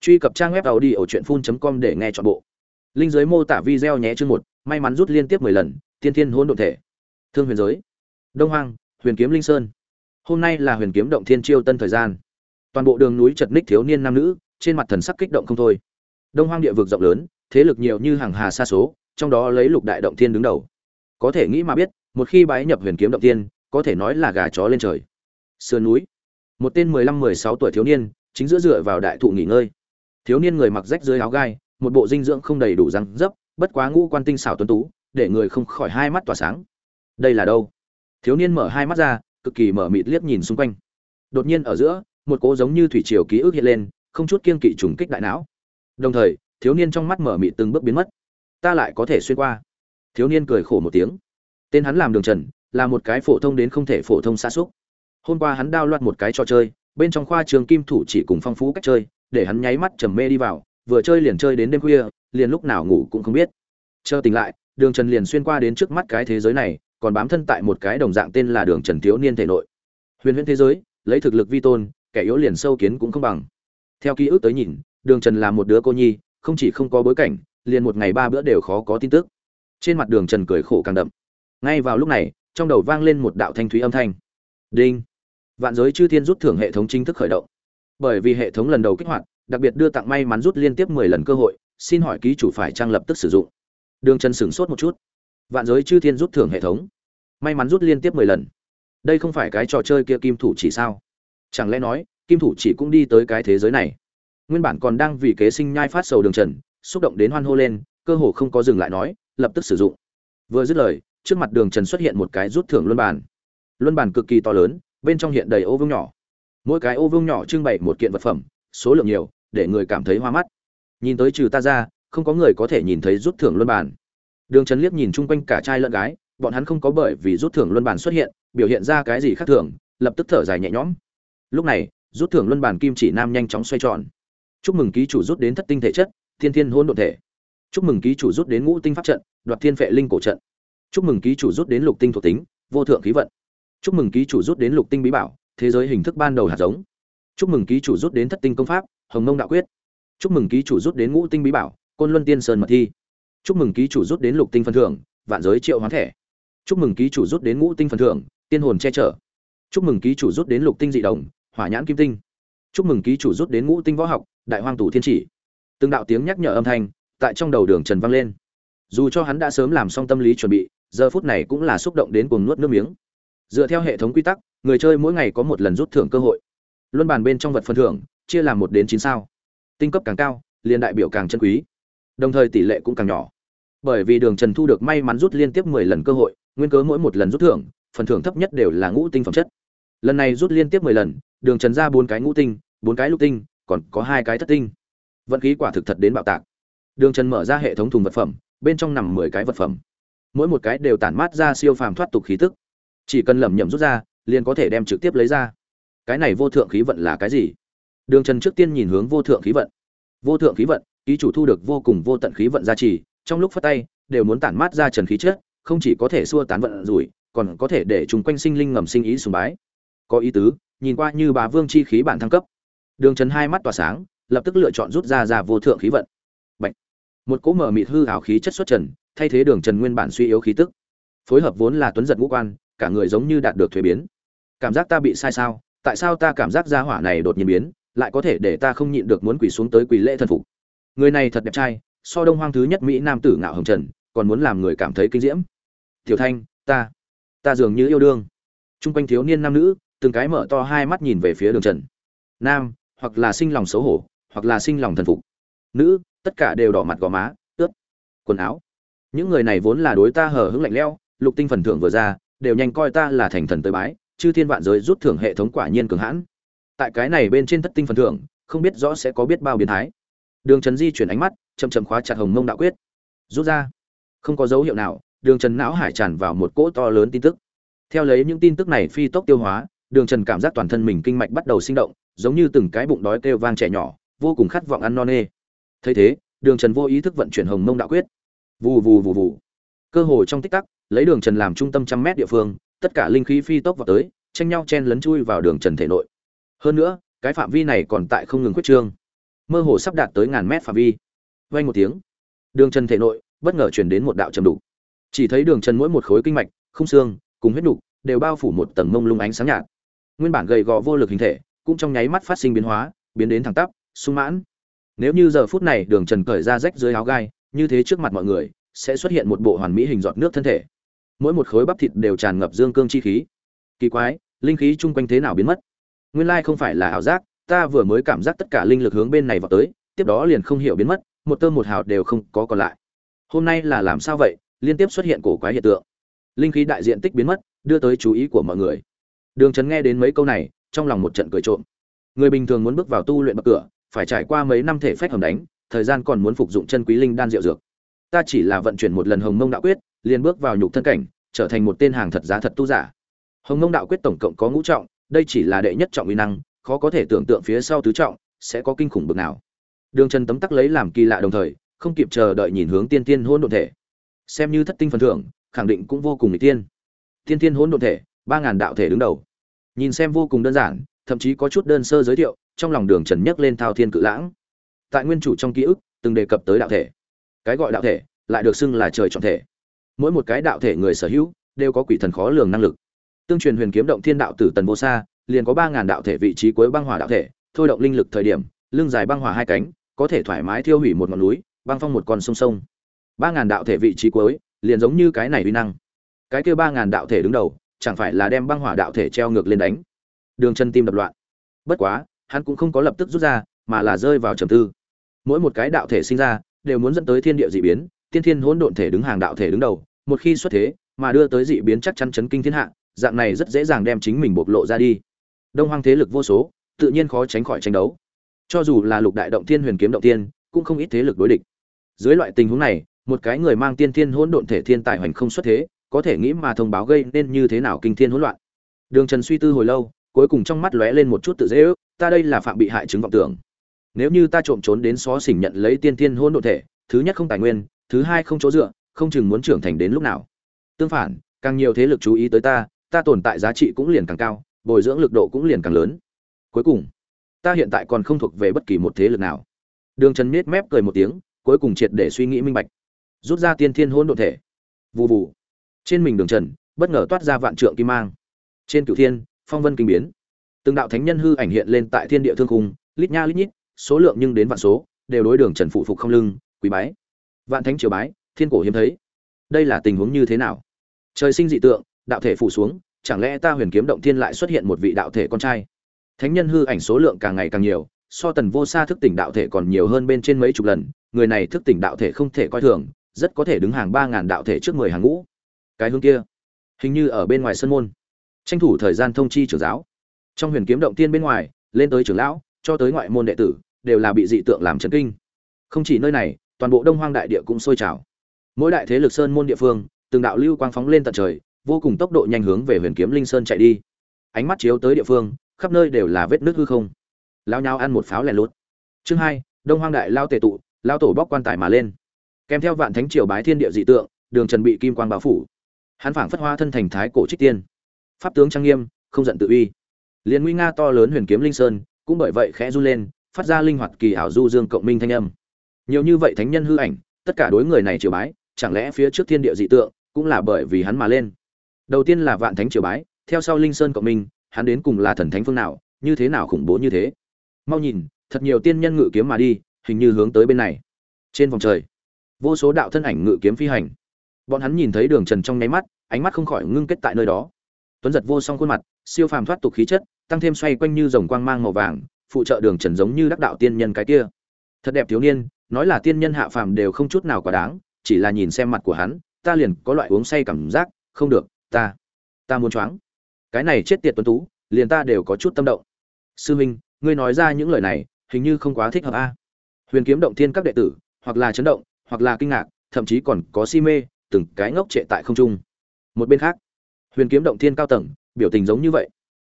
truy cập trang web tàu đi ở truyện phun com để nghe chọn bộ. Linh giới mô tả video nhé chương một, may mắn rút liên tiếp mười lần, tiên thiên hỗn độn thể. Thương huyền giới. Đông hoang, huyền kiếm linh sơn. Hôm nay là huyền kiếm động thiên chiêu tân thời gian. Toàn bộ đường núi chật ních thiếu niên nam nữ, trên mặt thần sắc kích động không thôi. Đông hoang địa vực rộng lớn, thế lực nhiều như hàng hà xa số, trong đó lấy lục đại động thiên đứng đầu. Có thể nghĩ mà biết, một khi bái nhập huyền kiếm động thiên, có thể nói là gà chó lên trời. Sườn núi. Một tên mười lăm mười sáu tuổi thiếu niên, chính giữa dựa vào đại thụ nghỉ ngơi thiếu niên người mặc rách dưới áo gai, một bộ dinh dưỡng không đầy đủ răng dấp, bất quá ngũ quan tinh xảo tuấn tú, để người không khỏi hai mắt tỏa sáng. Đây là đâu? Thiếu niên mở hai mắt ra, cực kỳ mở mịt liếc nhìn xung quanh. Đột nhiên ở giữa, một cố giống như thủy triều ký ức hiện lên, không chút kiên kỵ trùng kích đại não. Đồng thời, thiếu niên trong mắt mở mịt từng bước biến mất. Ta lại có thể xuyên qua. Thiếu niên cười khổ một tiếng. Tên hắn làm đường trần, là một cái phổ thông đến không thể phổ thông xa xúc. Hôm qua hắn đao loạt một cái trò chơi, bên trong khoa trường kim thủ chỉ cùng phong phú cách chơi để hắn nháy mắt trầm mê đi vào, vừa chơi liền chơi đến đêm khuya, liền lúc nào ngủ cũng không biết. Chờ tỉnh lại, đường trần liền xuyên qua đến trước mắt cái thế giới này, còn bám thân tại một cái đồng dạng tên là đường trần thiếu niên thể nội. Huyền huyễn thế giới, lấy thực lực vi tôn, kẻ yếu liền sâu kiến cũng không bằng. Theo ký ức tới nhìn, đường trần là một đứa cô nhi, không chỉ không có bối cảnh, liền một ngày ba bữa đều khó có tin tức. Trên mặt đường trần cười khổ càng đậm. Ngay vào lúc này, trong đầu vang lên một đạo thanh thúy âm thanh. Đinh. Vạn giới chư thiên rút thưởng hệ thống chính thức khởi động bởi vì hệ thống lần đầu kích hoạt, đặc biệt đưa tặng may mắn rút liên tiếp mười lần cơ hội, xin hỏi ký chủ phải trang lập tức sử dụng. Đường trần sửng sốt một chút. Vạn giới chư thiên rút thưởng hệ thống. May mắn rút liên tiếp mười lần. Đây không phải cái trò chơi kia kim thủ chỉ sao? Chẳng lẽ nói, kim thủ chỉ cũng đi tới cái thế giới này? Nguyên bản còn đang vì kế sinh nhai phát sầu đường trần, xúc động đến hoan hô lên, cơ hồ không có dừng lại nói, lập tức sử dụng. Vừa dứt lời, trước mặt đường trần xuất hiện một cái rút thưởng luân bàn. Luân bàn cực kỳ to lớn, bên trong hiện đầy ô vương nhỏ mỗi cái ô vương nhỏ trưng bày một kiện vật phẩm, số lượng nhiều, để người cảm thấy hoa mắt. Nhìn tới trừ ta ra, không có người có thể nhìn thấy rút thưởng luân bàn. Đường Trấn liếc nhìn chung quanh cả trai lẫn gái, bọn hắn không có bởi vì rút thưởng luân bàn xuất hiện, biểu hiện ra cái gì khác thường, lập tức thở dài nhẹ nhõm. Lúc này, rút thưởng luân bàn kim chỉ nam nhanh chóng xoay tròn. Chúc mừng ký chủ rút đến thất tinh thể chất, thiên thiên hôn đ ộ thể. Chúc mừng ký chủ rút đến ngũ tinh pháp trận, đoạt thiên vệ linh cổ trận. Chúc mừng ký chủ rút đến lục tinh thuộc tính, vô thượng khí vận. Chúc mừng ký chủ rút đến lục tinh bí bảo thế giới hình thức ban đầu hạt giống. Chúc mừng ký chủ rút đến thất tinh công pháp, hồng mông đạo quyết. Chúc mừng ký chủ rút đến ngũ tinh bí bảo, côn luân tiên sơn mật thi. Chúc mừng ký chủ rút đến lục tinh phần thưởng, vạn giới triệu hoán thẻ. Chúc mừng ký chủ rút đến ngũ tinh phần thưởng, tiên hồn che chở. Chúc mừng ký chủ rút đến lục tinh dị đồng, hỏa nhãn kim tinh. Chúc mừng ký chủ rút đến ngũ tinh võ học, đại hoang tủ thiên chỉ. Từng đạo tiếng nhắc nhở âm thanh, tại trong đầu đường trần vang lên. Dù cho hắn đã sớm làm xong tâm lý chuẩn bị, giờ phút này cũng là xúc động đến cuồng nuốt nước miếng. Dựa theo hệ thống quy tắc người chơi mỗi ngày có một lần rút thưởng cơ hội. Luân bàn bên trong vật phần thưởng, chia làm một đến chín sao. Tinh cấp càng cao, liền đại biểu càng chân quý. Đồng thời tỷ lệ cũng càng nhỏ. Bởi vì đường trần thu được may mắn rút liên tiếp mười lần cơ hội, nguyên cớ mỗi một lần rút thưởng, phần thưởng thấp nhất đều là ngũ tinh phẩm chất. Lần này rút liên tiếp mười lần, đường trần ra bốn cái ngũ tinh, bốn cái lục tinh, còn có hai cái thất tinh. Vận khí quả thực thật đến bạo tạc. Đường trần mở ra hệ thống thùng vật phẩm, bên trong nằm mười cái vật phẩm. Mỗi một cái đều tản mát ra siêu phàm thoát tục khí tức. Chỉ cần lẩm nhẩm rút ra liền có thể đem trực tiếp lấy ra. Cái này vô thượng khí vận là cái gì? Đường trần trước tiên nhìn hướng vô thượng khí vận. Vô thượng khí vận, ký chủ thu được vô cùng vô tận khí vận gia trì, trong lúc phát tay, đều muốn tản mát ra trần khí chết không chỉ có thể xua tán vận rủi, còn có thể để chúng quanh sinh linh ngầm sinh ý sùng bái. Có ý tứ, nhìn qua như bà vương chi khí bản thăng cấp. Đường trần hai mắt tỏa sáng, lập tức lựa chọn rút ra ra vô thượng khí vận. Bạch. một cỗ mở mịt hư hào khí chất xuất trần, thay thế đường trần nguyên bản suy yếu khí tức. Phối hợp vốn là tuấn giật ngũ quan, cả người giống như đạt được thuế biến cảm giác ta bị sai sao? Tại sao ta cảm giác gia hỏa này đột nhiên biến, lại có thể để ta không nhịn được muốn quỳ xuống tới quỳ lễ thần phục? Người này thật đẹp trai, so đông hoang thứ nhất mỹ nam tử ngạo hồng trần, còn muốn làm người cảm thấy kinh diễm. Tiểu thanh, ta ta dường như yêu đương. T r u n g quanh thiếu niên nam nữ, từng cái mở to hai mắt nhìn về phía đường trần. Nam, hoặc là sinh lòng xấu hổ, hoặc là sinh lòng thần phục. Nữ, tất cả đều đỏ mặt gò má, ướt, quần áo. Những người này vốn là đối ta hờ hững lạnh lẽo, lục tinh phần thưởng vừa ra, đều nhanh coi ta là thành thần tới bái chư thiên vạn giới rút thưởng hệ thống quả nhiên cường hãn. Tại cái này bên trên thất tinh phần thưởng, không biết rõ sẽ có biết bao biến thái. Đường trần di chuyển ánh mắt, chậm chậm khóa chặt hồng mông đạo quyết. Rút ra. Không có dấu hiệu nào, đường trần não hải tràn vào một cỗ to lớn tin tức. Theo lấy những tin tức này phi tốc tiêu hóa, đường trần cảm giác toàn thân mình kinh mạch bắt đầu sinh động, giống như từng cái bụng đói kêu vang trẻ nhỏ, vô cùng khát vọng ăn no nê. Thấy thế, đường trần vô ý thức vận chuyển hồng mông đạo quyết. Vù vù vù vù. Cơ hồ trong tích tắc, lấy đường trần làm trung tâm trăm mét địa phương tất cả linh khí phi tốc vào tới, tranh nhau chen lấn chui vào đường trần thể nội. Hơn nữa, cái phạm vi này còn tại không ngừng quyết trương. Mơ hồ sắp đạt tới ngàn mét phạm vi. Vay một tiếng, đường trần thể nội bất ngờ chuyển đến một đạo trầm đủ chỉ thấy đường trần mỗi một khối kinh mạch không xương cùng huyết đục đều bao phủ một tầng mông lung ánh sáng nhạt. Nguyên bản gầy gò vô lực hình thể cũng trong nháy mắt phát sinh biến hóa, biến đến thẳng tắp, sung mãn. Nếu như giờ phút này đường trần cởi ra rách dưới áo gai, như thế trước mặt mọi người, sẽ xuất hiện một bộ hoàn mỹ hình giọt nước thân thể mỗi một khối bắp thịt đều tràn ngập dương cương chi khí. Kỳ quái, linh khí chung quanh thế nào biến mất? Nguyên lai không phải là ảo giác, ta vừa mới cảm giác tất cả linh lực hướng bên này vào tới, tiếp đó liền không hiểu biến mất, một tơ một hào đều không có còn lại. Hôm nay là làm sao vậy? Liên tiếp xuất hiện cổ quái hiện tượng. Linh khí đại diện tích biến mất, đưa tới chú ý của mọi người. Đường trấn nghe đến mấy câu này, trong lòng một trận cười trộm. Người bình thường muốn bước vào tu luyện bậc cửa, phải trải qua mấy năm thể phách hầm đánh, thời gian còn muốn phục dụng chân quý linh đan rượu dược. Ta chỉ là vận chuyển một lần hồng mông đạo quyết liền bước vào nhục thân cảnh, trở thành một tên hàng thật giá thật tu giả. Hồng mông đạo quyết tổng cộng có ngũ trọng, đây chỉ là đệ nhất trọng uy năng, khó có thể tưởng tượng phía sau tứ trọng sẽ có kinh khủng bực nào. Đường trần tấm tắc lấy làm kỳ lạ đồng thời, không kịp chờ đợi nhìn hướng tiên tiên hỗn độn thể. Xem như thất tinh phần thưởng, khẳng định cũng vô cùng mỹ tiên. Tiên tiên hỗn độn thể, ba ngàn đạo thể đứng đầu. Nhìn xem vô cùng đơn giản, thậm chí có chút đơn sơ giới thiệu, trong lòng đường trần nhấc lên thao thiên cự lãng. Tại nguyên chủ trong ký ức, từng đề cập tới đạo thể. Cái gọi đạo thể, lại được xưng là trời trọng thể mỗi một cái đạo thể người sở hữu đều có quỷ thần khó lường năng lực. Tương truyền huyền kiếm động thiên đạo tử tần vô sa, liền có ba ngàn đạo thể vị trí cuối băng hỏa đạo thể, thôi động linh lực thời điểm, lưng dài băng hỏa hai cánh, có thể thoải mái thiêu hủy một ngọn núi, băng phong một con sông sông. Ba ngàn đạo thể vị trí cuối, liền giống như cái này uy năng. Cái kêu ba ngàn đạo thể đứng đầu, chẳng phải là đem băng hỏa đạo thể treo ngược lên đánh? Đường chân tim đập loạn. Bất quá, hắn cũng không có lập tức rút ra, mà là rơi vào trầm tư. Mỗi một cái đạo thể sinh ra, đều muốn dẫn tới thiên địa dị biến, tiên thiên hỗn độn thể đứng hàng đạo thể đứng đầu một khi xuất thế, mà đưa tới dị biến chắc chắn chấn kinh thiên hạ, dạng này rất dễ dàng đem chính mình bộc lộ ra đi. Đông hoang thế lực vô số, tự nhiên khó tránh khỏi tranh đấu. Cho dù là lục đại động thiên huyền kiếm động tiên cũng không ít thế lực đối địch. Dưới loại tình huống này, một cái người mang tiên thiên hỗn độn thể thiên tài hoành không xuất thế, có thể nghĩ mà thông báo gây nên như thế nào kinh thiên hỗn loạn. Đường trần suy tư hồi lâu, cuối cùng trong mắt lóe lên một chút tự dễ ước, ta đây là phạm bị hại chứng vọng tưởng. Nếu như ta trộm trốn đến xó xỉnh nhận lấy tiên thiên hỗn độn thể, thứ nhất không tài nguyên, thứ hai không chỗ dựa không chừng muốn trưởng thành đến lúc nào. Tương phản càng nhiều thế lực chú ý tới ta ta tồn tại giá trị cũng liền càng cao bồi dưỡng lực độ cũng liền càng lớn. Cuối cùng ta hiện tại còn không thuộc về bất kỳ một thế lực nào. Đường trần miết mép cười một tiếng cuối cùng triệt để suy nghĩ minh bạch. Rút ra tiên thiên hôn đ ộ thể. Vụ vụ trên mình đường trần bất ngờ toát ra vạn trượng kim mang. Trên cửu thiên phong vân kinh biến. Từng đạo thánh nhân hư ảnh hiện lên tại thiên địa thương khung, lít nha lít nhít số lượng nhưng đến vạn số đều đối đường trần phụ phục không lưng quý bái. Vạn thánh triều bái thiên cổ hiếm thấy. Đây là tình huống như thế nào? Trời sinh dị tượng, đạo thể phủ xuống, chẳng lẽ ta huyền kiếm động thiên lại xuất hiện một vị đạo thể con trai? Thánh nhân hư ảnh số lượng càng ngày càng nhiều, so tần vô sa thức tỉnh đạo thể còn nhiều hơn bên trên mấy chục lần, người này thức tỉnh đạo thể không thể coi thường, rất có thể đứng hàng ba ngàn đạo thể trước mười hàng ngũ. Cái hướng kia, hình như ở bên ngoài sân môn. Tranh thủ thời gian thông chi trưởng giáo. Trong huyền kiếm động tiên bên ngoài, lên tới trưởng lão, cho tới ngoại môn đệ tử, đều là bị dị tượng làm chấn kinh. Không chỉ nơi này, toàn bộ đông hoang đại địa cũng sôi trào mỗi đại thế lực sơn môn địa phương, từng đạo lưu quang phóng lên tận trời, vô cùng tốc độ nhanh hướng về huyền kiếm linh sơn chạy đi. Ánh mắt chiếu tới địa phương, khắp nơi đều là vết nước hư không. Lao nhau ăn một pháo lẻ lốt chương hai, đông hoang đại lao tề tụ, lao tổ bóc quan tài mà lên. Kèm theo vạn thánh triều bái thiên địa dị tượng, đường trần bị kim quang báo phủ. Hắn phảng phất hoa thân thành thái cổ trích tiên. Pháp tướng trang nghiêm, không giận tự uy. Liền nguy nga to lớn huyền kiếm linh sơn, cũng bởi vậy khẽ run lên, phát ra linh hoạt kỳ ảo du dương cộng minh thanh âm. Nhiều như vậy thánh nhân hư ảnh, tất cả đối người này triều bái chẳng lẽ phía trước thiên địa dị tượng cũng là bởi vì hắn mà lên? Đầu tiên là vạn thánh triều bái, theo sau linh sơn cộng minh, hắn đến cùng là thần thánh phương nào, như thế nào khủng bố như thế? Mau nhìn, thật nhiều tiên nhân ngự kiếm mà đi, hình như hướng tới bên này. Trên vòng trời, vô số đạo thân ảnh ngự kiếm phi hành. Bọn hắn nhìn thấy đường trần trong nháy mắt, ánh mắt không khỏi ngưng kết tại nơi đó. Tuấn giật vô song khuôn mặt, siêu phàm thoát tục khí chất, tăng thêm xoay quanh như dòng quang mang màu vàng, phụ trợ đường trần giống như đắc đạo tiên nhân cái kia. Thật đẹp thiếu niên, nói là tiên nhân hạ phàm đều không chút nào quá đáng chỉ là nhìn xem mặt của hắn, ta liền có loại uống say cảm giác, không được, ta ta muốn choáng. Cái này chết tiệt tuấn tú, liền ta đều có chút tâm động. Sư huynh ngươi nói ra những lời này, hình như không quá thích hợp a. Huyền kiếm động thiên các đệ tử, hoặc là chấn động, hoặc là kinh ngạc, thậm chí còn có si mê, từng cái ngốc trệ tại không trung. Một bên khác, huyền kiếm động thiên cao tầng, biểu tình giống như vậy.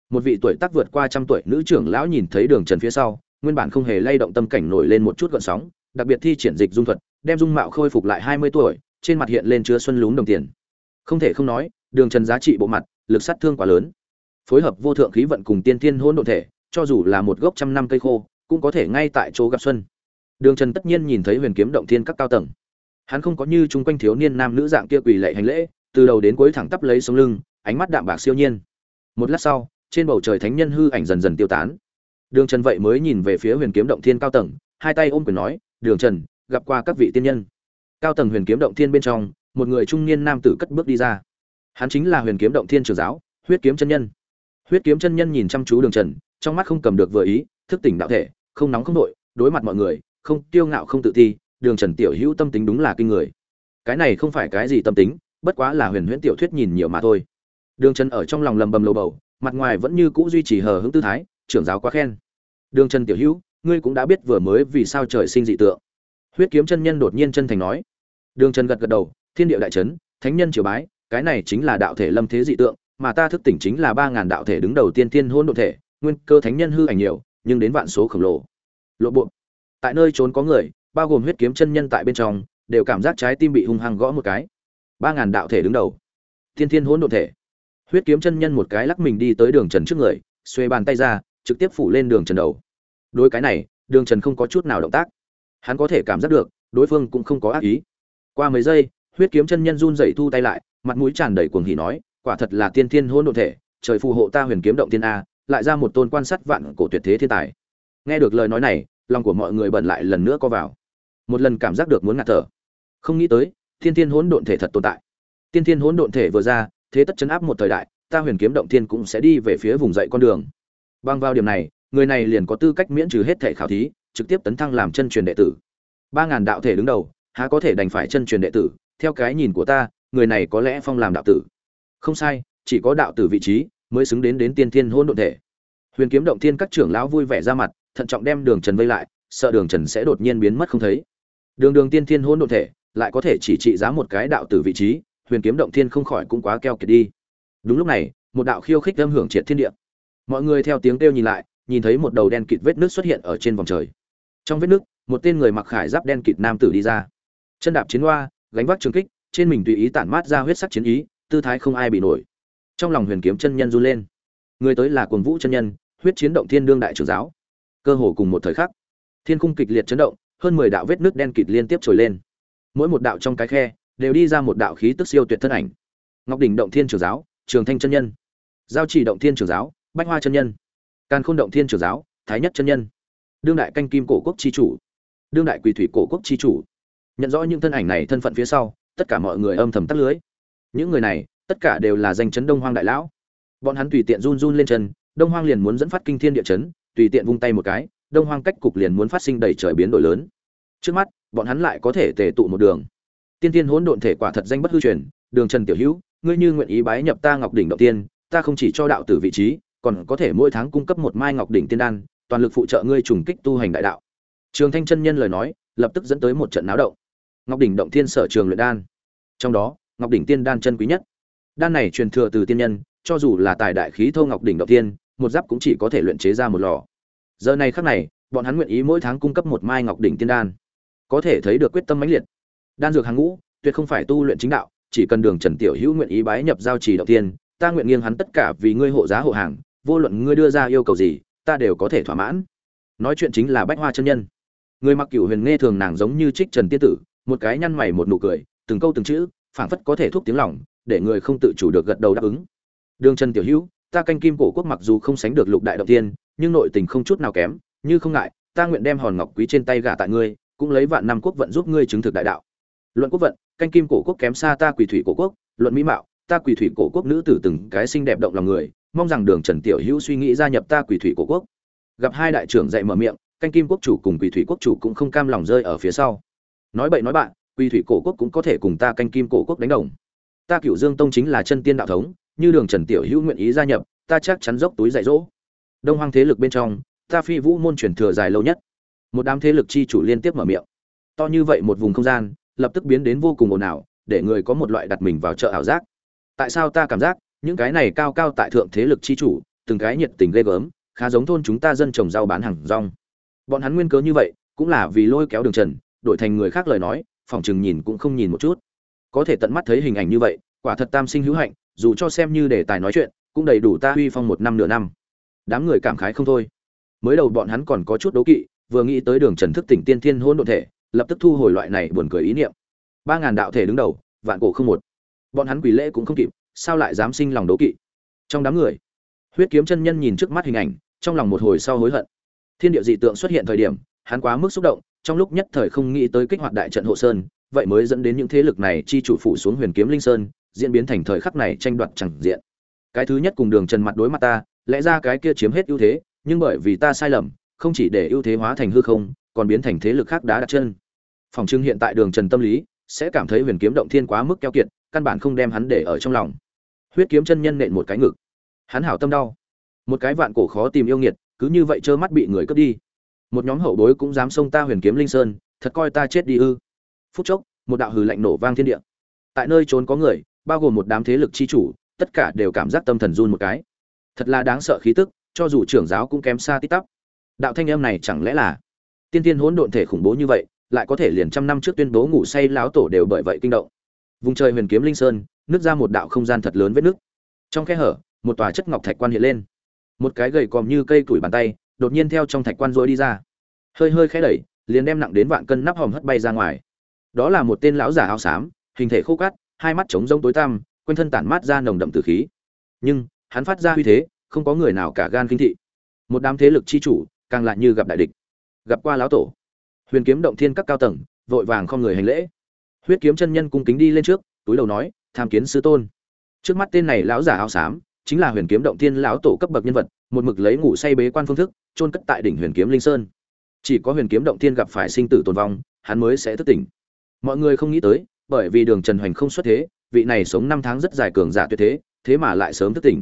Một vị tuổi tác vượt qua trăm tuổi nữ trưởng lão nhìn thấy đường trần phía sau, nguyên bản không hề lay động tâm cảnh nổi lên một chút gợn sóng, đặc biệt thi triển dịch dung thuật đem dung mạo khôi phục lại hai mươi tuổi, trên mặt hiện lên chứa xuân lún đồng tiền. Không thể không nói, đường trần giá trị bộ mặt, lực sát thương quá lớn. Phối hợp vô thượng khí vận cùng tiên tiên hỗn độn thể, cho dù là một gốc trăm năm cây khô, cũng có thể ngay tại chỗ gặp xuân. Đường trần tất nhiên nhìn thấy huyền kiếm động thiên các cao tầng. Hắn không có như chúng quanh thiếu niên nam nữ dạng kia quỳ lạy hành lễ, từ đầu đến cuối thẳng tắp lấy sống lưng, ánh mắt đạm bạc siêu nhiên. Một lát sau, trên bầu trời thánh nhân hư ảnh dần dần tiêu tán. Đường trần vậy mới nhìn về phía huyền kiếm động thiên cao tầng, hai tay ôm quyền nói, đường trần gặp qua các vị tiên nhân. Cao tầng huyền kiếm động thiên bên trong, một người trung niên nam tử cất bước đi ra. Hắn chính là huyền kiếm động thiên trường giáo, huyết kiếm chân nhân. Huyết kiếm chân nhân nhìn chăm chú đường trần, trong mắt không cầm được vừa ý, thức tỉnh đạo thể, không nóng không nội, đối mặt mọi người, không tiêu ngạo không tự ti đường trần tiểu hữu tâm tính đúng là kinh người. Cái này không phải cái gì tâm tính, bất quá là huyền huyễn tiểu thuyết nhìn nhiều mà thôi. Đường trần ở trong lòng lầm bầm lầu bầu, mặt ngoài vẫn như cũ duy trì hờ hững tư thái, trưởng giáo quá khen. Đường trần tiểu hữu, ngươi cũng đã biết vừa mới vì sao trời sinh dị tượng huyết kiếm chân nhân đột nhiên chân thành nói. Đường trần gật gật đầu, thiên địa đại trấn thánh nhân triều bái, cái này chính là đạo thể lâm thế dị tượng, mà ta thức tỉnh chính là ba ngàn đạo thể đứng đầu tiên tiên hôn độ thể, nguyên cơ thánh nhân hư ảnh nhiều, nhưng đến vạn số khổng lồ. Lộ bộ. Tại nơi trốn có người, bao gồm huyết kiếm chân nhân tại bên trong, đều cảm giác trái tim bị hung hăng gõ một cái. Ba ngàn đạo thể đứng đầu. Tiên thiên hỗn độn thể. Huyết kiếm chân nhân một cái lắc mình đi tới đường trần trước người, xuê bàn tay ra, trực tiếp phủ lên đường trần đầu. Đối cái này, đường trần không có chút nào động tác hắn có thể cảm giác được, đối phương cũng không có ác ý. Qua mấy giây, huyết kiếm chân nhân run dậy thu tay lại, mặt mũi tràn đầy cuồng hỉ nói, quả thật là tiên thiên hôn đ ộ thể, trời phù hộ ta huyền kiếm động tiên a, lại ra một tôn quan sát vạn cổ tuyệt thế thiên tài. Nghe được lời nói này, lòng của mọi người bận lại lần nữa co vào. Một lần cảm giác được muốn ngạt thở. Không nghĩ tới thiên thiên hỗn độn thể thật tồn tại. Tiên thiên hỗn độn thể vừa ra, thế tất chấn áp một thời đại, ta huyền kiếm động thiên cũng sẽ đi về phía vùng dậy con đường. Bằng vào điểm này, người này liền có tư cách miễn trừ hết thể khảo thí trực tiếp tấn thăng làm chân truyền đệ tử. Ba ngàn đạo thể đứng đầu, há có thể đành phải chân truyền đệ tử? Theo cái nhìn của ta, người này có lẽ phong làm đạo tử. Không sai, chỉ có đạo tử vị trí mới xứng đến đến tiên thiên hôn độn thể. Huyền kiếm động thiên các trưởng lão vui vẻ ra mặt, thận trọng đem đường trần vây lại, sợ đường trần sẽ đột nhiên biến mất không thấy. Đường đường tiên thiên hôn độn thể, lại có thể chỉ trị giá một cái đạo tử vị trí, huyền kiếm động thiên không khỏi cũng quá keo kiệt đi. Đúng lúc này, một đạo khiêu khích âm hưởng triệt thiên địa. Mọi người theo tiếng kêu nhìn lại nhìn thấy một đầu đen kịt vết nước xuất hiện ở trên vòng trời. Trong vết nước, một tên người mặc khải giáp đen kịt nam tử đi ra. Chân đạp chiến hoa, gánh vác trường kích, trên mình tùy ý tản mát ra huyết sắc chiến ý, tư thái không ai bị nổi. Trong lòng huyền kiếm chân nhân run lên. Người tới là cuồng vũ chân nhân, huyết chiến động thiên đương đại trưởng giáo. Cơ hồ cùng một thời khắc, thiên cung kịch liệt chấn động, hơn mười đạo vết nước đen kịt liên tiếp trồi lên. Mỗi một đạo trong cái khe, đều đi ra một đạo khí tức siêu tuyệt thân ảnh. Ngọc đỉnh động thiên trưởng giáo, trường thanh chân nhân. Giao chỉ động thiên trưởng giáo, bách hoa chân nhân càn khôn động thiên trưởng giáo, thái nhất chân nhân. Đương đại canh kim cổ quốc chi chủ. Đương đại quỳ thủy cổ quốc chi chủ. Nhận rõ những thân ảnh này thân phận phía sau, tất cả mọi người âm thầm tắt lưới. Những người này, tất cả đều là danh chấn đông hoang đại lão. Bọn hắn tùy tiện run run lên chân, đông hoang liền muốn dẫn phát kinh thiên địa chấn, tùy tiện vung tay một cái, đông hoang cách cục liền muốn phát sinh đầy trời biến đổi lớn. Trước mắt, bọn hắn lại có thể tề tụ một đường. Tiên tiên hỗn độn thể quả thật danh bất hư truyền, đường trần tiểu hữu, ngươi như nguyện ý bái nhập ta ngọc đỉnh động tiên, ta không chỉ cho đạo tử vị trí còn có thể mỗi tháng cung cấp một mai ngọc đỉnh tiên đan toàn lực phụ trợ ngươi trùng kích tu hành đại đạo. Trường thanh chân nhân lời nói lập tức dẫn tới một trận náo động. Ngọc đỉnh động thiên sở trường luyện đan. Trong đó ngọc đỉnh tiên đan chân quý nhất. Đan này truyền thừa từ tiên nhân cho dù là tài đại khí thô ngọc đỉnh động thiên, một giáp cũng chỉ có thể luyện chế ra một lò. Giờ này khắc này bọn hắn nguyện ý mỗi tháng cung cấp một mai ngọc đỉnh tiên đan. Có thể thấy được quyết tâm mãnh liệt. Đan dược hàng ngũ tuyệt không phải tu luyện chính đạo chỉ cần đường trần tiểu hữu nguyện ý bái nhập giao trì động thiên, ta nguyện nghiêng hắn tất cả vì ngươi hộ giá hộ hàng vô luận ngươi đưa ra yêu cầu gì, ta đều có thể thỏa mãn. Nói chuyện chính là bách hoa chân nhân. Người mặc cửu huyền nghe thường nàng giống như trích trần tiên tử, một cái nhăn mày một nụ cười, từng câu từng chữ, phảng phất có thể thúc tiếng lòng, để người không tự chủ được gật đầu đáp ứng. Đường trần tiểu hữu, ta canh kim cổ quốc mặc dù không sánh được lục đại động tiên, nhưng nội tình không chút nào kém, như không ngại, ta nguyện đem hòn ngọc quý trên tay gả tại ngươi, cũng lấy vạn năm quốc vận giúp ngươi chứng thực đại đạo. Luận quốc vận, canh kim cổ quốc kém xa ta quỷ thủy cổ quốc, luận mỹ mạo, ta quỷ thủy cổ quốc nữ tử từng cái xinh đẹp động lòng người mong rằng đường trần tiểu hữu suy nghĩ gia nhập ta quỷ thủy cổ quốc. Gặp hai đại trưởng dạy mở miệng, canh kim quốc chủ cùng quỷ thủy quốc chủ cũng không cam lòng rơi ở phía sau. Nói bậy nói bạn quỷ thủy cổ quốc cũng có thể cùng ta canh kim cổ quốc đánh đồng. Ta cựu dương tông chính là chân tiên đạo thống, như đường trần tiểu hữu nguyện ý gia nhập, ta chắc chắn dốc túi dạy dỗ. Đông hoang thế lực bên trong, ta phi vũ môn truyền thừa dài lâu nhất. Một đám thế lực chi chủ liên tiếp mở miệng. To như vậy một vùng không gian, lập tức biến đến vô cùng ồn ào, để người có một loại đặt mình vào chợ ảo giác. Tại sao ta cảm giác những cái này cao cao tại thượng thế lực chi chủ, từng cái nhiệt tình ghê gớm, khá giống thôn chúng ta dân trồng rau bán hàng rong. Bọn hắn nguyên cớ như vậy, cũng là vì lôi kéo đường trần, đổi thành người khác lời nói phỏng chừng nhìn cũng không nhìn một chút. Có thể tận mắt thấy hình ảnh như vậy, quả thật tam sinh hữu hạnh, dù cho xem như đề tài nói chuyện, cũng đầy đủ ta uy phong một năm nửa năm. Đám người cảm khái không thôi. Mới đầu bọn hắn còn có chút đố kỵ, vừa nghĩ tới đường trần thức tỉnh tiên thiên hôn đ ộ thể, lập tức thu hồi loại này buồn cười ý niệm. Ba ngàn đạo thể đứng đầu, vạn cổ không một. Bọn hắn quỷ lễ cũng không kịp sao lại dám sinh lòng đố kỵ? Trong đám người, huyết kiếm chân nhân nhìn trước mắt hình ảnh, trong lòng một hồi sau hối hận. Thiên địa dị tượng xuất hiện thời điểm, hắn quá mức xúc động, trong lúc nhất thời không nghĩ tới kích hoạt đại trận hộ sơn, vậy mới dẫn đến những thế lực này chi chủ phủ xuống huyền kiếm linh sơn, diễn biến thành thời khắc này tranh đoạt chẳng diện. Cái thứ nhất cùng đường trần mặt đối mặt ta, lẽ ra cái kia chiếm hết ưu thế, nhưng bởi vì ta sai lầm, không chỉ để ưu thế hóa thành hư không, còn biến thành thế lực khác đã đặt chân. Phòng trưng hiện tại đường trần tâm lý, sẽ cảm thấy huyền kiếm động thiên quá mức keo kiệt, căn bản không đem hắn để ở trong lòng huyết kiếm chân nhân nện một cái ngực. Hắn hảo tâm đau. Một cái vạn cổ khó tìm yêu nghiệt, cứ như vậy trơ mắt bị người cướp đi. Một nhóm hậu bối cũng dám xông ta huyền kiếm linh sơn, thật coi ta chết đi ư. Phút chốc, một đạo hừ lạnh nổ vang thiên địa. Tại nơi trốn có người, bao gồm một đám thế lực chi chủ, tất cả đều cảm giác tâm thần run một cái. Thật là đáng sợ khí tức, cho dù trưởng giáo cũng kém xa tít tắp. Đạo thanh em này chẳng lẽ là tiên tiên hỗn độn thể khủng bố như vậy, lại có thể liền trăm năm trước tuyên bố ngủ say láo tổ đều bởi vậy kinh động. Vùng trời huyền kiếm linh sơn nứt ra một đạo không gian thật lớn vết nước. Trong khe hở, một tòa chất ngọc thạch quan hiện lên. Một cái gầy còm như cây củi bàn tay, đột nhiên theo trong thạch quan rối đi ra. Hơi hơi khẽ đẩy, liền đem nặng đến vạn cân nắp hòm hất bay ra ngoài. Đó là một tên lão giả áo xám, hình thể khô cát, hai mắt trống rỗng tối tăm, quanh thân tản mát ra nồng đậm tử khí. Nhưng, hắn phát ra uy thế, không có người nào cả gan kinh thị. Một đám thế lực chi chủ, càng lại như gặp đại địch. Gặp qua lão tổ. Huyền kiếm động thiên các cao tầng, vội vàng không người hành lễ. Huyết kiếm chân nhân cung kính đi lên trước, túi đầu nói tham kiến sư tôn. Trước mắt tên này lão giả áo xám, chính là huyền kiếm động thiên lão tổ cấp bậc nhân vật, một mực lấy ngủ say bế quan phương thức trôn cất tại đỉnh huyền kiếm linh sơn. Chỉ có huyền kiếm động thiên gặp phải sinh tử tồn vong, hắn mới sẽ thức tỉnh. Mọi người không nghĩ tới, bởi vì đường trần hoành không xuất thế, vị này sống năm tháng rất dài cường giả tuyệt thế thế mà lại sớm thức tỉnh.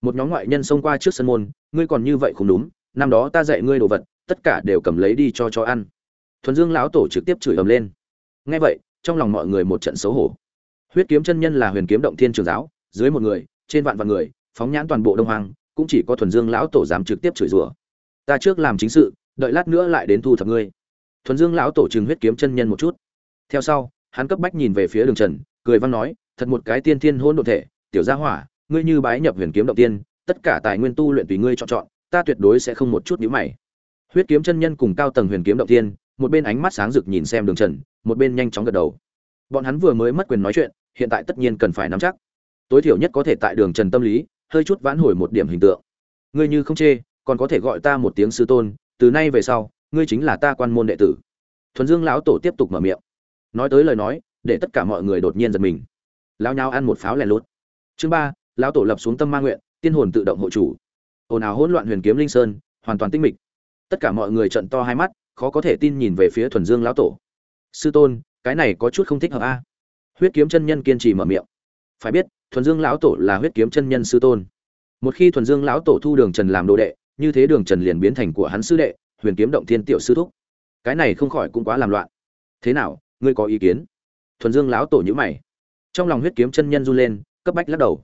Một nhóm ngoại nhân xông qua trước sân môn, ngươi còn như vậy không đúng, năm đó ta dạy ngươi đồ vật, tất cả đều cầm lấy đi cho cho ăn. Thuần dương lão tổ trực tiếp chửi ầm lên. Nghe vậy, trong lòng mọi người một trận xấu hổ huyết kiếm chân nhân là huyền kiếm động thiên trường giáo, dưới một người, trên vạn vạn người, phóng nhãn toàn bộ đông hoàng cũng chỉ có thuần dương lão tổ dám trực tiếp chửi rủa. Ta trước làm chính sự, đợi lát nữa lại đến thu thập ngươi. Thuần dương lão tổ trừng huyết kiếm chân nhân một chút. Theo sau, hắn cấp bách nhìn về phía đường trần, cười văn nói, thật một cái tiên thiên hôn đ ộ thể, tiểu gia hỏa, ngươi như bái nhập huyền kiếm động tiên, tất cả tài nguyên tu luyện tùy ngươi chọn chọn, ta tuyệt đối sẽ không một chút nhữ mày. Huyết kiếm chân nhân cùng cao tầng huyền kiếm động tiên, một bên ánh mắt sáng rực nhìn xem đường trần, một bên nhanh chóng gật đầu. Bọn hắn vừa mới mất quyền nói chuyện hiện tại tất nhiên cần phải nắm chắc. Tối thiểu nhất có thể tại đường trần tâm lý, hơi chút vãn hồi một điểm hình tượng. Ngươi như không chê, còn có thể gọi ta một tiếng sư tôn, từ nay về sau, ngươi chính là ta quan môn đệ tử. Thuần dương lão tổ tiếp tục mở miệng. Nói tới lời nói, để tất cả mọi người đột nhiên giật mình. Lao nhau ăn một pháo lèn lút. Chương ba, lão tổ lập xuống tâm ma nguyện, tiên hồn tự động hộ chủ. Ồn ào hỗn loạn huyền kiếm linh sơn, hoàn toàn tinh mịch. Tất cả mọi người trận to hai mắt, khó có thể tin nhìn về phía thuần dương lão tổ. Sư tôn, cái này có chút không thích hợp a huyết kiếm chân nhân kiên trì mở miệng. Phải biết, thuần dương lão tổ là huyết kiếm chân nhân sư tôn. Một khi thuần dương lão tổ thu đường trần làm đồ đệ, như thế đường trần liền biến thành của hắn sư đệ, huyền kiếm động thiên tiểu sư thúc. Cái này không khỏi cũng quá làm loạn. Thế nào, ngươi có ý kiến? Thuần dương lão tổ nhữ mày. Trong lòng huyết kiếm chân nhân run lên, cấp bách lắc đầu.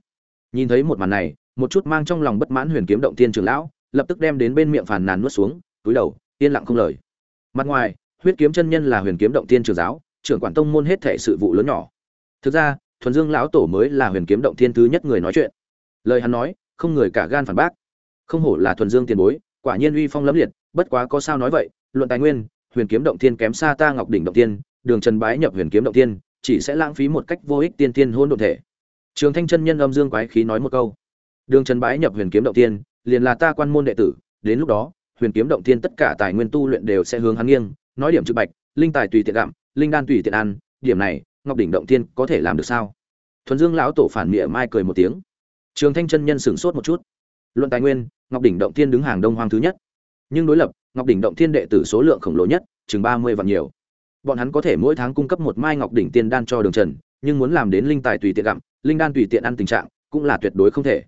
Nhìn thấy một màn này, một chút mang trong lòng bất mãn huyền kiếm động Thiên trường lão, lập tức đem đến bên miệng phàn nàn nuốt xuống, túi đầu, yên lặng không lời. Mặt ngoài, huyết kiếm chân nhân là huyền kiếm động Thiên trường giáo, trưởng quản tông môn hết thể sự vụ lớn nhỏ thực ra, thuần dương lão tổ mới là huyền kiếm động thiên thứ nhất người nói chuyện. Lời hắn nói, không người cả gan phản bác. Không hổ là thuần dương tiền bối, quả nhiên uy phong lẫm liệt, bất quá có sao nói vậy, luận tài nguyên, huyền kiếm động thiên kém xa ta ngọc đỉnh động tiên đường trần bái nhập huyền kiếm động tiên chỉ sẽ lãng phí một cách vô ích tiên tiên hôn độn thể. Trường thanh chân nhân âm dương quái khí nói một câu. Đường trần bái nhập huyền kiếm động tiên liền là ta quan môn đệ tử, đến lúc đó, huyền kiếm động tiên tất cả tài nguyên tu luyện đều sẽ hướng hắn nghiêng, nói điểm trực bạch, linh tài tùy tiện gặm, linh đan tùy tiện ăn, điểm này ngọc đỉnh động Thiên có thể làm được sao? Thuần dương lão tổ phản miệng mai cười một tiếng. Trường thanh chân nhân sửng sốt một chút. Luận tài nguyên, ngọc đỉnh động Thiên đứng hàng đông hoang thứ nhất. Nhưng đối lập, ngọc đỉnh động thiên đệ tử số lượng khổng lồ nhất, chừng ba mươi vạn nhiều. Bọn hắn có thể mỗi tháng cung cấp một mai ngọc đỉnh tiên đan cho đường trần, nhưng muốn làm đến linh tài tùy tiện gặm, linh đan tùy tiện ăn tình trạng, cũng là tuyệt đối không thể.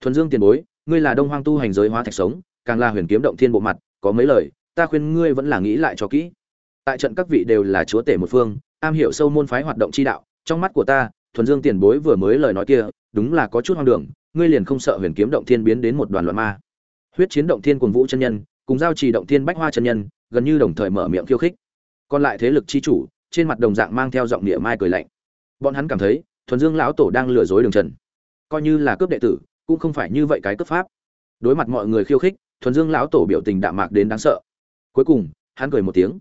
Thuần dương tiền bối, ngươi là đông hoang tu hành giới hóa thạch sống, càng là huyền kiếm động thiên bộ mặt, có mấy lời, ta khuyên ngươi vẫn là nghĩ lại cho kỹ. Tại trận các vị đều là chúa tể một phương am hiểu sâu môn phái hoạt động chi đạo, trong mắt của ta, thuần dương tiền bối vừa mới lời nói kia, đúng là có chút hoang đường, ngươi liền không sợ huyền kiếm động thiên biến đến một đoàn loạn ma. Huyết chiến động thiên cùng vũ chân nhân, cùng giao trì động thiên bách hoa chân nhân, gần như đồng thời mở miệng khiêu khích. Còn lại thế lực chi chủ, trên mặt đồng dạng mang theo giọng địa mai cười lạnh. Bọn hắn cảm thấy, thuần dương lão tổ đang lừa dối đường trần. Coi như là cướp đệ tử, cũng không phải như vậy cái cấp pháp. Đối mặt mọi người khiêu khích, thuần dương lão tổ biểu tình đạm mạc đến đáng sợ. Cuối cùng, hắn cười một tiếng.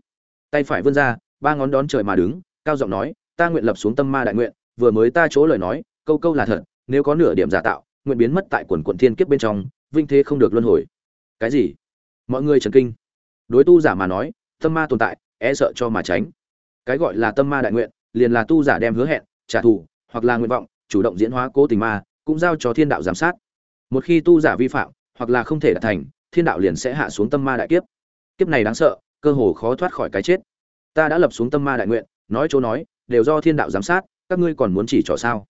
Tay phải vươn ra, ba ngón đón trời mà đứng cao giọng nói, ta nguyện lập xuống tâm ma đại nguyện, vừa mới ta chỗ lời nói, câu câu là thật, nếu có nửa điểm giả tạo, nguyện biến mất tại quần quận thiên kiếp bên trong, vinh thế không được luân hồi. Cái gì? Mọi người trần kinh. Đối tu giả mà nói, tâm ma tồn tại e sợ cho mà tránh. Cái gọi là tâm ma đại nguyện, liền là tu giả đem hứa hẹn, trả thù, hoặc là nguyện vọng, chủ động diễn hóa cố tình ma, cũng giao cho thiên đạo giám sát. Một khi tu giả vi phạm, hoặc là không thể đạt thành, thiên đạo liền sẽ hạ xuống tâm ma đại kiếp. Kiếp này đáng sợ, cơ hồ khó thoát khỏi cái chết. Ta đã lập xuống tâm ma đại nguyện nói chỗ nói, đều do thiên đạo giám sát, các ngươi còn muốn chỉ trỏ sao?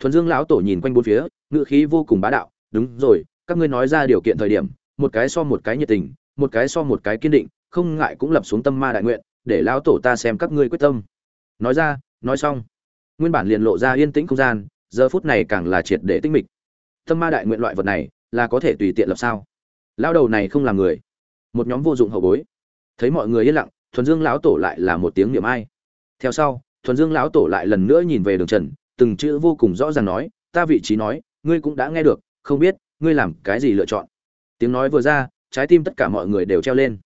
Thuần dương lão tổ nhìn quanh bốn phía ngự khí vô cùng bá đạo, đúng rồi, các ngươi nói ra điều kiện thời điểm, một cái so một cái nhiệt tình, một cái so một cái kiên định, không ngại cũng lập xuống tâm ma đại nguyện, để lão tổ ta xem các ngươi quyết tâm. Nói ra, nói xong, nguyên bản liền lộ ra yên tĩnh không gian, giờ phút này càng là triệt để tinh mịch. Tâm ma đại nguyện loại vật này, là có thể tùy tiện lập sao? Lão đầu này không làm người. Một nhóm vô dụng hậu bối. Thấy mọi người yên lặng, thuần dương lão tổ lại là một tiếng niệm ai theo sau, thuần dương lão tổ lại lần nữa nhìn về đường trần, từng chữ vô cùng rõ ràng nói, ta vị trí nói, ngươi cũng đã nghe được, không biết, ngươi làm cái gì lựa chọn? Tiếng nói vừa ra, trái tim tất cả mọi người đều treo lên.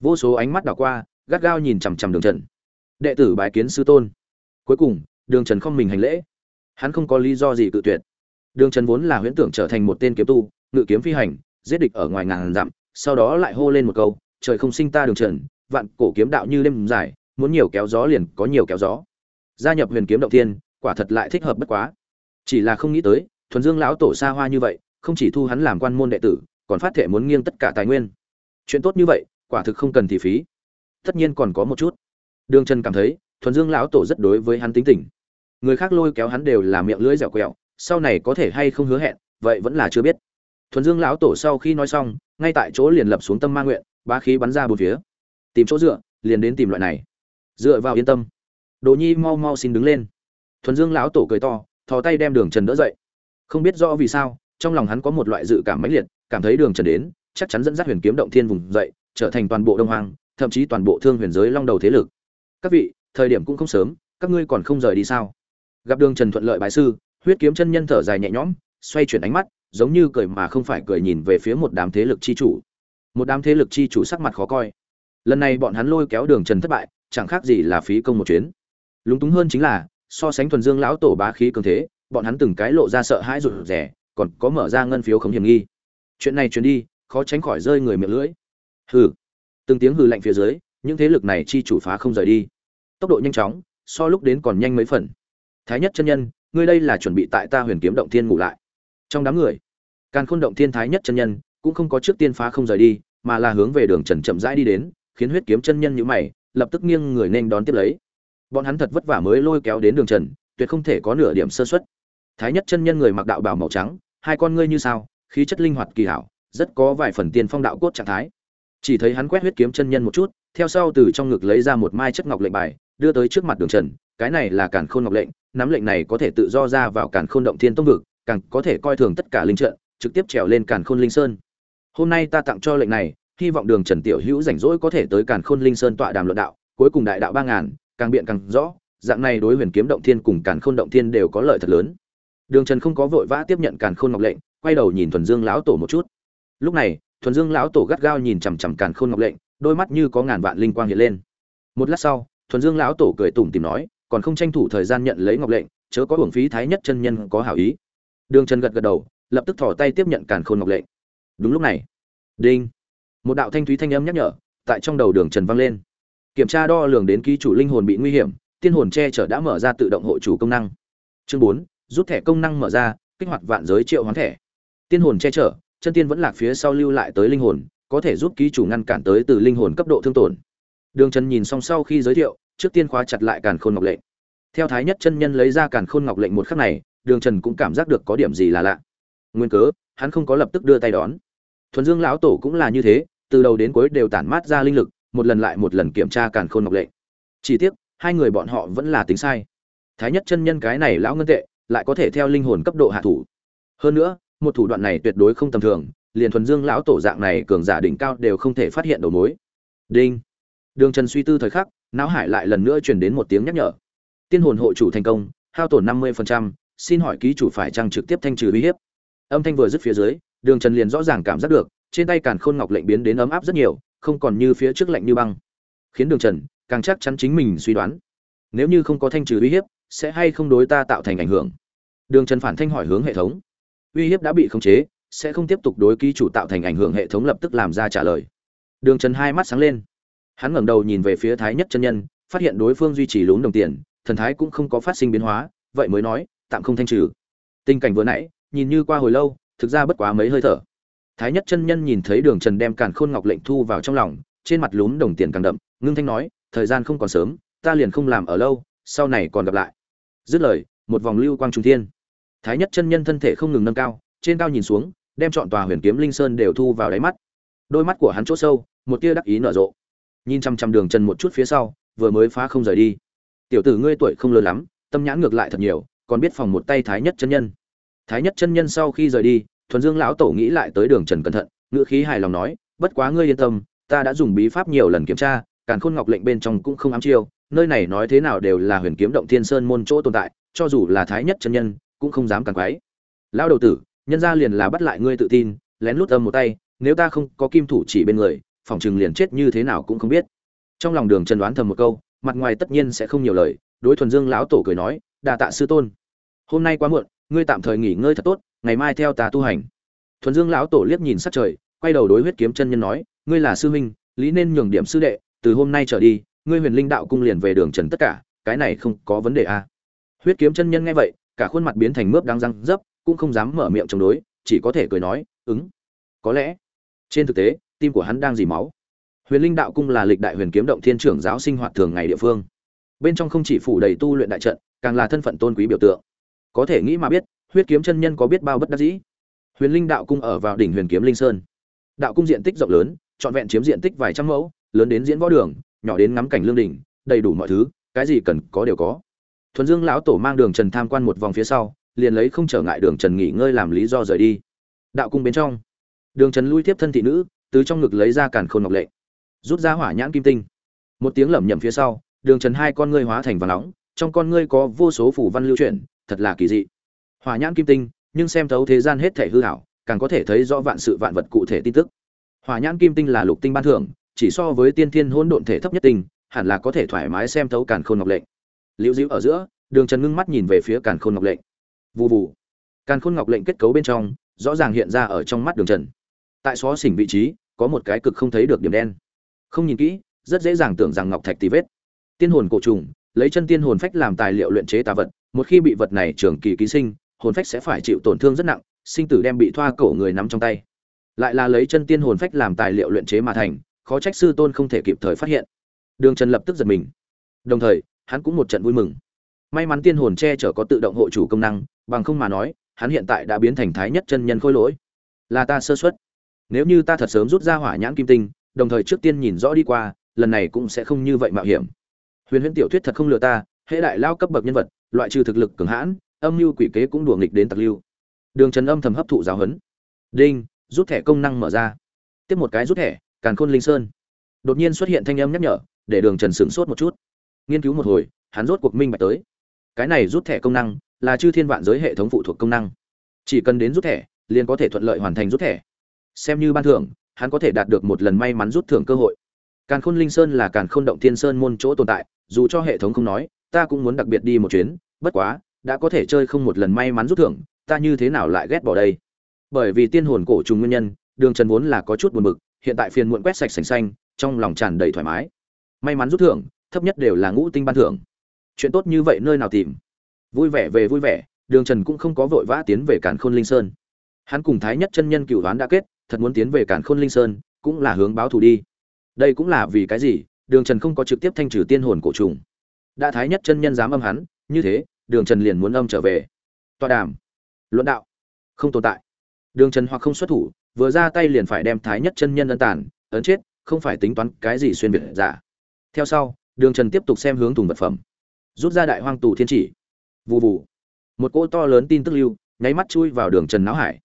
Vô số ánh mắt đảo qua, gắt gao nhìn chằm chằm đường trần. Đệ tử bái kiến sư tôn. Cuối cùng, đường trần không mình hành lễ. Hắn không có lý do gì cự tuyệt. Đường trần vốn là huyễn tưởng trở thành một tên kiếm tu, ngự kiếm phi hành, giết địch ở ngoài ngàn dặm, sau đó lại hô lên một câu, trời không sinh ta đường trần, vạn cổ kiếm đạo như đêm dài muốn nhiều kéo gió liền có nhiều kéo gió. Gia nhập huyền kiếm động tiên quả thật lại thích hợp bất quá. Chỉ là không nghĩ tới, thuần dương lão tổ xa hoa như vậy, không chỉ thu hắn làm quan môn đệ tử, còn phát thể muốn nghiêng tất cả tài nguyên. Chuyện tốt như vậy, quả thực không cần thì phí. Tất nhiên còn có một chút. Đường trần cảm thấy, thuần dương lão tổ rất đối với hắn tính tình. Người khác lôi kéo hắn đều là miệng lưỡi dẻo quẹo, sau này có thể hay không hứa hẹn, vậy vẫn là chưa biết. Thuần dương lão tổ sau khi nói xong, ngay tại chỗ liền lập xuống tâm ma nguyện ba khí bắn ra bốn phía. Tìm chỗ dựa, liền đến tìm loại này dựa vào yên tâm. Đồ nhi mau mau xin đứng lên. Thuần dương lão tổ cười to, thò tay đem đường trần đỡ dậy. Không biết rõ vì sao, trong lòng hắn có một loại dự cảm mãnh liệt, cảm thấy đường trần đến, chắc chắn dẫn dắt huyền kiếm động thiên vùng dậy, trở thành toàn bộ đông hoàng thậm chí toàn bộ thương huyền giới long đầu thế lực. Các vị, thời điểm cũng không sớm, các ngươi còn không rời đi sao? Gặp đường trần thuận lợi bái sư, huyết kiếm chân nhân thở dài nhẹ nhõm, xoay chuyển ánh mắt, giống như cười mà không phải cười nhìn về phía một đám thế lực chi chủ. Một đám thế lực chi chủ sắc mặt khó coi. Lần này bọn hắn lôi kéo đường trần thất bại chẳng khác gì là phí công một chuyến. Lúng túng hơn chính là, so sánh thuần dương lão tổ bá khí cường thế, bọn hắn từng cái lộ ra sợ hãi rụt rẻ còn có mở ra ngân phiếu khống hiểm nghi. Chuyện này truyền đi, khó tránh khỏi rơi người miệng lưỡi. Hừ. Từng tiếng hừ lạnh phía dưới, những thế lực này chi chủ phá không rời đi. Tốc độ nhanh chóng, so lúc đến còn nhanh mấy phần. Thái nhất chân nhân, ngươi đây là chuẩn bị tại ta huyền kiếm động thiên ngủ lại. Trong đám người, càn khôn động thiên thái nhất chân nhân cũng không có trước tiên phá không rời đi, mà là hướng về đường trần chậm rãi đi đến, khiến huyết kiếm chân nhân như mày lập tức nghiêng người nên đón tiếp lấy. Bọn hắn thật vất vả mới lôi kéo đến đường trần, tuyệt không thể có nửa điểm sơ xuất thái nhất chân nhân người mặc đạo bào màu trắng, hai con ngươi như sao, khí chất linh hoạt kỳ hảo, rất có vài phần tiên phong đạo cốt trạng thái. Chỉ thấy hắn quét huyết kiếm chân nhân một chút, theo sau từ trong ngực lấy ra một mai chất ngọc lệnh bài, đưa tới trước mặt đường trần, cái này là càn khôn ngọc lệnh, nắm lệnh này có thể tự do ra vào càn khôn động thiên tông vực, càng có thể coi thường tất cả linh trận, trực tiếp trèo lên càn khôn linh sơn. Hôm nay ta tặng cho lệnh này hy vọng đường trần tiểu hữu rảnh rỗi có thể tới càn khôn linh sơn tọa đàm luận đạo, cuối cùng đại đạo ba ngàn, càng biện càng rõ, dạng này đối huyền kiếm động thiên cùng càn khôn động thiên đều có lợi thật lớn. Đường trần không có vội vã tiếp nhận càn khôn ngọc lệnh, quay đầu nhìn thuần dương lão tổ một chút. Lúc này, thuần dương lão tổ gắt gao nhìn chằm chằm càn khôn ngọc lệnh, đôi mắt như có ngàn vạn linh quang hiện lên. Một lát sau, thuần dương lão tổ cười tủm tìm nói, còn không tranh thủ thời gian nhận lấy ngọc lệnh, chớ có hưởng phí thái nhất chân nhân có hảo ý. Đường trần gật gật đầu, lập tức thỏ tay tiếp nhận càn khôn ngọc lệnh. Đúng lúc này, đinh! Một đạo thanh thúy thanh âm nhắc nhở, tại trong đầu đường trần vang lên. Kiểm tra đo lường đến ký chủ linh hồn bị nguy hiểm, tiên hồn che chở đã mở ra tự động hộ chủ công năng. Chương bốn, rút thẻ công năng mở ra, kích hoạt vạn giới triệu hoán thẻ. Tiên hồn che chở, chân tiên vẫn lạc phía sau lưu lại tới linh hồn, có thể giúp ký chủ ngăn cản tới từ linh hồn cấp độ thương tổn. Đường trần nhìn xong sau khi giới thiệu, trước tiên khóa chặt lại càn khôn ngọc lệnh. Theo thái nhất chân nhân lấy ra càn khôn ngọc lệnh một khắc này, đường trần cũng cảm giác được có điểm gì là lạ. Nguyên cớ, hắn không có lập tức đưa tay đón. Thuần dương lão tổ cũng là như thế từ đầu đến cuối đều tản mát ra linh lực, một lần lại một lần kiểm tra càn khôn ngọc lệnh chỉ tiếc, hai người bọn họ vẫn là tính sai. Thái nhất chân nhân cái này lão ngân tệ, lại có thể theo linh hồn cấp độ hạ thủ. Hơn nữa, một thủ đoạn này tuyệt đối không tầm thường, liền thuần dương lão tổ dạng này cường giả đỉnh cao đều không thể phát hiện đầu mối. Đinh. Đường trần suy tư thời khắc, não hải lại lần nữa truyền đến một tiếng nhắc nhở. Tiên hồn hộ chủ thành công, hao tổn năm mươi xin hỏi ký chủ phải chăng trực tiếp thanh trừ uy hiếp? Âm thanh vừa dứt phía dưới, đường trần liền rõ ràng cảm giác được trên tay càn khôn ngọc lệnh biến đến ấm áp rất nhiều, không còn như phía trước lạnh như băng. Khiến đường trần càng chắc chắn chính mình suy đoán. Nếu như không có thanh trừ uy hiếp, sẽ hay không đối ta tạo thành ảnh hưởng? Đường trần phản thanh hỏi hướng hệ thống. Uy hiếp đã bị khống chế, sẽ không tiếp tục đối ký chủ tạo thành ảnh hưởng hệ thống lập tức làm ra trả lời. Đường trần hai mắt sáng lên. Hắn ngẩng đầu nhìn về phía thái nhất chân nhân, phát hiện đối phương duy trì lún đồng tiền, thần thái cũng không có phát sinh biến hóa, vậy mới nói, tạm không thanh trừ. Tình cảnh vừa nãy, nhìn như qua hồi lâu, thực ra bất quá mấy hơi thở thái nhất chân nhân nhìn thấy đường trần đem càn khôn ngọc lệnh thu vào trong lòng, trên mặt lún đồng tiền càng đậm, ngưng thanh nói, thời gian không còn sớm, ta liền không làm ở lâu, sau này còn gặp lại. Dứt lời, một vòng lưu quang trung thiên. Thái nhất chân nhân thân thể không ngừng nâng cao, trên cao nhìn xuống, đem chọn tòa huyền kiếm linh sơn đều thu vào đáy mắt. Đôi mắt của hắn chỗ sâu, một tia đắc ý nở rộ. Nhìn chăm chăm đường trần một chút phía sau, vừa mới phá không rời đi. Tiểu tử ngươi tuổi không lớn lắm, tâm nhãn ngược lại thật nhiều, còn biết phòng một tay thái nhất chân nhân. Thái nhất chân nhân sau khi rời đi thuần dương lão tổ nghĩ lại tới đường trần cẩn thận, ngữ khí hài lòng nói, bất quá ngươi yên tâm, ta đã dùng bí pháp nhiều lần kiểm tra, càn khôn ngọc lệnh bên trong cũng không ám chiêu, nơi này nói thế nào đều là huyền kiếm động thiên sơn môn chỗ tồn tại, cho dù là thái nhất chân nhân, cũng không dám càng quái. Lão đầu tử, nhân ra liền là bắt lại ngươi tự tin, lén lút âm một tay, nếu ta không có kim thủ chỉ bên người, phòng chừng liền chết như thế nào cũng không biết. Trong lòng đường trần đoán thầm một câu, mặt ngoài tất nhiên sẽ không nhiều lời, đối thuần dương lão tổ cười nói đà tạ sư tôn. Hôm nay quá muộn, ngươi tạm thời nghỉ ngơi thật tốt ngày mai theo ta tu hành. Thuần dương lão tổ liếc nhìn sát trời, quay đầu đối huyết kiếm chân nhân nói, ngươi là sư huynh, lý nên nhường điểm sư đệ, từ hôm nay trở đi, ngươi huyền linh đạo cung liền về đường trần tất cả, cái này không có vấn đề à. huyết kiếm chân nhân nghe vậy, cả khuôn mặt biến thành mướp đang răng dấp cũng không dám mở miệng chống đối, chỉ có thể cười nói, ứng, có lẽ. Trên thực tế, tim của hắn đang dì máu. Huyền linh đạo cung là lịch đại huyền kiếm động thiên trưởng giáo sinh hoạt thường ngày địa phương. Bên trong không chỉ phủ đầy tu luyện đại trận, càng là thân phận tôn quý biểu tượng. Có thể nghĩ mà biết huyết kiếm chân nhân có biết bao bất đắc dĩ. Huyền linh đạo cung ở vào đỉnh huyền kiếm linh sơn. Đạo cung diện tích rộng lớn, trọn vẹn chiếm diện tích vài trăm mẫu, lớn đến diễn võ đường, nhỏ đến ngắm cảnh lương đỉnh, đầy đủ mọi thứ, cái gì cần có đều có. Thuần dương lão tổ mang đường trần tham quan một vòng phía sau, liền lấy không trở ngại đường trần nghỉ ngơi làm lý do rời đi. Đạo cung bên trong, đường trần lui tiếp thân thị nữ, từ trong ngực lấy ra càn khôn ngọc lệ, rút ra hỏa nhãn kim tinh. Một tiếng lẩm nhẩm phía sau, đường trần hai con ngươi hóa thành vàng nóng, trong con ngươi có vô số phủ văn lưu chuyển, thật là kỳ dị hỏa nhãn kim tinh, nhưng xem thấu thế gian hết thể hư hảo, càng có thể thấy rõ vạn sự vạn vật cụ thể tin tức. Hỏa nhãn kim tinh là lục tinh ban thưởng, chỉ so với tiên thiên hỗn độn thể thấp nhất tinh, hẳn là có thể thoải mái xem thấu càn khôn ngọc lệnh. Liễu dĩu ở giữa, đường trần ngưng mắt nhìn về phía càn khôn ngọc lệnh. Vụ vụ càn khôn ngọc lệnh kết cấu bên trong, rõ ràng hiện ra ở trong mắt đường trần. Tại xó xỉnh vị trí, có một cái cực không thấy được điểm đen. Không nhìn kỹ, rất dễ dàng tưởng rằng ngọc thạch tì vết. Tiên hồn cổ trùng, lấy chân tiên hồn phách làm tài liệu luyện chế tà vật, một khi bị vật này trường kỳ ký sinh hồn phách sẽ phải chịu tổn thương rất nặng, sinh tử đem bị thoa cổ người nắm trong tay. Lại là lấy chân tiên hồn phách làm tài liệu luyện chế mà thành, khó trách sư tôn không thể kịp thời phát hiện. Đường trần lập tức giật mình. Đồng thời, hắn cũng một trận vui mừng. May mắn tiên hồn che chở có tự động hộ chủ công năng, bằng không mà nói, hắn hiện tại đã biến thành thái nhất chân nhân khôi lỗi. Là ta sơ xuất nếu như ta thật sớm rút ra hỏa nhãn kim tinh, đồng thời trước tiên nhìn rõ đi qua, lần này cũng sẽ không như vậy mạo hiểm. Huyền huyễn tiểu thuyết thật không lừa ta, hễ đại lao cấp bậc nhân vật, loại trừ thực lực cường hãn âm mưu quỷ kế cũng đùa nghịch đến tặc lưu. Đường trần âm thầm hấp thụ giáo huấn. Đinh, rút thẻ công năng mở ra. Tiếp một cái rút thẻ, càn khôn linh sơn. Đột nhiên xuất hiện thanh âm nhắc nhở, để đường trần sửng sốt một chút. Nghiên cứu một hồi, hắn rốt cuộc minh bạch tới. Cái này rút thẻ công năng, là chư thiên vạn giới hệ thống phụ thuộc công năng. Chỉ cần đến rút thẻ, liền có thể thuận lợi hoàn thành rút thẻ. Xem như ban thưởng, hắn có thể đạt được một lần may mắn rút thưởng cơ hội. Càn khôn linh sơn là càn khôn động thiên sơn môn chỗ tồn tại, dù cho hệ thống không nói, ta cũng muốn đặc biệt đi một chuyến, bất quá đã có thể chơi không một lần may mắn rút thưởng, ta như thế nào lại ghét bỏ đây? Bởi vì tiên hồn cổ trùng nguyên nhân, đường trần vốn là có chút buồn bực, hiện tại phiền muộn quét sạch sành xanh, trong lòng tràn đầy thoải mái. May mắn rút thưởng, thấp nhất đều là ngũ tinh ban thưởng. Chuyện tốt như vậy nơi nào tìm? Vui vẻ về vui vẻ, đường trần cũng không có vội vã tiến về cản khôn linh sơn. Hắn cùng thái nhất chân nhân cựu đoán đã kết, thật muốn tiến về cản khôn linh sơn, cũng là hướng báo thù đi. Đây cũng là vì cái gì? Đường trần không có trực tiếp thanh trừ tiên hồn cổ trùng. Đã thái nhất chân nhân dám âm hắn, như thế đường trần liền muốn âm trở về. Tọa đàm. Luận đạo. Không tồn tại. Đường trần hoặc không xuất thủ, vừa ra tay liền phải đem thái nhất chân nhân ân tàn ấn chết, không phải tính toán cái gì xuyên biệt giả. Theo sau, đường trần tiếp tục xem hướng thùng vật phẩm. Rút ra đại hoang tù thiên chỉ. Vụ vụ một cỗ to lớn tin tức lưu, nháy mắt chui vào đường trần não hải.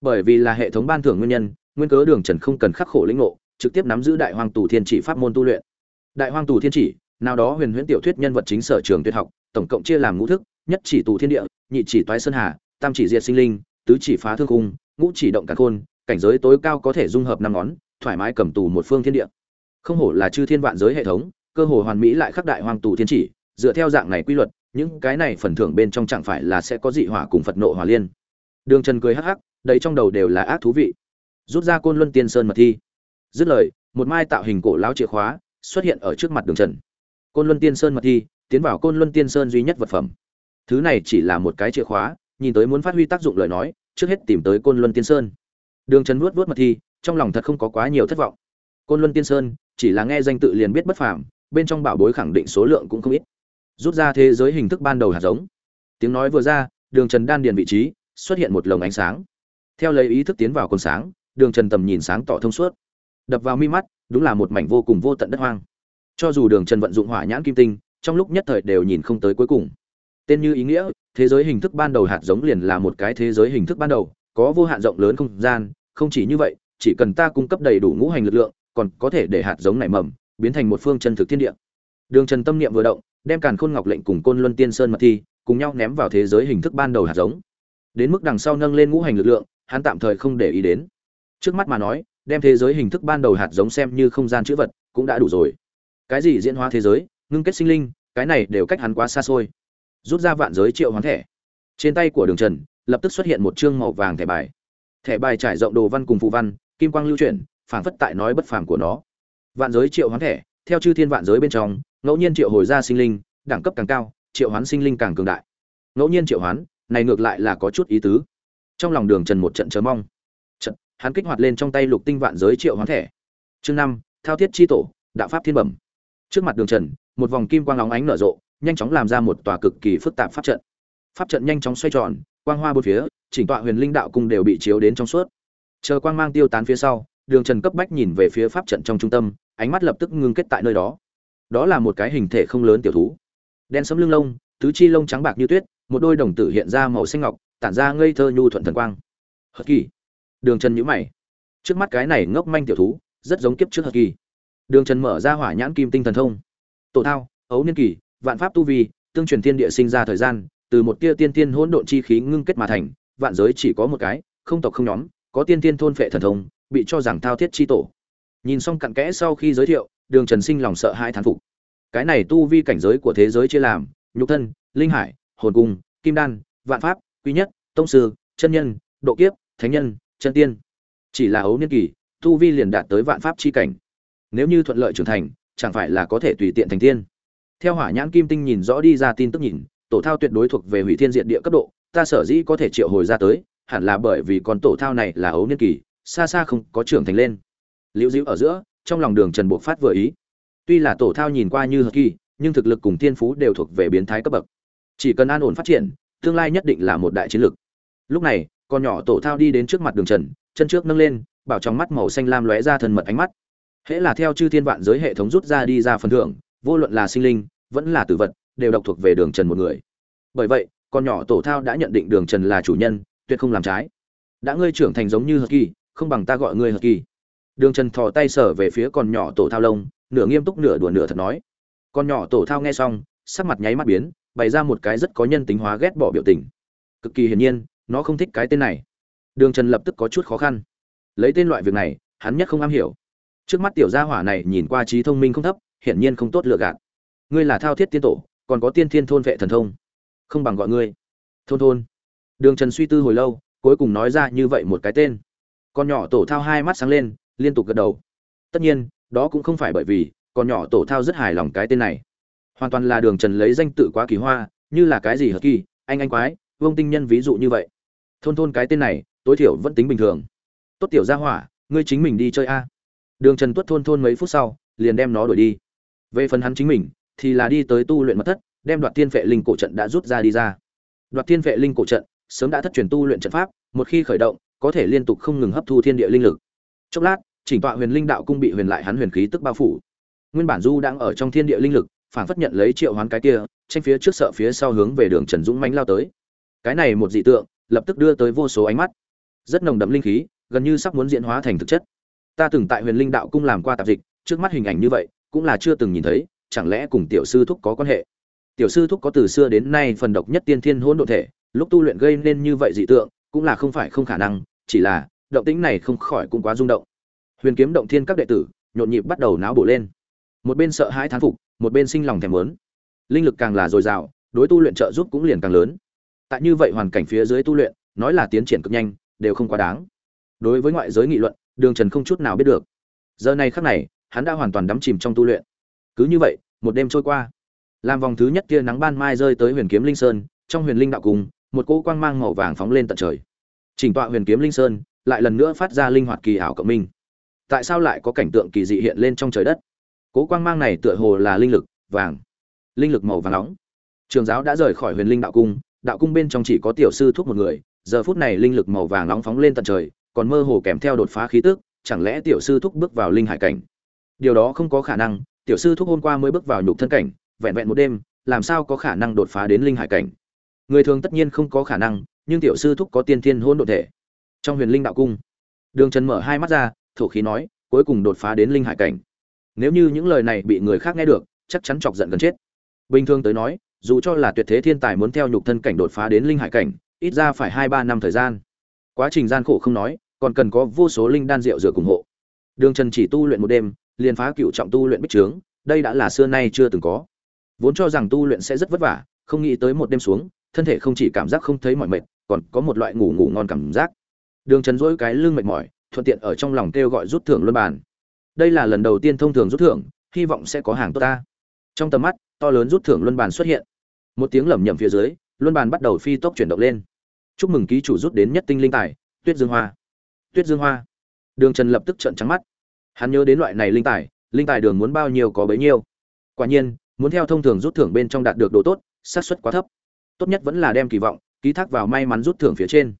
Bởi vì là hệ thống ban thưởng nguyên nhân, nguyên cớ đường trần không cần khắc khổ lĩnh ngộ, trực tiếp nắm giữ đại hoang tù thiên chỉ pháp môn tu luyện. Đại hoang tù thiên chỉ, nào đó huyền huyễn tiểu thuyết nhân vật chính sở trường tuyệt học, tổng cộng chia làm ngũ thức nhất chỉ tù thiên địa, nhị chỉ toái sơn hà, tam chỉ diệt sinh linh, tứ chỉ phá thương cung ngũ chỉ động cả khôn, cảnh giới tối cao có thể dung hợp năm ngón, thoải mái cầm tù một phương thiên địa. Không hổ là chư thiên vạn giới hệ thống, cơ hồ hoàn mỹ lại khắc đại hoàng tù thiên chỉ, dựa theo dạng này quy luật, những cái này phần thưởng bên trong chẳng phải là sẽ có dị hỏa cùng phật nộ hỏa liên. Đường trần cười hắc hắc, đầy trong đầu đều là ác thú vị. Rút ra côn luân tiên sơn mật thi. Dứt lời, một mai tạo hình cổ lão chìa khóa xuất hiện ở trước mặt đường trần. Côn luân tiên sơn mật thi, tiến vào côn luân tiên sơn duy nhất vật phẩm thứ này chỉ là một cái chìa khóa, nhìn tới muốn phát huy tác dụng lời nói, trước hết tìm tới côn luân tiên sơn. Đường trần vuốt vuốt mật thi, trong lòng thật không có quá nhiều thất vọng. Côn luân tiên sơn, chỉ là nghe danh tự liền biết bất phàm, bên trong bảo bối khẳng định số lượng cũng không ít. Rút ra thế giới hình thức ban đầu hạt giống. Tiếng nói vừa ra, đường trần đan điền vị trí, xuất hiện một lồng ánh sáng. Theo lấy ý thức tiến vào cồn sáng, đường trần tầm nhìn sáng tỏ thông suốt. Đập vào mi mắt, đúng là một mảnh vô cùng vô tận đất hoang. Cho dù đường trần vận dụng hỏa nhãn kim tinh, trong lúc nhất thời đều nhìn không tới cuối cùng tên như ý nghĩa, thế giới hình thức ban đầu hạt giống liền là một cái thế giới hình thức ban đầu, có vô hạn rộng lớn không gian, không chỉ như vậy, chỉ cần ta cung cấp đầy đủ ngũ hành lực lượng, còn có thể để hạt giống nảy mầm, biến thành một phương chân thực thiên địa. Đường trần tâm niệm vừa động, đem càn khôn ngọc lệnh cùng côn luân tiên sơn mật thi, cùng nhau ném vào thế giới hình thức ban đầu hạt giống. Đến mức đằng sau nâng lên ngũ hành lực lượng, hắn tạm thời không để ý đến. Trước mắt mà nói, đem thế giới hình thức ban đầu hạt giống xem như không gian chữ vật, cũng đã đủ rồi. Cái gì diễn hóa thế giới, ngưng kết sinh linh, cái này đều cách hắn quá xa xôi rút ra vạn giới triệu hoán thẻ. Trên tay của đường trần, lập tức xuất hiện một chương màu vàng thẻ bài. Thẻ bài trải rộng đồ văn cùng phụ văn, kim quang lưu chuyển, phảng phất tại nói bất phàm của nó. Vạn giới triệu hoán thẻ, theo chư thiên vạn giới bên trong, ngẫu nhiên triệu hồi ra sinh linh, đẳng cấp càng cao, triệu hoán sinh linh càng cường đại. Ngẫu nhiên triệu hoán, này ngược lại là có chút ý tứ. Trong lòng đường trần một trận chờ mong. Trận, hắn kích hoạt lên trong tay lục tinh vạn giới triệu hoán thẻ. Chương năm, thao thiết chi tổ, đạo pháp thiên bẩm. Trước mặt đường trần, một vòng kim quang lóng ánh nở rộ nhanh chóng làm ra một tòa cực kỳ phức tạp pháp trận. Pháp trận nhanh chóng xoay tròn, quang hoa bốn phía, chỉnh tọa huyền linh đạo cung đều bị chiếu đến trong suốt. Chờ quang mang tiêu tán phía sau, đường trần cấp bách nhìn về phía pháp trận trong trung tâm, ánh mắt lập tức ngưng kết tại nơi đó. Đó là một cái hình thể không lớn tiểu thú. Đen sẫm lưng lông, tứ chi lông trắng bạc như tuyết, một đôi đồng tử hiện ra màu xanh ngọc, tản ra ngây thơ nhu thuận thần quang. Hật kỳ. Đường trần nhíu mày. Trước mắt cái này ngốc manh tiểu thú, rất giống kiếp trước hật kỳ. Đường trần mở ra hỏa nhãn kim tinh thần thông. Tổ thao, ấu niên kỳ vạn pháp tu vi, tương truyền thiên địa sinh ra thời gian, từ một tia tiên tiên hỗn độn chi khí ngưng kết mà thành, vạn giới chỉ có một cái, không tộc không nhóm, có tiên tiên thôn phệ thần thông, bị cho rằng thao thiết chi tổ. Nhìn xong cặn kẽ sau khi giới thiệu, đường trần sinh lòng sợ hai thán phục. Cái này tu vi cảnh giới của thế giới chia làm, nhục thân, linh hải, hồn cung, kim đan, vạn pháp, quy nhất, tông sư, chân nhân, độ kiếp, thánh nhân, chân tiên. Chỉ là ấu niên kỳ, tu vi liền đạt tới vạn pháp chi cảnh. Nếu như thuận lợi trưởng thành, chẳng phải là có thể tùy tiện thành tiên theo hỏa nhãn kim tinh nhìn rõ đi ra tin tức nhìn, tổ thao tuyệt đối thuộc về hủy thiên diện địa cấp độ, ta sở dĩ có thể triệu hồi ra tới, hẳn là bởi vì con tổ thao này là ấu niên kỳ, xa xa không có trưởng thành lên. Liễu dĩu ở giữa, trong lòng đường trần buộc phát vừa ý. Tuy là tổ thao nhìn qua như hờ kỳ, nhưng thực lực cùng thiên phú đều thuộc về biến thái cấp bậc. Chỉ cần an ổn phát triển, tương lai nhất định là một đại chiến lực lúc này, con nhỏ tổ thao đi đến trước mặt đường trần, chân trước nâng lên, bảo trong mắt màu xanh lam lóe ra thân mật ánh mắt. Hễ là theo chư thiên vạn giới hệ thống rút ra đi ra phần thưởng vô luận là sinh linh, vẫn là tử vật, đều độc thuộc về đường trần một người. Bởi vậy, con nhỏ tổ thao đã nhận định đường trần là chủ nhân, tuyệt không làm trái. Đã ngươi trưởng thành giống như hờ kỳ, không bằng ta gọi ngươi hờ kỳ. Đường trần thò tay sở về phía con nhỏ tổ thao lông, nửa nghiêm túc nửa đùa nửa thật nói. Con nhỏ tổ thao nghe xong, sắc mặt nháy mắt biến, bày ra một cái rất có nhân tính hóa ghét bỏ biểu tình. Cực kỳ hiển nhiên, nó không thích cái tên này. Đường trần lập tức có chút khó khăn. Lấy tên loại việc này, hắn nhất không am hiểu. Trước mắt tiểu gia hỏa này nhìn qua trí thông minh không thấp hiển nhiên không tốt lựa gạt. Ngươi là thao thiết tiên tổ, còn có tiên thiên thôn vệ thần thông. Không bằng gọi ngươi thôn thôn. Đường trần suy tư hồi lâu, cuối cùng nói ra như vậy một cái tên. Con nhỏ tổ thao hai mắt sáng lên, liên tục gật đầu. Tất nhiên, đó cũng không phải bởi vì, con nhỏ tổ thao rất hài lòng cái tên này. Hoàn toàn là đường trần lấy danh tự quá kỳ hoa, như là cái gì hờ kỳ, anh anh quái, vương tinh nhân ví dụ như vậy. Thôn thôn cái tên này, tối thiểu vẫn tính bình thường. Tốt tiểu gia hỏa, ngươi chính mình đi chơi a. Đường trần tuất thôn thôn mấy phút sau, liền đem nó đuổi đi về phần hắn chính mình, thì là đi tới tu luyện mật thất, đem đoạt tiên vệ linh cổ trận đã rút ra đi ra. Đoạt tiên vệ linh cổ trận, sớm đã thất truyền tu luyện trận pháp, một khi khởi động, có thể liên tục không ngừng hấp thu thiên địa linh lực. Chốc lát, chỉnh tọa huyền linh đạo cung bị huyền lại hắn huyền khí tức bao phủ. Nguyên bản du đang ở trong thiên địa linh lực phản phất nhận lấy triệu hoán cái kia, tranh phía trước sợ phía sau hướng về đường trần dũng mánh lao tới. Cái này một dị tượng, lập tức đưa tới vô số ánh mắt. Rất nồng đậm linh khí, gần như sắp muốn diễn hóa thành thực chất. Ta từng tại huyền linh đạo cung làm qua tạp dịch, trước mắt hình ảnh như vậy cũng là chưa từng nhìn thấy, chẳng lẽ cùng tiểu sư thúc có quan hệ? Tiểu sư thúc có từ xưa đến nay phần độc nhất tiên thiên hỗn độ thể, lúc tu luyện gây nên như vậy dị tượng, cũng là không phải không khả năng, chỉ là, động tĩnh này không khỏi cũng quá rung động. Huyền kiếm động thiên các đệ tử, nhộn nhịp bắt đầu náo bổ lên. Một bên sợ hãi thán phục, một bên sinh lòng thèm muốn. Linh lực càng là dồi dào, đối tu luyện trợ giúp cũng liền càng lớn. Tại như vậy hoàn cảnh phía dưới tu luyện, nói là tiến triển cực nhanh, đều không quá đáng. Đối với ngoại giới nghị luận, đường trần không chút nào biết được. Giờ này khắc này hắn đã hoàn toàn đắm chìm trong tu luyện. Cứ như vậy, một đêm trôi qua. Làm vòng thứ nhất kia nắng ban mai rơi tới huyền kiếm linh sơn, trong huyền linh đạo cung một cỗ quang mang màu vàng phóng lên tận trời. Chỉnh tọa huyền kiếm linh sơn, lại lần nữa phát ra linh hoạt kỳ ảo cộng minh. Tại sao lại có cảnh tượng kỳ dị hiện lên trong trời đất? Cố quang mang này tựa hồ là linh lực, vàng. Linh lực màu vàng nóng. Trường giáo đã rời khỏi huyền linh đạo cung đạo cung bên trong chỉ có tiểu sư thuốc một người, giờ phút này linh lực màu vàng nóng phóng lên tận trời, còn mơ hồ kèm theo đột phá khí tức, chẳng lẽ tiểu sư thúc bước vào linh hải cảnh? Điều đó không có khả năng, tiểu sư thúc hôm qua mới bước vào nhục thân cảnh, vẹn vẹn một đêm, làm sao có khả năng đột phá đến linh hải cảnh? Người thường tất nhiên không có khả năng, nhưng tiểu sư thúc có tiên thiên hôn đ thể. Trong huyền linh đạo cung, đường trần mở hai mắt ra, thổ khí nói, cuối cùng đột phá đến linh hải cảnh. Nếu như những lời này bị người khác nghe được, chắc chắn chọc giận gần chết. Bình thường tới nói, dù cho là tuyệt thế thiên tài muốn theo nhục thân cảnh đột phá đến linh hải cảnh, ít ra phải hai ba năm thời gian. Quá trình gian khổ không nói, còn cần có vô số linh đan rượu rửa ủng hộ. Đường trần chỉ tu luyện một đêm liền phá cựu trọng tu luyện bích trướng, đây đã là xưa nay chưa từng có. Vốn cho rằng tu luyện sẽ rất vất vả, không nghĩ tới một đêm xuống, thân thể không chỉ cảm giác không thấy mỏi mệt, còn có một loại ngủ ngủ ngon cảm giác. Đường trần dỗi cái lưng mệt mỏi, thuận tiện ở trong lòng kêu gọi rút thưởng luân bàn. Đây là lần đầu tiên thông thường rút thưởng, hy vọng sẽ có hàng tốt ta. Trong tầm mắt, to lớn rút thưởng luân bàn xuất hiện. Một tiếng lẩm nhẩm phía dưới, luân bàn bắt đầu phi tốc chuyển động lên. Chúc mừng ký chủ rút đến nhất tinh linh tài, tuyết dương hoa. Tuyết dương hoa. Đường trần lập tức trợn trắng mắt hắn nhớ đến loại này linh tài linh tài đường muốn bao nhiêu có bấy nhiêu. Quả nhiên, muốn theo thông thường rút thưởng bên trong đạt được độ tốt, xác suất quá thấp. Tốt nhất vẫn là đem kỳ vọng, ký thác vào may mắn rút thưởng phía trên.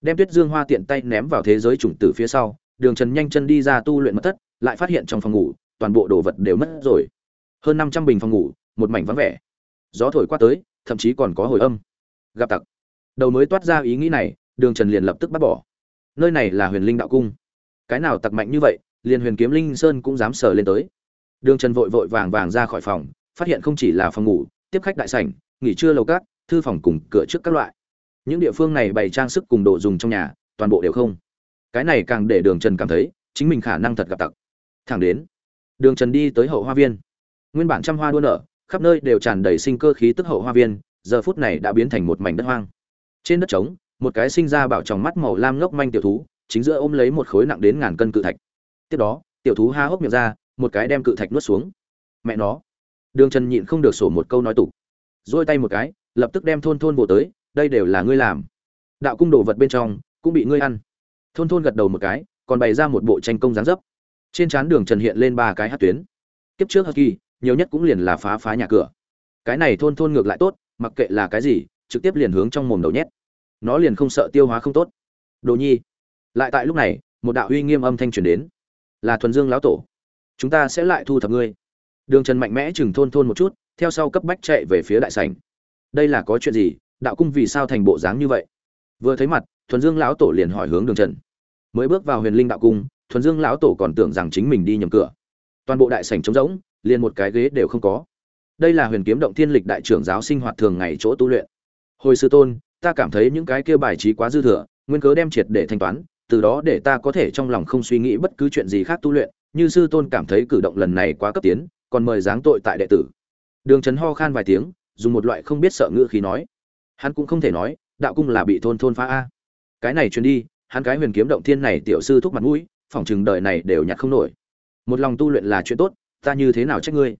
Đem tuyết dương hoa tiện tay ném vào thế giới chủng tử phía sau, đường trần nhanh chân đi ra tu luyện mật thất, lại phát hiện trong phòng ngủ, toàn bộ đồ vật đều mất rồi. Hơn năm trăm bình phòng ngủ, một mảnh vắng vẻ. Gió thổi qua tới, thậm chí còn có hồi âm. Gặp tặc. Đầu mới toát ra ý nghĩ này, đường trần liền lập tức bắt bỏ. Nơi này là huyền linh đạo cung. Cái nào tặc mạnh như vậy liền huyền kiếm linh sơn cũng dám sờ lên tới. Đường trần vội vội vàng vàng ra khỏi phòng, phát hiện không chỉ là phòng ngủ, tiếp khách đại sảnh, nghỉ trưa lầu cát thư phòng cùng cửa trước các loại. Những địa phương này bày trang sức cùng đồ dùng trong nhà, toàn bộ đều không. Cái này càng để đường trần cảm thấy, chính mình khả năng thật gặp tặc. Thẳng đến, đường trần đi tới hậu hoa viên. Nguyên bản trăm hoa đua nở, khắp nơi đều tràn đầy sinh cơ khí tức hậu hoa viên, giờ phút này đã biến thành một mảnh đất hoang. Trên đất trống, một cái sinh ra bảo tròng mắt màu lam ngốc manh tiểu thú, chính giữa ôm lấy một khối nặng đến ngàn cân cự thạch tiếp đó, tiểu thú ha hốc miệng ra, một cái đem cự thạch nuốt xuống. Mẹ nó. Đường trần nhịn không được sổ một câu nói tục. Dôi tay một cái, lập tức đem thôn thôn bộ tới, đây đều là ngươi làm. Đạo cung đồ vật bên trong, cũng bị ngươi ăn. Thôn thôn gật đầu một cái, còn bày ra một bộ tranh công dáng dấp. Trên trán đường trần hiện lên ba cái hát tuyến. Kiếp trước hắc kỳ, nhiều nhất cũng liền là phá phá nhà cửa. Cái này thôn thôn ngược lại tốt, mặc kệ là cái gì, trực tiếp liền hướng trong mồm đầu nhét. Nó liền không sợ tiêu hóa không tốt. Đồ nhi. Lại tại lúc này, một đạo uy nghiêm âm thanh truyền đến là thuần dương lão tổ. Chúng ta sẽ lại thu thập ngươi. Đường trần mạnh mẽ chừng thôn thôn một chút, theo sau cấp bách chạy về phía đại sảnh. Đây là có chuyện gì? Đạo cung vì sao thành bộ dáng như vậy? Vừa thấy mặt, thuần dương lão tổ liền hỏi hướng đường trần. Mới bước vào huyền linh đạo cung, thuần dương lão tổ còn tưởng rằng chính mình đi nhầm cửa. Toàn bộ đại sảnh trống rỗng, liền một cái ghế đều không có. Đây là huyền kiếm động thiên lịch đại trưởng giáo sinh hoạt thường ngày chỗ tu luyện. Hồi sư tôn, ta cảm thấy những cái kia bài trí quá dư thừa, nguyên cớ đem triệt để thanh toán từ đó để ta có thể trong lòng không suy nghĩ bất cứ chuyện gì khác tu luyện, như sư tôn cảm thấy cử động lần này quá cấp tiến, còn mời giáng tội tại đệ tử. Đường trấn ho khan vài tiếng, dùng một loại không biết sợ ngữ khí nói. Hắn cũng không thể nói, đạo cung là bị thôn thôn phá a. Cái này truyền đi, hắn cái huyền kiếm động thiên này tiểu sư thúc mặt mũi, phỏng chừng đời này đều nhặt không nổi. Một lòng tu luyện là chuyện tốt, ta như thế nào trách ngươi?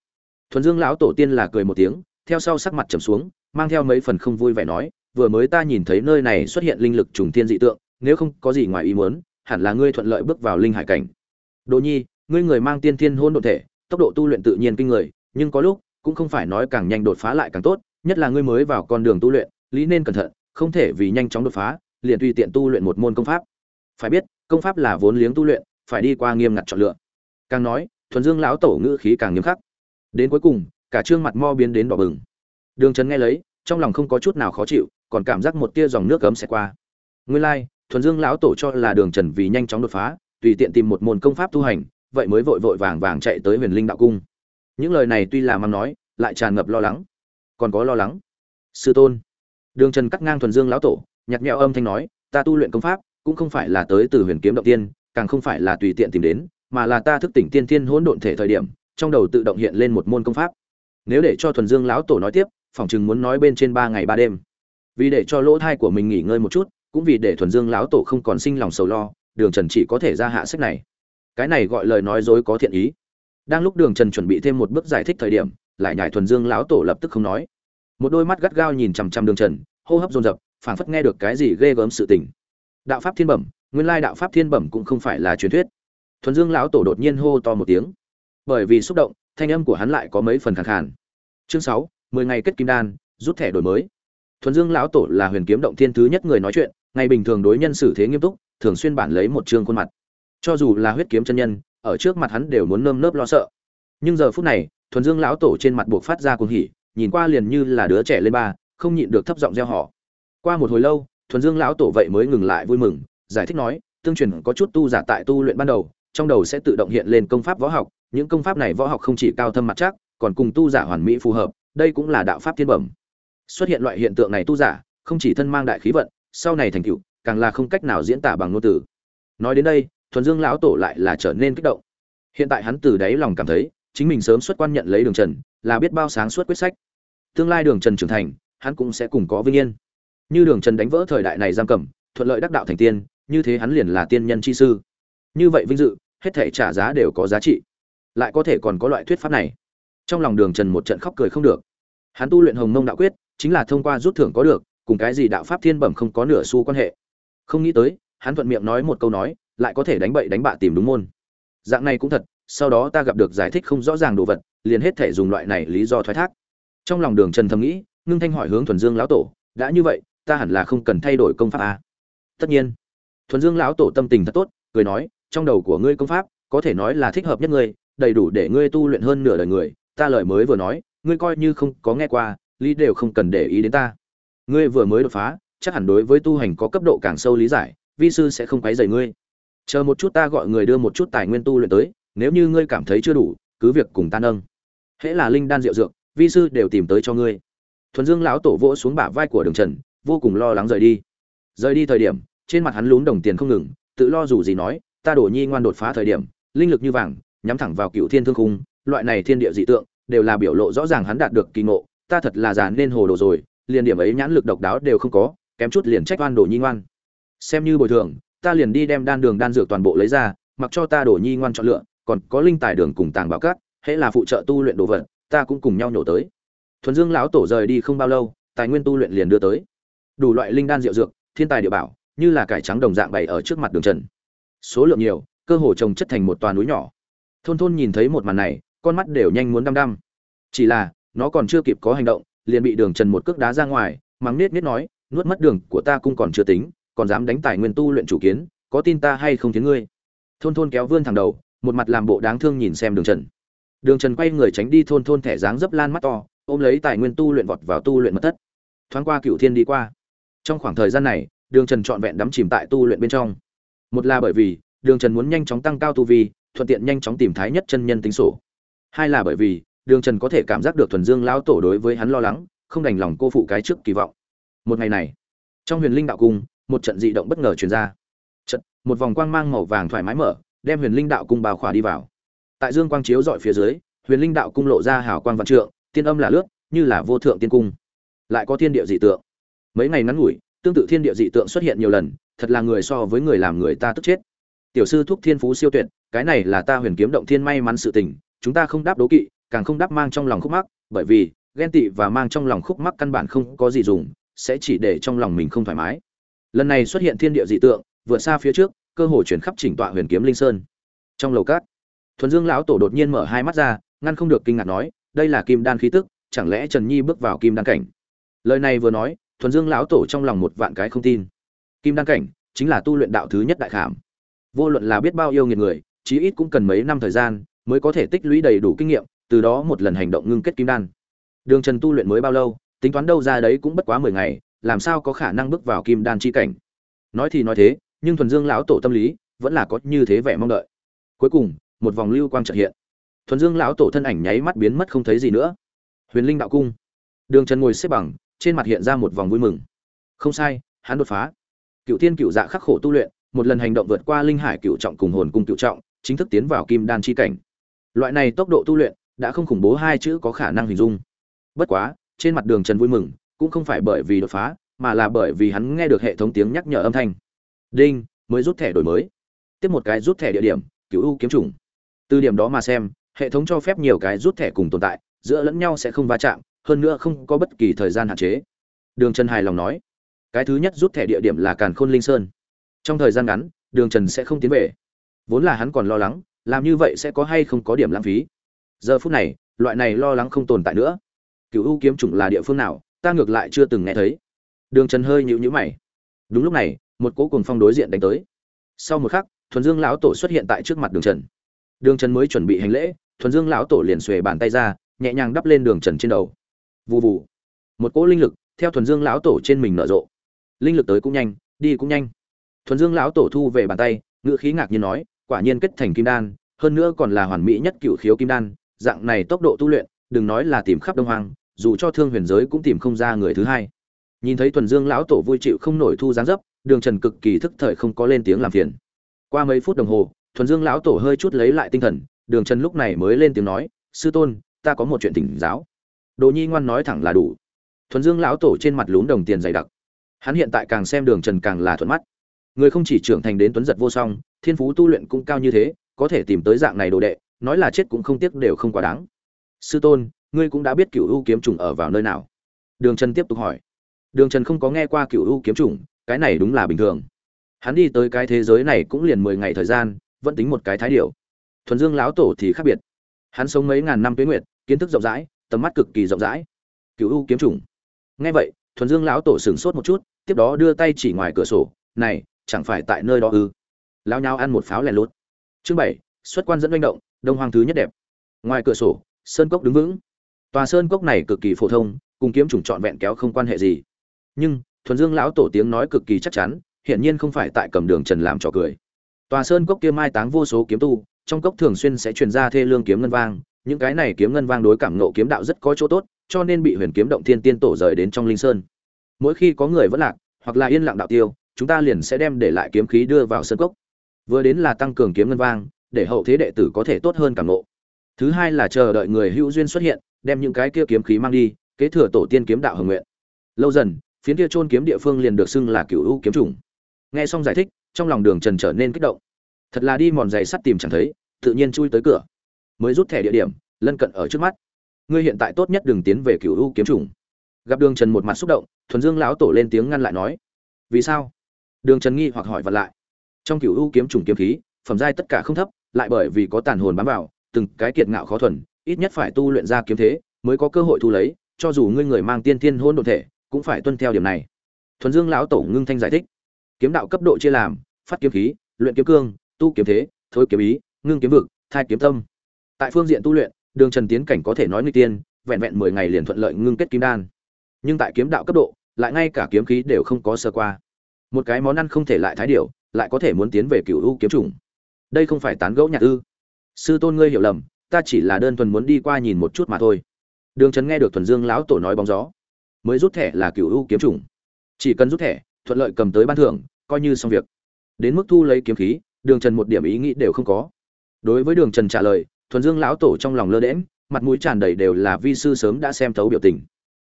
Thuần dương lão tổ tiên là cười một tiếng, theo sau sắc mặt trầm xuống, mang theo mấy phần không vui vẻ nói, vừa mới ta nhìn thấy nơi này xuất hiện linh lực trùng thiên dị tượng nếu không có gì ngoài ý muốn hẳn là ngươi thuận lợi bước vào linh hải cảnh. Đỗ nhi ngươi người mang tiên thiên hôn độ thể tốc độ tu luyện tự nhiên kinh người nhưng có lúc cũng không phải nói càng nhanh đột phá lại càng tốt nhất là ngươi mới vào con đường tu luyện lý nên cẩn thận không thể vì nhanh chóng đột phá liền tùy tiện tu luyện một môn công pháp. Phải biết công pháp là vốn liếng tu luyện phải đi qua nghiêm ngặt chọn lựa. Càng nói thuần dương lão tổ ngữ khí càng nghiêm khắc. Đến cuối cùng cả trương mặt mo biến đến đỏ bừng. Đường Trấn nghe lấy trong lòng không có chút nào khó chịu còn cảm giác một tia dòng nước ấm sẽ qua. Nguyên lai、like, thuần dương lão tổ cho là đường trần vì nhanh chóng đột phá, tùy tiện tìm một môn công pháp tu hành, vậy mới vội vội vàng vàng chạy tới huyền linh đạo cung. Những lời này tuy là mắm nói, lại tràn ngập lo lắng. Còn có lo lắng? Sư tôn. Đường trần cắt ngang thuần dương lão tổ nhặt mẹo âm thanh nói, ta tu luyện công pháp, cũng không phải là tới từ huyền kiếm động tiên, càng không phải là tùy tiện tìm đến, mà là ta thức tỉnh tiên tiên hỗn độn thể thời điểm, trong đầu tự động hiện lên một môn công pháp. Nếu để cho thuần dương lão tổ nói tiếp, phỏng chừng muốn nói bên trên ba ngày ba đêm. Vì để cho lỗ thai của mình nghỉ ngơi một chút cũng vì để thuần dương lão tổ không còn sinh lòng sầu lo, đường trần chỉ có thể ra hạ sách này. Cái này gọi lời nói dối có thiện ý. Đang lúc đường trần chuẩn bị thêm một bước giải thích thời điểm, lại nhải thuần dương lão tổ lập tức không nói. Một đôi mắt gắt gao nhìn chằm chằm đường trần, hô hấp dồn dập, phảng phất nghe được cái gì ghê gớm sự tình. Đạo pháp thiên bẩm, nguyên lai đạo pháp thiên bẩm cũng không phải là truyền thuyết. Thuần dương lão tổ đột nhiên hô to một tiếng. Bởi vì xúc động, thanh âm của hắn lại có mấy phần khàn khàn. Chương sáu, mười ngày kết kim đan, rút thẻ đổi mới. Thuần dương lão tổ là huyền kiếm động thiên thứ nhất người nói chuyện ngày bình thường đối nhân xử thế nghiêm túc, thường xuyên bản lấy một chương khuôn mặt. Cho dù là huyết kiếm chân nhân, ở trước mặt hắn đều muốn nơm nớp lo sợ. Nhưng giờ phút này, thuần dương lão tổ trên mặt buộc phát ra cuồng hỉ, nhìn qua liền như là đứa trẻ lên ba, không nhịn được thấp giọng reo họ qua một hồi lâu, thuần dương lão tổ vậy mới ngừng lại vui mừng, giải thích nói, tương truyền có chút tu giả tại tu luyện ban đầu, trong đầu sẽ tự động hiện lên công pháp võ học, những công pháp này võ học không chỉ cao thâm mặt chắc, còn cùng tu giả hoàn mỹ phù hợp, đây cũng là đạo pháp thiên bẩm. Xuất hiện loại hiện tượng này tu giả, không chỉ thân mang đại khí vận sau này thành tựu, càng là không cách nào diễn tả bằng ngôn từ. Nói đến đây, thuần dương lão tổ lại là trở nên kích động. Hiện tại hắn từ đáy lòng cảm thấy, chính mình sớm xuất quan nhận lấy đường trần, là biết bao sáng suốt quyết sách. Tương lai đường trần trưởng thành, hắn cũng sẽ cùng có vinh yên. Như đường trần đánh vỡ thời đại này giam cầm, thuận lợi đắc đạo thành tiên, như thế hắn liền là tiên nhân chi sư. Như vậy vinh dự, hết thể trả giá đều có giá trị. Lại có thể còn có loại thuyết pháp này. Trong lòng đường trần một trận khóc cười không được. Hắn tu luyện hồng mông đạo quyết, chính là thông qua rút thưởng có được cùng cái gì đạo pháp thiên bẩm không có nửa xu quan hệ. Không nghĩ tới, hắn thuận miệng nói một câu nói, lại có thể đánh bậy đánh bạ tìm đúng môn. Dạng này cũng thật, sau đó ta gặp được giải thích không rõ ràng đồ vật, liền hết thể dùng loại này lý do thoái thác. Trong lòng đường trần thầm nghĩ, ngưng thanh hỏi hướng thuần dương lão tổ, đã như vậy, ta hẳn là không cần thay đổi công pháp à? tất nhiên. Thuần dương lão tổ tâm tình thật tốt, cười nói, trong đầu của ngươi công pháp, có thể nói là thích hợp nhất ngươi, đầy đủ để ngươi tu luyện hơn nửa đời người, ta lời mới vừa nói, ngươi coi như không có nghe qua, lý đều không cần để ý đến ta ngươi vừa mới đột phá, chắc hẳn đối với tu hành có cấp độ càng sâu lý giải, vi sư sẽ không quấy rầy ngươi. Chờ một chút ta gọi người đưa một chút tài nguyên tu luyện tới, nếu như ngươi cảm thấy chưa đủ, cứ việc cùng ta nâng. Hễ là linh đan rượu dược, vi sư đều tìm tới cho ngươi. Thuần dương lão tổ vỗ xuống bả vai của đường trần, vô cùng lo lắng rời đi. Rời đi thời điểm, trên mặt hắn lún đồng tiền không ngừng, tự lo dù gì nói, ta đổ nhi ngoan đột phá thời điểm, linh lực như vàng, nhắm thẳng vào cựu thiên thương khung, loại này thiên địa dị tượng, đều là biểu lộ rõ ràng hắn đạt được kỳ ngộ, ta thật là già nên hồ đồ rồi liền điểm ấy nhãn lực độc đáo đều không có, kém chút liền trách oan đồ nhi ngoan. Xem như bồi thường, ta liền đi đem đan đường đan dược toàn bộ lấy ra, mặc cho ta đổ nhi ngoan chọn lựa, còn có linh tài đường cùng tàng bảo cát hễ là phụ trợ tu luyện đồ vật, ta cũng cùng nhau nhổ tới. Thuần dương lão tổ rời đi không bao lâu, tài nguyên tu luyện liền đưa tới. Đủ loại linh đan diệu dược, thiên tài địa bảo, như là cải trắng đồng dạng bày ở trước mặt đường trần. Số lượng nhiều, cơ hồ trồng chất thành một toà núi nhỏ. Thôn thôn nhìn thấy một màn này, con mắt đều nhanh muốn đăm đăm. Chỉ là, nó còn chưa kịp có hành động liền bị đường trần một cước đá ra ngoài, mắng nết nết nói, nuốt mất đường của ta cũng còn chưa tính, còn dám đánh tài nguyên tu luyện chủ kiến, có tin ta hay không tiếng ngươi? Thôn thôn kéo vươn thẳng đầu, một mặt làm bộ đáng thương nhìn xem đường trần. Đường trần quay người tránh đi thôn thôn thẻ dáng dấp lan mắt to, ôm lấy tài nguyên tu luyện vọt vào tu luyện mật thất. Thoáng qua cựu thiên đi qua. Trong khoảng thời gian này, đường trần trọn vẹn đắm chìm tại tu luyện bên trong. Một là bởi vì, đường trần muốn nhanh chóng tăng cao tu vi, thuận tiện nhanh chóng tìm thái nhất chân nhân tính sổ. Hai là bởi vì đường trần có thể cảm giác được thuần dương lão tổ đối với hắn lo lắng, không đành lòng cô phụ cái trước kỳ vọng. Một ngày này, trong huyền linh đạo cung, một trận dị động bất ngờ truyền ra. Trận, một vòng quang mang màu vàng thoải mái mở, đem huyền linh đạo cung bao khỏa đi vào. Tại dương quang chiếu dọi phía dưới, huyền linh đạo cung lộ ra hào quang vạn trượng, tiên âm là lướt, như là vô thượng tiên cung. Lại có thiên địa dị tượng. Mấy ngày ngắn ngủi, tương tự thiên địa dị tượng xuất hiện nhiều lần, thật là người so với người làm người ta tức chết. Tiểu sư thúc thiên phú siêu tuyệt, cái này là ta huyền kiếm động thiên may mắn sự tình, chúng ta không đáp đố kỵ càng không đáp mang trong lòng khúc mắc, bởi vì, ghen tị và mang trong lòng khúc mắc căn bản không có gì dùng, sẽ chỉ để trong lòng mình không thoải mái. Lần này xuất hiện thiên địa dị tượng, vượt xa phía trước, cơ hội chuyển khắp chỉnh tọa huyền kiếm linh sơn. Trong lầu cát, thuần dương lão tổ đột nhiên mở hai mắt ra, ngăn không được kinh ngạc nói, đây là kim đan khí tức, chẳng lẽ trần nhi bước vào kim đan cảnh? Lời này vừa nói, thuần dương lão tổ trong lòng một vạn cái không tin. Kim đan cảnh chính là tu luyện đạo thứ nhất đại khảm. Vô luận là biết bao yêu nghiệt người, chí ít cũng cần mấy năm thời gian mới có thể tích lũy đầy đủ kinh nghiệm từ đó một lần hành động ngưng kết kim đan. Đường trần tu luyện mới bao lâu, tính toán đâu ra đấy cũng bất quá mười ngày, làm sao có khả năng bước vào kim đan chi cảnh? Nói thì nói thế, nhưng thuần dương lão tổ tâm lý vẫn là có như thế vẻ mong đợi. Cuối cùng, một vòng lưu quang chợt hiện. Thuần dương lão tổ thân ảnh nháy mắt biến mất không thấy gì nữa. Huyền linh đạo cung. Đường trần ngồi xếp bằng, trên mặt hiện ra một vòng vui mừng. Không sai, hắn đột phá. Cựu thiên cựu dạ khắc khổ tu luyện, một lần hành động vượt qua linh hải cựu trọng cùng hồn cung cựu trọng, chính thức tiến vào kim đan chi cảnh. Loại này tốc độ tu luyện đã không khủng bố hai chữ có khả năng hình dung. Bất quá, trên mặt đường trần vui mừng, cũng không phải bởi vì đột phá, mà là bởi vì hắn nghe được hệ thống tiếng nhắc nhở âm thanh. Đinh, mới rút thẻ đổi mới. Tiếp một cái rút thẻ địa điểm cứu u kiếm trùng. từ điểm đó mà xem, hệ thống cho phép nhiều cái rút thẻ cùng tồn tại, giữa lẫn nhau sẽ không va chạm, hơn nữa không có bất kỳ thời gian hạn chế. Đường trần hài lòng nói, cái thứ nhất rút thẻ địa điểm là càn khôn linh sơn. Trong thời gian ngắn, đường trần sẽ không tiến về. Vốn là hắn còn lo lắng, làm như vậy sẽ có hay không có điểm lãng phí giờ phút này, loại này lo lắng không tồn tại nữa. Cựu u kiếm chủng là địa phương nào, ta ngược lại chưa từng nghe thấy. Đường trần hơi nhịu nhữ mày. Đúng lúc này, một cỗ cùng phong đối diện đánh tới. Sau một khắc, thuần dương lão tổ xuất hiện tại trước mặt đường trần. Đường trần mới chuẩn bị hành lễ, thuần dương lão tổ liền xuề bàn tay ra, nhẹ nhàng đắp lên đường trần trên đầu. Vụ vụ một cỗ linh lực, theo thuần dương lão tổ trên mình nở rộ. Linh lực tới cũng nhanh, đi cũng nhanh. Thuần dương lão tổ thu về bàn tay, ngữ khí ngạc nhiên nói, quả nhiên kết thành kim đan, hơn nữa còn là hoàn mỹ nhất cựu khiếu kim đan dạng này tốc độ tu luyện đừng nói là tìm khắp đông Hoang, dù cho thương huyền giới cũng tìm không ra người thứ hai. Nhìn thấy Tuần dương lão tổ vui chịu không nổi thu dáng dấp đường trần cực kỳ thức thời không có lên tiếng làm phiền. Qua mấy phút đồng hồ thuần dương lão tổ hơi chút lấy lại tinh thần đường trần lúc này mới lên tiếng nói sư tôn ta có một chuyện tỉnh giáo. Đồ nhi ngoan nói thẳng là đủ. Thuần dương lão tổ trên mặt lún đồng tiền dày đặc. Hắn hiện tại càng xem đường trần càng là thuận mắt. Người không chỉ trưởng thành đến tuấn giật vô song thiên phú tu luyện cũng cao như thế có thể tìm tới dạng này đồ đệ nói là chết cũng không tiếc đều không quá đáng. Sư tôn, ngươi cũng đã biết cựu u kiếm trùng ở vào nơi nào. Đường trần tiếp tục hỏi. Đường trần không có nghe qua cựu u kiếm trùng, cái này đúng là bình thường. Hắn đi tới cái thế giới này cũng liền mười ngày thời gian, vẫn tính một cái thái điệu thuần dương lão tổ thì khác biệt. Hắn sống mấy ngàn năm tuế nguyệt, kiến thức rộng rãi, tầm mắt cực kỳ rộng rãi. Cựu u kiếm trùng. Nghe vậy, thuần dương lão tổ sửng sốt một chút, tiếp đó đưa tay chỉ ngoài cửa sổ, này, chẳng phải tại nơi đó ư? Lao nhau ăn một pháo lèn lút chương bảy, xuất quan dẫn manh động đông hoang thứ nhất đẹp. Ngoài cửa sổ, sơn cốc đứng vững. Tòa sơn cốc này cực kỳ phổ thông, cùng kiếm trùng trọn vẹn kéo không quan hệ gì. Nhưng, thuần dương lão tổ tiếng nói cực kỳ chắc chắn, hiển nhiên không phải tại cầm đường trần làm trò cười. Tòa sơn cốc kia mai táng vô số kiếm tu, trong cốc thường xuyên sẽ truyền ra thê lương kiếm ngân vang, những cái này kiếm ngân vang đối cảm nộ kiếm đạo rất có chỗ tốt, cho nên bị huyền kiếm động thiên tiên tổ rời đến trong linh sơn. Mỗi khi có người vẫn lạc, hoặc là yên lặng đạo tiêu, chúng ta liền sẽ đem để lại kiếm khí đưa vào sơn cốc. Vừa đến là tăng cường kiếm ngân vang để hậu thế đệ tử có thể tốt hơn cảm ngộ. thứ hai là chờ đợi người hữu duyên xuất hiện, đem những cái kia kiếm khí mang đi, kế thừa tổ tiên kiếm đạo hồng nguyện. Lâu dần, phiến kia chôn kiếm địa phương liền được xưng là cửu u kiếm trùng nghe xong giải thích, trong lòng đường trần trở nên kích động. Thật là đi mòn giày sắt tìm chẳng thấy, tự nhiên chui tới cửa. Mới rút thẻ địa điểm, lân cận ở trước mắt. Ngươi hiện tại tốt nhất đừng tiến về cửu u kiếm trùng gặp đường trần một mặt xúc động, thuần dương lão tổ lên tiếng ngăn lại nói. Vì sao? Đường trần nghi hoặc hỏi vặn lại. Trong cửu u kiếm trùng kiếm khí phẩm giai tất cả không thấp, lại bởi vì có tàn hồn bám vào, từng cái kiệt ngạo khó thuần, ít nhất phải tu luyện ra kiếm thế mới có cơ hội thu lấy, cho dù ngươi người mang tiên thiên hôn độ thể, cũng phải tuân theo điểm này. Thuần dương lão tổ ngưng thanh giải thích. Kiếm đạo cấp độ chia làm, phát kiếm khí, luyện kiếm cương, tu kiếm thế thôi kiếm ý, ngưng kiếm vực, thai kiếm tâm. Tại phương diện tu luyện, đường trần tiến cảnh có thể nói nguy tiên, vẹn vẹn mười ngày liền thuận lợi ngưng kết kim đan. Nhưng tại kiếm đạo cấp độ, lại ngay cả kiếm khí đều không có sơ qua. Một cái món ăn không thể lại thái điệu lại có thể muốn tiến về cựu u kiếm chủng đây không phải tán gẫu nhạc ư? Sư tôn ngươi hiểu lầm, ta chỉ là đơn thuần muốn đi qua nhìn một chút mà thôi. Đường trần nghe được thuần dương lão tổ nói bóng gió, mới rút thẻ là cựu u kiếm chủng. Chỉ cần rút thẻ, thuận lợi cầm tới ban thưởng, coi như xong việc. Đến mức thu lấy kiếm khí, đường trần một điểm ý nghĩ đều không có. Đối với đường trần trả lời, thuần dương lão tổ trong lòng lơ đễm mặt mũi tràn đầy đều là vi sư sớm đã xem thấu biểu tình.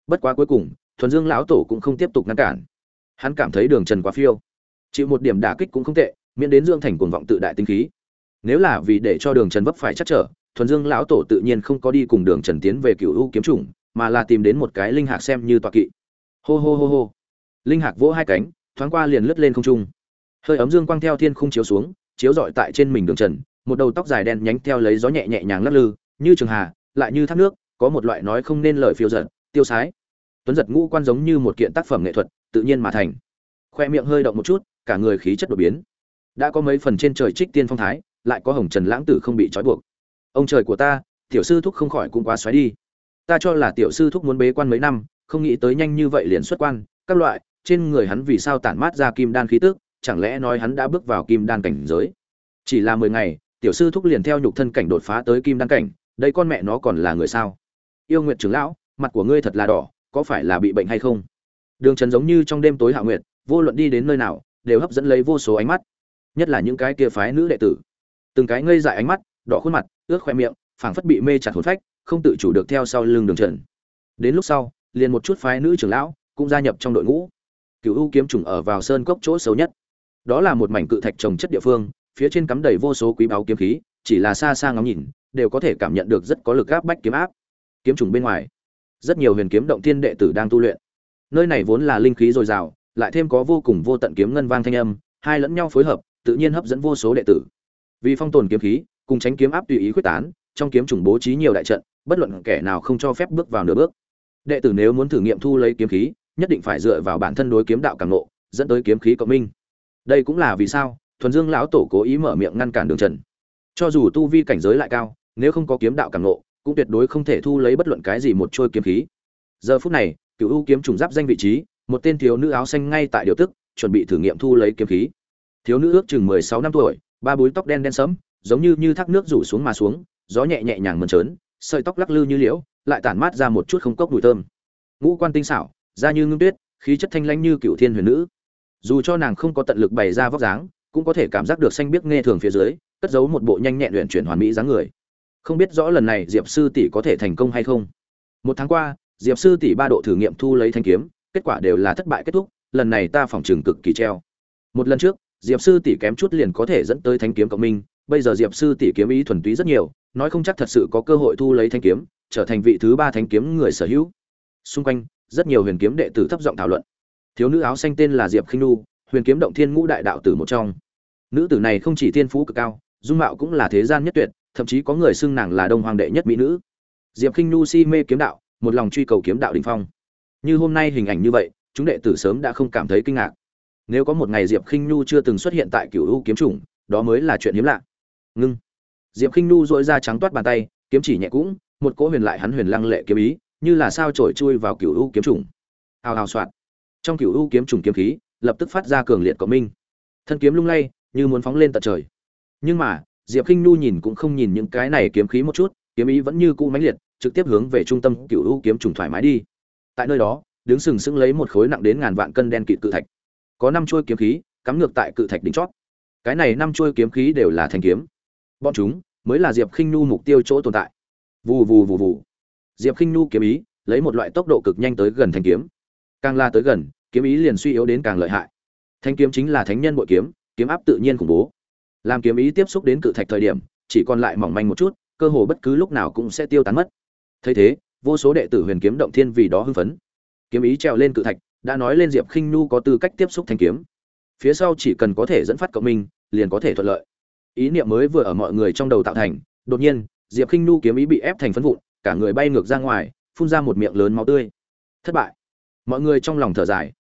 Bất quá cuối cùng, thuần dương lão tổ cũng không tiếp tục ngăn cản. Hắn cảm thấy đường trần quá phiêu. Chịu một điểm đả kích cũng không tệ miễn đến dương thành cuồng vọng tự đại tinh khí. Nếu là vì để cho đường trần vấp phải chắc trở, thuần dương lão tổ tự nhiên không có đi cùng đường trần tiến về cựu u kiếm chủng, mà là tìm đến một cái linh hạc xem như tọa kỵ. Hô hô hô hô. Linh hạc vỗ hai cánh, thoáng qua liền lướt lên không trung. Hơi ấm dương quang theo thiên không chiếu xuống, chiếu rọi tại trên mình đường trần, một đầu tóc dài đen nhánh theo lấy gió nhẹ nhẹ nhàng lắc lư, như trường hà, lại như thác nước, có một loại nói không nên lời phiêu giật tiêu sái. Tuấn giật ngũ quan giống như một kiện tác phẩm nghệ thuật, tự nhiên mà thành. Khoe miệng hơi động một chút, cả người khí chất đột biến đã có mấy phần trên trời trích tiên phong thái, lại có hồng trần lãng tử không bị trói buộc. Ông trời của ta, tiểu sư thúc không khỏi cũng quá xoáy đi. Ta cho là tiểu sư thúc muốn bế quan mấy năm, không nghĩ tới nhanh như vậy liền xuất quan. Các loại, trên người hắn vì sao tản mát ra kim đan khí tức, chẳng lẽ nói hắn đã bước vào kim đan cảnh giới? Chỉ là mười ngày, tiểu sư thúc liền theo nhục thân cảnh đột phá tới kim đan cảnh, đây con mẹ nó còn là người sao? Yêu nguyệt trưởng lão, mặt của ngươi thật là đỏ, có phải là bị bệnh hay không? Đường trần giống như trong đêm tối hạ nguyệt, vô luận đi đến nơi nào, đều hấp dẫn lấy vô số ánh mắt nhất là những cái kia phái nữ đệ tử. Từng cái ngây dại ánh mắt, đỏ khuôn mặt, ướt khoe miệng, phảng phất bị mê chặt hồn phách, không tự chủ được theo sau lưng đường trần. Đến lúc sau, liền một chút phái nữ trưởng lão cũng gia nhập trong đội ngũ. Cựu u kiếm trùng ở vào sơn cốc chỗ xấu nhất. Đó là một mảnh cự thạch trồng chất địa phương, phía trên cắm đầy vô số quý báu kiếm khí, chỉ là xa xa ngắm nhìn, đều có thể cảm nhận được rất có lực áp bách kiếm áp. Kiếm trùng bên ngoài, rất nhiều huyền kiếm động thiên đệ tử đang tu luyện. Nơi này vốn là linh khí dồi dào, lại thêm có vô cùng vô tận kiếm ngân vang thanh âm, hai lẫn nhau phối hợp tự nhiên hấp dẫn vô số đệ tử. Vì phong tồn kiếm khí cùng tránh kiếm áp tùy ý quyết tán trong kiếm trùng bố trí nhiều đại trận bất luận kẻ nào không cho phép bước vào nửa bước. Đệ tử nếu muốn thử nghiệm thu lấy kiếm khí nhất định phải dựa vào bản thân đối kiếm đạo cảm ngộ, dẫn tới kiếm khí cộng minh. Đây cũng là vì sao thuần dương lão tổ cố ý mở miệng ngăn cản đường trần. Cho dù tu vi cảnh giới lại cao nếu không có kiếm đạo cảm ngộ, cũng tuyệt đối không thể thu lấy bất luận cái gì một trôi kiếm khí. Giờ phút này cửu u kiếm trùng giáp danh vị trí một tên thiếu nữ áo xanh ngay tại điều tức chuẩn bị thử nghiệm thu lấy kiếm khí thiếu nữ ước chừng mười sáu năm tuổi, ba búi tóc đen đen sẫm, giống như như thác nước rủ xuống mà xuống, gió nhẹ nhẹ nhàng mơn trớn, sợi tóc lắc lư như liễu, lại tản mát ra một chút không cốc mùi thơm. Ngũ quan tinh xảo, da như ngưng tuyết, khí chất thanh lãnh như cựu thiên huyền nữ. Dù cho nàng không có tận lực bày ra vóc dáng, cũng có thể cảm giác được xanh biếc nghe thường phía dưới, cất giấu một bộ nhanh nhẹn luyện chuyển hoàn mỹ dáng người. Không biết rõ lần này diệp sư tỷ có thể thành công hay không. Một tháng qua, diệp sư tỷ ba độ thử nghiệm thu lấy thanh kiếm, kết quả đều là thất bại kết thúc, lần này ta phòng trường cực kỳ treo. Một lần trước diệp sư tỷ kém chút liền có thể dẫn tới thanh kiếm cộng minh, bây giờ diệp sư tỷ kiếm ý thuần túy rất nhiều, nói không chắc thật sự có cơ hội thu lấy thanh kiếm, trở thành vị thứ ba thanh kiếm người sở hữu. Xung quanh, rất nhiều huyền kiếm đệ tử thấp giọng thảo luận. Thiếu nữ áo xanh tên là diệp khinh nu huyền kiếm động thiên ngũ đại đạo tử một trong. Nữ tử này không chỉ thiên phú cực cao, dung mạo cũng là thế gian nhất tuyệt, thậm chí có người xưng nàng là đông hoàng đệ nhất mỹ nữ. Diệp khinh nu si mê kiếm đạo, một lòng truy cầu kiếm đạo đình phong. Như hôm nay hình ảnh như vậy, chúng đệ tử sớm đã không cảm thấy kinh ngạc nếu có một ngày diệp khinh nu chưa từng xuất hiện tại cựu u kiếm chủng, đó mới là chuyện hiếm lạ. Ngưng. Diệp khinh nu dội ra trắng toát bàn tay, kiếm chỉ nhẹ cũng, một cỗ huyền lại hắn huyền lăng lệ kiếm ý, như là sao trổi chui vào cựu u kiếm chủng. Hào hào soạt. Trong cựu u kiếm trùng kiếm khí, lập tức phát ra cường liệt cộng minh. Thân kiếm lung lay, như muốn phóng lên tận trời. Nhưng mà, diệp khinh nu nhìn cũng không nhìn những cái này kiếm khí một chút, kiếm ý vẫn như cũ mãnh liệt, trực tiếp hướng về trung tâm cựu u kiếm trùng thoải mái đi. Tại nơi đó, đứng sừng sững lấy một khối nặng đến ngàn vạn cân đen kịt cự thạch có năm chuôi kiếm khí, cắm ngược tại cự thạch đỉnh chót. Cái này năm chuôi kiếm khí đều là thanh kiếm. Bọn chúng mới là diệp khinh nu mục tiêu chỗ tồn tại. Vù vù vù vù. Diệp khinh nu kiếm ý lấy một loại tốc độ cực nhanh tới gần thanh kiếm. Càng la tới gần, kiếm ý liền suy yếu đến càng lợi hại. Thanh kiếm chính là thánh nhân bội kiếm kiếm áp tự nhiên khủng bố. Làm kiếm ý tiếp xúc đến cự thạch thời điểm, chỉ còn lại mỏng manh một chút, cơ hồ bất cứ lúc nào cũng sẽ tiêu tán mất. Thấy thế, vô số đệ tử huyền kiếm động thiên vì đó hưng phấn. Kiếm ý trèo lên cự thạch đã nói lên diệp khinh nu có tư cách tiếp xúc thanh kiếm. Phía sau chỉ cần có thể dẫn phát cộng minh, liền có thể thuận lợi. Ý niệm mới vừa ở mọi người trong đầu tạo thành, đột nhiên, diệp khinh nu kiếm ý bị ép thành phấn vụn, cả người bay ngược ra ngoài, phun ra một miệng lớn máu tươi. Thất bại. Mọi người trong lòng thở dài.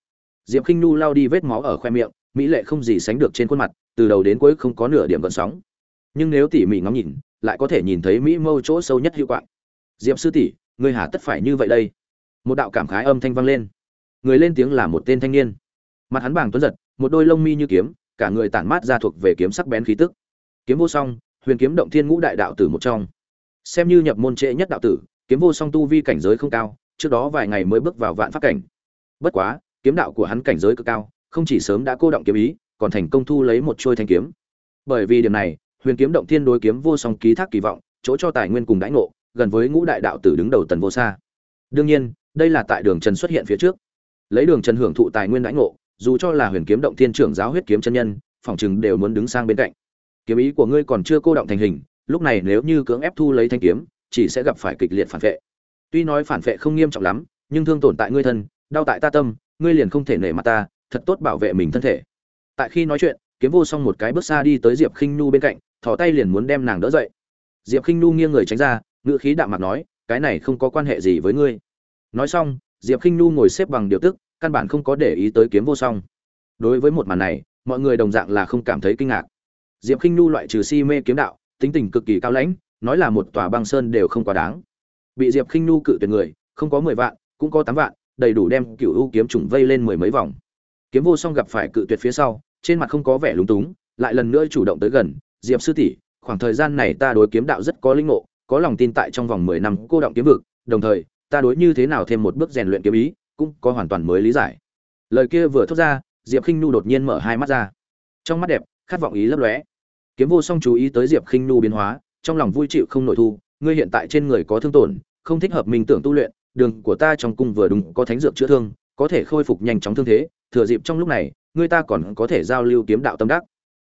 Diệp khinh nu lao đi vết máu ở khoe miệng, mỹ lệ không gì sánh được trên khuôn mặt, từ đầu đến cuối không có nửa điểm gợn sóng. Nhưng nếu tỉ mỉ ngắm nhìn, lại có thể nhìn thấy mỹ mâu chỗ sâu nhất hữu quạng. Diệp sư tỷ, ngươi hà tất phải như vậy đây. Một đạo cảm khái âm thanh vang lên người lên tiếng là một tên thanh niên. Mặt hắn bảng tuấn giật, một đôi lông mi như kiếm, cả người tản mát ra thuộc về kiếm sắc bén khí tức. Kiếm vô song, huyền kiếm động thiên ngũ đại đạo tử một trong. Xem như nhập môn trễ nhất đạo tử, kiếm vô song tu vi cảnh giới không cao, trước đó vài ngày mới bước vào vạn pháp cảnh. Bất quá, kiếm đạo của hắn cảnh giới cực cao, không chỉ sớm đã cô động kiếm ý, còn thành công thu lấy một trôi thanh kiếm. Bởi vì điểm này, huyền kiếm động thiên đối kiếm vô song ký thác kỳ vọng, chỗ cho tài nguyên cùng đãi ngộ, gần với ngũ đại đạo tử đứng đầu tần vô xa đương nhiên, đây là tại đường trần xuất hiện phía trước lấy đường trần hưởng thụ tài nguyên đãi ngộ, dù cho là huyền kiếm động thiên trưởng giáo huyết kiếm chân nhân phỏng chừng đều muốn đứng sang bên cạnh. Kiếm ý của ngươi còn chưa cô động thành hình, lúc này nếu như cưỡng ép thu lấy thanh kiếm, chỉ sẽ gặp phải kịch liệt phản vệ. Tuy nói phản vệ không nghiêm trọng lắm, nhưng thương tổn tại ngươi thân, đau tại ta tâm, ngươi liền không thể nể mặt ta, thật tốt bảo vệ mình thân thể. Tại khi nói chuyện, kiếm vô song một cái bước xa đi tới diệp khinh nu bên cạnh, thò tay liền muốn đem nàng đỡ dậy. Diệp khinh nu nghiêng người tránh ra ngự khí đạm mặt nói, cái này không có quan hệ gì với ngươi. Nói xong diệp khinh nu ngồi xếp bằng điều tức, căn bản không có để ý tới kiếm vô song. Đối với một màn này, mọi người đồng dạng là không cảm thấy kinh ngạc. Diệp khinh nu loại trừ si mê kiếm đạo, tính tình cực kỳ cao lãnh, nói là một tòa băng sơn đều không quá đáng. Bị diệp khinh nu cự tuyệt người, không có mười vạn, cũng có tám vạn, đầy đủ đem cựu u kiếm trùng vây lên mười mấy vòng. Kiếm vô song gặp phải cự tuyệt phía sau, trên mặt không có vẻ lúng túng, lại lần nữa chủ động tới gần, diệp sư tỷ, khoảng thời gian này ta đối kiếm đạo rất có linh ngộ, có lòng tin tại trong vòng mười năm cô động kiếm vực, đồng thời ta đối như thế nào thêm một bước rèn luyện kiếm ý, cũng có hoàn toàn mới lý giải. Lời kia vừa thốt ra, diệp khinh nu đột nhiên mở hai mắt ra. Trong mắt đẹp, khát vọng ý lấp lóe. Kiếm vô song chú ý tới diệp khinh nu biến hóa, trong lòng vui chịu không nổi thu, ngươi hiện tại trên người có thương tổn, không thích hợp mình tưởng tu luyện, đường của ta trong cung vừa đúng có thánh dược chữa thương, có thể khôi phục nhanh chóng thương thế, thừa dịp trong lúc này, ngươi ta còn có thể giao lưu kiếm đạo tâm đắc.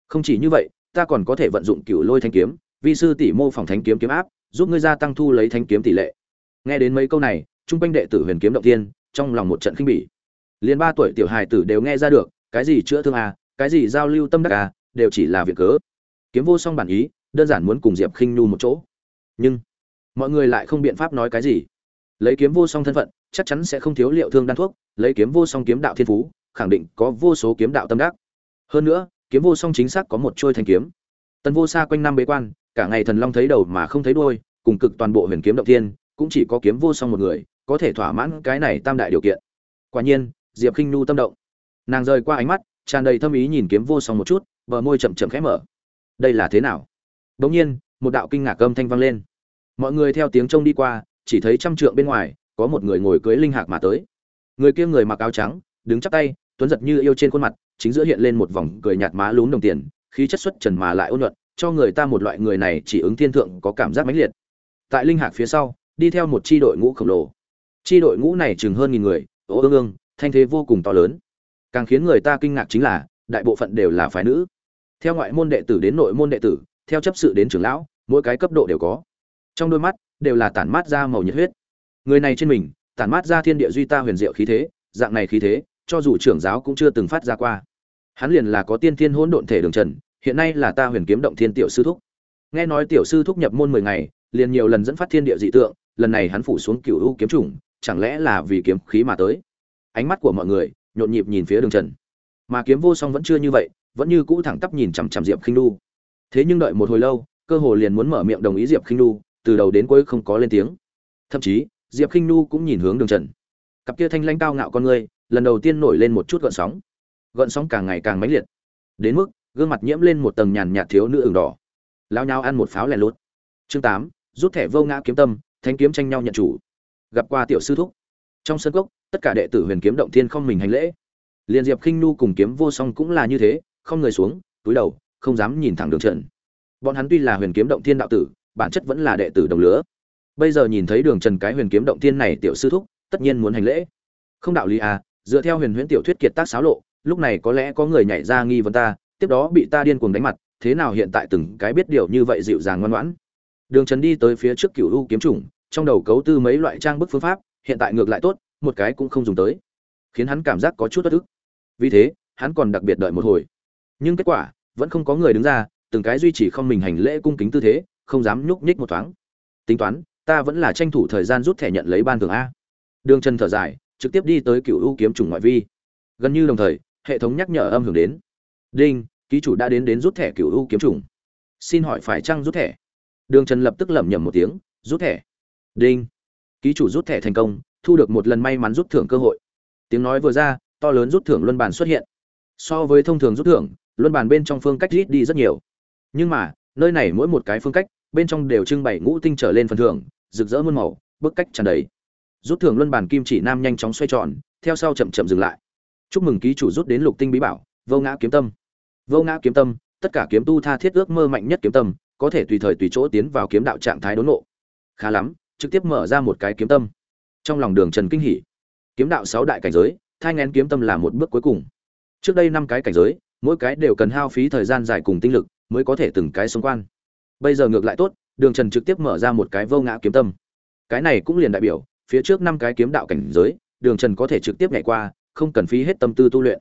Không chỉ như vậy, ta còn có thể vận dụng cửu lôi thanh kiếm, vi sư tỷ mô phỏng thánh kiếm kiếm áp, giúp ngươi gia tăng thu lấy thánh kiếm tỷ lệ nghe đến mấy câu này trung quanh đệ tử huyền kiếm động tiên trong lòng một trận khinh bỉ. Liền ba tuổi tiểu hài tử đều nghe ra được, cái gì chữa thương à cái gì giao lưu tâm đắc à đều chỉ là việc cớ. Kiếm vô song bản ý, đơn giản muốn cùng diệp khinh nhu một chỗ. Nhưng, mọi người lại không biện pháp nói cái gì. Lấy kiếm vô song thân phận, chắc chắn sẽ không thiếu liệu thương đan thuốc, lấy kiếm vô song kiếm đạo thiên phú, khẳng định có vô số kiếm đạo tâm đắc. Hơn nữa, kiếm vô song chính xác có một trôi thanh kiếm. Tần vô xa quanh năm bế quan, cả ngày thần long thấy đầu mà không thấy đuôi, cùng cực toàn bộ huyền kiếm động thiên cũng chỉ có kiếm vô song một người, có thể thỏa mãn cái này tam đại điều kiện. Quả nhiên, diệp khinh nhu tâm động. Nàng rời qua ánh mắt, tràn đầy thâm ý nhìn kiếm vô song một chút, bờ môi chậm chậm khẽ mở. Đây là thế nào? Đống nhiên, một đạo kinh ngạc âm thanh vang lên. Mọi người theo tiếng trông đi qua, chỉ thấy trăm trượng bên ngoài, có một người ngồi cưới linh hạc mà tới. Người kia người mặc áo trắng, đứng chắp tay, tuấn giật như yêu trên khuôn mặt, chính giữa hiện lên một vòng cười nhạt má lún đồng tiền, khí chất xuất trần mà lại ôn nhuận, cho người ta một loại người này chỉ ứng thiên thượng có cảm giác mãnh liệt. Tại linh hạc phía sau đi theo một chi đội ngũ khổng lồ. Chi đội ngũ này chừng hơn nghìn người ố ương ương, thanh thế vô cùng to lớn. Càng khiến người ta kinh ngạc chính là, đại bộ phận đều là phái nữ. Theo ngoại môn đệ tử đến nội môn đệ tử, theo chấp sự đến trưởng lão, mỗi cái cấp độ đều có. Trong đôi mắt, đều là tản mát ra màu nhiệt huyết. Người này trên mình, tản mát ra thiên địa duy ta huyền diệu khí thế, dạng này khí thế, cho dù trưởng giáo cũng chưa từng phát ra qua. Hắn liền là có tiên thiên hỗn độn thể đường trần, hiện nay là ta huyền kiếm động thiên tiểu sư thúc. Nghe nói tiểu sư thúc nhập môn mười ngày, liền nhiều lần dẫn phát thiên địa dị tượng lần này hắn phủ xuống cựu u kiếm trùng, chẳng lẽ là vì kiếm khí mà tới? Ánh mắt của mọi người nhộn nhịp nhìn phía đường trần. Mà kiếm vô song vẫn chưa như vậy vẫn như cũ thẳng tắp nhìn chằm chằm diệp khinh đu thế nhưng đợi một hồi lâu cơ hồ liền muốn mở miệng đồng ý diệp khinh đu từ đầu đến cuối không có lên tiếng. Thậm chí diệp khinh đu cũng nhìn hướng đường trần. Cặp kia thanh lãnh cao ngạo con người lần đầu tiên nổi lên một chút gợn sóng. Gợn sóng càng ngày càng mãnh liệt. Đến mức gương mặt nhiễm lên một tầng nhàn nhạt thiếu nữ ửng đỏ. Lao nhau ăn một pháo lẻ lốt chương tám rút thẻ vô ngã kiếm tâm thanh kiếm tranh nhau nhận chủ. Gặp qua tiểu sư thúc. Trong sân cốc, tất cả đệ tử huyền kiếm động thiên không mình hành lễ. Liền diệp khinh nu cùng kiếm vô song cũng là như thế, không người xuống, túi đầu, không dám nhìn thẳng đường trần bọn hắn tuy là huyền kiếm động thiên đạo tử, bản chất vẫn là đệ tử đồng lứa. Bây giờ nhìn thấy đường trần cái huyền kiếm động thiên này tiểu sư thúc, tất nhiên muốn hành lễ. Không đạo lý à dựa theo huyền huyễn tiểu thuyết kiệt tác xáo lộ, lúc này có lẽ có người nhảy ra nghi vấn ta, tiếp đó bị ta điên cuồng đánh mặt, thế nào hiện tại từng cái biết điều như vậy dịu dàng ngoan ngoãn đường trần đi tới phía trước cửu u kiếm chủng, trong đầu cấu tư mấy loại trang bức phương pháp, hiện tại ngược lại tốt, một cái cũng không dùng tới. Khiến hắn cảm giác có chút bất ức. Vì thế, hắn còn đặc biệt đợi một hồi. Nhưng kết quả, vẫn không có người đứng ra, từng cái duy trì không mình hành lễ cung kính tư thế, không dám nhúc nhích một thoáng. Tính toán, ta vẫn là tranh thủ thời gian rút thẻ nhận lấy ban thưởng a. Đường trần thở dài, trực tiếp đi tới cửu u kiếm trùng ngoại vi. Gần như đồng thời, hệ thống nhắc nhở âm hưởng đến. Đinh, ký chủ đã đến đến rút thẻ cửu u kiếm trùng xin hỏi phải chăng rút thẻ? Đường trần lập tức lẩm nhẩm một tiếng, rút thẻ. Đinh. Ký chủ rút thẻ thành công, thu được một lần may mắn rút thưởng cơ hội. Tiếng nói vừa ra, to lớn rút thưởng luân bàn xuất hiện. So với thông thường rút thưởng, luân bàn bên trong phương cách rít đi rất nhiều. Nhưng mà, nơi này mỗi một cái phương cách, bên trong đều trưng bày ngũ tinh trở lên phần thưởng, rực rỡ muôn màu, bức cách tràn đầy. Rút thưởng luân bàn kim chỉ nam nhanh chóng xoay tròn, theo sau chậm chậm dừng lại. Chúc mừng ký chủ rút đến lục tinh bí bảo, vô ngã kiếm tâm. Vô ngã kiếm tâm, tất cả kiếm tu tha thiết ước mơ mạnh nhất kiếm tâm có thể tùy thời tùy chỗ tiến vào kiếm đạo trạng thái đốn nộ khá lắm, trực tiếp mở ra một cái kiếm tâm. Trong lòng đường trần kinh hỉ. Kiếm đạo sáu đại cảnh giới, thai ngén kiếm tâm là một bước cuối cùng. Trước đây năm cái cảnh giới, mỗi cái đều cần hao phí thời gian dài cùng tinh lực mới có thể từng cái xung quan bây giờ ngược lại tốt, đường trần trực tiếp mở ra một cái vô ngã kiếm tâm. Cái này cũng liền đại biểu, phía trước năm cái kiếm đạo cảnh giới, đường trần có thể trực tiếp nhảy qua, không cần phí hết tâm tư tu luyện.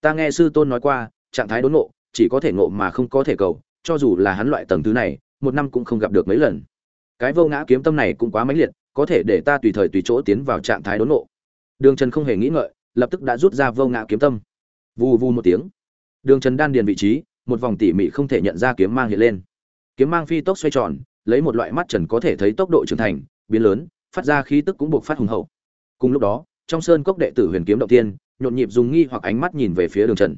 Ta nghe sư tôn nói qua, trạng thái đốn ngộ, chỉ có thể ngộ mà không có thể cầu cho dù là hắn loại tầng thứ này, một năm cũng không gặp được mấy lần. Cái vô ngã kiếm tâm này cũng quá mãnh liệt, có thể để ta tùy thời tùy chỗ tiến vào trạng thái đốn ngộ. Đường trần không hề nghĩ ngợi, lập tức đã rút ra vô ngã kiếm tâm. Vù vù một tiếng, đường trần đan điền vị trí, một vòng tỉ mỉ không thể nhận ra kiếm mang hiện lên. Kiếm mang phi tốc xoay tròn, lấy một loại mắt trần có thể thấy tốc độ trưởng thành, biến lớn, phát ra khí tức cũng buộc phát hùng hậu. Cùng lúc đó, trong sơn cốc đệ tử huyền kiếm động tiên, nhộn nhịp dùng nghi hoặc ánh mắt nhìn về phía đường trần.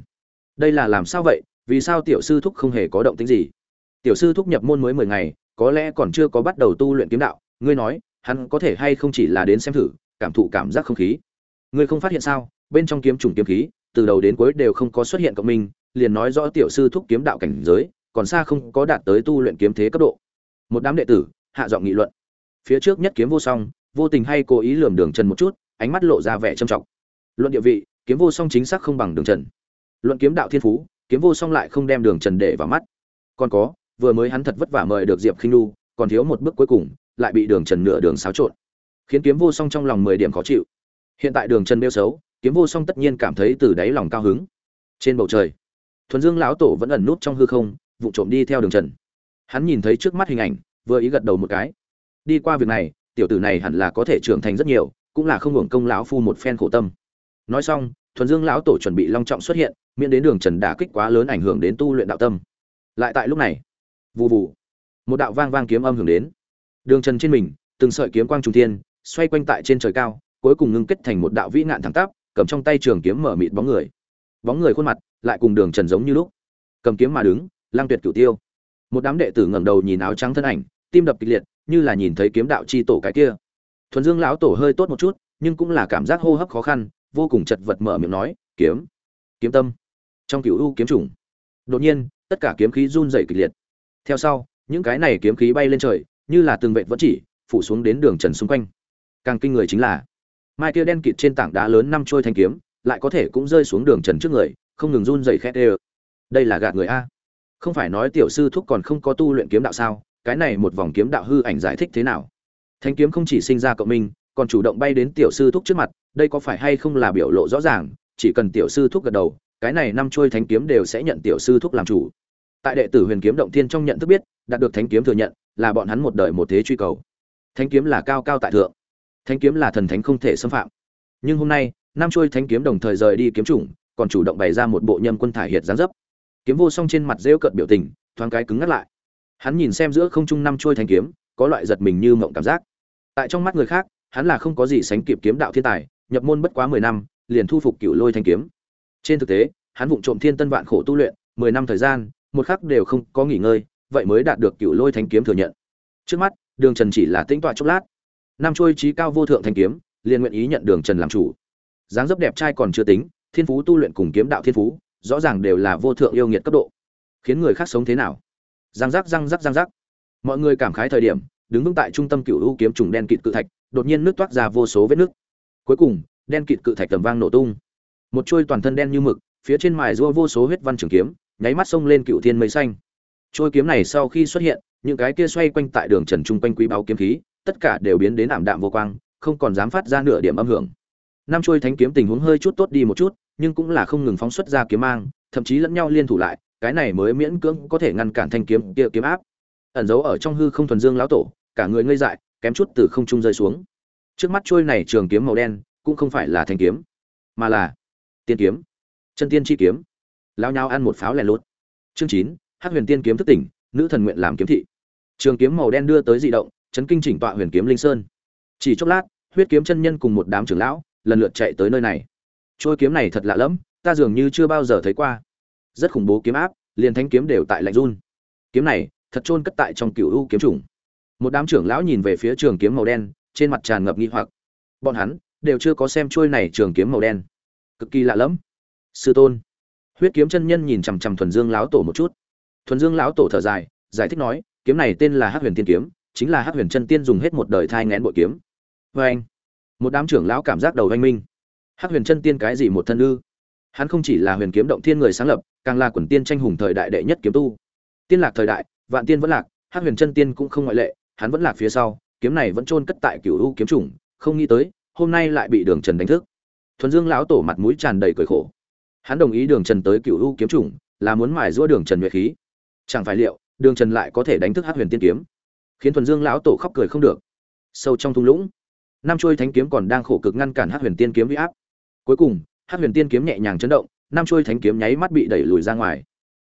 Đây là làm sao vậy? Vì sao tiểu sư thúc không hề có động tính gì? Tiểu sư thúc nhập môn mới mười ngày, có lẽ còn chưa có bắt đầu tu luyện kiếm đạo. Ngươi nói, hắn có thể hay không chỉ là đến xem thử, cảm thụ cảm giác không khí? Ngươi không phát hiện sao? Bên trong kiếm trùng kiếm khí, từ đầu đến cuối đều không có xuất hiện cộng minh, liền nói rõ tiểu sư thúc kiếm đạo cảnh giới, còn xa không có đạt tới tu luyện kiếm thế cấp độ. Một đám đệ tử, hạ giọng nghị luận. Phía trước nhất kiếm vô song, vô tình hay cố ý lườm đường trần một chút, ánh mắt lộ ra vẻ trầm trọng. Luận địa vị, kiếm vô song chính xác không bằng đường trần. Luận kiếm đạo thiên phú kiếm vô song lại không đem đường trần để vào mắt. Còn có, vừa mới hắn thật vất vả mời được diệp khinh nu còn thiếu một bước cuối cùng, lại bị đường trần nửa đường xáo trộn. Khiến kiếm vô song trong lòng mười điểm khó chịu. Hiện tại đường trần bêu xấu, kiếm vô song tất nhiên cảm thấy từ đáy lòng cao hứng. Trên bầu trời, thuần dương lão tổ vẫn ẩn nút trong hư không, vụ trộm đi theo đường trần. Hắn nhìn thấy trước mắt hình ảnh, vừa ý gật đầu một cái. Đi qua việc này, tiểu tử này hẳn là có thể trưởng thành rất nhiều, cũng là không hưởng công lão phu một phen khổ tâm. Nói xong, thuần dương lão tổ chuẩn bị long trọng xuất hiện miễn đến đường trần đả kích quá lớn ảnh hưởng đến tu luyện đạo tâm. Lại tại lúc này vụ vụ một đạo vang vang kiếm âm hưởng đến. Đường trần trên mình, từng sợi kiếm quang trung thiên, xoay quanh tại trên trời cao, cuối cùng ngưng kết thành một đạo vĩ ngạn thẳng tắp, cầm trong tay trường kiếm mở mịt bóng người. Bóng người khuôn mặt lại cùng đường trần giống như lúc. Cầm kiếm mà đứng lang tuyệt cửu tiêu. Một đám đệ tử ngẩng đầu nhìn áo trắng thân ảnh, tim đập kịch liệt, như là nhìn thấy kiếm đạo chi tổ cái kia. Thuần dương lão tổ hơi tốt một chút, nhưng cũng là cảm giác hô hấp khó khăn, vô cùng chật vật mở miệng nói, kiếm kiếm tâm trong cựu u kiếm trùng đột nhiên, tất cả kiếm khí run rẩy kịch liệt. Theo sau, những cái này kiếm khí bay lên trời, như là từng vệ vẫn chỉ, phủ xuống đến đường trần xung quanh. Càng kinh người chính là, mai kia đen kịt trên tảng đá lớn năm trôi thanh kiếm, lại có thể cũng rơi xuống đường trần trước người, không ngừng run rẩy khét ê đây là gạt người a. Không phải nói tiểu sư thúc còn không có tu luyện kiếm đạo sao, cái này một vòng kiếm đạo hư ảnh giải thích thế nào? Thanh kiếm không chỉ sinh ra cộng minh, còn chủ động bay đến tiểu sư thúc trước mặt, đây có phải hay không là biểu lộ rõ ràng, chỉ cần tiểu sư thúc gật đầu cái này năm chuôi thánh kiếm đều sẽ nhận tiểu sư thúc làm chủ. Tại đệ tử huyền kiếm động thiên trong nhận thức biết, đạt được thánh kiếm thừa nhận, là bọn hắn một đời một thế truy cầu. Thánh kiếm là cao cao tại thượng. Thánh kiếm là thần thánh không thể xâm phạm. Nhưng hôm nay, năm chuôi thánh kiếm đồng thời rời đi kiếm chủng, còn chủ động bày ra một bộ nhâm quân thải hiệt gián dấp. Kiếm vô song trên mặt rêu cợt biểu tình, thoáng cái cứng ngắt lại. Hắn nhìn xem giữa không trung năm chuôi thánh kiếm, có loại giật mình như mộng cảm giác. Tại trong mắt người khác, hắn là không có gì sánh kịp kiếm đạo thiên tài, nhập môn bất quá mười năm, liền thu phục cựu lôi thanh kiếm trên thực tế, hắn vụng trộm thiên tân vạn khổ tu luyện, mười năm thời gian, một khắc đều không có nghỉ ngơi, vậy mới đạt được cựu lôi thanh kiếm thừa nhận. Trước mắt, đường trần chỉ là tĩnh tọa chốc lát. Năm trôi trí cao vô thượng thanh kiếm, liền nguyện ý nhận đường trần làm chủ. Dáng dấp đẹp trai còn chưa tính, thiên phú tu luyện cùng kiếm đạo thiên phú, rõ ràng đều là vô thượng yêu nghiệt cấp độ. Khiến người khác sống thế nào? Răng rắc răng rắc răng rắc. Mọi người cảm khái thời điểm, đứng vững tại trung tâm cựu u kiếm trùng đen kịt cự thạch, đột nhiên nước toát ra vô số vết nước cuối cùng, đen kịt cự thạch tầm vang nổ tung một chuôi toàn thân đen như mực, phía trên mài rua vô số huyết văn trường kiếm, nháy mắt xông lên cựu thiên mây xanh. Trôi kiếm này sau khi xuất hiện, những cái kia xoay quanh tại đường trần trung quanh quý báo kiếm khí, tất cả đều biến đến ảm đạm vô quang, không còn dám phát ra nửa điểm âm hưởng. Năm trôi thánh kiếm tình huống hơi chút tốt đi một chút, nhưng cũng là không ngừng phóng xuất ra kiếm mang, thậm chí lẫn nhau liên thủ lại, cái này mới miễn cưỡng có thể ngăn cản thanh kiếm kia kiếm áp. Ẩn giấu ở trong hư không thuần dương lão tổ, cả người ngây dại, kém chút từ không trung rơi xuống. Trước mắt trôi này trường kiếm màu đen, cũng không phải là thanh kiếm, mà là tiên kiếm. Chân tiên chi kiếm. Lao nhau ăn một pháo lèn lốt. chương chín, hắc huyền tiên kiếm thức tỉnh, nữ thần nguyện làm kiếm thị. Trường kiếm màu đen đưa tới dị động, chấn kinh chỉnh tọa huyền kiếm linh sơn. Chỉ chốc lát, huyết kiếm chân nhân cùng một đám trưởng lão, lần lượt chạy tới nơi này. Trôi kiếm này thật lạ lẫm, ta dường như chưa bao giờ thấy qua. Rất khủng bố kiếm áp, liền thanh kiếm đều tại lạnh run. Kiếm này, thật chôn cất tại trong cựu u kiếm trùng một đám trưởng lão nhìn về phía trường kiếm màu đen, trên mặt tràn ngập nghi hoặc. Bọn hắn, đều chưa có xem trôi này trường kiếm màu đen cực kỳ lạ lẫm. Sư tôn. Huyết kiếm chân nhân nhìn chằm chằm thuần dương lão tổ một chút. Thuần dương lão tổ thở dài, giải thích nói, kiếm này tên là hắc huyền tiên kiếm, chính là hắc huyền chân tiên dùng hết một đời thai ngén bội kiếm. Vê anh một đám trưởng lão cảm giác đầu anh minh. Hắc huyền chân tiên cái gì một thân ư? Hắn không chỉ là huyền kiếm động thiên người sáng lập, càng là quần tiên tranh hùng thời đại đệ nhất kiếm tu. Tiên lạc thời đại, vạn tiên vẫn lạc, hắc huyền chân tiên cũng không ngoại lệ, hắn vẫn lạc phía sau, kiếm này vẫn chôn cất tại cửu u kiếm chủng, không nghĩ tới, hôm nay lại bị đường trần đánh thức thuần dương lão tổ mặt mũi tràn đầy cười khổ. Hắn đồng ý đường trần tới cửu u kiếm chủng, là muốn mài giũa đường trần nhuệ khí. Chẳng phải liệu, đường trần lại có thể đánh thức hắc huyền tiên kiếm? Khiến thuần dương lão tổ khóc cười không được. Sâu trong thung lũng, năm chuôi thánh kiếm còn đang khổ cực ngăn cản hắc huyền tiên kiếm huy áp. Cuối cùng, hắc huyền tiên kiếm nhẹ nhàng chấn động, năm chuôi thánh kiếm nháy mắt bị đẩy lùi ra ngoài.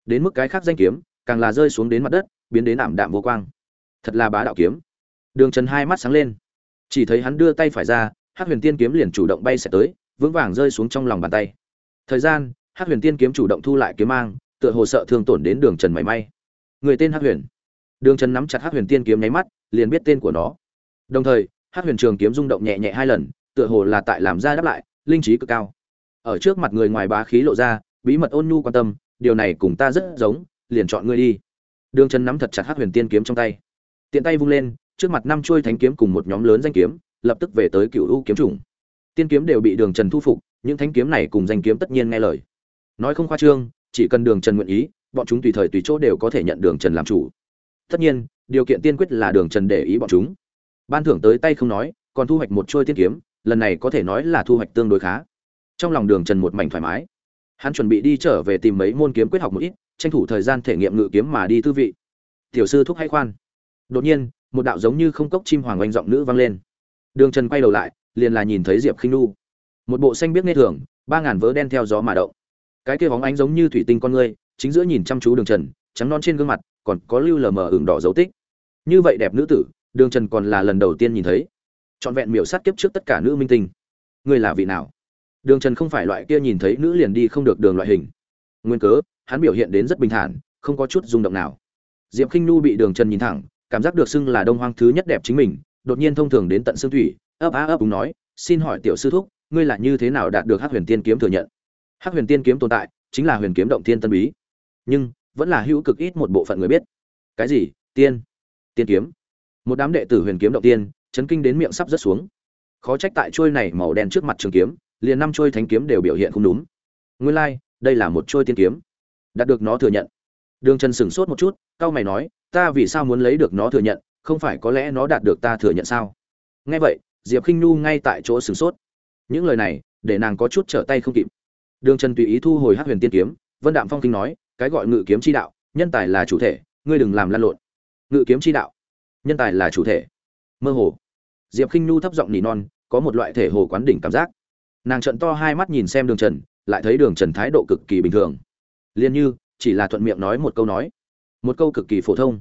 Đến mức cái khác danh kiếm, càng là rơi xuống đến mặt đất, biến đến ảm đạm vô quang. Thật là bá đạo kiếm. Đường trần hai mắt sáng lên. Chỉ thấy hắn đưa tay phải ra, hắc huyền tiên kiếm liền chủ động bay sẽ tới vững vàng rơi xuống trong lòng bàn tay. Thời gian, hắc huyền tiên kiếm chủ động thu lại kiếm mang, tựa hồ sợ thương tổn đến đường trần mảy may. Người tên hắc huyền. Đường trần nắm chặt hắc huyền tiên kiếm nháy mắt, liền biết tên của nó. Đồng thời, hắc huyền trường kiếm rung động nhẹ nhẹ hai lần, tựa hồ là tại làm ra đáp lại, linh trí cực cao. Ở trước mặt người ngoài bá khí lộ ra, bí mật ôn nhu quan tâm, điều này cùng ta rất giống, liền chọn ngươi đi. Đường trần nắm thật chặt Hắc huyền tiên kiếm trong tay. Tiện tay vung lên, trước mặt năm chuôi thánh kiếm cùng một nhóm lớn danh kiếm, lập tức về tới cựu u kiếm chủng tiên kiếm đều bị đường trần thu phục, những thanh kiếm này cùng danh kiếm tất nhiên nghe lời. Nói không khoa trương, chỉ cần đường trần nguyện ý, bọn chúng tùy thời tùy chỗ đều có thể nhận đường trần làm chủ. Tất nhiên, điều kiện tiên quyết là đường trần để ý bọn chúng. Ban thưởng tới tay không nói, còn thu hoạch một trôi tiên kiếm, lần này có thể nói là thu hoạch tương đối khá. Trong lòng đường trần một mảnh thoải mái. Hắn chuẩn bị đi trở về tìm mấy môn kiếm quyết học một ít, tranh thủ thời gian thể nghiệm ngự kiếm mà đi tư vị. Tiểu sư thúc hay khoan. Đột nhiên, một đạo giống như không cốc chim hoàng oanh giọng nữ vang lên. Đường trần quay đầu lại liền là nhìn thấy diệp khinh nu một bộ xanh biết nghe thường, ba ngàn vớ đen theo gió mà động. Cái kia bóng ánh giống như thủy tinh con ngươi chính giữa nhìn chăm chú đường trần, trắng non trên gương mặt, còn có lưu lờ mờ ửng đỏ dấu tích. Như vậy đẹp nữ tử, đường trần còn là lần đầu tiên nhìn thấy. Trọn vẹn miểu sát kiếp trước tất cả nữ minh tinh. Ngươi là vị nào? Đường trần không phải loại kia nhìn thấy nữ liền đi không được đường loại hình. Nguyên cớ, hắn biểu hiện đến rất bình thản, không có chút rung động nào. Diệp k i n h n bị đường trần nhìn thẳng, cảm giác được xưng là đông hoang thứ nhất đẹp chính mình, đột nhiên thông thường đến tận xương thủy ấp á ấp đúng nói xin hỏi tiểu sư thúc ngươi là như thế nào đạt được hát huyền tiên kiếm thừa nhận? Hát huyền tiên kiếm tồn tại chính là huyền kiếm động thiên tân bí. Nhưng vẫn là hữu cực ít một bộ phận người biết. Cái gì? Tiên? Tiên kiếm? Một đám đệ tử huyền kiếm động tiên chấn kinh đến miệng sắp rớt xuống. Khó trách tại trôi này màu đen trước mặt trường kiếm liền năm trôi thánh kiếm đều biểu hiện không đúng. Nguyên lai、like, đây là một trôi tiên kiếm. Đạt được nó thừa nhận. Đường trần sửng sốt một chút c a o mày nói ta vì sao muốn lấy được nó thừa nhận? Không phải có lẽ nó đạt được ta thừa nhận sao? Nghe vậy diệp khinh nhu ngay tại chỗ sửng sốt. Những lời này, để nàng có chút trở tay không kịp. Đường trần tùy ý thu hồi hát huyền tiên kiếm, vân đạm phong kinh nói, cái gọi ngự kiếm chi đạo, nhân tài là chủ thể, ngươi đừng làm lan lộn. Ngự kiếm chi đạo? Nhân tài là chủ thể? Mơ hồ. Diệp khinh nhu thấp giọng nỉ non, có một loại thể hồ quán đỉnh cảm giác. Nàng trận to hai mắt nhìn xem đường trần, lại thấy đường trần thái độ cực kỳ bình thường. Liền như, chỉ là thuận miệng nói một câu nói. Một câu cực kỳ phổ thông.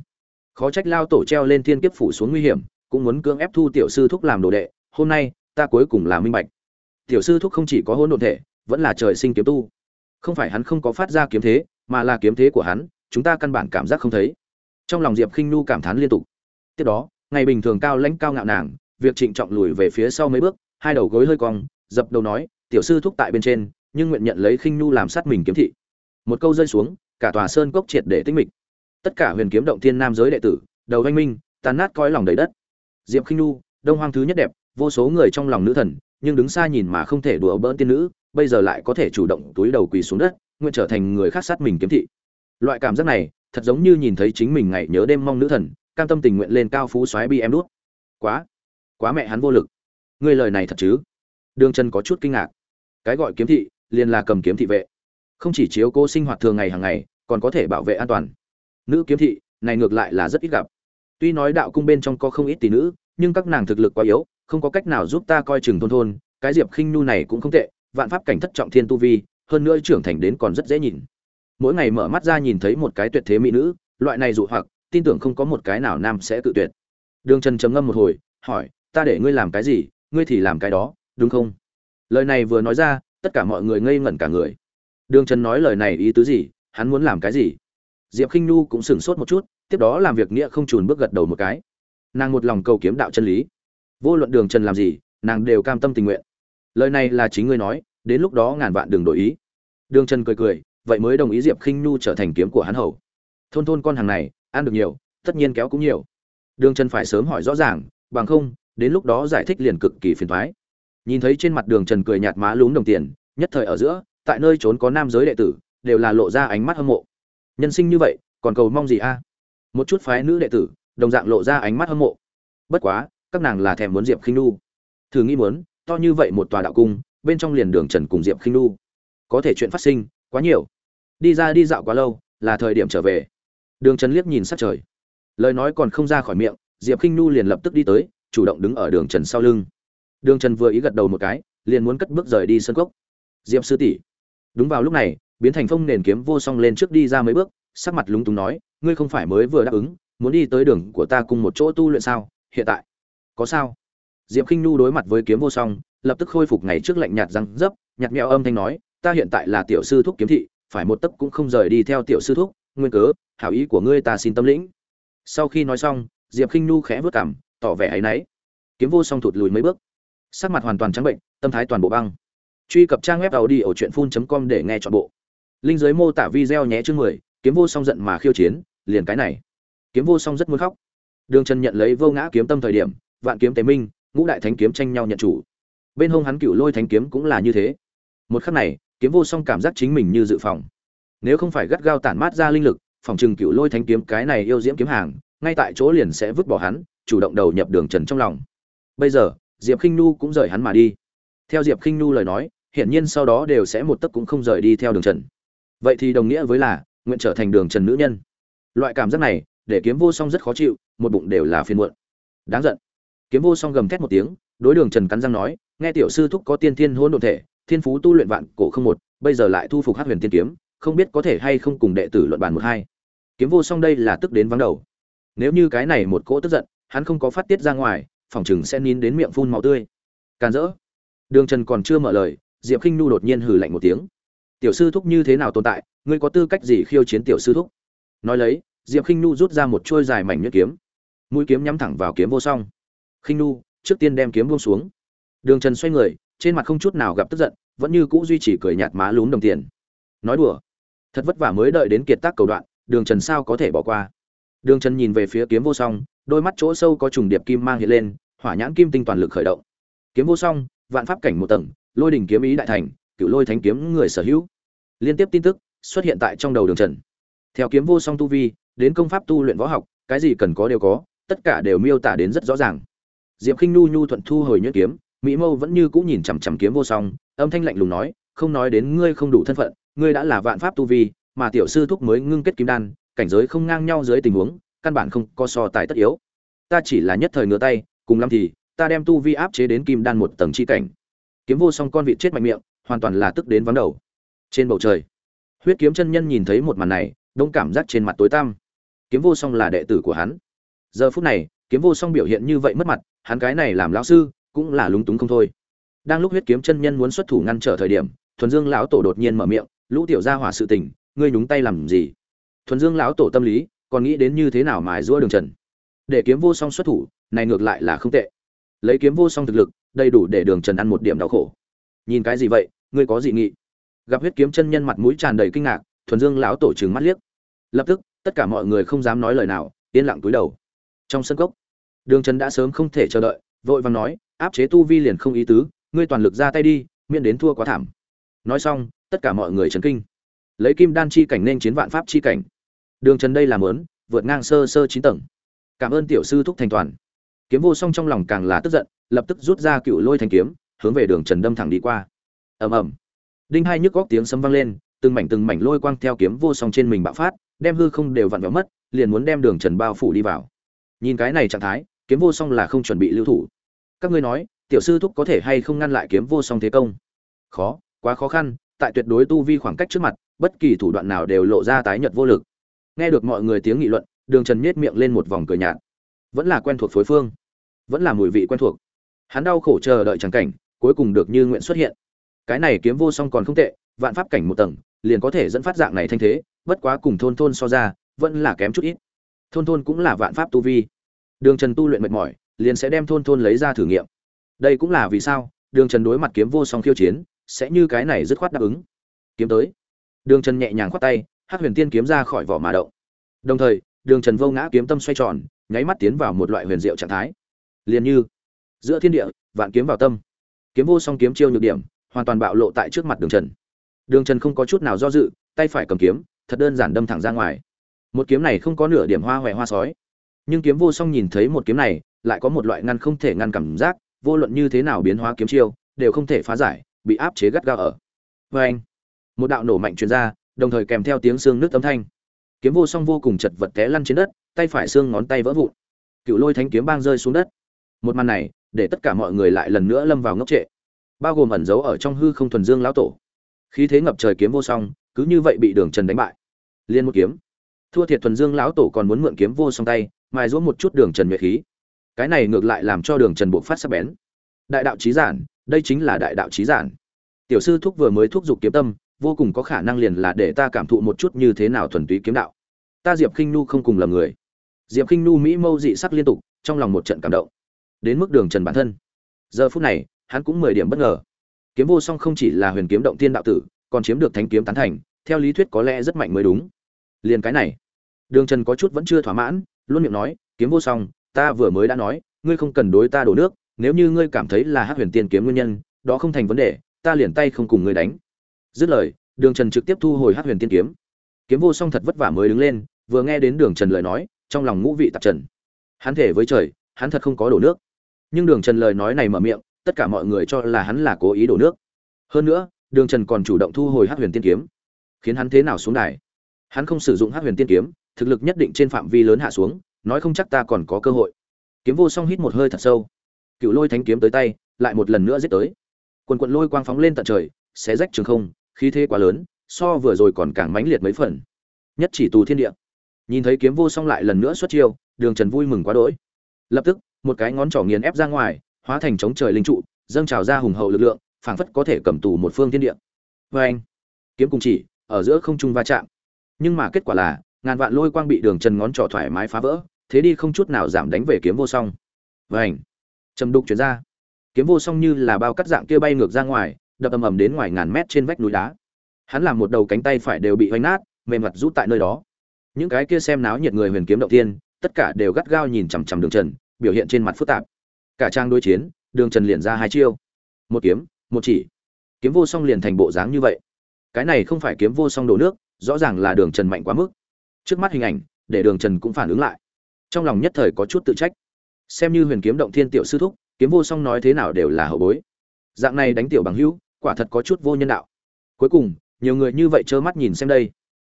Khó trách lao tổ treo lên thiên kiếp phủ xuống nguy hiểm cũng muốn cưỡng ép thu tiểu sư thúc làm đồ đệ, hôm nay, ta cuối cùng là minh bạch. Tiểu sư thúc không chỉ có hôn đồn thể, vẫn là trời sinh kiếm tu. Không phải hắn không có phát ra kiếm thế, mà là kiếm thế của hắn, chúng ta căn bản cảm giác không thấy. Trong lòng diệp khinh nu cảm thán liên tục. Tiếp đó, ngày bình thường cao lãnh cao ngạo nàng, việc trịnh trọng lùi về phía sau mấy bước, hai đầu gối hơi cong, dập đầu nói, tiểu sư thúc tại bên trên, nhưng nguyện nhận lấy khinh Nu làm sát mình kiếm thị. Một câu rơi xuống, cả tòa sơn cốc triệt để tinh mịch. Tất cả huyền kiếm động thiên nam giới đệ tử, đầu anh minh tàn nát coi lòng đầy đất diệp khinh nhu, đông hoang thứ nhất đẹp, vô số người trong lòng nữ thần, nhưng đứng xa nhìn mà không thể đùa bỡn tiên nữ, bây giờ lại có thể chủ động túi đầu quỳ xuống đất, nguyện trở thành người khác sát mình kiếm thị. Loại cảm giác này, thật giống như nhìn thấy chính mình ngày nhớ đêm mong nữ thần, cam tâm tình nguyện lên cao phú xoáy bi em đút quá quá mẹ hắn vô lực. Ngươi lời này thật chứ? Đường trần có chút kinh ngạc. Cái gọi kiếm thị, liền là cầm kiếm thị vệ. Không chỉ chiếu cô sinh hoạt thường ngày hàng ngày, còn có thể bảo vệ an toàn. Nữ kiếm thị, này ngược lại là rất ít gặp tuy nói đạo cung bên trong có không ít tỷ nữ, nhưng các nàng thực lực quá yếu, không có cách nào giúp ta coi chừng thôn thôn, cái diệp khinh nu này cũng không tệ, vạn pháp cảnh thất trọng thiên tu vi, hơn nữa trưởng thành đến còn rất dễ nhìn. Mỗi ngày mở mắt ra nhìn thấy một cái tuyệt thế mỹ nữ, loại này dụ hoặc, tin tưởng không có một cái nào nam sẽ tự tuyệt. Đường trần trầm ngâm một hồi, hỏi, ta để ngươi làm cái gì? Ngươi thì làm cái đó, đúng không? Lời này vừa nói ra, tất cả mọi người ngây ngẩn cả người. Đường trần nói lời này ý tứ gì? Hắn muốn làm cái gì? Diệp Khinh nhu cũng sửng sốt một chút tiếp đó làm việc nghĩa không chùn bước gật đầu một cái. Nàng một lòng cầu kiếm đạo chân lý. Vô luận đường trần làm gì, nàng đều cam tâm tình nguyện. Lời này là chính ngươi nói, đến lúc đó ngàn vạn đừng đổi ý. Đường trần cười cười, vậy mới đồng ý diệp k i n h nhu trở thành kiếm của hắn hầu. Thôn thôn con hàng này, ăn được nhiều, tất nhiên kéo cũng nhiều. Đường trần phải sớm hỏi rõ ràng, bằng không, đến lúc đó giải thích liền cực kỳ phiền thoái nhìn thấy trên mặt đường trần cười nhạt má lún đồng tiền, nhất thời ở giữa, tại nơi trốn có nam giới đệ tử, đều là lộ ra ánh mắt hâm mộ. Nhân sinh như vậy, còn cầu mong gì a? Một chút phái nữ đệ tử, đồng dạng lộ ra ánh mắt hâm mộ. Bất quá, các nàng là thèm muốn diệp khinh nu thử nghĩ muốn, to như vậy một tòa đạo cung, bên trong liền đường trần cùng diệp khinh nu có thể chuyện phát sinh, quá nhiều. Đi ra đi dạo quá lâu, là thời điểm trở về. Đường trần liếc nhìn sát trời. Lời nói còn không ra khỏi miệng, diệp khinh nu liền lập tức đi tới, chủ động đứng ở đường trần sau lưng. Đường trần vừa ý gật đầu một cái, liền muốn cất bước rời đi sân cốc. Diệp sư tỷ. Đúng vào lúc này, biến thành phong nền kiếm vô song lên trước đi ra mấy bước sắc mặt lúng túng nói, ngươi không phải mới vừa đáp ứng, muốn đi tới đường của ta cùng một chỗ tu luyện sao? Hiện tại có sao? Diệp Khinh Nu nhu đối mặt với kiếm vô song, lập tức khôi phục ngày trước lạnh nhạt răng dấp, nhạt mẹo âm thanh nói, ta hiện tại là tiểu sư thúc kiếm thị, phải một tấc cũng không rời đi theo tiểu sư thúc, nguyên cớ, hảo ý của ngươi ta xin tâm lĩnh. Sau khi nói xong, diệp Khinh Nu nhu khẽ vớt cảm tỏ vẻ áy náy. Kiếm vô song thụt lùi mấy bước. Sắc mặt hoàn toàn trắng bệnh, tâm thái toàn bộ băng. Truy cập trang web tàu đi ở truyện phun com để nghe chọn bộ. Linh giới mô tả video nhé chương mười kiếm vô song giận mà khiêu chiến, liền cái này. Kiếm vô song rất muốn khóc. Đường trần nhận lấy vô ngã kiếm tâm thời điểm, vạn kiếm tế minh, ngũ đại thánh kiếm tranh nhau nhận chủ. Bên hông hắn cựu lôi thánh kiếm cũng là như thế. Một khắc này, kiếm vô song cảm giác chính mình như dự phòng. Nếu không phải gắt gao tản mát ra linh lực, phòng trừng cựu lôi thánh kiếm cái này yêu diễm kiếm hàng, ngay tại chỗ liền sẽ vứt bỏ hắn, chủ động đầu nhập đường trần trong lòng. Bây giờ, diệp khinh nu cũng rời hắn mà đi. Theo diệp khinh nu lời nói, hiển nhiên sau đó đều sẽ một tấc cũng không rời đi theo đường trần. Vậy thì đồng nghĩa với là nguyện trở thành đường trần nữ nhân. Loại cảm giác này, để kiếm vô song rất khó chịu, một bụng đều là phiền muộn. Đáng giận. Kiếm vô song gầm thét một tiếng, đối đường trần cắn răng nói, nghe tiểu sư thúc có tiên thiên hôn đ ộ thể, thiên phú tu luyện vạn cổ không một, bây giờ lại thu phục hát huyền tiên kiếm, không biết có thể hay không cùng đệ tử luận bàn một hai. Kiếm vô song đây là tức đến vắng đầu. Nếu như cái này một cỗ tức giận, hắn không có phát tiết ra ngoài, phòng chừng sẽ nín đến miệng phun màu tươi. Càn rỡ. Đường trần còn chưa mở lời, diệp k i n h nu đột nhiên hử lạnh một tiếng tiểu sư thúc như thế nào tồn tại, ngươi có tư cách gì khiêu chiến tiểu sư thúc? Nói lấy, diệp khinh n nu rút ra một trôi dài mảnh nhuyễn kiếm. Mũi kiếm nhắm thẳng vào kiếm vô song. Khinh n nu, trước tiên đem kiếm buông xuống. Đường trần xoay người, trên mặt không chút nào gặp tức giận, vẫn như cũ duy trì cười nhạt má lún đồng tiền. Nói đùa. Thật vất vả mới đợi đến kiệt tác cầu đoạn, đường trần sao có thể bỏ qua? Đường trần nhìn về phía kiếm vô song, đôi mắt chỗ sâu có trùng điệp kim mang hiện lên, hỏa nhãn kim tinh toàn lực khởi động. Kiếm vô song, vạn pháp cảnh một tầng, lôi đỉnh kiếm ý đại thành, cựu lôi thánh kiếm người sở hữu liên tiếp tin tức xuất hiện tại trong đầu đường trần. Theo kiếm vô song tu vi, đến công pháp tu luyện võ học, cái gì cần có đều có, tất cả đều miêu tả đến rất rõ ràng. Diệp khinh nhu nhu thuận thu hồi nhuyễn kiếm, mỹ mâu vẫn như cũ nhìn chằm chằm kiếm vô song, âm thanh lạnh lùng nói, không nói đến ngươi không đủ thân phận, ngươi đã là vạn pháp tu vi, mà tiểu sư thúc mới ngưng kết kim đan, cảnh giới không ngang nhau dưới tình huống, căn bản không có so tài tất yếu. Ta chỉ là nhất thời ngửa tay, cùng lắm thì, ta đem tu vi áp chế đến kim đan một tầng chi cảnh. Kiếm vô song con vịt chết mạnh miệng, hoàn toàn là tức đến vắng đầu trên bầu trời. Huyết kiếm chân nhân nhìn thấy một màn này, đông cảm giác trên mặt tối tăm. Kiếm vô song là đệ tử của hắn. Giờ phút này, kiếm vô song biểu hiện như vậy mất mặt, hắn cái này làm lão sư, cũng là lúng túng không thôi. Đang lúc huyết kiếm chân nhân muốn xuất thủ ngăn trở thời điểm, thuần dương lão tổ đột nhiên mở miệng, lũ tiểu gia hỏa sự tình, ngươi nhúng tay làm gì? Thuần dương lão tổ tâm lý, còn nghĩ đến như thế nào mài giũa đường trần. Để kiếm vô song xuất thủ, này ngược lại là không tệ. Lấy kiếm vô song thực lực, đầy đủ để đường trần ăn một điểm đau khổ. Nhìn cái gì vậy, ngươi có gì nghị? Gặp huyết kiếm chân nhân mặt mũi tràn đầy kinh ngạc, thuần dương lão tổ trừng mắt liếc. Lập tức, tất cả mọi người không dám nói lời nào, yên lặng cúi đầu. Trong sân cốc, đường trần đã sớm không thể chờ đợi, vội vàng nói, áp chế tu vi liền không ý tứ, ngươi toàn lực ra tay đi, miễn đến thua quá thảm. Nói xong, tất cả mọi người chấn kinh. Lấy kim đan chi cảnh nên chiến vạn pháp chi cảnh. Đường trần đây làm lớn vượt ngang sơ sơ chín tầng. Cảm ơn tiểu sư thúc thành toàn. Kiếm vô song trong lòng càng là tức giận, lập tức rút ra cựu lôi thanh kiếm, hướng về đường trần đâm thẳng đi qua. Ầm ầm đinh hai nhức góc tiếng sấm vang lên, từng mảnh từng mảnh lôi quang theo kiếm vô song trên mình bạo phát, đem hư không đều vặn vẹo mất, liền muốn đem đường trần bao phủ đi vào. Nhìn cái này trạng thái, kiếm vô song là không chuẩn bị lưu thủ. Các ngươi nói, tiểu sư thúc có thể hay không ngăn lại kiếm vô song thế công? Khó, quá khó khăn, tại tuyệt đối tu vi khoảng cách trước mặt, bất kỳ thủ đoạn nào đều lộ ra tái nhật vô lực. Nghe được mọi người tiếng nghị luận, đường trần nhét miệng lên một vòng cười nhạt. Vẫn là quen thuộc phối phương. Vẫn là mùi vị quen thuộc. Hắn đau khổ chờ đợi trắng cảnh, cuối cùng được như nguyện xuất hiện cái này kiếm vô song còn không tệ, vạn pháp cảnh một tầng, liền có thể dẫn phát dạng này thanh thế, bất quá cùng thôn thôn so ra, vẫn là kém chút ít. Thôn thôn cũng là vạn pháp tu vi. Đường trần tu luyện mệt mỏi, liền sẽ đem thôn thôn lấy ra thử nghiệm. Đây cũng là vì sao, đường trần đối mặt kiếm vô song khiêu chiến, sẽ như cái này dứt khoát đáp ứng. Kiếm tới. Đường trần nhẹ nhàng khoát tay, hắc huyền tiên kiếm ra khỏi vỏ mà động. Đồng thời, đường trần vô ngã kiếm tâm xoay tròn, nháy mắt tiến vào một loại huyền diệu trạng thái. Liền như, giữa thiên địa, vạn kiếm vào tâm. Kiếm vô song kiếm chiêu nhược điểm hoàn toàn bạo lộ tại trước mặt đường trần. Đường trần không có chút nào do dự, tay phải cầm kiếm, thật đơn giản đâm thẳng ra ngoài. Một kiếm này không có nửa điểm hoa hoẹ hoa sói. Nhưng kiếm vô song nhìn thấy một kiếm này, lại có một loại ngăn không thể ngăn cảm giác, vô luận như thế nào biến hóa kiếm chiêu, đều không thể phá giải, bị áp chế gắt gao ở. Vê anh, một đạo nổ mạnh truyền ra, đồng thời kèm theo tiếng xương nước âm thanh. Kiếm vô song vô cùng chật vật té lăn trên đất, tay phải xương ngón tay vỡ vụn. Cựu lôi thánh kiếm bang rơi xuống đất. Một màn này, để tất cả mọi người lại lần nữa lâm vào ngốc trệ bao gồm ẩn giấu ở trong hư không thuần dương lão tổ. Khí thế ngập trời kiếm vô song, cứ như vậy bị đường trần đánh bại. Liên một kiếm. Thua thiệt thuần dương lão tổ còn muốn mượn kiếm vô song tay, mài giũa một chút đường trần nhuệ khí. Cái này ngược lại làm cho đường trần buộc phát sắc bén. Đại đạo trí giản, đây chính là đại đạo trí giản. Tiểu sư thúc vừa mới thúc giục kiếm tâm, vô cùng có khả năng liền là để ta cảm thụ một chút như thế nào thuần túy kiếm đạo. Ta diệp khinh nu không cùng là người. Diệp khinh nu mỹ mâu dị sắc liên tục, trong lòng một trận cảm động. Đến mức đường trần bản thân. Giờ phút này hắn cũng mười điểm bất ngờ. Kiếm vô song không chỉ là huyền kiếm động tiên đạo tử, còn chiếm được thánh kiếm tán thành, theo lý thuyết có lẽ rất mạnh mới đúng. Liền cái này, đường trần có chút vẫn chưa thỏa mãn, luôn miệng nói, kiếm vô song, ta vừa mới đã nói, ngươi không cần đối ta đổ nước, nếu như ngươi cảm thấy là hát huyền tiên kiếm nguyên nhân, đó không thành vấn đề, ta liền tay không cùng ngươi đánh. Dứt lời, đường trần trực tiếp thu hồi hát huyền tiên kiếm. Kiếm vô song thật vất vả mới đứng lên, vừa nghe đến đường trần lời nói, trong lòng ngũ vị tạp trần. Hắn thể với trời, hắn thật không có đổ nước. Nhưng đường trần lời nói này mở miệng tất cả mọi người cho là hắn là cố ý đổ nước. Hơn nữa, đường trần còn chủ động thu hồi hát huyền tiên kiếm. Khiến hắn thế nào xuống đài? Hắn không sử dụng hát huyền tiên kiếm, thực lực nhất định trên phạm vi lớn hạ xuống, nói không chắc ta còn có cơ hội. Kiếm vô song hít một hơi thật sâu. Cựu lôi thánh kiếm tới tay, lại một lần nữa giết tới. Quần quận lôi quang phóng lên tận trời, xé rách trường không, khí thế quá lớn, so vừa rồi còn càng mãnh liệt mấy phần. Nhất chỉ tù thiên địa. Nhìn thấy kiếm vô song lại lần nữa xuất chiêu, đường trần vui mừng quá đỗi. Lập tức, một cái ngón trỏ nghiền ép ra ngoài hóa thành chống trời linh trụ, dâng trào ra hùng hậu lực lượng, phảng phất có thể cầm tù một phương thiên địa. Vê anh, kiếm cùng chỉ, ở giữa không trung va chạm. Nhưng mà kết quả là, ngàn vạn lôi quang bị đường trần ngón trỏ thoải mái phá vỡ, thế đi không chút nào giảm đánh về kiếm vô song. Vê anh, trầm đục chuyển ra. Kiếm vô song như là bao cắt dạng kia bay ngược ra ngoài, đập ầm ầm đến ngoài ngàn mét trên vách núi đá. Hắn làm một đầu cánh tay phải đều bị hoành nát, mềm mặt rút tại nơi đó. Những cái kia xem náo nhiệt người huyền kiếm động tiên tất cả đều gắt gao nhìn chằm chằm đường trần, biểu hiện trên mặt phức tạp cả trang đối chiến, đường trần liền ra hai chiêu. Một kiếm, một chỉ. Kiếm vô song liền thành bộ dáng như vậy. Cái này không phải kiếm vô song đổ nước, rõ ràng là đường trần mạnh quá mức. Trước mắt hình ảnh, để đường trần cũng phản ứng lại. Trong lòng nhất thời có chút tự trách. Xem như huyền kiếm động thiên tiểu sư thúc, kiếm vô song nói thế nào đều là hậu bối. Dạng này đánh tiểu bằng hữu, quả thật có chút vô nhân đạo. Cuối cùng, nhiều người như vậy trơ mắt nhìn xem đây.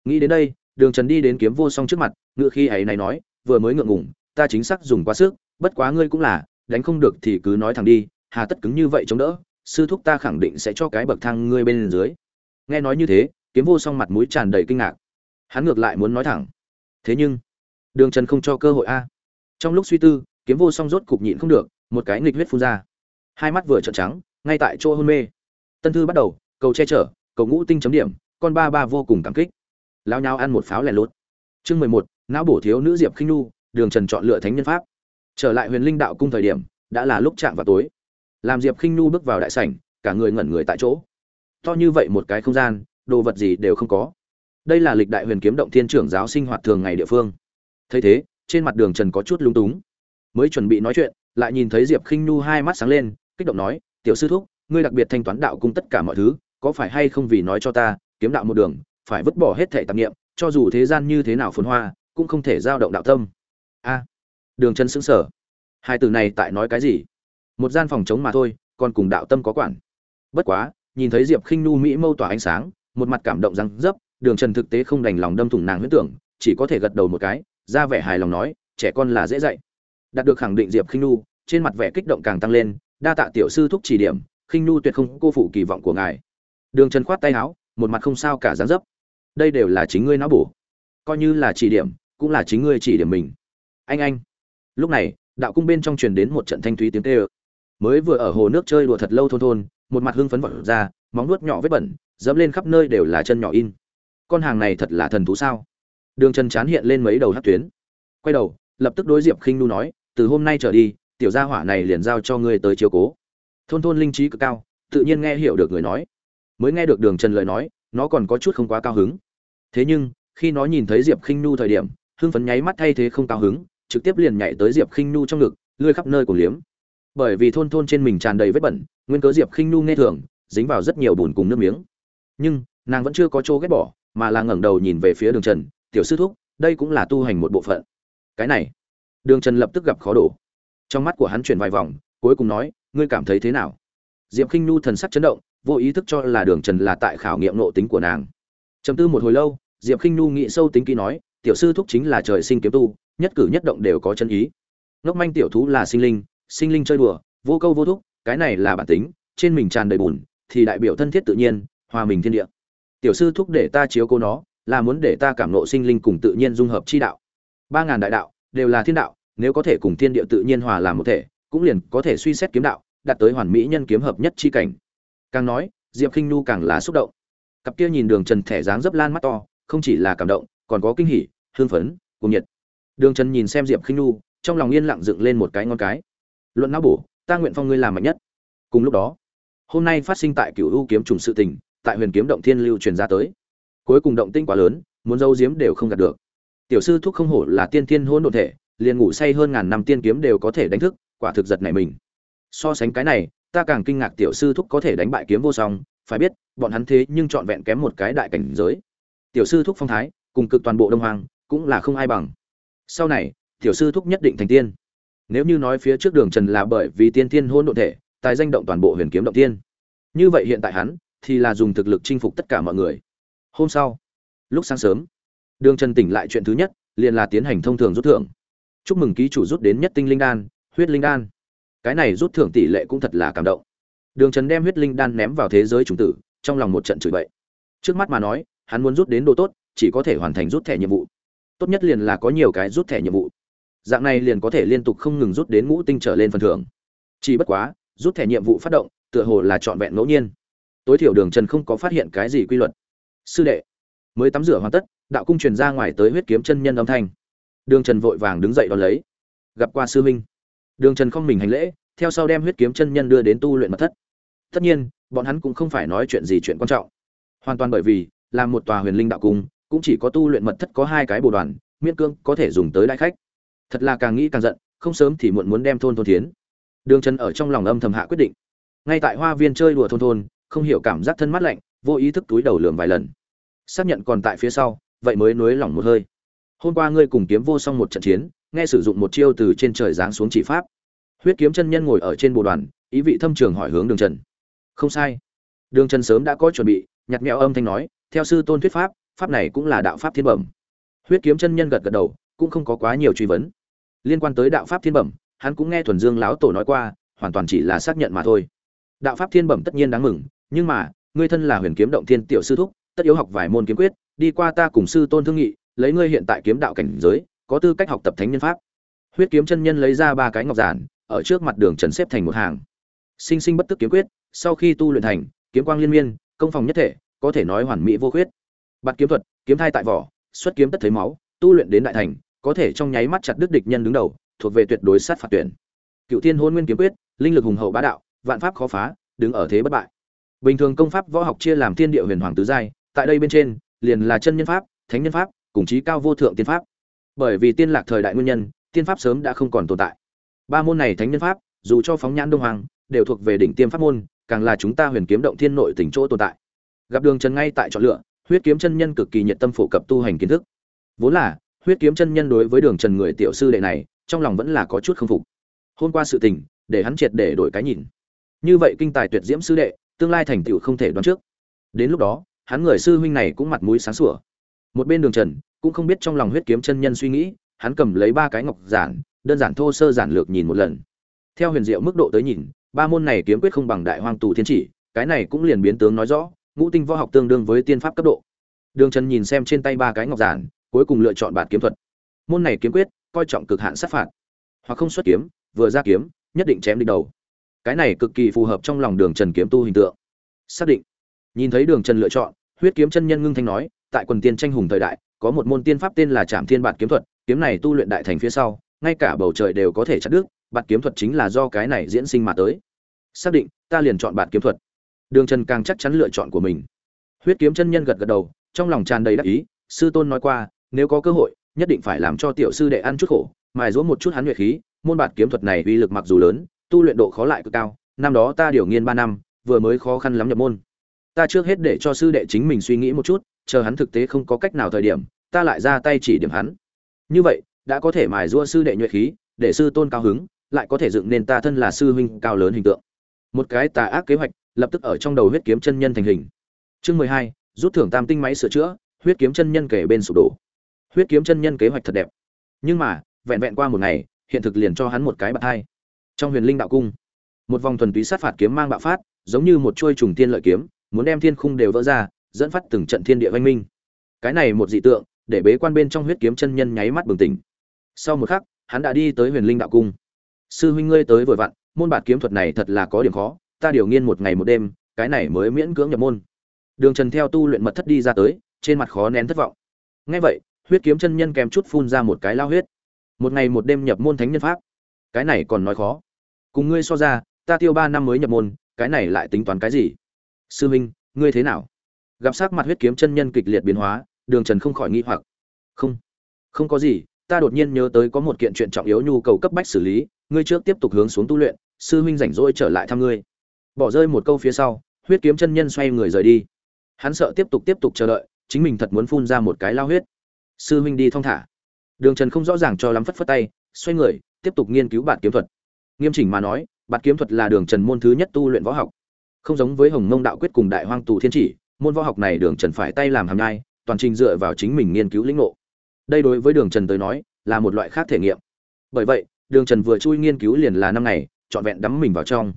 Nghĩ đến đây, đường trần đi đến kiếm vô song trước mặt, ngựa khi ấy này nói, vừa mới ngượng ngủng ta chính xác dùng quá sức, bất quá ngươi cũng là đánh không được thì cứ nói thẳng đi, hà tất cứng như vậy chống đỡ, sư thúc ta khẳng định sẽ cho cái bậc thang ngươi bên dưới. Nghe nói như thế, kiếm vô song mặt mũi tràn đầy kinh ngạc. Hắn ngược lại muốn nói thẳng. Thế nhưng, đường trần không cho cơ hội a. Trong lúc suy tư, kiếm vô song rốt cục nhịn không được, một cái nghịch huyết phun ra. Hai mắt vừa trợn trắng, ngay tại chỗ hôn mê. Tân thư bắt đầu, cầu che chở, cầu ngũ tinh chấm điểm, con ba ba vô cùng cảm kích. Lao nhau ăn một pháo lẻ lốt chương mười một, não bổ thiếu nữ diệp khinh nu đường trần chọn lựa thánh nhân pháp trở lại huyền linh đạo cung thời điểm, đã là lúc chạm vào tối. Làm diệp khinh nu bước vào đại sảnh, cả người ngẩn người tại chỗ. To như vậy một cái không gian, đồ vật gì đều không có. Đây là lịch đại huyền kiếm động thiên trưởng giáo sinh hoạt thường ngày địa phương. Thấy thế, trên mặt đường trần có chút lung túng. Mới chuẩn bị nói chuyện, lại nhìn thấy diệp khinh nu hai mắt sáng lên, kích động nói, tiểu sư thúc, ngươi đặc biệt thanh toán đạo cung tất cả mọi thứ, có phải hay không vì nói cho ta, kiếm đạo một đường, phải vứt bỏ hết thể tạp nghiệm cho dù thế gian như thế nào phồn hoa, cũng không thể giao động đạo tâm? A đường chân sững sờ hai từ này tại nói cái gì? Một gian phòng chống mà thôi, còn cùng đạo tâm có quản. Bất quá, nhìn thấy diệp khinh nu mỹ mâu tỏa ánh sáng, một mặt cảm động răng dấp, đường trần thực tế không đành lòng đâm thủng nàng huyết tưởng, chỉ có thể gật đầu một cái, ra vẻ hài lòng nói, trẻ con là dễ dạy. Đạt được khẳng định diệp khinh nu, trên mặt vẻ kích động càng tăng lên, đa tạ tiểu sư thúc chỉ điểm, khinh nu tuyệt không cô phụ kỳ vọng của ngài. Đường trần khoát tay áo, một mặt không sao cả dáng dấp. Đây đều là chính ngươi não bổ. Coi như là chỉ điểm, cũng là chính ngươi chỉ điểm mình. Anh anh lúc này, đạo cung bên trong truyền đến một trận thanh thúy tiếng tê ơ mới vừa ở hồ nước chơi đùa thật lâu thôn thôn, một mặt hưng phấn vọt ra, móng nuốt nhỏ vết bẩn, dẫm lên khắp nơi đều là chân nhỏ in. Con hàng này thật là thần thú sao? Đường trần chán hiện lên mấy đầu hát tuyến. Quay đầu, lập tức đối diệp khinh nu nói, từ hôm nay trở đi, tiểu gia hỏa này liền giao cho ngươi tới chiều cố. Thôn thôn linh trí cực cao, tự nhiên nghe hiểu được người nói. Mới nghe được đường trần lời nói, nó còn có chút không quá cao hứng. Thế nhưng, khi nó nhìn thấy diệp khinh nu thời điểm, hưng phấn nháy mắt thay thế không cao hứng trực tiếp liền nhảy tới diệp khinh nu trong ngực, lươi khắp nơi cùng liếm. Bởi vì thôn thôn trên mình tràn đầy vết bẩn, nguyên cớ diệp khinh nu nghe thường, dính vào rất nhiều bùn cùng nước miếng. Nhưng, nàng vẫn chưa có chỗ ghét bỏ, mà là ngẩng đầu nhìn về phía đường trần, tiểu sư thúc, đây cũng là tu hành một bộ phận. Cái này? Đường trần lập tức gặp khó đổ. Trong mắt của hắn chuyển vài vòng, cuối cùng nói, ngươi cảm thấy thế nào? Diệp khinh nu thần sắc chấn động, vô ý thức cho là đường trần là tại khảo nghiệm nộ tính của nàng. Chấm tư một hồi lâu, diệp khinh nu nghĩ sâu tính kỹ nói, tiểu sư thúc chính là trời sinh kiếm tu nhất cử nhất động đều có chân ý. Ngốc manh tiểu thú là sinh linh sinh linh chơi đùa, vô câu vô thúc, cái này là bản tính, trên mình tràn đầy bùn, thì đại biểu thân thiết tự nhiên, hòa mình thiên địa. Tiểu sư thúc để ta chiếu cố nó, là muốn để ta cảm nộ sinh linh cùng tự nhiên dung hợp chi đạo. Ba ngàn đại đạo, đều là thiên đạo, nếu có thể cùng thiên địa tự nhiên hòa làm một thể, cũng liền có thể suy xét kiếm đạo, đạt tới hoàn mỹ nhân kiếm hợp nhất chi cảnh. Càng nói, diệp khinh nu càng là xúc động. Cặp kia nhìn đường trần thẻ dáng dấp lan mắt to, không chỉ là cảm động, còn có kinh hỉ hương phấn cùng nhiệt đường trần nhìn xem diệp khinh nu trong lòng yên lặng dựng lên một cái ngón cái. Luận não bổ, ta nguyện phong ngươi làm mạnh nhất. Cùng lúc đó, hôm nay phát sinh tại Cửu u kiếm trùng sự tình, tại huyền kiếm động thiên lưu truyền ra tới. Cuối cùng động tĩnh quá lớn, muốn giấu giếm đều không gạt được. Tiểu sư thúc không hổ là tiên thiên hỗn độn thể, liền ngủ say hơn ngàn năm tiên kiếm đều có thể đánh thức, quả thực giật này mình. So sánh cái này, ta càng kinh ngạc tiểu sư thúc có thể đánh bại kiếm vô song, phải biết, bọn hắn thế nhưng trọn vẹn kém một cái đại cảnh giới. Tiểu sư thúc phong thái, cùng cực toàn bộ đông hoàng cũng là không ai bằng sau này, tiểu sư thúc nhất định thành tiên. Nếu như nói phía trước đường trần là bởi vì tiên tiên hôn độn thể, tài danh động toàn bộ huyền kiếm động tiên. Như vậy hiện tại hắn, thì là dùng thực lực chinh phục tất cả mọi người. Hôm sau, lúc sáng sớm, đường trần tỉnh lại chuyện thứ nhất, liền là tiến hành thông thường rút thưởng. Chúc mừng ký chủ rút đến nhất tinh linh đan, huyết linh đan. Cái này rút thưởng tỷ lệ cũng thật là cảm động. Đường trần đem huyết linh đan ném vào thế giới chủng tử, trong lòng một trận chửi bậy. Trước mắt mà nói, hắn muốn rút đến đồ tốt, chỉ có thể hoàn thành rút thẻ nhiệm vụ tốt nhất liền là có nhiều cái rút thẻ nhiệm vụ. Dạng này liền có thể liên tục không ngừng rút đến ngũ tinh trở lên phần thưởng. Chỉ bất quá, rút thẻ nhiệm vụ phát động, tựa hồ là trọn vẹn ngẫu nhiên. Tối thiểu đường trần không có phát hiện cái gì quy luật. Sư đệ, mới tắm rửa hoàn tất, đạo cung truyền ra ngoài tới huyết kiếm chân nhân âm thanh. Đường trần vội vàng đứng dậy đón lấy. Gặp qua sư huynh. Đường trần không mình hành lễ, theo sau đem huyết kiếm chân nhân đưa đến tu luyện mật thất. Tất nhiên, bọn hắn cũng không phải nói chuyện gì chuyện quan trọng. Hoàn toàn bởi vì, là một tòa huyền linh đạo cung cũng chỉ có tu luyện mật thất có hai cái bồ đoàn, miễn cương có thể dùng tới đại khách. Thật là càng nghĩ càng giận, không sớm thì muộn muốn đem thôn thôn thiến. Đường trần ở trong lòng âm thầm hạ quyết định. Ngay tại hoa viên chơi đùa thôn thôn, không hiểu cảm giác thân mát lạnh, vô ý thức túi đầu lường vài lần. Xác nhận còn tại phía sau, vậy mới nuối lỏng một hơi. Hôm qua ngươi cùng kiếm vô song một trận chiến, nghe sử dụng một chiêu từ trên trời giáng xuống chỉ pháp. Huyết kiếm chân nhân ngồi ở trên bộ đoàn, ý vị thâm trường hỏi hướng đường trần. Không sai. Đường trần sớm đã có chuẩn bị nhặt mẹo âm thanh nói, theo sư tôn thuyết pháp pháp này cũng là đạo pháp thiên bẩm. Huyết kiếm chân nhân gật gật đầu, cũng không có quá nhiều truy vấn. Liên quan tới đạo pháp thiên bẩm, hắn cũng nghe thuần dương lão tổ nói qua, hoàn toàn chỉ là xác nhận mà thôi. Đạo pháp thiên bẩm tất nhiên đáng mừng, nhưng mà, ngươi thân là huyền kiếm động thiên tiểu sư thúc, tất yếu học vài môn kiếm quyết, đi qua ta cùng sư tôn thương nghị, lấy ngươi hiện tại kiếm đạo cảnh giới, có tư cách học tập thánh nhân pháp. Huyết kiếm chân nhân lấy ra ba cái ngọc giản, ở trước mặt đường trần xếp thành một hàng. Sinh sinh bất tức kiếm quyết, sau khi tu luyện thành, kiếm quang liên miên, công phòng nhất thể, có thể nói hoàn mỹ vô khuyết bạt kiếm thuật, kiếm thai tại vỏ, xuất kiếm tất thấy máu, tu luyện đến đại thành, có thể trong nháy mắt chặt đứt địch nhân đứng đầu, thuộc về tuyệt đối sát phạt tuyển. Cựu thiên hôn nguyên kiếm quyết, linh lực hùng hậu bá đạo, vạn pháp khó phá, đứng ở thế bất bại. Bình thường công pháp võ học chia làm thiên địa huyền hoàng tứ giai, tại đây bên trên, liền là chân nhân pháp, thánh nhân pháp, cùng chí cao vô thượng tiên pháp. Bởi vì tiên lạc thời đại nguyên nhân, tiên pháp sớm đã không còn tồn tại. Ba môn này thánh nhân pháp, dù cho phóng nhãn đông hoàng, đều thuộc về đỉnh tiêm pháp môn, càng là chúng ta huyền kiếm động thiên nội tỉnh chỗ tồn tại. Gặp đường trần ngay tại chọn lựa huyết kiếm chân nhân cực kỳ nhiệt tâm phổ cập tu hành kiến thức. Vốn là, huyết kiếm chân nhân đối với đường trần người tiểu sư đệ này, trong lòng vẫn là có chút không phục. Hôm qua sự tình, để hắn triệt để đổi cái nhìn. Như vậy kinh tài tuyệt diễm sư đệ, tương lai thành tựu không thể đoán trước. Đến lúc đó, hắn người sư huynh này cũng mặt mũi sáng sủa. Một bên đường trần, cũng không biết trong lòng huyết kiếm chân nhân suy nghĩ, hắn cầm lấy ba cái ngọc giản, đơn giản thô sơ giản lược nhìn một lần. Theo huyền diệu mức độ tới nhìn, ba môn này kiếm quyết không bằng đại hoang tù thiên chỉ, cái này cũng liền biến tướng nói rõ ngũ tinh võ học tương đương với tiên pháp cấp độ. Đường trần nhìn xem trên tay ba cái ngọc giản, cuối cùng lựa chọn bản kiếm thuật. Môn này kiếm quyết, coi trọng cực hạn sát phạt. Hoặc không xuất kiếm, vừa ra kiếm, nhất định chém địch đầu. Cái này cực kỳ phù hợp trong lòng đường trần kiếm tu hình tượng. Xác định. Nhìn thấy đường trần lựa chọn, huyết kiếm chân nhân ngưng thanh nói, tại quần tiên tranh hùng thời đại, có một môn tiên pháp tên là trạm thiên bản kiếm thuật, kiếm này tu luyện đại thành phía sau, ngay cả bầu trời đều có thể chặt đứt, bản kiếm thuật chính là do cái này diễn sinh mà tới. Xác định, ta liền chọn bản kiếm thuật đường trần càng chắc chắn lựa chọn của mình. Huyết kiếm chân nhân gật gật đầu, trong lòng tràn đầy đắc ý, sư tôn nói qua, nếu có cơ hội, nhất định phải làm cho tiểu sư đệ ăn chút khổ, mài giũa một chút hắn nhuệ khí, môn bản kiếm thuật này uy lực mặc dù lớn, tu luyện độ khó lại cực cao, năm đó ta điều nghiên ba năm, vừa mới khó khăn lắm nhập môn. Ta trước hết để cho sư đệ chính mình suy nghĩ một chút, chờ hắn thực tế không có cách nào thời điểm, ta lại ra tay chỉ điểm hắn. Như vậy, đã có thể mài giũa sư đệ nhuệ khí, để sư tôn cao hứng, lại có thể dựng nên ta thân là sư huynh cao lớn hình tượng. Một cái tà ác kế hoạch lập tức ở trong đầu huyết kiếm chân nhân thành hình. Chương mười hai, rút thưởng tam tinh máy sửa chữa, huyết kiếm chân nhân kể bên sụp đổ. Huyết kiếm chân nhân kế hoạch thật đẹp. Nhưng mà, vẹn vẹn qua một ngày, hiện thực liền cho hắn một cái bạc hai. Trong huyền linh đạo cung, một vòng thuần túy sát phạt kiếm mang bạo phát, giống như một chuôi trùng tiên lợi kiếm, muốn đem thiên khung đều vỡ ra, dẫn phát từng trận thiên địa văn minh. Cái này một dị tượng, để bế quan bên trong huyết kiếm chân nhân nháy mắt bừng tỉnh. Sau một khắc, hắn đã đi tới huyền linh đạo cung. Sư huynh ngươi tới vừa vặn, môn bản kiếm thuật này thật là có điểm khó ta điều nghiên một ngày một đêm, cái này mới miễn cưỡng nhập môn. Đường trần theo tu luyện mật thất đi ra tới, trên mặt khó nén thất vọng. Ngay vậy, huyết kiếm chân nhân kèm chút phun ra một cái lao huyết. Một ngày một đêm nhập môn thánh nhân pháp. Cái này còn nói khó. Cùng ngươi so ra, ta tiêu ba năm mới nhập môn, cái này lại tính toán cái gì? Sư huynh ngươi thế nào? Gặp sắc mặt huyết kiếm chân nhân kịch liệt biến hóa, đường trần không khỏi nghi hoặc. Không không có gì, ta đột nhiên nhớ tới có một kiện chuyện trọng yếu nhu cầu cấp bách xử lý, ngươi trước tiếp tục hướng xuống tu luyện, sư huynh rảnh rỗi trở lại thăm ngươi bỏ rơi một câu phía sau, huyết kiếm chân nhân xoay người rời đi. Hắn sợ tiếp tục tiếp tục chờ đợi, chính mình thật muốn phun ra một cái lao huyết. Sư huynh đi thong thả. Đường trần không rõ ràng cho lắm phất phất tay, xoay người, tiếp tục nghiên cứu bản kiếm thuật. Nghiêm chỉnh mà nói, bản kiếm thuật là đường trần môn thứ nhất tu luyện võ học. Không giống với hồng mông đạo quyết cùng đại hoang tù thiên chỉ, môn võ học này đường trần phải tay làm hàm nhai, toàn trình dựa vào chính mình nghiên cứu lĩnh ngộ. Đây đối với đường trần tới nói, là một loại khác thể nghiệm. Bởi vậy, đường trần vừa chui nghiên cứu liền là năm ngày, trọn vẹn đắm mình vào trong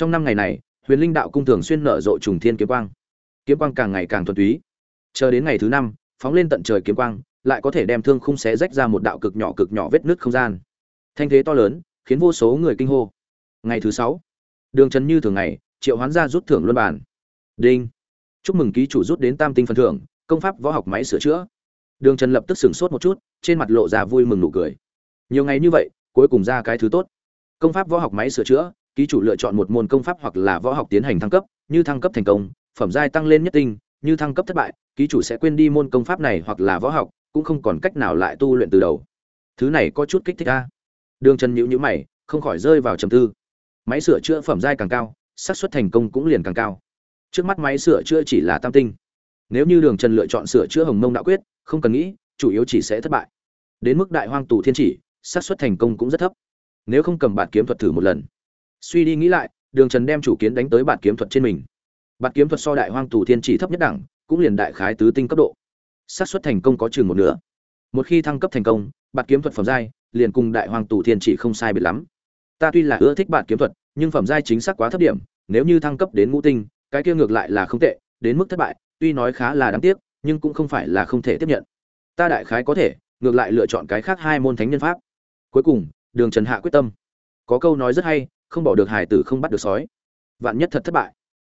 trong năm ngày này, huyền linh đạo cung thường xuyên nở rộ trùng thiên kiếm quang. Kiếm quang càng ngày càng thuần túy. Chờ đến ngày thứ năm, phóng lên tận trời kiếm quang, lại có thể đem thương khung xé rách ra một đạo cực nhỏ cực nhỏ vết nứt không gian. Thanh thế to lớn, khiến vô số người kinh hô. Ngày thứ sáu, đường trần như thường ngày, triệu hoán ra rút thưởng luân bản đinh. Chúc mừng ký chủ rút đến tam tinh phần thưởng, công pháp võ học máy sửa chữa. Đường trần lập tức sửng sốt một chút, trên mặt lộ ra vui mừng nụ cười. Nhiều ngày như vậy, cuối cùng ra cái thứ tốt. Công pháp võ học máy sửa chữa ký chủ lựa chọn một môn công pháp hoặc là võ học tiến hành thăng cấp, như thăng cấp thành công, phẩm giai tăng lên nhất tinh, như thăng cấp thất bại, ký chủ sẽ quên đi môn công pháp này hoặc là võ học, cũng không còn cách nào lại tu luyện từ đầu. Thứ này có chút kích thích a. Đường trần nhữ nhữ mày, không khỏi rơi vào trầm tư. Máy sửa chữa phẩm giai càng cao, xác suất thành công cũng liền càng cao. Trước mắt máy sửa chữa chỉ là tam tinh. Nếu như đường trần lựa chọn sửa chữa hồng mông đạo quyết, không cần nghĩ, chủ yếu chỉ sẽ thất bại. Đến mức đại hoang tù thiên chỉ, xác suất thành công cũng rất thấp. Nếu không cầm bạt kiếm thuật thử một lần suy đi nghĩ lại, đường trần đem chủ kiến đánh tới bản kiếm thuật trên mình. Bản kiếm thuật so đại hoang tù thiên chỉ thấp nhất đẳng, cũng liền đại khái tứ tinh cấp độ. Xác suất thành công có chừng một nửa. Một khi thăng cấp thành công bản kiếm thuật phẩm giai liền cùng đại hoang tù thiên chỉ không sai biệt lắm. Ta tuy là ưa thích bản kiếm thuật, nhưng phẩm giai chính xác quá thấp điểm, nếu như thăng cấp đến ngũ tinh, cái kia ngược lại là không tệ, đến mức thất bại, tuy nói khá là đáng tiếc, nhưng cũng không phải là không thể tiếp nhận. Ta đại khái có thể, ngược lại lựa chọn cái khác hai môn thánh nhân pháp. Cuối cùng, đường trần hạ quyết tâm. Có câu nói rất hay không bỏ được hải tử không bắt được sói. Vạn nhất thật thất bại.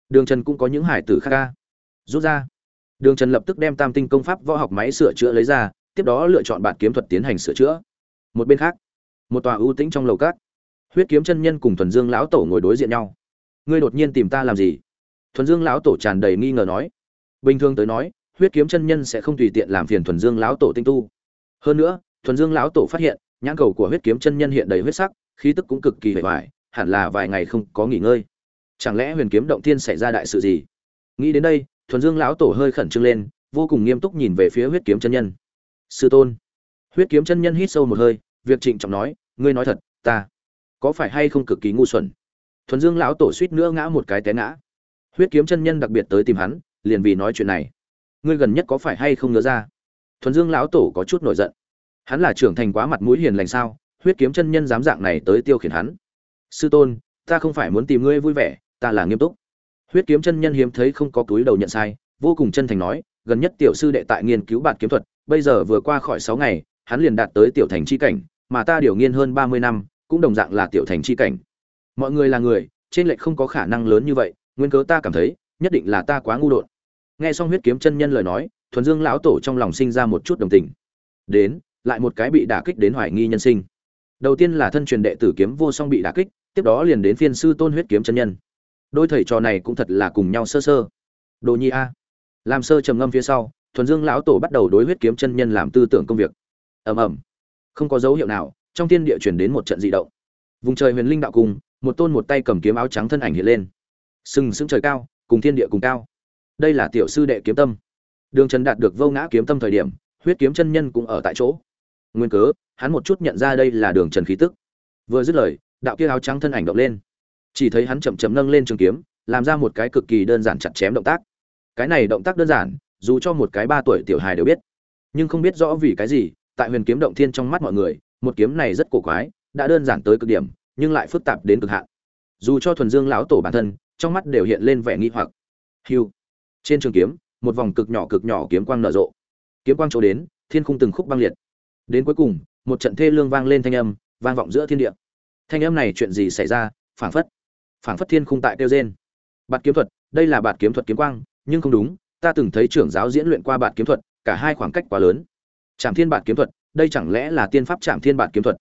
Đường trần cũng có những hải tử khác ca. Rút ra. Đường trần lập tức đem tam tinh công pháp võ học máy sửa chữa lấy ra, tiếp đó lựa chọn bản kiếm thuật tiến hành sửa chữa. Một bên khác, một tòa ưu tĩnh trong lầu cát huyết kiếm chân nhân cùng thuần dương lão tổ ngồi đối diện nhau. Ngươi đột nhiên tìm ta làm gì? Thuần dương lão tổ tràn đầy nghi ngờ nói. Bình thường tới nói, huyết kiếm chân nhân sẽ không tùy tiện làm phiền thuần dương lão tổ tinh tu. Hơn nữa, thuần dương lão tổ phát hiện, nhãn cầu của huyết kiếm chân nhân hiện đầy huyết sắc, khí tức cũng cực kỳ hề hoài hẳn là vài ngày không có nghỉ ngơi. Chẳng lẽ huyền kiếm động thiên xảy ra đại sự gì? Nghĩ đến đây, thuần dương lão tổ hơi khẩn trương lên, vô cùng nghiêm túc nhìn về phía huyết kiếm chân nhân. Sư tôn. Huyết kiếm chân nhân hít sâu một hơi, việc trịnh trọng nói, ngươi nói thật, ta có phải hay không cực kỳ ngu xuẩn? Thuần dương lão tổ suýt nữa ngã một cái té ngã. Huyết kiếm chân nhân đặc biệt tới tìm hắn, liền vì nói chuyện này. Ngươi gần nhất có phải hay không nhớ ra thuần dương lão tổ có chút nổi giận. Hắn là trưởng thành quá mặt mũi hiền lành sao? Huyết kiếm chân nhân dám dạng này tới tiêu khiển hắn sư tôn, ta không phải muốn tìm ngươi vui vẻ, ta là nghiêm túc. Huyết kiếm chân nhân hiếm thấy không có túi đầu nhận sai, vô cùng chân thành nói, gần nhất tiểu sư đệ tại nghiên cứu bản kiếm thuật, bây giờ vừa qua khỏi sáu ngày, hắn liền đạt tới tiểu thành chi cảnh, mà ta điều nghiên hơn ba mươi năm, cũng đồng dạng là tiểu thành chi cảnh. Mọi người là người, trên lệch không có khả năng lớn như vậy, nguyên cớ ta cảm thấy, nhất định là ta quá ngu đột. nghe xong huyết kiếm chân nhân lời nói, thuần dương lão tổ trong lòng sinh ra một chút đồng tình. Đến, lại một cái bị đả kích đến hoài nghi nhân sinh. Đầu tiên là thân truyền đệ tử kiếm vô song bị đả kích tiếp đó liền đến phiên sư tôn huyết kiếm chân nhân. Đôi thầy trò này cũng thật là cùng nhau sơ sơ. Đồ nhi a. Làm sơ trầm ngâm phía sau thuần dương lão tổ bắt đầu đối huyết kiếm chân nhân làm tư tưởng công việc. Ầm ầm. Không có dấu hiệu nào trong thiên địa chuyển đến một trận dị động. Vùng trời huyền linh đạo cùng, một tôn một tay cầm kiếm áo trắng thân ảnh hiện lên. Sừng sững trời cao cùng thiên địa cùng cao. Đây là tiểu sư đệ kiếm tâm. Đường trần đạt được vô ngã kiếm tâm thời điểm huyết kiếm chân nhân cũng ở tại chỗ. Nguyên cớ hắn một chút nhận ra đây là đường trần khí tức. Vừa dứt lời đạo kia áo trắng thân ảnh động lên. Chỉ thấy hắn chậm chậm nâng lên trường kiếm, làm ra một cái cực kỳ đơn giản chặt chém động tác. Cái này động tác đơn giản, dù cho một cái ba tuổi tiểu hài đều biết. Nhưng không biết rõ vì cái gì, tại huyền kiếm động thiên trong mắt mọi người, một kiếm này rất cổ quái, đã đơn giản tới cực điểm, nhưng lại phức tạp đến cực hạn. Dù cho thuần dương lão tổ bản thân, trong mắt đều hiện lên vẻ nghi hoặc. Hiu trên trường kiếm, một vòng cực nhỏ cực nhỏ kiếm quang nở rộ. Kiếm quang chỗ đến, thiên khung từng khúc băng liệt. Đến cuối cùng, một trận thê lương vang lên thanh âm, vang vọng giữa thiên địa thanh âm này chuyện gì xảy ra phảng phất phảng phất thiên khung tại tiêu gen bạt kiếm thuật đây là bạt kiếm thuật kiếm quang nhưng không đúng ta từng thấy trưởng giáo diễn luyện qua bạt kiếm thuật cả hai khoảng cách quá lớn trạm thiên bạt kiếm thuật đây chẳng lẽ là tiên pháp trạm thiên bạt kiếm thuật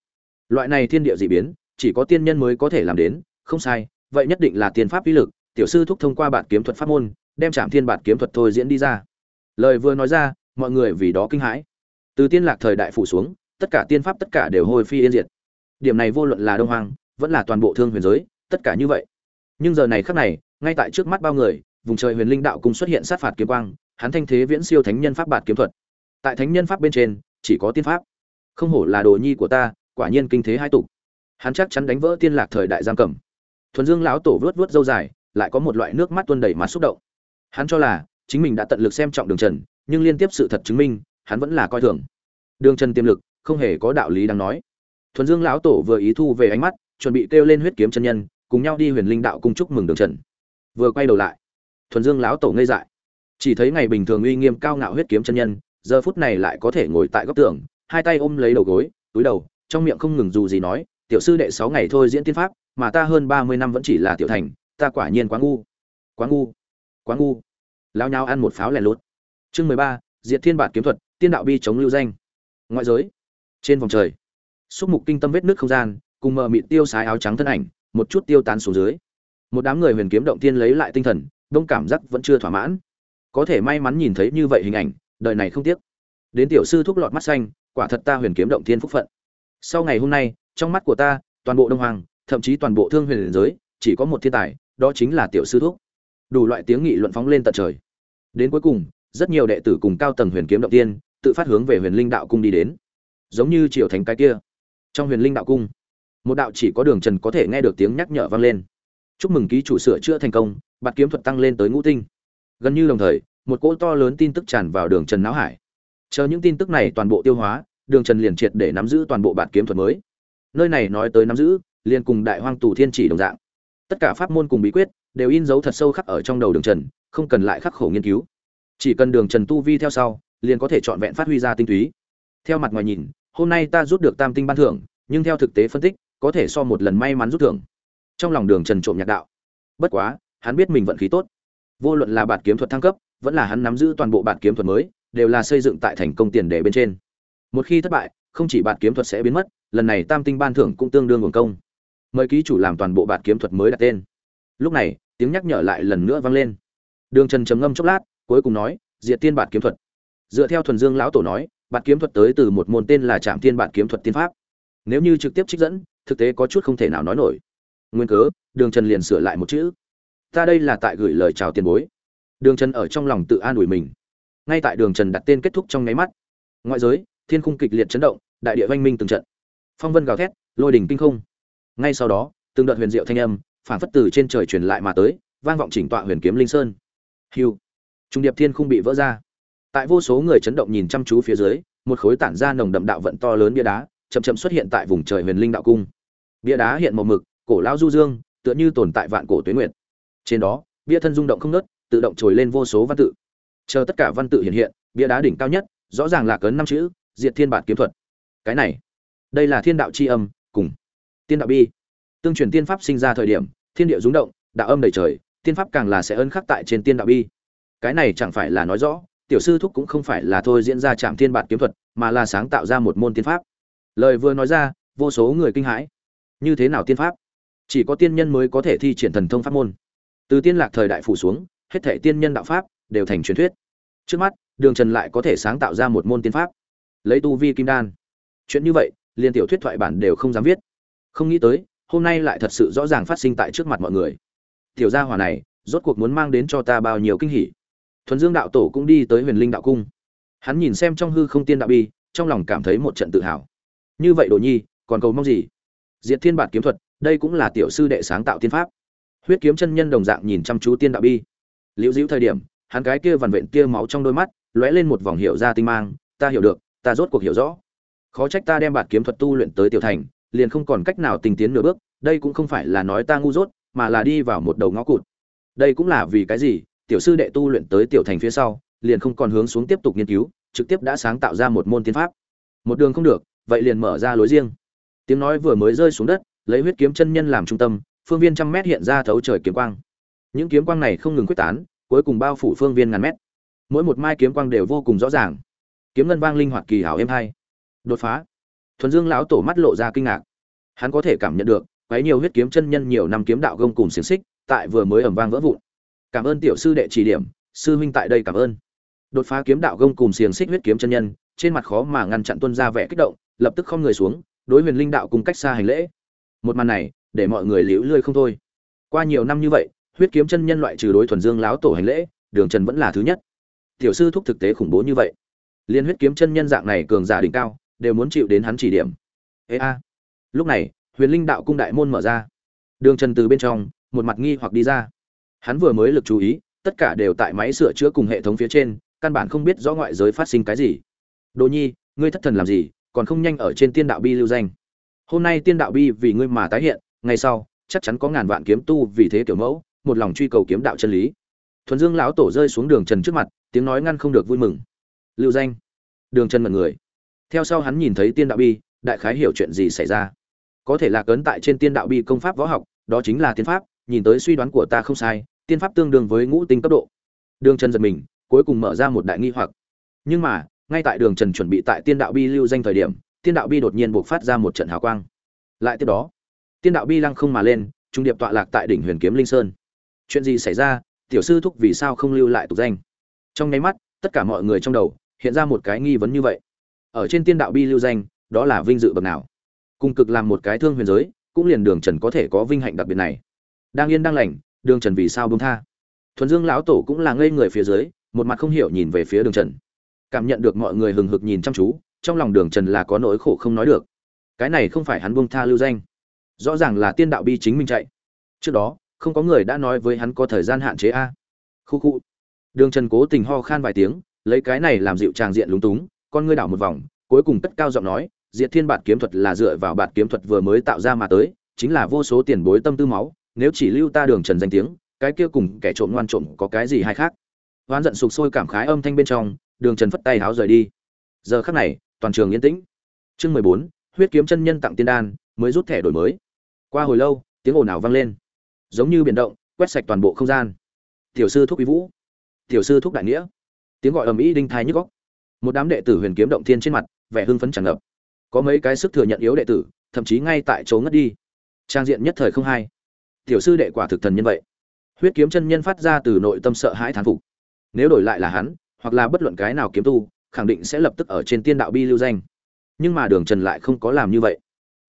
loại này thiên địa dị biến chỉ có tiên nhân mới có thể làm đến không sai vậy nhất định là tiên pháp uy lực tiểu sư thúc thông qua bạt kiếm thuật pháp môn đem trạm Thiên Bạt kiếm thuật thôi diễn đi ra. Lời vừa nói ra, mọi người vì đó kinh hãi. Từ tiên lạc thời đại phủ xuống, tất cả tiên pháp tất cả đều hôi phi yên diệt. Điểm này vô luận là Đông hoang vẫn là toàn bộ thương huyền giới, tất cả như vậy. Nhưng giờ này khắc này, ngay tại trước mắt bao người, vùng trời huyền linh đạo cung xuất hiện sát phạt kiếm quang, hắn thanh thế viễn siêu thánh nhân pháp bạt kiếm thuật. Tại thánh nhân pháp bên trên, chỉ có tiên pháp. Không hổ là đồ nhi của ta, quả nhiên kinh thế hai tục. Hắn chắc chắn đánh vỡ tiên lạc thời đại giam cầm. Thuần Dương lão tổ vớt vớt dâu dài, lại có một loại nước mắt tuôn đầy mặt xúc động. Hắn cho là chính mình đã tận lực xem trọng Đường Trần, nhưng liên tiếp sự thật chứng minh, hắn vẫn là coi thường. Đường Trần tiềm lực, không hề có đạo lý đang nói. Thuần Dương lão tổ vừa ý thu về ánh mắt, chuẩn bị kêu lên huyết kiếm chân nhân, cùng nhau đi Huyền Linh đạo cung chúc mừng Đường Trần. Vừa quay đầu lại, Thuần Dương lão tổ ngây dại. Chỉ thấy ngày bình thường uy nghiêm cao ngạo huyết kiếm chân nhân, giờ phút này lại có thể ngồi tại góc tường, hai tay ôm lấy đầu gối, túi đầu, trong miệng không ngừng dù gì nói, tiểu sư đệ sáu ngày thôi diễn tiên pháp, mà ta hơn ba mươi năm vẫn chỉ là tiểu thành, ta quả nhiên quá ngu. Quá ngu. Quá ngu. Lão nhau ăn một pháo lẻ lốt Chương mười ba, Diệt Thiên bản kiếm thuật, tiên đạo bi chống lưu danh. Ngoại giới. Trên vòng trời, xúc mục kinh tâm vết nước không gian, cùng mờ mịt tiêu sái áo trắng thân ảnh, một chút tiêu tán xuống dưới. Một đám người huyền kiếm động tiên lấy lại tinh thần, đông cảm giác vẫn chưa thỏa mãn. Có thể may mắn nhìn thấy như vậy hình ảnh, đời này không tiếc. Đến tiểu sư thúc lọt mắt xanh, quả thật ta huyền kiếm động thiên phúc phận. Sau ngày hôm nay, trong mắt của ta, toàn bộ Đông Hoàng, thậm chí toàn bộ thương huyền giới, chỉ có một thiên tài, đó chính là tiểu sư thúc. Đủ loại tiếng nghị luận phóng lên tận trời. Đến cuối cùng, rất nhiều đệ tử cùng cao tầng huyền kiếm động tiên, tự phát hướng về huyền linh đạo cung đi đến. Giống như triều thành cái kia. Trong huyền linh đạo cung, một đạo chỉ có đường trần có thể nghe được tiếng nhắc nhở vang lên. Chúc mừng ký chủ sửa chữa thành công, bạt kiếm thuật tăng lên tới ngũ tinh. Gần như đồng thời, một cỗ to lớn tin tức tràn vào đường trần não hải. Chờ những tin tức này toàn bộ tiêu hóa, đường trần liền triệt để nắm giữ toàn bộ bạt kiếm thuật mới nơi này nói tới nắm giữ liền cùng đại hoang tù thiên chỉ đồng dạng tất cả pháp môn cùng bí quyết đều in dấu thật sâu khắc ở trong đầu đường trần không cần lại khắc khổ nghiên cứu chỉ cần đường trần tu vi theo sau liền có thể trọn vẹn phát huy ra tinh túy theo mặt ngoài nhìn hôm nay ta rút được tam tinh ban thưởng, nhưng theo thực tế phân tích, có thể so một lần may mắn rút thưởng. Trong lòng đường trần trộm nhạc đạo. Bất quá, hắn biết mình vận khí tốt. Vô luận là bản kiếm thuật thăng cấp, vẫn là hắn nắm giữ toàn bộ bản kiếm thuật mới, đều là xây dựng tại thành công tiền đề bên trên. Một khi thất bại, không chỉ bản kiếm thuật sẽ biến mất, lần này tam tinh ban thưởng cũng tương đương nguồn công. Mời ký chủ làm toàn bộ bản kiếm thuật mới đặt tên. Lúc này, tiếng nhắc nhở lại lần nữa vang lên. Đường trần trầm ngâm chốc lát, cuối cùng nói, diệt tiên bản kiếm thuật. Dựa theo thuần dương lão tổ nói bạt kiếm thuật tới từ một môn tên là trạm tiên bạt kiếm thuật tiên pháp. Nếu như trực tiếp trích dẫn, thực tế có chút không thể nào nói nổi. Nguyên cớ, đường trần liền sửa lại một chữ. Ta đây là tại gửi lời chào tiền bối. Đường trần ở trong lòng tự an ủi mình. Ngay tại đường trần đặt tên kết thúc trong nháy mắt, ngoại giới, thiên khung kịch liệt chấn động, đại địa vang minh từng trận. Phong vân gào thét, lôi đỉnh kinh không. Ngay sau đó, từng đợt huyền diệu thanh âm, phản phất từ trên trời truyền lại mà tới, vang vọng chỉnh tọa huyền kiếm linh sơn. Hiu. Trung điệp thiên khung bị vỡ ra tại vô số người chấn động nhìn chăm chú phía dưới, một khối tản ra nồng đậm đạo vận to lớn bia đá, chậm chậm xuất hiện tại vùng trời huyền linh đạo cung. Bia đá hiện màu mực, cổ lão du dương, tựa như tồn tại vạn cổ tuyến nguyện. trên đó, bia thân rung động không nớt tự động trồi lên vô số văn tự. Chờ tất cả văn tự hiện hiện, bia đá đỉnh cao nhất, rõ ràng là cấn năm chữ, diệt thiên bản kiếm thuật. Cái này, đây là thiên đạo c h i âm, cùng tiên đạo bi. Tương truyền tiên pháp sinh ra thời điểm, thiên địa rúng động, đạo âm đầy trời, tiên pháp càng là sẽ ân khắc tại trên tiên đạo bi. Cái này chẳng phải là nói rõ tiểu sư thúc cũng không phải là thôi diễn ra trạm thiên bản kiếm thuật, mà là sáng tạo ra một môn tiên pháp. Lời vừa nói ra, vô số người kinh hãi. Như thế nào tiên pháp? Chỉ có tiên nhân mới có thể thi triển thần thông pháp môn. Từ tiên lạc thời đại phủ xuống, hết thể tiên nhân đạo pháp đều thành truyền thuyết. Trước mắt, đường trần lại có thể sáng tạo ra một môn tiên pháp. Lấy tu vi kim đan. Chuyện như vậy, liền tiểu thuyết thoại bản đều không dám viết. Không nghĩ tới, hôm nay lại thật sự rõ ràng phát sinh tại trước mặt mọi người. Tiểu gia hỏa này, rốt cuộc muốn mang đến cho ta bao nhiêu kinh hỉ? Thuần dương đạo tổ cũng đi tới huyền linh đạo cung. Hắn nhìn xem trong hư không tiên đạo bi, trong lòng cảm thấy một trận tự hào. Như vậy đồ nhi, còn cầu mong gì? Diệt thiên bản kiếm thuật, đây cũng là tiểu sư đệ sáng tạo tiên pháp. Huyết kiếm chân nhân đồng dạng nhìn chăm chú tiên đạo bi. Liễu dĩu thời điểm, hắn cái kia vằn vện kia máu trong đôi mắt, lóe lên một vòng hiệu ra tinh mang, ta hiểu được, ta rốt cuộc hiểu rõ. Khó trách ta đem bạt kiếm thuật tu luyện tới tiểu thành, liền không còn cách nào tình tiến nửa bước, đây cũng không phải là nói ta ngu dốt, mà là đi vào một đầu ngõ cụt. Đây cũng là vì cái gì? Tiểu sư đệ tu luyện tới tiểu thành phía sau, liền không còn hướng xuống tiếp tục nghiên cứu, trực tiếp đã sáng tạo ra một môn tiên pháp. Một đường không được, vậy liền mở ra lối riêng. Tiếng nói vừa mới rơi xuống đất, lấy huyết kiếm chân nhân làm trung tâm, phương viên trăm mét hiện ra thấu trời kiếm quang. Những kiếm quang này không ngừng quyết tán, cuối cùng bao phủ phương viên ngàn mét. Mỗi một mai kiếm quang đều vô cùng rõ ràng. Kiếm ngân vang linh hoạt kỳ hảo êm hay. đột phá. Thuần dương lão tổ mắt lộ ra kinh ngạc. Hắn có thể cảm nhận được, quấy nhiều huyết kiếm chân nhân nhiều năm kiếm đạo gông cùng xiềng xích, tại vừa mới ầm vang vỡ vụn cảm ơn tiểu sư đệ chỉ điểm, sư huynh tại đây cảm ơn. Đột phá kiếm đạo gông cùng xiềng xích huyết kiếm chân nhân, trên mặt khó mà ngăn chặn tuân ra vẻ kích động, lập tức không người xuống, đối huyền linh đạo cùng cách xa hành lễ. Một màn này, để mọi người liễu lươi không thôi. Qua nhiều năm như vậy, huyết kiếm chân nhân loại trừ đối thuần dương láo tổ hành lễ, đường trần vẫn là thứ nhất. Tiểu sư thúc thực tế khủng bố như vậy. Liên huyết kiếm chân nhân dạng này cường giả đỉnh cao, đều muốn chịu đến hắn chỉ điểm. Ê a. Lúc này, huyền linh đạo cung đại môn mở ra. Đường trần từ bên trong, một mặt nghi hoặc đi ra hắn vừa mới lực chú ý, tất cả đều tại máy sửa chữa cùng hệ thống phía trên, căn bản không biết rõ ngoại giới phát sinh cái gì. Đồ nhi, ngươi thất thần làm gì, còn không nhanh ở trên tiên đạo bi lưu danh. Hôm nay tiên đạo bi vì ngươi mà tái hiện, ngày sau, chắc chắn có ngàn vạn kiếm tu vì thế kiểu mẫu, một lòng truy cầu kiếm đạo chân lý. Thuần dương lão tổ rơi xuống đường trần trước mặt, tiếng nói ngăn không được vui mừng. Lưu danh. Đường trần mật người. Theo sau hắn nhìn thấy tiên đạo bi, đại khái hiểu chuyện gì xảy ra. Có thể là cấn tại trên tiên đạo bi công pháp võ học, đó chính là tiên pháp, nhìn tới suy đoán của ta không sai tiên pháp tương đương với ngũ tinh cấp độ. Đường trần giật mình, cuối cùng mở ra một đại nghi hoặc. Nhưng mà, ngay tại đường trần chuẩn bị tại tiên đạo bi lưu danh thời điểm, tiên đạo bi đột nhiên buộc phát ra một trận hào quang. Lại tiếp đó, tiên đạo bi lăng không mà lên, trung điệp tọa lạc tại đỉnh huyền kiếm linh sơn. Chuyện gì xảy ra? Tiểu sư thúc vì sao không lưu lại tục danh? Trong nháy mắt, tất cả mọi người trong đầu hiện ra một cái nghi vấn như vậy. Ở trên tiên đạo bi lưu danh, đó là vinh dự bậc nào? Cùng cực làm một cái thương huyền giới, cũng liền đường trần có thể có vinh hạnh đặc biệt này. Đang yên đang lành đường trần vì sao bông tha. Thuần dương lão tổ cũng là ngây người phía dưới, một mặt không hiểu nhìn về phía đường trần. Cảm nhận được mọi người hừng hực nhìn chăm chú, trong lòng đường trần là có nỗi khổ không nói được. Cái này không phải hắn bông tha lưu danh. Rõ ràng là tiên đạo bi chính mình chạy. Trước đó, không có người đã nói với hắn có thời gian hạn chế a. Khu khu. Đường trần cố tình ho khan vài tiếng, lấy cái này làm dịu tràng diện lúng túng, con ngươi đảo một vòng, cuối cùng cất cao giọng nói, diệt thiên bạt kiếm thuật là dựa vào bạt kiếm thuật vừa mới tạo ra mà tới, chính là vô số tiền bối tâm tư máu nếu chỉ lưu ta đường trần danh tiếng, cái kia cùng kẻ trộm ngoan trộm có cái gì hay khác? Oán giận sục sôi cảm khái âm thanh bên trong, đường trần phất tay háo rời đi. Giờ khắc này, toàn trường yên tĩnh. Chương mười bốn, huyết kiếm chân nhân tặng tiên đan, mới rút thẻ đổi mới. Qua hồi lâu, tiếng ồn ào vang lên. Giống như biển động, quét sạch toàn bộ không gian. Tiểu sư thúc quý vũ. Tiểu sư thúc đại nghĩa. Tiếng gọi ầm ĩ đinh thai nhức góc một đám đệ tử huyền kiếm động thiên trên mặt, vẻ hưng phấn tràn ngập. Có mấy cái sức thừa nhận yếu đệ tử, thậm chí ngay tại chỗ ngất đi. Trang diện nhất thời không hai tiểu sư đệ quả thực thần nhân vậy. Huyết kiếm chân nhân phát ra từ nội tâm sợ hãi thán phục. Nếu đổi lại là hắn, hoặc là bất luận cái nào kiếm tu, khẳng định sẽ lập tức ở trên tiên đạo bi lưu danh. Nhưng mà đường trần lại không có làm như vậy.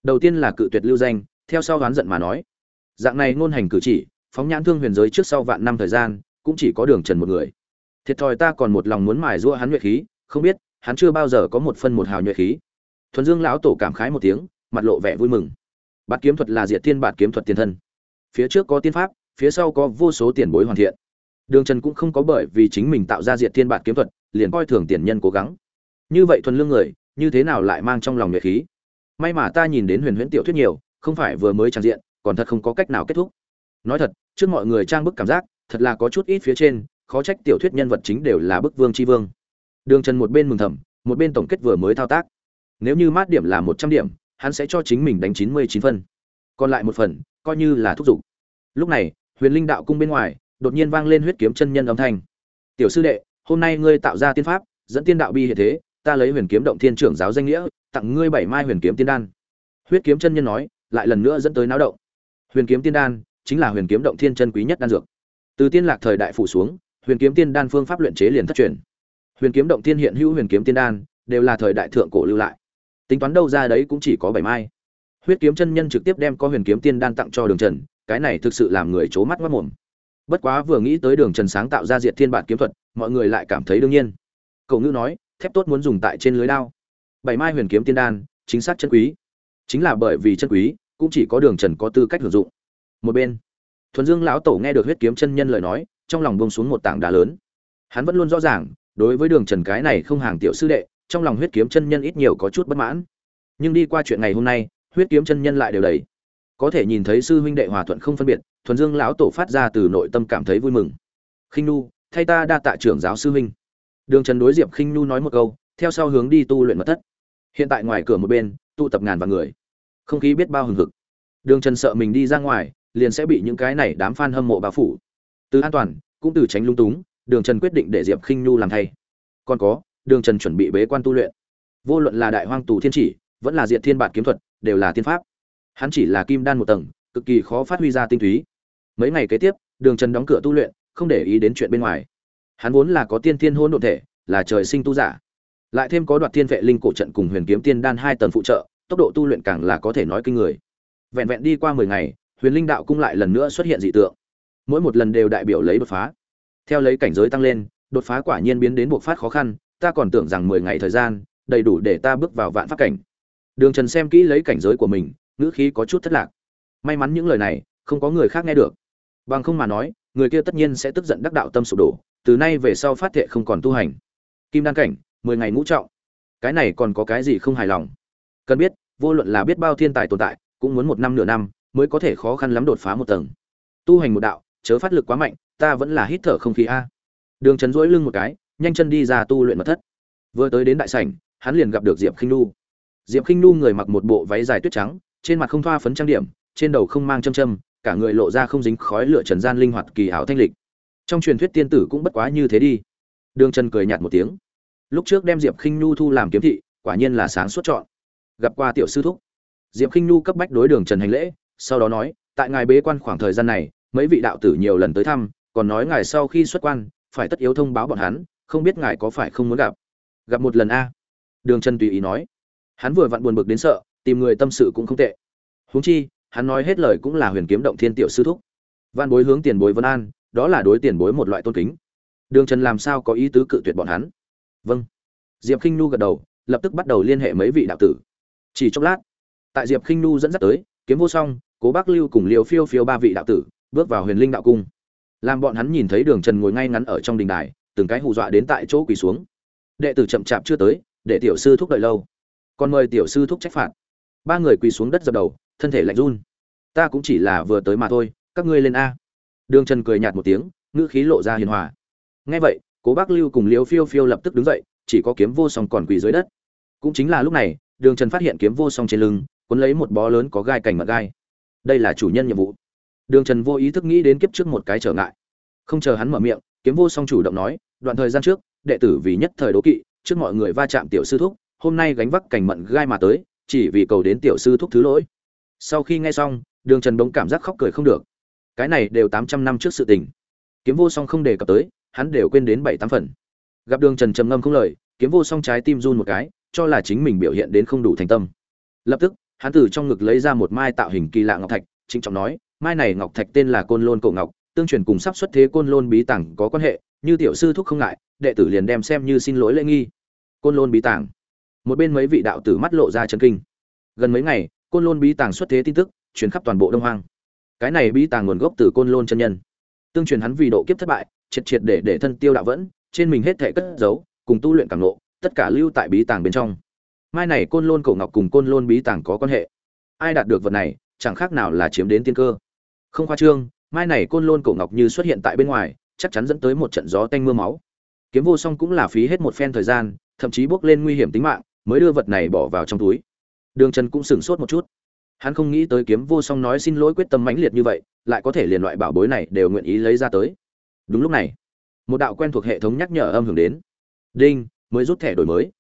Đầu tiên là cự tuyệt lưu danh, theo sau đoán giận mà nói. Dạng này ngôn hành cử chỉ, phóng nhãn thương huyền giới trước sau vạn năm thời gian, cũng chỉ có đường trần một người. Thiệt thòi ta còn một lòng muốn mài giũa hắn nhuệ khí, không biết, hắn chưa bao giờ có một phân một hào nhuệ khí. Thuần dương lão tổ cảm khái một tiếng, mặt lộ vẻ vui mừng. Bạt kiếm thuật là diệt thiên bạt kiếm thuật tiền thân phía trước có tiên pháp, phía sau có vô số tiền bối hoàn thiện. Đường trần cũng không có bởi vì chính mình tạo ra diệt thiên bản kiếm thuật, liền coi thường tiền nhân cố gắng. Như vậy thuần lương người, như thế nào lại mang trong lòng nhuệ khí? May mà ta nhìn đến huyền huyễn tiểu thuyết nhiều, không phải vừa mới trang diện, còn thật không có cách nào kết thúc. Nói thật, trước mọi người trang bức cảm giác, thật là có chút ít phía trên, khó trách tiểu thuyết nhân vật chính đều là bức vương tri vương. Đường trần một bên mừng thầm, một bên tổng kết vừa mới thao tác. Nếu như mát điểm là một trăm điểm, hắn sẽ cho chính mình đánh chín mươi chín phân. Còn lại một phần coi như là thúc giục. Lúc này, huyền linh đạo cung bên ngoài, đột nhiên vang lên huyết kiếm chân nhân âm thanh. Tiểu sư đệ, hôm nay ngươi tạo ra tiên pháp, dẫn tiên đạo bi hiện thế, ta lấy huyền kiếm động thiên trưởng giáo danh nghĩa, tặng ngươi bảy mai huyền kiếm tiên đan. Huyết kiếm chân nhân nói, lại lần nữa dẫn tới náo động. Huyền kiếm tiên đan chính là huyền kiếm động thiên chân quý nhất đan dược. Từ tiên lạc thời đại phủ xuống, huyền kiếm tiên đan phương pháp luyện chế liền thất truyền. Huyền kiếm động Thiên hiện hữu huyền kiếm tiên đan, đều là thời đại thượng cổ lưu lại. Tính toán đâu ra đấy cũng chỉ có bảy mai huyết kiếm chân nhân trực tiếp đem có huyền kiếm tiên đan tặng cho đường trần, cái này thực sự làm người c mắt mất mồm. Bất quá vừa nghĩ tới đường trần sáng tạo ra diệt thiên bản kiếm thuật, mọi người lại cảm thấy đương nhiên. Cậu ngữ nói, thép tốt muốn dùng tại trên lưới đao. Bảy mai huyền kiếm tiên đan, chính xác chân quý. Chính là bởi vì chân quý, cũng chỉ có đường trần có tư cách hưởng dụng. Một bên, thuần dương lão tổ nghe được huyết kiếm chân nhân lời nói, trong lòng bông xuống một tảng đá lớn. Hắn vẫn luôn rõ ràng, đối với đường trần cái này không hàng tiểu sư đệ, trong lòng huyết kiếm chân nhân ít nhiều có chút bất mãn. Nhưng đi qua chuyện ngày hôm nay huyết kiếm chân nhân lại đều đầy. Có thể nhìn thấy sư huynh đệ hòa thuận không phân biệt, thuần dương lão tổ phát ra từ nội tâm cảm thấy vui mừng. Khinh nu thay ta đa tạ trưởng giáo sư huynh. Đường trần đối diệp khinh nu nói một câu, theo sau hướng đi tu luyện mật thất. Hiện tại ngoài cửa một bên, tụ tập ngàn vạn người. Không khí biết bao hừng hực. Đường trần sợ mình đi ra ngoài, liền sẽ bị những cái này đám f a n hâm mộ bao phủ. Từ an toàn, cũng từ tránh lung túng, đường trần quyết định để diệp khinh nhu làm thay. Còn có, đường trần chuẩn bị bế quan tu luyện. Vô luận là đại hoang tù thiên chỉ, vẫn là diện thiên bản kiếm thuật đều là tiên pháp. Hắn chỉ là kim đan một tầng, cực kỳ khó phát huy ra tinh túy. Mấy ngày kế tiếp, đường trần đóng cửa tu luyện, không để ý đến chuyện bên ngoài. Hắn vốn là có tiên thiên hôn đ ộ thể, là trời sinh tu giả. Lại thêm có đoạt thiên vệ linh cổ trận cùng huyền kiếm tiên đan hai tầng phụ trợ, tốc độ tu luyện càng là có thể nói kinh người. Vẹn vẹn đi qua mười ngày, huyền linh đạo cung lại lần nữa xuất hiện dị tượng. Mỗi một lần đều đại biểu lấy đột phá. Theo lấy cảnh giới tăng lên, đột phá quả nhiên biến đến buộc phát khó khăn, ta còn tưởng rằng mười ngày thời gian, đầy đủ để ta bước vào vạn pháp cảnh đường trần xem kỹ lấy cảnh giới của mình, ngữ khí có chút thất lạc. May mắn những lời này, không có người khác nghe được. Bằng không mà nói, người kia tất nhiên sẽ tức giận đắc đạo tâm sụp đổ, từ nay về sau phát thệ không còn tu hành. Kim đan cảnh, mười ngày ngũ trọng. Cái này còn có cái gì không hài lòng? Cần biết, vô luận là biết bao thiên tài tồn tại, cũng muốn một năm nửa năm, mới có thể khó khăn lắm đột phá một tầng. Tu hành một đạo, chớ phát lực quá mạnh, ta vẫn là hít thở không khí a. Đường Trần duỗi lưng một cái, nhanh chân đi ra tu luyện mật thất. Vừa tới đến đại sảnh, hắn liền gặp được diệp khinh nu diệp khinh nu người mặc một bộ váy dài tuyết trắng, trên mặt không thoa phấn trang điểm, trên đầu không mang châm châm, cả người lộ ra không dính khói lửa trần gian linh hoạt kỳ ảo thanh lịch. Trong truyền thuyết tiên tử cũng bất quá như thế đi. Đường trần cười nhạt một tiếng. Lúc trước đem diệp khinh Nu thu làm kiếm thị, quả nhiên là sáng suốt chọn. Gặp qua tiểu sư thúc. Diệp khinh Nu cấp bách đối đường trần hành lễ, sau đó nói, tại ngài bế quan khoảng thời gian này, mấy vị đạo tử nhiều lần tới thăm, còn nói ngài sau khi xuất quan, phải tất yếu thông báo bọn hắn, không biết ngài có phải không muốn gặp. Gặp một lần a. Đường trần tùy ý nói hắn vừa vặn buồn bực đến sợ, tìm người tâm sự cũng không tệ. Huống chi, hắn nói hết lời cũng là huyền kiếm động thiên tiểu sư thúc. Văn bối hướng tiền bối vân an, đó là đối tiền bối một loại tôn kính. Đường trần làm sao có ý tứ cự tuyệt bọn hắn? Vâng. Diệp k i n h nu gật đầu, lập tức bắt đầu liên hệ mấy vị đạo tử. Chỉ chốc lát, tại diệp k i n h nu dẫn dắt tới, kiếm vô song, cố bác lưu cùng liều phiêu phiêu ba vị đạo tử, bước vào huyền linh đạo cung. Làm bọn hắn nhìn thấy đường trần ngồi ngay ngắn ở trong đình đài, từng cái hù dọa đến tại chỗ quỳ xuống. Đệ tử chậm chạp chưa tới, để tiểu sư thúc đợi lâu còn mời tiểu sư thúc trách phạt. Ba người quỳ xuống đất dập đầu, thân thể lạnh run. Ta cũng chỉ là vừa tới mà thôi, các ngươi lên a. Đường trần cười nhạt một tiếng, ngữ khí lộ ra hiền hòa. Ngay vậy, cố bác lưu cùng liêu phiêu phiêu lập tức đứng dậy, chỉ có kiếm vô song còn quỳ dưới đất. Cũng chính là lúc này, đường trần phát hiện kiếm vô song trên lưng, cuốn lấy một bó lớn có gai cành mật gai. Đây là chủ nhân nhiệm vụ. Đường trần vô ý thức nghĩ đến kiếp trước một cái trở ngại. Không chờ hắn mở miệng, kiếm vô song chủ động nói, đoạn thời gian trước, đệ tử vì nhất thời đố kỵ, trước mọi người va chạm tiểu sư thúc hôm nay gánh vác cảnh mận gai mà tới, chỉ vì cầu đến tiểu sư thúc thứ lỗi. Sau khi nghe xong, đường trần bỗng cảm giác khóc cười không được. Cái này đều tám trăm năm trước sự tình. Kiếm vô song không đề cập tới, hắn đều quên đến bảy tám phần. Gặp đường trần trầm ngâm không lời, kiếm vô song trái tim run một cái, cho là chính mình biểu hiện đến không đủ thành tâm. Lập tức, hắn từ trong ngực lấy ra một mai tạo hình kỳ lạ ngọc thạch, trịnh trọng nói, mai này ngọc thạch tên là côn lôn cổ ngọc, tương truyền cùng sắp xuất thế côn lôn bí tảng có quan hệ, như tiểu sư thúc không ngại, đệ tử liền đem xem như xin lỗi lễ nghi. Côn lôn bí tảng một bên mấy vị đạo tử mắt lộ ra chân kinh. Gần mấy ngày, côn lôn bí tàng xuất thế tin tức, truyền khắp toàn bộ đông hoang. Cái này bí tàng nguồn gốc từ côn lôn chân nhân. Tương truyền hắn vì độ kiếp thất bại, triệt triệt để để thân tiêu đạo vẫn, trên mình hết thể cất giấu, cùng tu luyện cảm nộ tất cả lưu tại bí tàng bên trong. Mai này côn lôn cổ ngọc cùng côn lôn bí tàng có quan hệ. Ai đạt được vật này, chẳng khác nào là chiếm đến tiên cơ. Không khoa trương, mai này côn lôn cổ ngọc như xuất hiện tại bên ngoài, chắc chắn dẫn tới một trận gió tanh mưa máu. Kiếm vô song cũng là phí hết một phen thời gian, thậm chí bước lên nguy hiểm tính mạng mới đưa vật này bỏ vào trong túi. Đường trần cũng sửng sốt một chút. Hắn không nghĩ tới kiếm vô song nói xin lỗi quyết tâm mãnh liệt như vậy, lại có thể liền loại bảo bối này đều nguyện ý lấy ra tới. Đúng lúc này, một đạo quen thuộc hệ thống nhắc nhở âm hưởng đến. Đinh, mới rút thẻ đổi mới.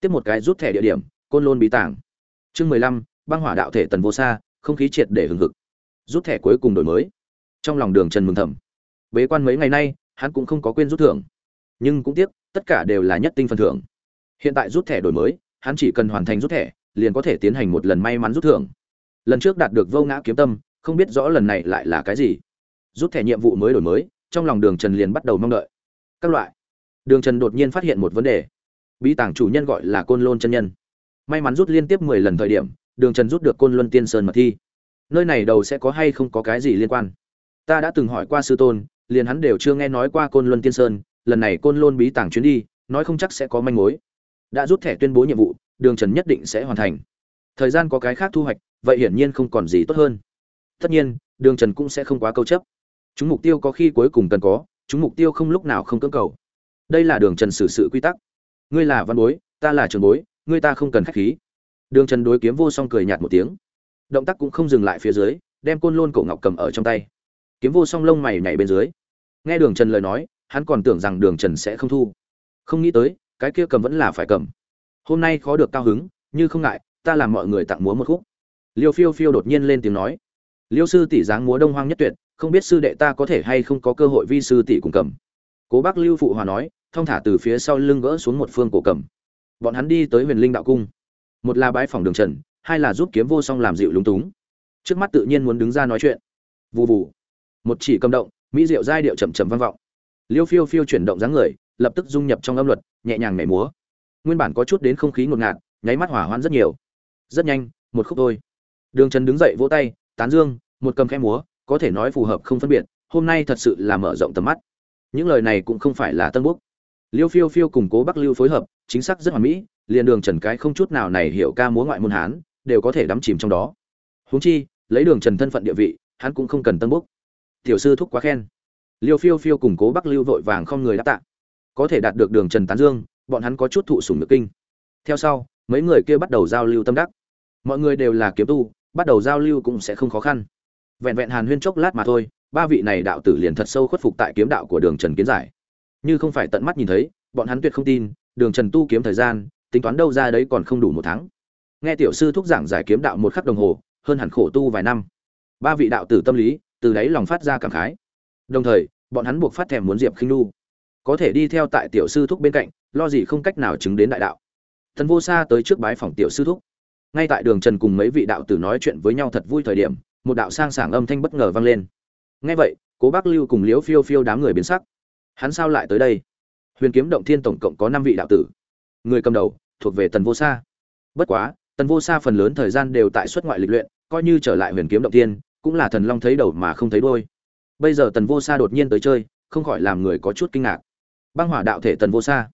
Tiếp một cái rút thẻ địa điểm, côn lôn bí tảng chương mười lăm, băng hỏa đạo thể tần vô xa không khí triệt để hừng hực. Rút thẻ cuối cùng đổi mới. Trong lòng đường trần mừng thầm. Bế quan mấy ngày nay, hắn cũng không có quên rút thưởng. Nhưng cũng tiếc, tất cả đều là nhất tinh phần thưởng. Hiện tại rút thẻ đổi mới hắn chỉ cần hoàn thành rút thẻ, liền có thể tiến hành một lần may mắn rút thưởng. Lần trước đạt được vô ngã kiếm tâm, không biết rõ lần này lại là cái gì. Rút thẻ nhiệm vụ mới đổi mới, trong lòng đường trần liền bắt đầu mong đợi. Các loại. Đường trần đột nhiên phát hiện một vấn đề. Bí tàng chủ nhân gọi là côn lôn chân nhân. May mắn rút liên tiếp mười lần thời điểm, đường trần rút được côn luân tiên sơn mật thi. Nơi này đầu sẽ có hay không có cái gì liên quan? Ta đã từng hỏi qua sư tôn, liền hắn đều chưa nghe nói qua côn luân tiên sơn, lần này côn lôn bí tàng chuyến đi, nói không chắc sẽ có manh mối đã rút thẻ tuyên bố nhiệm vụ, đường trần nhất định sẽ hoàn thành. Thời gian có cái khác thu hoạch, vậy hiển nhiên không còn gì tốt hơn. Tất nhiên, đường trần cũng sẽ không quá câu chấp. Chúng mục tiêu có khi cuối cùng cần có, chúng mục tiêu không lúc nào không cưỡng cầu. Đây là đường trần xử sự quy tắc. Ngươi là văn bối, ta là trường bối, ngươi ta không cần k h á c h khí. Đường trần đối kiếm vô song cười nhạt một tiếng. Động tác cũng không dừng lại phía dưới, đem côn lôn cổ ngọc cầm ở trong tay. Kiếm vô song lông mày nhảy bên dưới. Nghe đường trần lời nói, hắn còn tưởng rằng đường trần sẽ không thu. Không nghĩ tới cái kia cầm vẫn là phải cầm. Hôm nay khó được cao hứng, như không ngại, ta làm mọi người tặng múa một khúc. Liêu phiêu phiêu đột nhiên lên tiếng nói. Liêu sư tỷ dáng múa đông hoang nhất tuyệt, không biết sư đệ ta có thể hay không có cơ hội vi sư tỷ cùng cầm. Cố bác lưu phụ hòa nói, thong thả từ phía sau lưng gỡ xuống một phương cổ cầm. Bọn hắn đi tới huyền linh đạo cung. Một là bãi phòng đường trần, hai là giúp kiếm vô song làm dịu lúng túng. Trước mắt tự nhiên muốn đứng ra nói chuyện. Vù vù. Một chỉ cầm động, mỹ diệu giai điệu chậm chậm vang vọng. Liêu phiêu phiêu chuyển động dáng người, lập tức dung nhập trong âm luật nhẹ nhàng nhảy múa. Nguyên bản có chút đến không khí ngột ngạt, nháy mắt hỏa hoãn rất nhiều. Rất nhanh, một khúc thôi. Đường trần đứng dậy vỗ tay, tán dương, một cầm khẽ múa, có thể nói phù hợp không phân biệt, hôm nay thật sự là mở rộng tầm mắt. Những lời này cũng không phải là tân búc liêu phiêu phiêu cùng cố bắc lưu phối hợp, chính xác rất hoàn mỹ, liền đường trần cái không chút nào này hiểu ca múa ngoại môn hán, đều có thể đắm chìm trong đó. Huống chi, lấy đường trần thân phận địa vị, hắn cũng không cần tân búc tiểu sư thúc quá khen. Liêu phiêu phiêu cùng cố bắc lưu vội vàng không người đáp tạ có thể đạt được đường trần tán dương, bọn hắn có chút thụ sùng được kinh. Theo sau, mấy người kia bắt đầu giao lưu tâm đắc. Mọi người đều là kiếm tu, bắt đầu giao lưu cũng sẽ không khó khăn. Vẹn vẹn hàn huyên chốc lát mà thôi, ba vị này đạo tử liền thật sâu khuất phục tại kiếm đạo của đường trần kiến giải. Như không phải tận mắt nhìn thấy, bọn hắn tuyệt không tin, đường trần tu kiếm thời gian, tính toán đâu ra đấy còn không đủ một tháng. Nghe tiểu sư thúc giảng giải kiếm đạo một khắc đồng hồ, hơn hẳn khổ tu vài năm. Ba vị đạo tử tâm lý, từ đấy lòng phát ra cảm khái. Đồng thời, bọn hắn buộc phát thèm muốn diệp khinh nu có thể đi theo tại tiểu sư thúc bên cạnh, lo gì không cách nào chứng đến đại đạo. Thần vô xa tới trước bái phòng tiểu sư thúc. Ngay tại đường trần cùng mấy vị đạo tử nói chuyện với nhau thật vui thời điểm, một đạo sang sảng âm thanh bất ngờ vang lên. Ngay vậy, cố bác lưu cùng liễu phiêu phiêu đám người biến sắc. Hắn sao lại tới đây? Huyền kiếm động thiên tổng cộng có năm vị đạo tử. Người cầm đầu, thuộc về tần vô sa. Bất quá tần vô sa phần lớn thời gian đều tại xuất ngoại lịch luyện, coi như trở lại huyền kiếm động thiên, cũng là thần long thấy đầu mà không thấy đôi bây giờ tần vô sa đột nhiên tới chơi, không khỏi làm người có chút kinh ngạc băng hỏa đạo thể tần vô xa,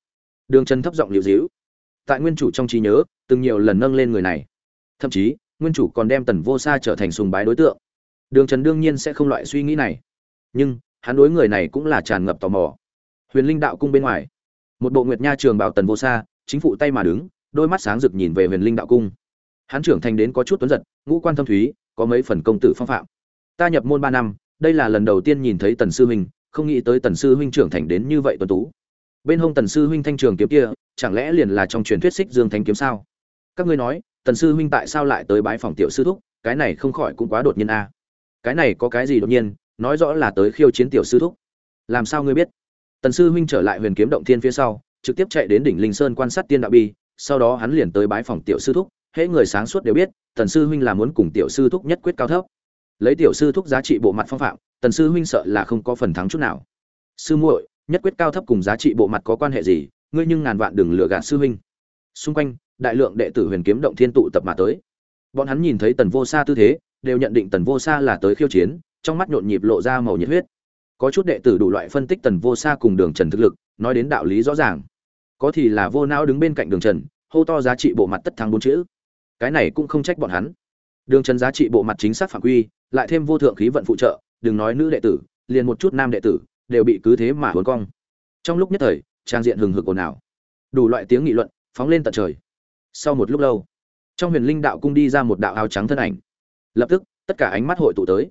đường trần thấp giọng liều dĩu tại nguyên chủ trong trí nhớ từng nhiều lần nâng lên người này. Thậm chí nguyên chủ còn đem tần vô xa trở thành sùng bái đối tượng. Đường trần đương nhiên sẽ không loại suy nghĩ này. Nhưng hắn đối người này cũng là tràn ngập tò mò. Huyền linh đạo cung bên ngoài. Một bộ nguyệt nha trường bảo tần vô xa, chính phụ tay mà đứng đôi mắt sáng rực nhìn về huyền linh đạo cung. Hắn trưởng thành đến có chút tuấn giật ngũ quan thâm thúy có mấy phần công tử phong phạm. Ta nhập môn ba năm đây là lần đầu tiên nhìn thấy tần sư huynh không nghĩ tới tần sư huynh trưởng thành đến như vậy tuấn tú. Bên hông tần sư huynh thanh trường kiếm kia, chẳng lẽ liền là trong truyền thuyết xích dương thanh kiếm sao? Các ngươi nói, tần sư huynh tại sao lại tới bái phòng tiểu sư thúc? Cái này không khỏi cũng quá đột nhiên a. À. Cái này có cái gì đột nhiên? Nói rõ là tới khiêu chiến tiểu sư thúc. Làm sao ngươi biết? Tần sư huynh trở lại huyền kiếm động thiên phía sau, trực tiếp chạy đến đỉnh linh sơn quan sát tiên đạo bi, sau đó hắn liền tới bái phòng tiểu sư thúc, hễ người sáng suốt đều biết, tần sư huynh là muốn cùng tiểu sư thúc nhất quyết cao thấp. Lấy tiểu sư thúc giá trị bộ mặt phong phạm tần sư huynh sợ là không có phần thắng chút nào. Sư muội, nhất quyết cao thấp cùng giá trị bộ mặt có quan hệ gì? Ngươi nhưng ngàn vạn đừng lừa gạt sư huynh. Xung quanh, đại lượng đệ tử huyền kiếm động thiên tụ tập mà tới. Bọn hắn nhìn thấy tần vô sa tư thế, đều nhận định tần vô sa là tới khiêu chiến, trong mắt nhộn nhịp lộ ra màu nhiệt huyết. Có chút đệ tử đủ loại phân tích tần vô sa cùng đường trần thực lực, nói đến đạo lý rõ ràng. Có thì là vô não đứng bên cạnh đường trần, hô to giá trị bộ mặt tất thắng bốn chữ. Cái này cũng không trách bọn hắn. Đường trần giá trị bộ mặt chính xác phạm quy, lại thêm vô thượng khí vận phụ trợ đừng nói nữ đệ tử, liền một chút nam đệ tử, đều bị cứ thế mà huấn cong. Trong lúc nhất thời, trang diện hừng hực ồn ào. Đủ loại tiếng nghị luận phóng lên tận trời. Sau một lúc lâu, trong huyền linh đạo cung đi ra một đạo áo trắng thân ảnh. Lập tức, tất cả ánh mắt hội tụ tới.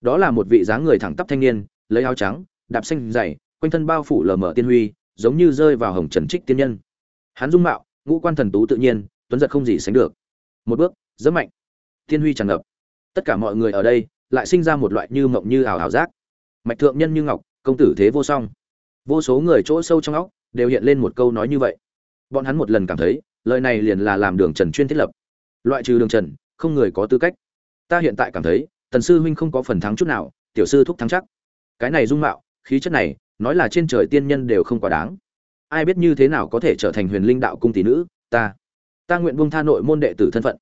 Đó là một vị dáng người thẳng tắp thanh niên, lấy áo trắng, đạp xanh dày, quanh thân bao phủ lờ mờ tiên huy, giống như rơi vào hồng trần trích tiên nhân. Hắn dung mạo, ngũ quan thần tú tự nhiên, tuấn giật không gì sánh được. Một bước, rất mạnh. Tiên huy tràn ngập. Tất cả mọi người ở đây lại sinh ra một loại như mộng như ảo ảo giác. Mạch thượng nhân như ngọc, công tử thế vô song. Vô số người chỗ sâu trong óc đều hiện lên một câu nói như vậy. Bọn hắn một lần cảm thấy, lời này liền là làm đường trần chuyên thiết lập. Loại trừ đường trần, không người có tư cách. Ta hiện tại cảm thấy, tần sư huynh không có phần thắng chút nào, tiểu sư thúc thắng chắc. Cái này dung mạo, khí chất này, nói là trên trời tiên nhân đều không quá đáng. Ai biết như thế nào có thể trở thành huyền linh đạo cung tỷ nữ, ta. Ta nguyện buông tha nội môn đệ tử thân phận.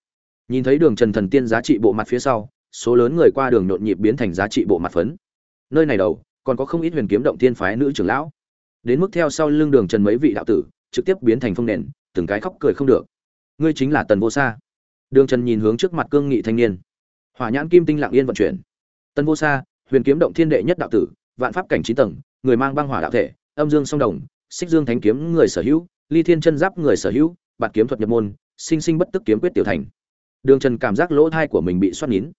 Nhìn thấy đường trần thần tiên giá trị bộ mặt phía sau số lớn người qua đường nhộn nhịp biến thành giá trị bộ mặt phấn. Nơi này đầu, còn có không ít huyền kiếm động thiên phái nữ trưởng lão. Đến mức theo sau lưng đường trần mấy vị đạo tử, trực tiếp biến thành phong nền, từng cái khóc cười không được. Ngươi chính là tần vô sa. Đường trần nhìn hướng trước mặt cương nghị thanh niên. Hỏa nhãn kim tinh lặng yên vận chuyển. Tần vô sa, huyền kiếm động thiên đệ nhất đạo tử, vạn pháp cảnh chín tầng, người mang băng hỏa đạo thể, âm dương song đồng, xích dương thánh kiếm người sở hữu, ly thiên chân giáp người sở hữu, bạt kiếm thuật nhập môn, sinh sinh bất tức kiếm quyết tiểu thành. Đường trần cảm giác lỗ thai của mình bị xoát nín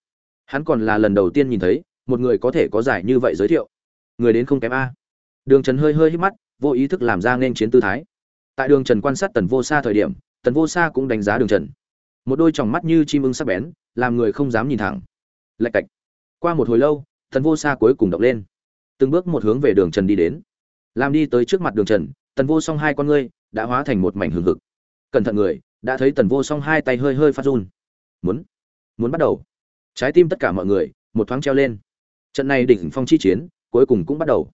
hắn còn là lần đầu tiên nhìn thấy, một người có thể có giải như vậy giới thiệu. Người đến không kém a. Đường trần hơi hơi hít mắt, vô ý thức làm ra nên chiến tư thái. Tại đường trần quan sát tần vô xa thời điểm, tần vô xa cũng đánh giá đường trần. Một đôi tròng mắt như chim ưng sắc bén, làm người không dám nhìn thẳng. Lạch cạch. Qua một hồi lâu, tần vô xa cuối cùng động lên. Từng bước một hướng về đường trần đi đến. Làm đi tới trước mặt đường trần, tần vô song hai con ngươi đã hóa thành một mảnh hừng hực. Cẩn thận người, đã thấy tần vô song hai tay hơi hơi phát run. Muốn. Muốn bắt đầu trái tim tất cả mọi người, một thoáng treo lên. Trận này đỉnh phong chi chiến, cuối cùng cũng bắt đầu.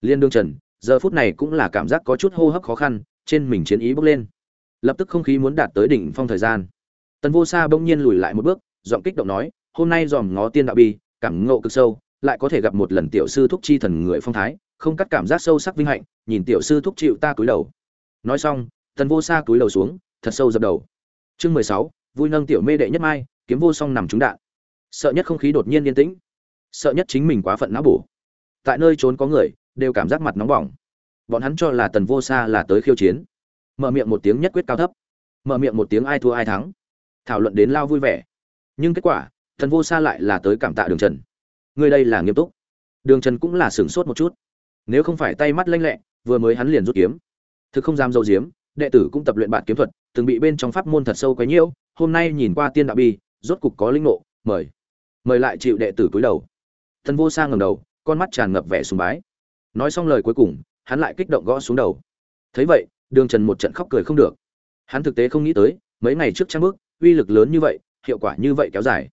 Liên đương trần, giờ phút này cũng là cảm giác có chút hô hấp khó khăn, trên mình chiến ý bốc lên. Lập tức không khí muốn đạt tới đỉnh phong thời gian. Tần vô sa bỗng nhiên lùi lại một bước, giọng kích động nói, hôm nay dòm ngó tiên đạo bi, cảm ngộ cực sâu, lại có thể gặp một lần tiểu sư thúc chi thần người phong thái, không cắt cảm giác sâu sắc vinh hạnh, nhìn tiểu sư thúc chịu ta cúi đầu. Nói xong, tần vô sa cúi đầu xuống, thật sâu dập đầu. Chương mười sáu, vui nâng tiểu mê đệ nhất mai, kiếm vô song nằm trúng đạn sợ nhất không khí đột nhiên yên tĩnh, sợ nhất chính mình quá phận não bổ. Tại nơi trốn có người, đều cảm giác mặt nóng bỏng. Bọn hắn cho là tần vô xa là tới khiêu chiến. Mở miệng một tiếng nhất quyết cao thấp. Mở miệng một tiếng ai thua ai thắng. Thảo luận đến lao vui vẻ. Nhưng kết quả, tần vô xa lại là tới cảm tạ đường trần. Người đây là nghiêm túc. Đường trần cũng là sửng sốt một chút. Nếu không phải tay mắt lanh lẹ, vừa mới hắn liền rút kiếm. Thực không dám dâu diếm đệ tử cũng tập luyện bản kiếm thuật, từng bị bên trong pháp môn thật sâu quấy nhiễu. Hôm nay nhìn qua tiên đạo bi, rốt cục có linh ngộ, mời mời lại chịu đệ tử cúi đầu. Thần vô sa ngầm đầu, con mắt tràn ngập vẻ sùng bái. Nói xong lời cuối cùng, hắn lại kích động gõ xuống đầu. Thấy vậy, đường trần một trận khóc cười không được. Hắn thực tế không nghĩ tới, mấy ngày trước trang bước, uy lực lớn như vậy, hiệu quả như vậy kéo dài.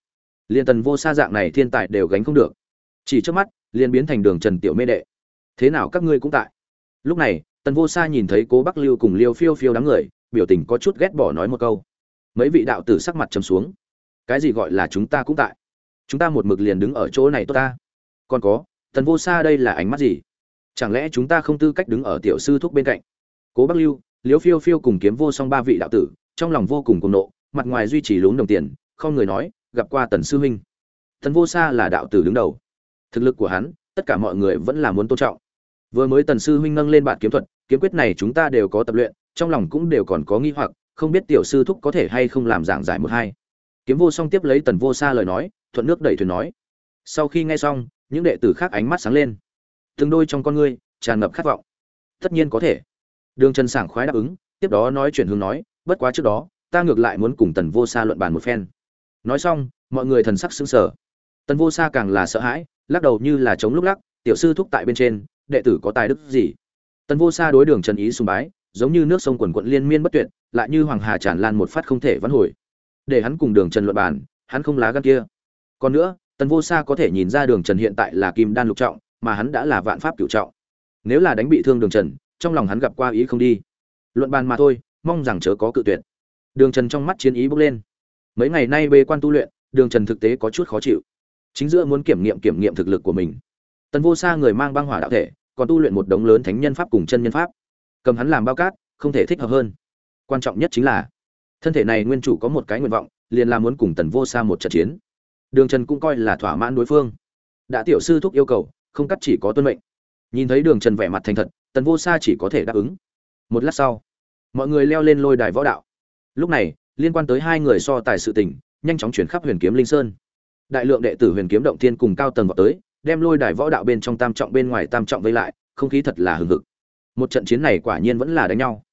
Liên tần vô sa dạng này thiên tài đều gánh không được. Chỉ trước mắt, liền biến thành đường trần tiểu mê đệ. Thế nào các ngươi cũng tại. Lúc này, tần vô sa nhìn thấy cố bắc lưu cùng liêu phiêu phiêu đám người, biểu tình có chút ghét bỏ nói một câu. Mấy vị đạo tử sắc mặt trầm xuống. Cái gì gọi là chúng ta cũng tại chúng ta một mực liền đứng ở chỗ này tốt ta. Còn có, tần vô xa đây là ánh mắt gì? Chẳng lẽ chúng ta không tư cách đứng ở tiểu sư thúc bên cạnh? Cố bắc lưu liếu phiêu phiêu cùng kiếm vô song ba vị đạo tử, trong lòng vô cùng cùng nộ, mặt ngoài duy trì lún đồng tiền, không người nói, gặp qua tần sư huynh. Tần vô xa là đạo tử đứng đầu. Thực lực của hắn, tất cả mọi người vẫn là muốn tôn trọng. Vừa mới tần sư huynh nâng lên bản kiếm thuật, kiếm quyết này chúng ta đều có tập luyện, trong lòng cũng đều còn có nghi hoặc, không biết tiểu sư thúc có thể hay không làm giảng giải một hai. Kiếm vô song tiếp lấy tần vô xa lời nói thuận nước đẩy thuyền nói. Sau khi nghe xong, những đệ tử khác ánh mắt sáng lên. Từng đôi trong con ngươi tràn ngập khát vọng. Tất nhiên có thể. Đường trần sảng khoái đáp ứng, tiếp đó nói chuyển hướng nói, bất quá trước đó, ta ngược lại muốn cùng tần vô sa luận bàn một phen. Nói xong, mọi người thần sắc sững sờ. Tần vô sa càng là sợ hãi, lắc đầu như là chống lúc lắc, tiểu sư thúc tại bên trên, đệ tử có tài đức gì? Tần vô sa đối đường trần ý sùng bái, giống như nước sông quần quận liên miên bất tuyệt, lại như hoàng hà tràn lan một phát không thể vãn hồi. Để hắn cùng đường trần luận bàn, hắn không lá gan kia còn nữa, tần vô sa có thể nhìn ra đường trần hiện tại là kim đan lục trọng, mà hắn đã là vạn pháp cửu trọng. Nếu là đánh bị thương đường trần, trong lòng hắn gặp qua ý không đi. Luận bàn mà thôi, mong rằng chớ có cự tuyệt. Đường trần trong mắt chiến ý bốc lên. Mấy ngày nay bê quan tu luyện, đường trần thực tế có chút khó chịu. Chính giữa muốn kiểm nghiệm kiểm nghiệm thực lực của mình. Tần vô sa người mang băng hỏa đạo thể, còn tu luyện một đống lớn thánh nhân pháp cùng chân nhân pháp. Cầm hắn làm bao cát, không thể thích hợp hơn. Quan trọng nhất chính là, thân thể này nguyên chủ có một cái nguyện vọng, liền là muốn cùng tần vô sa một trận chiến đường trần cũng coi là thỏa mãn đối phương. Đã tiểu sư thúc yêu cầu, không cắt chỉ có tuân mệnh. Nhìn thấy đường trần vẻ mặt thành thật, tần vô sa chỉ có thể đáp ứng. Một lát sau, mọi người leo lên lôi đài võ đạo. Lúc này, liên quan tới hai người so tài sự tình, nhanh chóng chuyển khắp huyền kiếm linh sơn. Đại lượng đệ tử huyền kiếm động thiên cùng cao tầng vào tới, đem lôi đài võ đạo bên trong tam trọng bên ngoài tam trọng vây lại, không khí thật là hừng hực. Một trận chiến này quả nhiên vẫn là đánh nhau.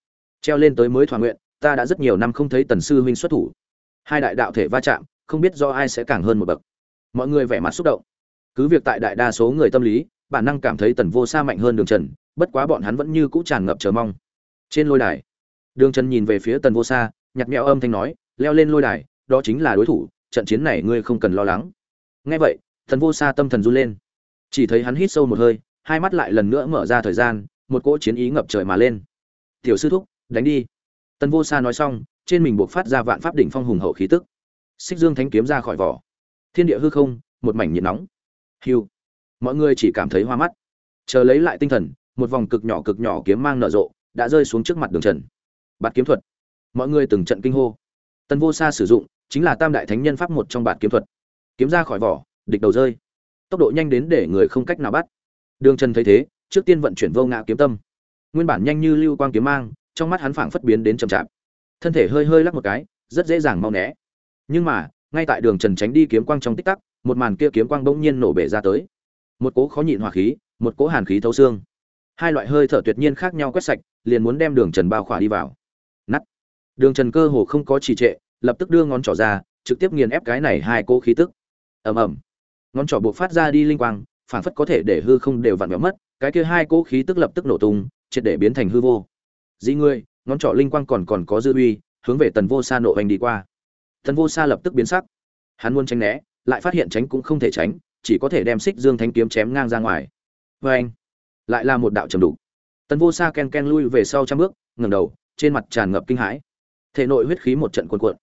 Treo lên tới mới thỏa nguyện, ta đã rất nhiều năm không thấy tần sư huynh xuất thủ. Hai đại đạo thể va chạm không biết do ai sẽ càng hơn một bậc. Mọi người vẻ mặt xúc động. Cứ việc tại đại đa số người tâm lý, bản năng cảm thấy tần vô sa mạnh hơn đường trần, bất quá bọn hắn vẫn như cũ tràn ngập chờ mong. Trên lôi đài, đường trần nhìn về phía tần vô sa nhặt mẹo âm thanh nói, leo lên lôi đài, đó chính là đối thủ, trận chiến này ngươi không cần lo lắng. Nghe vậy, tần vô sa tâm thần run lên. Chỉ thấy hắn hít sâu một hơi, hai mắt lại lần nữa mở ra thời gian, một cỗ chiến ý ngập trời mà lên. Tiểu sư thúc, đánh đi. Tần vô sa nói xong, trên mình buộc phát ra vạn pháp đỉnh phong hùng hậu khí tức xích dương thánh kiếm ra khỏi vỏ. Thiên địa hư không, một mảnh nhiệt nóng. Hiu. Mọi người chỉ cảm thấy hoa mắt. Chờ lấy lại tinh thần, một vòng cực nhỏ cực nhỏ kiếm mang nở rộ, đã rơi xuống trước mặt đường trần. Bạt kiếm thuật. Mọi người từng trận kinh hô. Tần vô sa sử dụng, chính là tam đại thánh nhân pháp một trong bạt kiếm thuật. Kiếm ra khỏi vỏ, địch đầu rơi. Tốc độ nhanh đến để người không cách nào bắt. Đường trần thấy thế, trước tiên vận chuyển vô ngã kiếm tâm. Nguyên bản nhanh như lưu quang kiếm mang, trong mắt hắn phảng phất biến đến chậm chạp. Thân thể hơi hơi lắc một cái, rất dễ dàng mau né nhưng mà, ngay tại đường trần tránh đi kiếm quang trong tích tắc, một màn kia kiếm quang bỗng nhiên nổ bể ra tới. Một cố khó nhịn hỏa khí, một cố hàn khí thấu xương. Hai loại hơi thở tuyệt nhiên khác nhau quét sạch, liền muốn đem đường trần bao khỏa đi vào. Nắt đường trần cơ hồ không có trì trệ, lập tức đưa ngón trỏ ra, trực tiếp nghiền ép cái này hai cố khí tức. Ầm ầm. Ngón trỏ buộc phát ra đi linh quang, phản phất có thể để hư không đều vặn vẹo mất, cái kia hai cố khí tức lập tức nổ tung, triệt để biến thành hư vô. Dĩ ngươi, ngón trỏ linh quang còn còn có dư uy, hướng về tần vô sa nộ hành đi qua tần vô sa lập tức biến sắc. Hắn muốn tránh né, lại phát hiện tránh cũng không thể tránh, chỉ có thể đem xích dương thanh kiếm chém ngang ra ngoài. Vê anh, lại là một đạo trầm đủ tần vô sa ken ken lui về sau trăm bước, ngẩng đầu, trên mặt tràn ngập kinh hãi. Thể nội huyết khí một trận cuồn cuộn.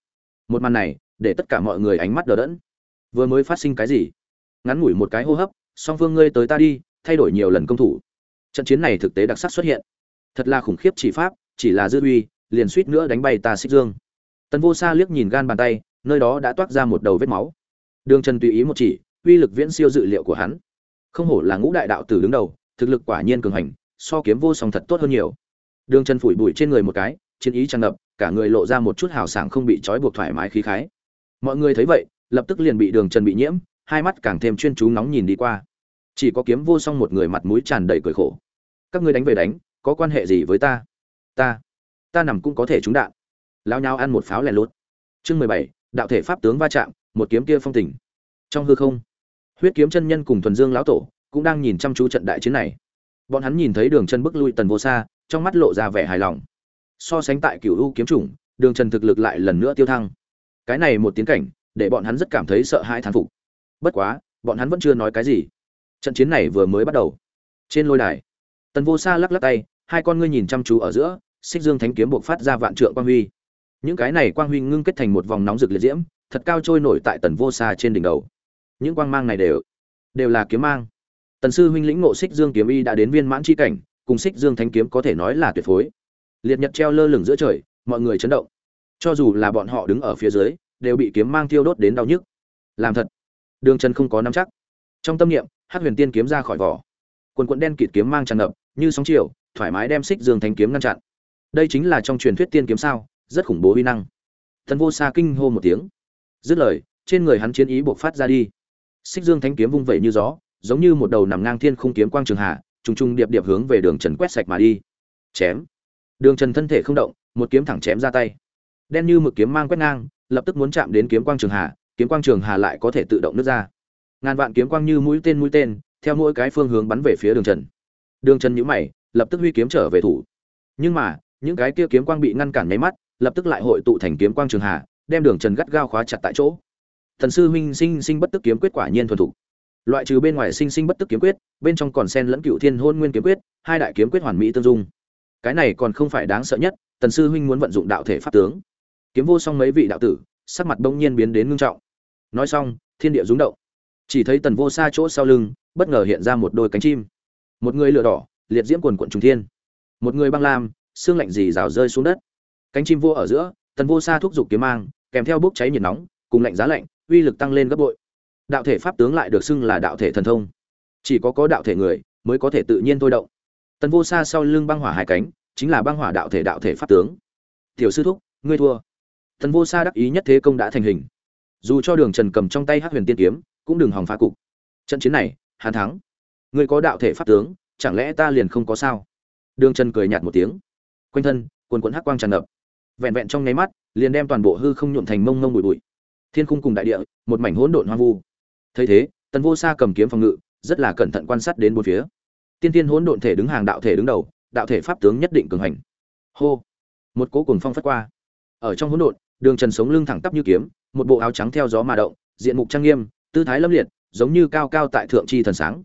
Một màn này, để tất cả mọi người ánh mắt đờ đẫn. Vừa mới phát sinh cái gì? Ngắn ngủi một cái hô hấp, song phương ngươi tới ta đi, thay đổi nhiều lần công thủ. Trận chiến này thực tế đặc sắc xuất hiện. Thật là khủng khiếp chỉ pháp, chỉ là dư uy, liền suýt nữa đánh bay ta xích dương tần vô sa liếc nhìn gan bàn tay, nơi đó đã toát ra một đầu vết máu. Đường trần tùy ý một chỉ, uy lực viễn siêu dự liệu của hắn. Không hổ là ngũ đại đạo tử đứng đầu, thực lực quả nhiên cường hành, so kiếm vô song thật tốt hơn nhiều. Đường trần phủi bụi trên người một cái, chiến ý tràn ngập, cả người lộ ra một chút hào sảng không bị trói buộc thoải mái khí khái. Mọi người thấy vậy, lập tức liền bị đường trần bị nhiễm, hai mắt càng thêm chuyên chú nóng nhìn đi qua. Chỉ có kiếm vô song một người mặt mũi tràn đầy cười khổ. Các ngươi đánh về đánh, có quan hệ gì với ta? Ta ta nằm cũng có thể trúng đạn lao nhau ăn một pháo lẻ lốt chương mười bảy, đạo thể pháp tướng va chạm, một kiếm kia phong tình. Trong hư không, huyết kiếm chân nhân cùng thuần dương lão tổ cũng đang nhìn chăm chú trận đại chiến này. Bọn hắn nhìn thấy đường chân bức lui tần vô xa, trong mắt lộ ra vẻ hài lòng. So sánh tại cựu u kiếm chủng, đường trần thực lực lại lần nữa tiêu thăng. Cái này một tiến cảnh, để bọn hắn rất cảm thấy sợ hãi thán phục. Bất quá, bọn hắn vẫn chưa nói cái gì. Trận chiến này vừa mới bắt đầu. Trên lôi đài, tần vô xa lắc lắc tay, hai con ngươi nhìn chăm chú ở giữa, xích dương thánh kiếm buộc phát ra vạn trượng quang huy những cái này quang huy ngưng kết thành một vòng nóng rực liệt diễm, thật cao trôi nổi tại tần vô xa trên đỉnh đầu. Những quang mang này đều đều là kiếm mang. Tần sư huynh lĩnh ngộ xích dương kiếm y đã đến viên mãn chi cảnh, cùng xích dương thanh kiếm có thể nói là tuyệt phối. Liệt nhật treo lơ lửng giữa trời, mọi người chấn động. Cho dù là bọn họ đứng ở phía dưới, đều bị kiếm mang thiêu đốt đến đau nhức. Làm thật, đường trần không có nắm chắc. Trong tâm niệm, hắc huyền tiên kiếm ra khỏi vỏ. Quần quận đen kịt kiếm mang tràn ngập, như sóng chiều, thoải mái đem xích dương thanh kiếm ngăn chặn. Đây chính là trong truyền thuyết tiên kiếm sao? Rất khủng bố uy năng. Thần vô xa kinh hô một tiếng. Dứt lời, trên người hắn chiến ý buộc phát ra đi. Xích dương thánh kiếm vung vẩy như gió, giống như một đầu nằm ngang thiên khung kiếm quang trường hạ, trùng trùng điệp điệp hướng về đường trần quét sạch mà đi. Chém. Đường trần thân thể không động, một kiếm thẳng chém ra tay. Đen như mực kiếm mang quét ngang, lập tức muốn chạm đến kiếm quang trường hà kiếm quang trường hà lại có thể tự động nứt ra. Ngàn vạn kiếm quang như mũi tên mũi tên, theo mỗi cái phương hướng bắn về phía đường trần. Đường trần nhíu mày, lập tức huy kiếm trở về thủ. Nhưng mà, những cái kia kiếm quang bị ngăn cản nháy mắt lập tức lại hội tụ thành kiếm quang trường hà, đem đường trần gắt gao khóa chặt tại chỗ. Thần sư huynh sinh sinh bất tức kiếm quyết quả nhiên thuần thục. Loại trừ bên ngoài sinh sinh bất tức kiếm quyết, bên trong còn sen lẫn cựu thiên hôn nguyên kiếm quyết, hai đại kiếm quyết hoàn mỹ tương dung. Cái này còn không phải đáng sợ nhất tần sư huynh muốn vận dụng đạo thể pháp tướng. Kiếm vô song mấy vị đạo tử, sắc mặt bỗng nhiên biến đến ngưng trọng. Nói xong, thiên địa rúng động. Chỉ thấy tần vô xa chỗ sau lưng, bất ngờ hiện ra một đôi cánh chim. Một người lửa đỏ, liệt diễm quần quận trung thiên. Một người băng lam, xương lạnh dì rào rơi xuống đất cánh chim vô ở giữa, tần vô xa thúc giục kiếm mang, kèm theo bốc cháy nhiệt nóng, cùng lạnh giá lạnh, uy lực tăng lên gấp bội. Đạo thể pháp tướng lại được xưng là đạo thể thần thông. Chỉ có có đạo thể người mới có thể tự nhiên thôi động. Tần vô xa sau lưng băng hỏa hai cánh, chính là băng hỏa đạo thể đạo thể pháp tướng. Tiểu sư thúc, ngươi thua. Tần vô xa đắc ý nhất thế công đã thành hình. Dù cho đường trần cầm trong tay hắc huyền tiên kiếm, cũng đừng hòng phá cục. Trận chiến này hàn thắng. Ngươi có đạo thể pháp tướng, chẳng lẽ ta liền không có sao? Đường trần cười nhạt một tiếng. Quanh thân, quần quẫn hắc quang tràn ngập vẹn vẹn trong nháy mắt, liền đem toàn bộ hư không nhuộm thành mông mông bụi bụi. Thiên khung cùng đại địa, một mảnh hỗn độn hoang vu. Thấy thế, tần vô sa cầm kiếm phòng ngự, rất là cẩn thận quan sát đến bốn phía. Tiên tiên hỗn độn thể đứng hàng đạo thể đứng đầu, đạo thể pháp tướng nhất định cường hành. Hô! Một cố cùng phong phất qua. Ở trong hỗn độn, đường trần sống lưng thẳng tắp như kiếm, một bộ áo trắng theo gió mà động, diện mục trang nghiêm, tư thái lâm liệt, giống như cao cao tại thượng tri thần sáng.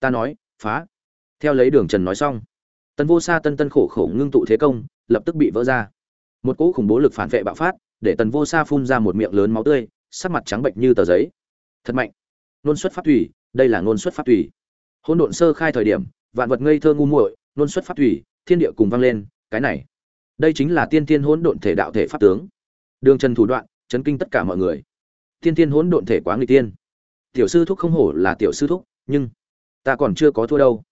Ta nói, phá! Theo lấy đường trần nói xong, tần vô sa tân tân khổ khổ ngưng tụ thế công, lập tức bị vỡ ra một cỗ khủng bố lực phản vệ bạo phát, để tần vô sa phun ra một miệng lớn máu tươi, sắc mặt trắng bệnh như tờ giấy. Thật mạnh. Nôn xuất phát thủy, đây là nôn xuất phát thủy. Hỗn độn sơ khai thời điểm, vạn vật ngây thơ ngu muội, nôn xuất phát thủy, thiên địa cùng vang lên, cái này. Đây chính là tiên thiên hỗn độn thể đạo thể pháp tướng. Đường trần thủ đoạn, chấn kinh tất cả mọi người. Tiên thiên hỗn độn thể quá người tiên. Tiểu sư thúc không hổ là tiểu sư thúc, nhưng ta còn chưa có thua đâu.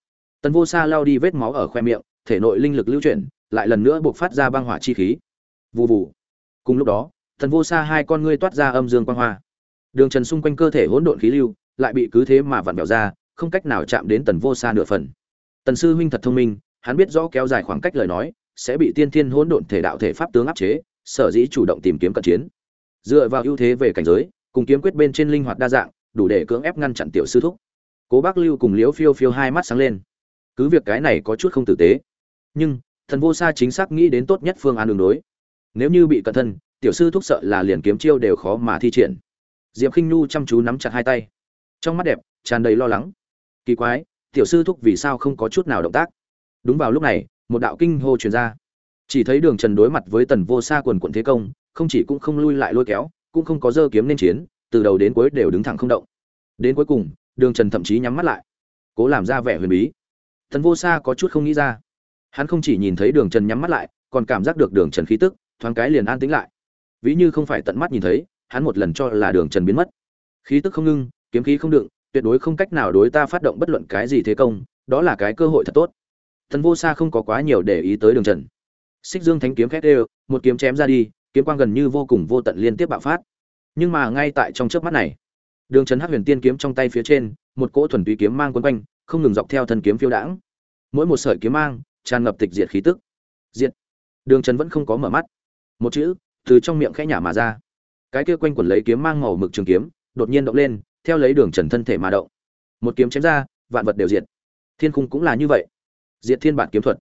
Tần vô sa lao đi vết máu ở khoe miệng, thể nội linh lực lưu chuyển, lại lần nữa buộc phát ra băng hỏa chi khí vù vù. Cùng lúc đó tần vô sa hai con ngươi toát ra âm dương quang hoa. Đường trần xung quanh cơ thể hỗn độn khí lưu lại bị cứ thế mà vặn vẹo ra, không cách nào chạm đến tần vô sa nửa phần. Tần sư huynh thật thông minh, hắn biết rõ kéo dài khoảng cách lời nói, sẽ bị tiên thiên hỗn độn thể đạo thể pháp tướng áp chế, sở dĩ chủ động tìm kiếm cận chiến. Dựa vào ưu thế về cảnh giới, cùng kiếm quyết bên trên linh hoạt đa dạng, đủ để cưỡng ép ngăn chặn tiểu sư thúc. Cố bác lưu cùng liễu phiêu phiêu hai mắt sáng lên. Cứ việc cái này có chút không tử tế, nhưng thần vô sa chính xác nghĩ đến tốt nhất phương án đường đối nếu như bị cận thân, tiểu sư thúc sợ là liền kiếm chiêu đều khó mà thi triển. Diệp khinh nhu chăm chú nắm chặt hai tay. Trong mắt đẹp, tràn đầy lo lắng. Kỳ quái, tiểu sư thúc vì sao không có chút nào động tác? Đúng vào lúc này, một đạo kinh hô truyền ra. Chỉ thấy đường trần đối mặt với tần vô sa quần quận thế công, không chỉ cũng không lui lại lôi kéo, cũng không có dơ kiếm nên chiến, từ đầu đến cuối đều đứng thẳng không động. Đến cuối cùng, đường trần thậm chí nhắm mắt lại, cố làm ra vẻ huyền bí. Tần vô sa có chút không nghĩ ra. Hắn không chỉ nhìn thấy đường trần nhắm mắt lại, còn cảm giác được đường trần khí tức thoáng cái liền an tĩnh lại. Ví như không phải tận mắt nhìn thấy, hắn một lần cho là đường trần biến mất. Khí tức không ngưng, kiếm khí không đựng, tuyệt đối không cách nào đối ta phát động bất luận cái gì thế công, đó là cái cơ hội thật tốt. Thần vô sa không có quá nhiều để ý tới đường trần. Xích dương thánh kiếm khét đều, một kiếm chém ra đi, kiếm quang gần như vô cùng vô tận liên tiếp bạo phát. Nhưng mà ngay tại trong chớp mắt này, đường trần hắc huyền tiên kiếm trong tay phía trên, một cỗ thuần túy kiếm mang quấn quanh, không ngừng dọc theo thân kiếm phiêu đãng. Mỗi một sợi kiếm mang, tràn ngập tịch diệt khí tức. Diệt. Đường trần vẫn không có mở mắt một chữ, từ trong miệng khẽ nhả mà ra. Cái kia quanh quẩn lấy kiếm mang màu mực trường kiếm, đột nhiên động lên, theo lấy đường trần thân thể mà động. Một kiếm chém ra, vạn vật đều diệt. Thiên khung cũng là như vậy. Diệt thiên bản kiếm thuật.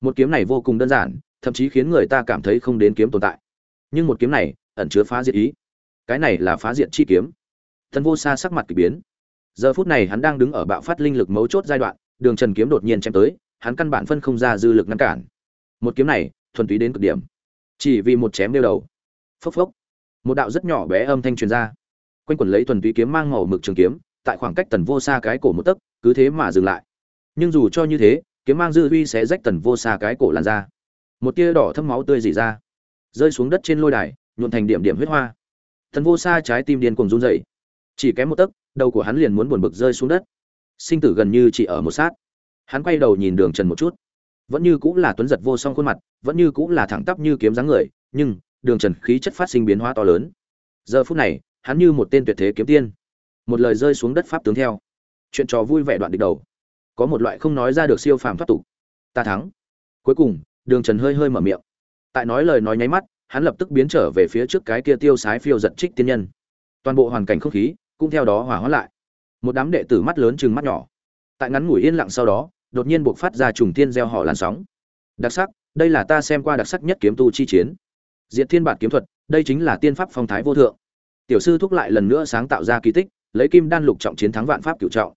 Một kiếm này vô cùng đơn giản, thậm chí khiến người ta cảm thấy không đến kiếm tồn tại. Nhưng một kiếm này ẩn chứa phá diệt ý. Cái này là phá diệt chi kiếm. Thần vô xa sắc mặt k ỳ biến. Giờ phút này hắn đang đứng ở bạo phát linh lực mấu chốt giai đoạn, đường trần kiếm đột nhiên chém tới, hắn căn bản phân không ra dư lực ngăn cản. Một kiếm này thuần túy đến cực điểm chỉ vì một chém đeo đầu. Phốc phốc. Một đạo rất nhỏ bé âm thanh truyền ra. Quanh quần lấy thuần túy kiếm mang màu mực trường kiếm, tại khoảng cách tần vô xa cái cổ một tấc, cứ thế mà dừng lại. Nhưng dù cho như thế, kiếm mang dư uy sẽ rách tần vô xa cái cổ làn ra một tia đỏ thâm máu tươi dỉ ra. Rơi xuống đất trên lôi đài, nhuộn thành điểm điểm huyết hoa. Tần vô xa trái tim điên cuồng run dậy chỉ kém một tấc, đầu của hắn liền muốn buồn bực rơi xuống đất. Sinh tử gần như chỉ ở một sát. Hắn quay đầu nhìn đường trần một chút vẫn như cũng là tuấn giật vô song khuôn mặt, vẫn như cũng là thẳng tắp như kiếm dáng người, nhưng, đường trần khí chất phát sinh biến hóa to lớn. Giờ phút này, hắn như một tên tuyệt thế kiếm tiên. Một lời rơi xuống đất pháp tướng theo. Chuyện trò vui vẻ đoạn địch đầu. Có một loại không nói ra được siêu phàm thoát tục. Ta thắng. Cuối cùng, đường trần hơi hơi mở miệng. Tại nói lời nói nháy mắt, hắn lập tức biến trở về phía trước cái kia tiêu sái phiêu giật trích tiên nhân. Toàn bộ hoàn cảnh không khí cũng theo đó hỏa hoãn lại. Một đám đệ tử mắt lớn chừng mắt nhỏ. Tại ngắn ngủi yên lặng sau đó đột nhiên buộc phát ra trùng tiên gieo họ làn sóng. Đặc sắc, đây là ta xem qua đặc sắc nhất kiếm tu chi chiến. Diện thiên bản kiếm thuật, đây chính là tiên pháp phong thái vô thượng. Tiểu sư thúc lại lần nữa sáng tạo ra kỳ tích, lấy kim đan lục trọng chiến thắng vạn pháp cửu trọng.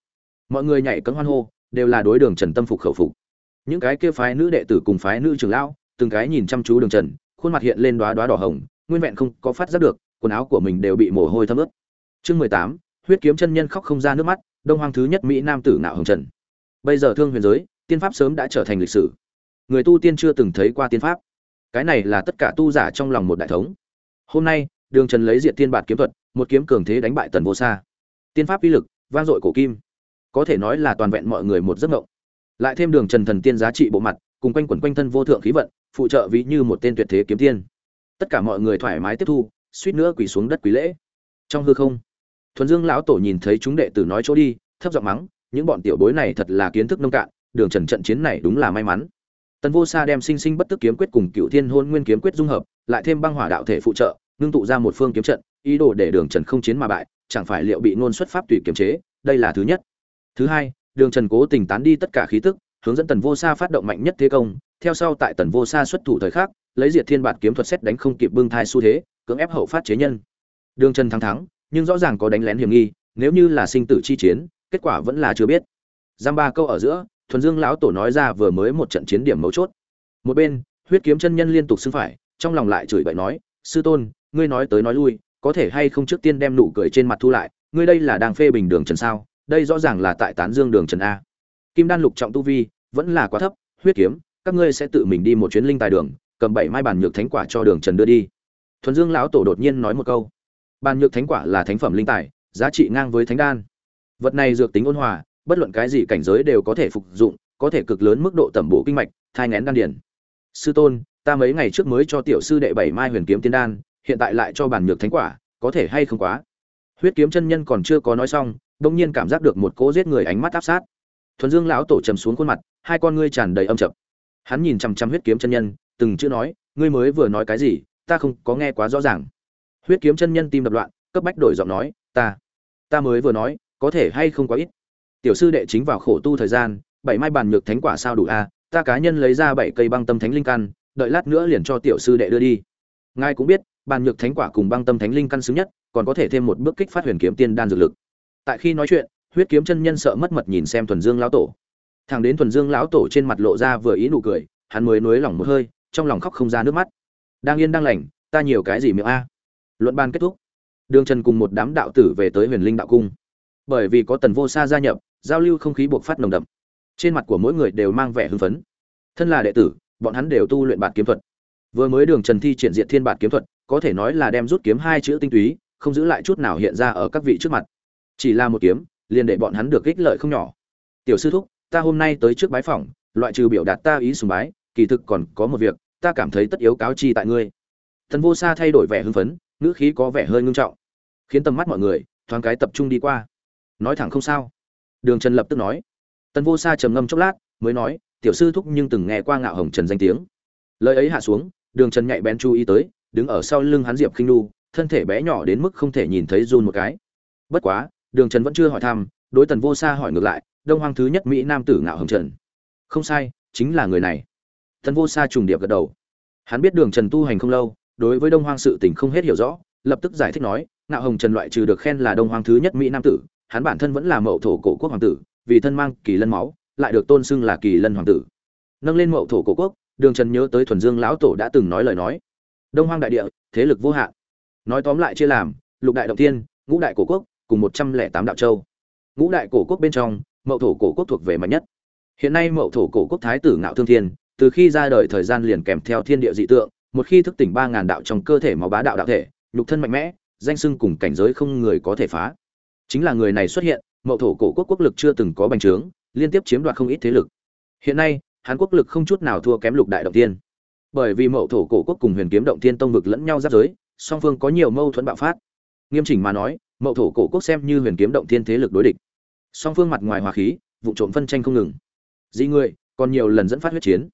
Mọi người nhảy cấm hoan hô, đều là đối đường trần tâm phục khẩu phục. Những cái kia phái nữ đệ tử cùng phái nữ trưởng lão, từng cái nhìn chăm chú đường trần, khuôn mặt hiện lên đóa đóa đỏ hồng, nguyên vẹn không có phát giác được, quần áo của mình đều bị mồ hôi thấm ướt. Chương mười tám, huyết kiếm chân nhân khóc không ra nước mắt, đông hoang thứ nhất mỹ nam tử nạo hồng trần bây giờ thương huyền giới, tiên pháp sớm đã trở thành lịch sử. Người tu tiên chưa từng thấy qua tiên pháp. Cái này là tất cả tu giả trong lòng một đại thống. Hôm nay, đường trần lấy diện tiên bản kiếm thuật, một kiếm cường thế đánh bại tần vô sa. Tiên pháp uy lực, vang dội cổ kim. Có thể nói là toàn vẹn mọi người một giấc mộng. Lại thêm đường trần thần tiên giá trị bộ mặt, cùng quanh quẩn quanh thân vô thượng khí vận, phụ trợ ví như một tên tuyệt thế kiếm tiên. Tất cả mọi người thoải mái tiếp thu, suýt nữa quỳ xuống đất quý lễ. Trong hư không, thuần dương lão tổ nhìn thấy chúng đệ tử nói chỗ đi, thấp giọng mắng những bọn tiểu bối này thật là kiến thức nông cạn, đường trần trận chiến này đúng là may mắn. Tần vô sa đem sinh sinh bất tức kiếm quyết cùng cựu thiên hôn nguyên kiếm quyết dung hợp, lại thêm băng hỏa đạo thể phụ trợ, ngưng tụ ra một phương kiếm trận, ý đồ để đường trần không chiến mà bại, chẳng phải liệu bị nôn xuất pháp tùy kiềm chế, đây là thứ nhất. Thứ hai, đường trần cố tình tán đi tất cả khí tức, hướng dẫn tần vô sa phát động mạnh nhất thế công, theo sau tại tần vô sa xuất thủ thời khắc, lấy diệt thiên bạt kiếm thuật xét đánh không kịp bưng thai xu thế, cưỡng ép hậu phát chế nhân. Đường trần thắng thắng, nhưng rõ ràng có đánh lén hiểm nghi, nếu như là sinh tử chi chiến kết quả vẫn là chưa biết. Giam ba câu ở giữa, thuần dương lão tổ nói ra vừa mới một trận chiến điểm mấu chốt. Một bên, huyết kiếm chân nhân liên tục xưng phải, trong lòng lại chửi bậy nói, sư tôn, ngươi nói tới nói lui, có thể hay không trước tiên đem nụ cười trên mặt thu lại, ngươi đây là đang phê bình đường trần sao? Đây rõ ràng là tại tán dương đường trần a. Kim đan lục trọng tu vi, vẫn là quá thấp, huyết kiếm, các ngươi sẽ tự mình đi một chuyến linh tài đường, cầm bảy mai bàn nhược thánh quả cho đường trần đưa đi. Thuần dương lão tổ đột nhiên nói một câu. Bàn nhược thánh quả là thánh phẩm linh tài, giá trị ngang với thánh đan vật này dược tính ôn hòa, bất luận cái gì cảnh giới đều có thể phục dụng, có thể cực lớn mức độ tẩm bổ kinh mạch, thai ngén đan điển sư tôn, ta mấy ngày trước mới cho tiểu sư đệ bảy mai huyền kiếm tiên đan, hiện tại lại cho bản nhược thánh quả, có thể hay không quá? Huyết kiếm chân nhân còn chưa có nói xong đông nhiên cảm giác được một cỗ giết người ánh mắt áp sát. Thuần dương lão tổ trầm xuống khuôn mặt, hai con ngươi tràn đầy âm chập hắn nhìn chằm chằm huyết kiếm chân nhân, từng chữ nói, ngươi mới vừa nói cái gì? Ta không có nghe quá rõ ràng. Huyết kiếm chân nhân tim đập loạn, cấp bách đổi giọng nói, ta ta mới vừa nói có thể hay không quá ít. Tiểu sư đệ chính vào khổ tu thời gian, bảy mai bàn nhược thánh quả sao đủ a, ta cá nhân lấy ra bảy cây băng tâm thánh linh căn, đợi lát nữa liền cho tiểu sư đệ đưa đi. Ngài cũng biết, bàn nhược thánh quả cùng băng tâm thánh linh căn xứng nhất, còn có thể thêm một bước kích phát huyền kiếm tiên đan dược lực. Tại khi nói chuyện, huyết kiếm chân nhân sợ mất mật nhìn xem thuần dương lão tổ. Thằng đến thuần dương lão tổ trên mặt lộ ra vừa ý nụ cười, hắn mới nuối lòng một hơi, trong lòng khóc không ra nước mắt. Đang yên đang lành, ta nhiều cái gì miệng a? Luận ban kết thúc. Đường trần cùng một đám đạo tử về tới huyền linh đạo cung bởi vì có tần vô sa gia nhập, giao lưu không khí buộc phát nồng đậm. Trên mặt của mỗi người đều mang vẻ hưng phấn. Thân là đệ tử, bọn hắn đều tu luyện bản kiếm thuật. Vừa mới đường trần thi triển diện thiên bản kiếm thuật, có thể nói là đem rút kiếm hai chữ tinh túy, không giữ lại chút nào hiện ra ở các vị trước mặt. Chỉ là một kiếm, liền để bọn hắn được ích lợi không nhỏ. Tiểu sư thúc, ta hôm nay tới trước bái phỏng, loại trừ biểu đạt ta ý sùng bái, kỳ thực còn có một việc, ta cảm thấy tất yếu cáo chi tại ngươi. Thần vô sa thay đổi vẻ hưng phấn, ngữ khí có vẻ hơi ngưng trọng, khiến tầm mắt mọi người thoáng cái tập trung đi qua nói thẳng không sao. Đường trần lập tức nói. Tần vô sa trầm ngâm chốc lát, mới nói, tiểu sư thúc nhưng từng nghe qua ngạo hồng trần danh tiếng. Lời ấy hạ xuống, đường trần nhạy bén chú ý tới, đứng ở sau lưng hắn diệp khinh nu thân thể bé nhỏ đến mức không thể nhìn thấy run một cái. Bất quá, đường trần vẫn chưa hỏi thăm, đối tần vô sa hỏi ngược lại, đông hoang thứ nhất mỹ nam tử ngạo hồng trần. Không sai, chính là người này. Tần vô sa trùng điệp gật đầu. Hắn biết đường trần tu hành không lâu, đối với đông hoang sự tình không hết hiểu rõ, lập tức giải thích nói, ngạo hồng trần loại trừ được khen là đông hoang thứ nhất mỹ nam tử hắn bản thân vẫn là mậu thổ cổ quốc hoàng tử, vì thân mang kỳ lân máu, lại được tôn xưng là kỳ lân hoàng tử. Nâng lên mậu thổ cổ quốc, đường trần nhớ tới thuần dương lão tổ đã từng nói lời nói. Đông hoang đại địa, thế lực vô hạn. Nói tóm lại chia làm, lục đại động tiên ngũ đại cổ quốc, cùng một trăm lẻ tám đạo châu. Ngũ đại cổ quốc bên trong, mậu thổ cổ quốc thuộc về mạnh nhất. Hiện nay mậu thổ cổ quốc thái tử ngạo thương thiên, từ khi ra đời thời gian liền kèm theo thiên địa dị tượng, một khi thức tỉnh ba ngàn đạo trong cơ thể máu bá đạo đạo thể, nhục thân mạnh mẽ, danh sưng cùng cảnh giới không người có thể phá chính là người này xuất hiện, mậu thổ cổ quốc quốc lực chưa từng có bành trướng, liên tiếp chiếm đoạt không ít thế lực. Hiện nay, hán quốc lực không chút nào thua kém lục đại động tiên bởi vì mậu thổ cổ quốc cùng huyền kiếm động tiên tông vực lẫn nhau giáp giới, song phương có nhiều mâu thuẫn bạo phát. Nghiêm chỉnh mà nói, mậu thổ cổ quốc xem như huyền kiếm động thiên thế lực đối địch. Song phương mặt ngoài hòa khí, vụ trộm phân tranh không ngừng. Dĩ người còn nhiều lần dẫn phát huyết chiến.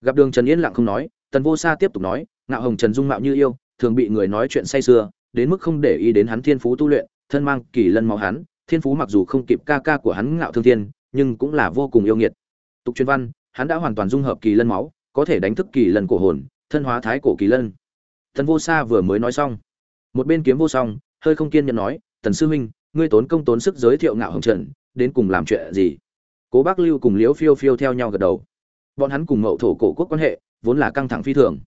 Gặp đường trần yên lặng không nói, tần vô sa tiếp tục nói, ngạo hồng trần dung mạo như yêu, thường bị người nói chuyện say sưa, đến mức không để ý đến hắn thiên phú tu luyện thân mang kỳ lân máu hắn, thiên phú mặc dù không kịp ca ca của hắn ngạo thương thiên, nhưng cũng là vô cùng yêu nghiệt. Tục truyền văn, hắn đã hoàn toàn dung hợp kỳ lân máu, có thể đánh thức kỳ lân cổ hồn, thân hóa thái cổ kỳ lân. Thần vô sa vừa mới nói xong, một bên kiếm vô song, hơi không kiên nhẫn nói, tần sư huynh, ngươi tốn công tốn sức giới thiệu ngạo hồng trần đến cùng làm chuyện gì? Cố bác lưu cùng liễu phiêu phiêu theo nhau gật đầu. Bọn hắn cùng mậu thổ cổ quốc quan hệ, vốn là căng thẳng phi thường.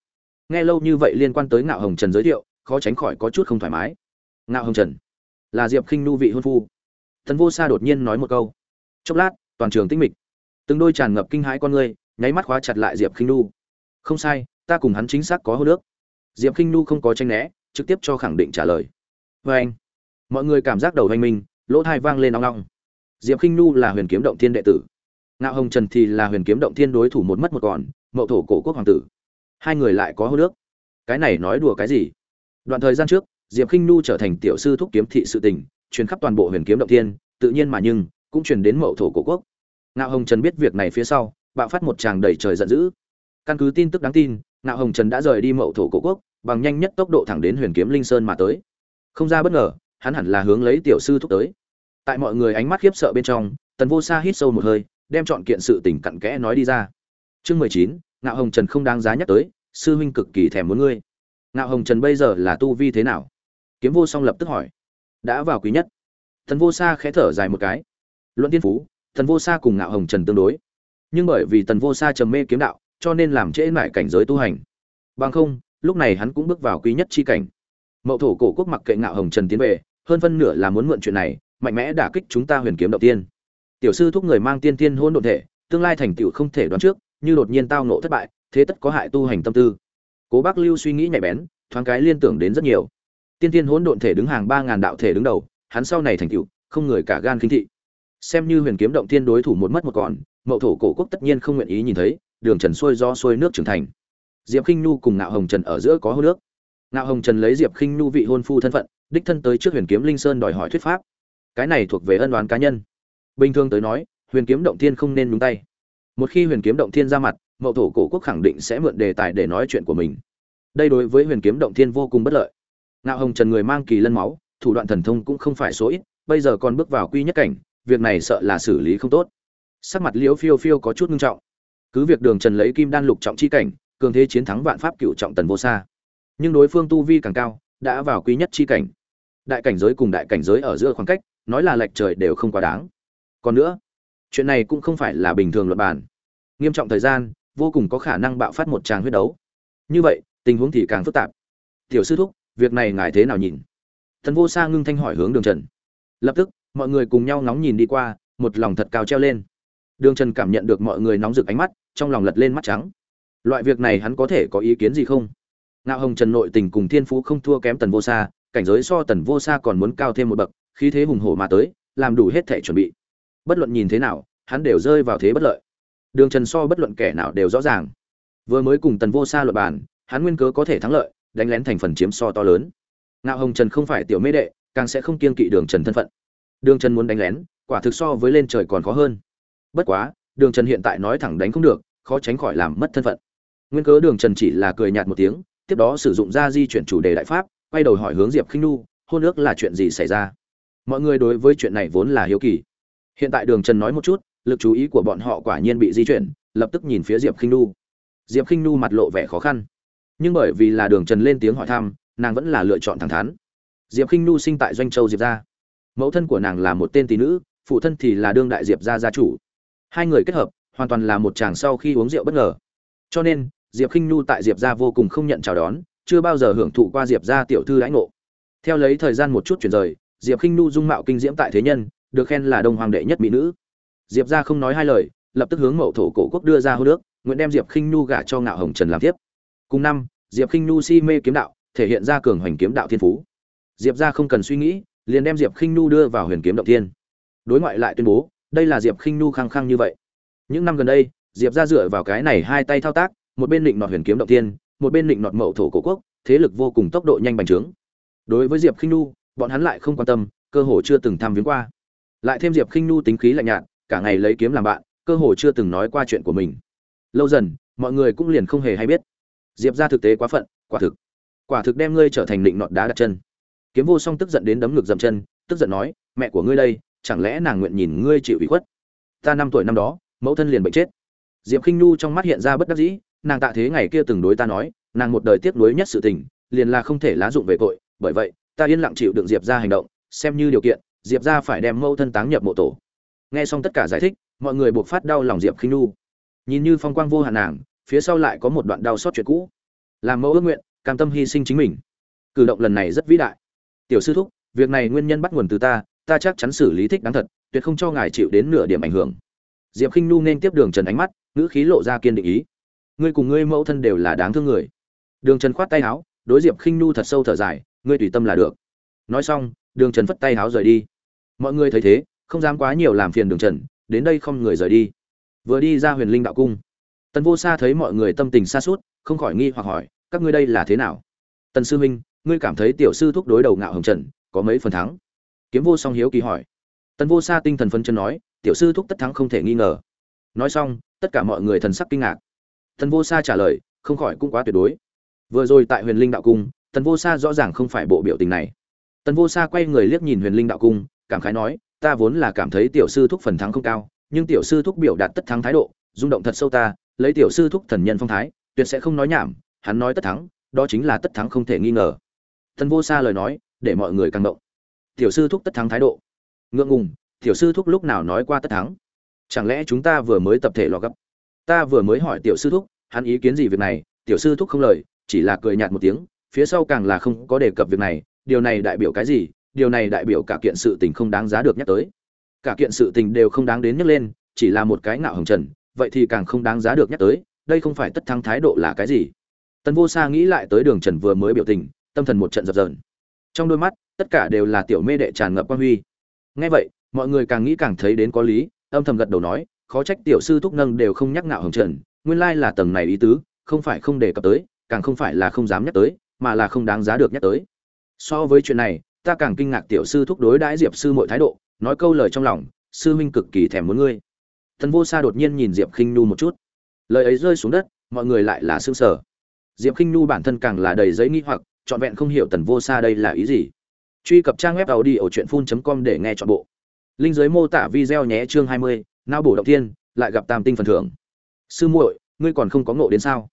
Nghe lâu như vậy liên quan tới ngạo hồng trần giới thiệu, khó tránh khỏi có chút không thoải mái. Ngạo hồng trần là diệp khinh nu vị hôn phu. Thần vô sa đột nhiên nói một câu. Chốc lát toàn trường tinh mịch. Từng đôi tràn ngập kinh hãi con người, nháy mắt khóa chặt lại diệp khinh nu không sai ta cùng hắn chính xác có hô nước diệp khinh nu không có tranh né trực tiếp cho khẳng định trả lời. Vê anh mọi người cảm giác đầu hoành minh lỗ thai vang lên nóng nóng diệp khinh nu là huyền kiếm động thiên đệ tử. Ngạo hồng trần thì là huyền kiếm động thiên đối thủ một mất một còn mậu thổ cổ quốc hoàng tử. Hai người lại có hô nước cái này nói đùa cái gì? Đoạn thời gian trước diệp khinh nu trở thành tiểu sư thúc kiếm thị sự tình, truyền khắp toàn bộ huyền kiếm động thiên, tự nhiên mà nhưng, cũng truyền đến mậu thổ cổ quốc. Ngạo hồng trần biết việc này phía sau, bạo phát một tràng đầy trời giận dữ. Căn cứ tin tức đáng tin, ngạo hồng trần đã rời đi mậu thổ cổ quốc, bằng nhanh nhất tốc độ thẳng đến huyền kiếm linh sơn mà tới. Không ra bất ngờ, hắn hẳn là hướng lấy tiểu sư thúc tới. Tại mọi người ánh mắt khiếp sợ bên trong, tần vô sa hít sâu một hơi, đem chọn kiện sự tình cặn kẽ nói đi ra. Chương mười chín, ngạo hồng trần không đáng giá nhắc tới, sư huynh cực kỳ thèm muốn ngươi. Ngạo hồng trần bây giờ là tu vi thế nào? Kiếm vô song lập tức hỏi. Đã vào quý nhất. Thần vô sa khẽ thở dài một cái. Luận tiên phú, thần vô sa cùng ngạo hồng trần tương đối. Nhưng bởi vì tần vô sa trầm mê kiếm đạo, cho nên làm trễ mãi cảnh giới tu hành. Bằng không, lúc này hắn cũng bước vào quý nhất chi cảnh. Mậu thổ cổ quốc mặc kệ ngạo hồng trần tiến về, hơn phân nửa là muốn mượn chuyện này, mạnh mẽ đả kích chúng ta huyền kiếm đầu tiên. Tiểu sư thúc người mang tiên tiên hôn độn thể, tương lai thành tựu không thể đoán trước, như đột nhiên tao nộ thất bại, thế tất có hại tu hành tâm tư. Cố bác lưu suy nghĩ nhạy bén, thoáng cái liên tưởng đến rất nhiều tiên tiên hỗn độn thể đứng hàng ba ngàn đạo thể đứng đầu, hắn sau này thành tựu, không người cả gan kinh thị. Xem như huyền kiếm động tiên đối thủ một mất một còn, mậu thổ cổ quốc tất nhiên không nguyện ý nhìn thấy, đường trần xuôi do xuôi nước trưởng thành. Diệp khinh nhu cùng Nạo hồng trần ở giữa có hô nước Nạo hồng trần lấy diệp khinh nhu vị hôn phu thân phận, đích thân tới trước huyền kiếm linh sơn đòi hỏi thuyết pháp. Cái này thuộc về ân đoán cá nhân. Bình thường tới nói, huyền kiếm động thiên không nên nhúng tay. Một khi huyền kiếm động thiên ra mặt, mậu thổ cổ quốc khẳng định sẽ mượn đề tài để nói chuyện của mình. Đây đối với huyền kiếm động thiên vô cùng bất lợi ngạo hồng trần người mang kỳ lân máu, thủ đoạn thần thông cũng không phải số ít, bây giờ còn bước vào quy nhất cảnh, việc này sợ là xử lý không tốt. Sắc mặt liễu phiêu phiêu có chút nghiêm trọng. Cứ việc đường trần lấy kim đan lục trọng chi cảnh, cường thế chiến thắng vạn pháp cựu trọng tần vô xa. Nhưng đối phương tu vi càng cao, đã vào quy nhất chi cảnh. Đại cảnh giới cùng đại cảnh giới ở giữa khoảng cách, nói là lệch trời đều không quá đáng. Còn nữa, chuyện này cũng không phải là bình thường luật bàn. Nghiêm trọng thời gian, vô cùng có khả năng bạo phát một tràng huyết đấu. Như vậy, tình huống thì càng phức tạp. Tiểu sư thúc việc này ngài thế nào nhìn? Thần vô sa ngưng thanh hỏi hướng đường trần. Lập tức, mọi người cùng nhau ngóng nhìn đi qua, một lòng thật cao treo lên. Đường trần cảm nhận được mọi người nóng rực ánh mắt, trong lòng lật lên mắt trắng. Loại việc này hắn có thể có ý kiến gì không? Ngạo hồng trần nội tình cùng thiên phú không thua kém tần vô sa, cảnh giới so tần vô sa còn muốn cao thêm một bậc, khí thế hùng hổ mà tới, làm đủ hết thể chuẩn bị. Bất luận nhìn thế nào, hắn đều rơi vào thế bất lợi. Đường trần so bất luận kẻ nào đều rõ ràng. Vừa mới cùng tần vô sa luật bàn, hắn nguyên cớ có thể thắng lợi đánh lén thành phần chiếm so to lớn. Ngạo hồng trần không phải tiểu mê đệ, càng sẽ không kiên kỵ đường trần thân phận. Đường trần muốn đánh lén, quả thực so với lên trời còn khó hơn. Bất quá, đường trần hiện tại nói thẳng đánh không được, khó tránh khỏi làm mất thân phận. Nguyên cớ đường trần chỉ là cười nhạt một tiếng, tiếp đó sử dụng ra di chuyển chủ đề đại pháp, quay đầu hỏi hướng diệp khinh nu hôn ước là chuyện gì xảy ra? Mọi người đối với chuyện này vốn là hiếu kỳ. Hiện tại đường trần nói một chút, lực chú ý của bọn họ quả nhiên bị di chuyển, lập tức nhìn phía diệp khinh nu diệp khinh nu mặt lộ vẻ khó khăn nhưng bởi vì là đường trần lên tiếng hỏi thăm, nàng vẫn là lựa chọn thẳng thắn. Diệp khinh nu sinh tại doanh châu diệp gia. Mẫu thân của nàng là một tên tỷ nữ, phụ thân thì là đương đại diệp gia gia chủ. Hai người kết hợp, hoàn toàn là một chàng sau khi uống rượu bất ngờ. Cho nên, diệp khinh Nu tại diệp gia vô cùng không nhận chào đón, chưa bao giờ hưởng thụ qua diệp gia tiểu thư lãnh ngộ. Theo lấy thời gian một chút chuyển rời, diệp khinh Nu dung mạo kinh diễm tại thế nhân, được khen là đông hoàng đệ nhất mỹ nữ. Diệp gia không nói hai lời, lập tức hướng mậu thổ cổ quốc đưa ra hô nước, nguyện đem diệp khinh Nu gả cho ngạo hồng trần làm tiếp cùng năm diệp khinh nhu si mê kiếm đạo thể hiện ra cường hoành kiếm đạo thiên phú. Diệp gia không cần suy nghĩ liền đem diệp khinh nhu đưa vào huyền kiếm động thiên. Đối ngoại lại tuyên bố đây là diệp khinh nhu khăng khăng như vậy. Những năm gần đây diệp gia dựa vào cái này hai tay thao tác một bên định nọt huyền kiếm động thiên, một bên định nọt mậu thổ cổ quốc thế lực vô cùng tốc độ nhanh bành trướng. Đối với diệp khinh nhu bọn hắn lại không quan tâm cơ hồ chưa từng tham viếng qua. Lại thêm diệp khinh nhu tính khí lạnh nhạt cả ngày lấy kiếm làm bạn cơ hồ chưa từng nói qua chuyện của mình. Lâu dần mọi người cũng liền không hề hay biết diệp ra thực tế quá phận, quả thực. Quả thực đem ngươi trở thành định nọt đá đặt chân. Kiếm vô song tức giận đến đấm ngực dậm chân, tức giận nói, mẹ của ngươi đây, chẳng lẽ nàng nguyện nhìn ngươi chịu ủy khuất? Ta năm tuổi năm đó, mẫu thân liền bệnh chết. Diệp Khinh n nhu trong mắt hiện ra bất đắc dĩ, nàng tạ thế ngày kia từng đối ta nói, nàng một đời tiếc nuối nhất sự tình, liền là không thể lá dụng về tội, bởi vậy, ta yên lặng chịu đựng diệp ra hành động, xem như điều kiện, diệp ra phải đem mẫu thân táng nhập mộ tổ. Nghe xong tất cả giải thích, mọi người buộc phát đau lòng diệp Khinh n nhu. Nhìn như phong quang vô hạn nàng phía sau lại có một đoạn đau xót chuyện cũ. Làm mẫu ước nguyện, cam tâm hy sinh chính mình. Cử động lần này rất vĩ đại. Tiểu sư thúc, việc này nguyên nhân bắt nguồn từ ta ta chắc chắn xử lý thích đáng thật, tuyệt không cho ngài chịu đến nửa điểm ảnh hưởng. Diệp khinh nu nên tiếp đường trần ánh mắt, ngữ khí lộ ra kiên định ý. Ngươi cùng ngươi mẫu thân đều là đáng thương người. Đường trần khoát tay áo, đối diệp khinh nu thật sâu thở dài, ngươi tùy tâm là được. Nói xong, đường trần phất tay áo rời đi. Mọi người thấy thế, không dám quá nhiều làm phiền đường trần, đến đây không người rời đi. Vừa đi ra huyền linh đạo cung tần vô sa thấy mọi người tâm tình xa suốt không khỏi nghi hoặc hỏi, các ngươi đây là thế nào? Tần sư huynh, ngươi cảm thấy tiểu sư thúc đối đầu ngạo hồng trần có mấy phần thắng? Kiếm vô song hiếu kỳ hỏi. Tần vô sa tinh thần phân chân nói, tiểu sư thúc tất thắng không thể nghi ngờ. Nói xong, tất cả mọi người thần sắc kinh ngạc. Tần vô sa trả lời, không khỏi cũng quá tuyệt đối. Vừa rồi tại huyền linh đạo cung, tần vô sa rõ ràng không phải bộ biểu tình này. Tần vô sa quay người liếc nhìn huyền linh đạo cung, cảm khái nói, ta vốn là cảm thấy tiểu sư thúc phần thắng không cao, nhưng tiểu sư thúc biểu đạt tất thắng thái độ, rung động thật sâu ta lấy tiểu sư thúc thần nhân phong thái, tuyệt sẽ không nói nhảm, hắn nói tất thắng, đó chính là tất thắng không thể nghi ngờ. Thần vô sa lời nói, để mọi người càng động. Tiểu sư thúc tất thắng thái độ. Ngượng ngùng, tiểu sư thúc lúc nào nói qua tất thắng? Chẳng lẽ chúng ta vừa mới tập thể lò gấp? Ta vừa mới hỏi tiểu sư thúc, hắn ý kiến gì việc này? Tiểu sư thúc không lời, chỉ là cười nhạt một tiếng, phía sau càng là không có đề cập việc này, điều này đại biểu cái gì? Điều này đại biểu cả kiện sự tình không đáng giá được nhắc tới. Cả kiện sự tình đều không đáng đến nhắc lên, chỉ là một cái ngạo hồng trần vậy thì càng không đáng giá được nhắc tới, đây không phải tất thắng thái độ là cái gì? Tần vô sa nghĩ lại tới đường trần vừa mới biểu tình, tâm thần một trận dập dờn. Trong đôi mắt, tất cả đều là tiểu mê đệ tràn ngập quan huy. Ngay vậy, mọi người càng nghĩ càng thấy đến có lý, âm thầm gật đầu nói, khó trách tiểu sư thúc nâng đều không nhắc ngạo hồng trần, nguyên lai là tầng này ý tứ, không phải không đề cập tới, càng không phải là không dám nhắc tới, mà là không đáng giá được nhắc tới. So với chuyện này, ta càng kinh ngạc tiểu sư thúc đối đãi diệp sư mọi thái độ, nói câu lời trong lòng, sư huynh cực kỳ thèm muốn ngươi. Tần vô sa đột nhiên nhìn diệp khinh nu một chút. Lời ấy rơi xuống đất mọi người lại là sửng sở diệp khinh nu bản thân càng là đầy giấy nghi hoặc trọn vẹn không hiểu tần vô sa đây là ý gì. Truy cập trang web audiochuyenphun.com để nghe trọn bộ. Linh giới mô tả video nhé chương 20, nao bổ động thiên lại gặp tam tinh phần thưởng. Sư muội ngươi còn không có ngộ đến sao?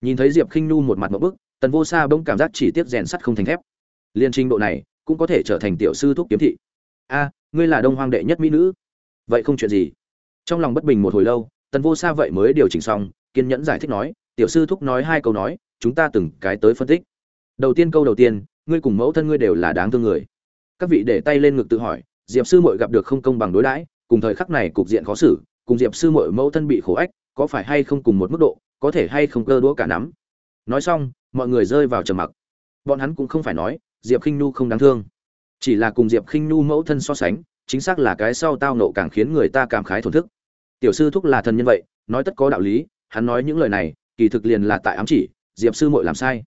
Nhìn thấy diệp khinh nu một mặt ngộp bức tần vô sa bỗng cảm giác chỉ tiếc rèn sắt không thành thép. Liên trình độ này cũng có thể trở thành tiểu sư thúc kiếm thị. A ngươi là đông hoang đệ nhất mỹ nữ. Vậy không chuyện gì trong lòng bất bình một hồi lâu, tần vô sa vậy mới điều chỉnh xong, kiên nhẫn giải thích nói, tiểu sư thúc nói hai câu nói, chúng ta từng cái tới phân tích. Đầu tiên câu đầu tiên, ngươi cùng mẫu thân ngươi đều là đáng thương người. Các vị để tay lên ngực tự hỏi, diệp sư muội gặp được không công bằng đối đãi, cùng thời khắc này cục diện khó xử, cùng diệp sư muội mẫu thân bị khổ ách, có phải hay không cùng một mức độ, có thể hay không cơ đũa cả nắm? Nói xong, mọi người rơi vào trầm mặc. Bọn hắn cũng không phải nói, diệp khinh nhu không đáng thương. Chỉ là cùng diệp khinh nhu mẫu thân so sánh, chính xác là cái sau tao nộ càng khiến người ta cảm khái thổn thức tiểu sư thúc là thần nhân vậy, nói tất có đạo lý, hắn nói những lời này, kỳ thực liền là tại ám chỉ, diệp sư muội làm sai.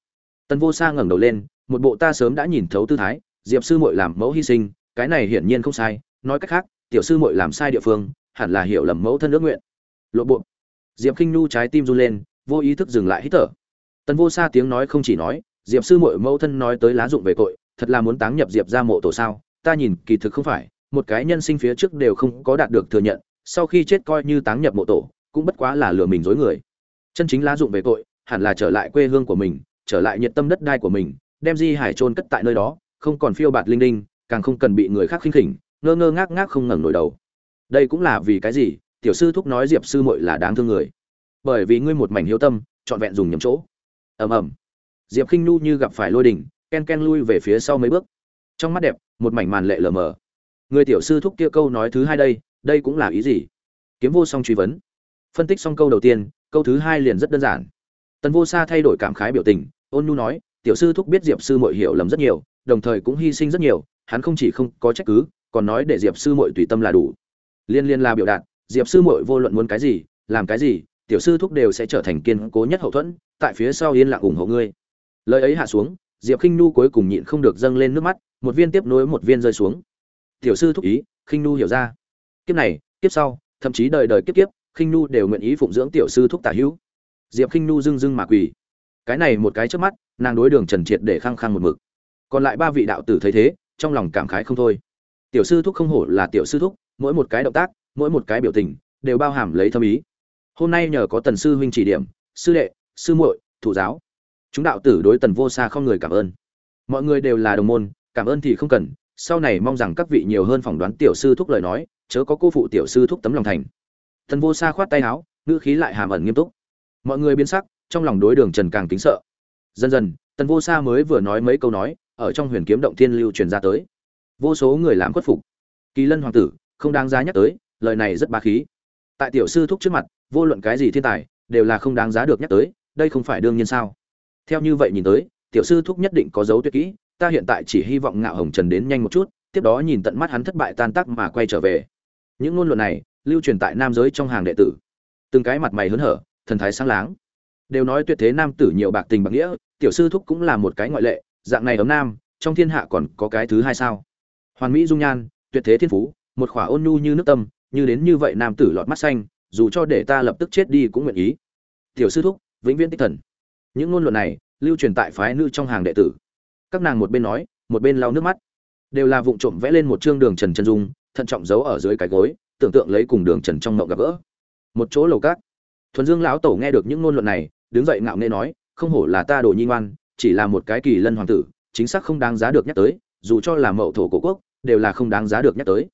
Tần vô sa ngẩng đầu lên, một bộ ta sớm đã nhìn thấu tư thái, diệp sư muội làm mẫu hy sinh, cái này hiển nhiên không sai, nói cách khác, tiểu sư muội làm sai địa phương, hẳn là hiểu lầm mẫu thân ước nguyện. Lộ bộ. Diệp khinh nhu trái tim run lên, vô ý thức dừng lại hít thở. Tần vô sa tiếng nói không chỉ nói, diệp sư muội mẫu thân nói tới lá dụng về tội, thật là muốn táng nhập diệp ra mộ tổ sao, ta nhìn kỳ thực không phải, một cái nhân sinh phía trước đều không có đạt được thừa nhận sau khi chết coi như táng nhập mộ tổ, cũng bất quá là lừa mình dối người. Chân chính lá dụng về tội, hẳn là trở lại quê hương của mình, trở lại nhiệt tâm đất đai của mình, đem di hải trôn cất tại nơi đó, không còn phiêu bạt linh đinh, càng không cần bị người khác khinh khỉnh, ngơ ngơ ngác ngác không ngẩng nổi đầu. Đây cũng là vì cái gì? Tiểu sư thúc nói diệp sư muội là đáng thương người. Bởi vì ngươi một mảnh hiếu tâm, trọn vẹn dùng nhầm chỗ. Ầm ầm. Diệp khinh nu như gặp phải lôi đỉnh, ken ken lui về phía sau mấy bước. Trong mắt đẹp, một mảnh màn lệ lờ mờ. Người tiểu sư thúc kia câu nói thứ hai đây đây cũng là ý gì? Kiếm vô song truy vấn. Phân tích xong câu đầu tiên, câu thứ hai liền rất đơn giản. Tần vô sa thay đổi cảm khái biểu tình, ôn nhu nói, tiểu sư thúc biết diệp sư muội hiểu lầm rất nhiều, đồng thời cũng hy sinh rất nhiều, hắn không chỉ không có trách cứ, còn nói để diệp sư muội tùy tâm là đủ. Liên liên là biểu đạt, diệp sư muội vô luận muốn cái gì, làm cái gì, tiểu sư thúc đều sẽ trở thành kiên cố nhất hậu thuẫn, tại phía sau yên lặng ủng hộ ngươi. Lời ấy hạ xuống, diệp khinh nu cuối cùng nhịn không được dâng lên nước mắt, một viên tiếp nối một viên rơi xuống. Tiểu sư thúc ý, khinh nu hiểu ra kiếp này, kiếp sau, thậm chí đời đời kiếp kiếp, khinh nu đều nguyện ý phụng dưỡng tiểu sư thúc tả hữu. Diệp khinh nu dưng dưng mà quỳ. Cái này một cái trước mắt, nàng đối đường trần triệt để khăng khăng một mực. Còn lại ba vị đạo tử thấy thế, trong lòng cảm khái không thôi. Tiểu sư thúc không hổ là tiểu sư thúc, mỗi một cái động tác, mỗi một cái biểu tình, đều bao hàm lấy thâm ý. Hôm nay nhờ có tần sư huynh chỉ điểm, sư đệ, sư muội, thủ giáo. Chúng đạo tử đối tần vô xa không người cảm ơn. Mọi người đều là đồng môn, cảm ơn thì không cần sau này mong rằng các vị nhiều hơn phỏng đoán tiểu sư thúc lời nói, chớ có cô phụ tiểu sư thúc tấm lòng thành. Thần vô xa khoát tay áo, ngữ khí lại hàm ẩn nghiêm túc. Mọi người biến sắc, trong lòng đối đường trần càng kính sợ. Dần dần tần vô sa mới vừa nói mấy câu nói, ở trong huyền kiếm động thiên lưu truyền ra tới. Vô số người làm khuất phục. Kỳ lân hoàng tử, không đáng giá nhắc tới, lời này rất ba khí. Tại tiểu sư thúc trước mặt, vô luận cái gì thiên tài, đều là không đáng giá được nhắc tới, đây không phải đương nhiên sao? Theo như vậy nhìn tới, tiểu sư thúc nhất định có dấu tuyệt kỹ ta hiện tại chỉ hy vọng ngạo hồng trần đến nhanh một chút, tiếp đó nhìn tận mắt hắn thất bại tan tác mà quay trở về. Những ngôn luận này, lưu truyền tại nam giới trong hàng đệ tử. Từng cái mặt mày hớn hở, thần thái sáng láng. Đều nói tuyệt thế nam tử nhiều bạc tình bạc nghĩa, tiểu sư thúc cũng là một cái ngoại lệ, dạng này ấm nam, trong thiên hạ còn có cái thứ hai sao? Hoàn mỹ dung nhan, tuyệt thế thiên phú, một khỏa ôn nhu như nước tâm, như đến như vậy nam tử lọt mắt xanh, dù cho để ta lập tức chết đi cũng nguyện ý. Tiểu sư thúc, vĩnh viễn tích thần. Những ngôn luận này, lưu truyền tại phái nữ trong hàng đệ tử các nàng một bên nói, một bên lau nước mắt. Đều là vụng trộm vẽ lên một chương đường trần chân dung, thận trọng giấu ở dưới cái gối, tưởng tượng lấy cùng đường trần trong mộng gặp gỡ. Một chỗ lầu cát. Thuần dương lão tổ nghe được những ngôn luận này, đứng dậy ngạo nghễ nói, không hổ là ta đồ nhi ngoan, chỉ là một cái kỳ lân hoàng tử, chính xác không đáng giá được nhắc tới, dù cho là mậu thổ cổ quốc, đều là không đáng giá được nhắc tới.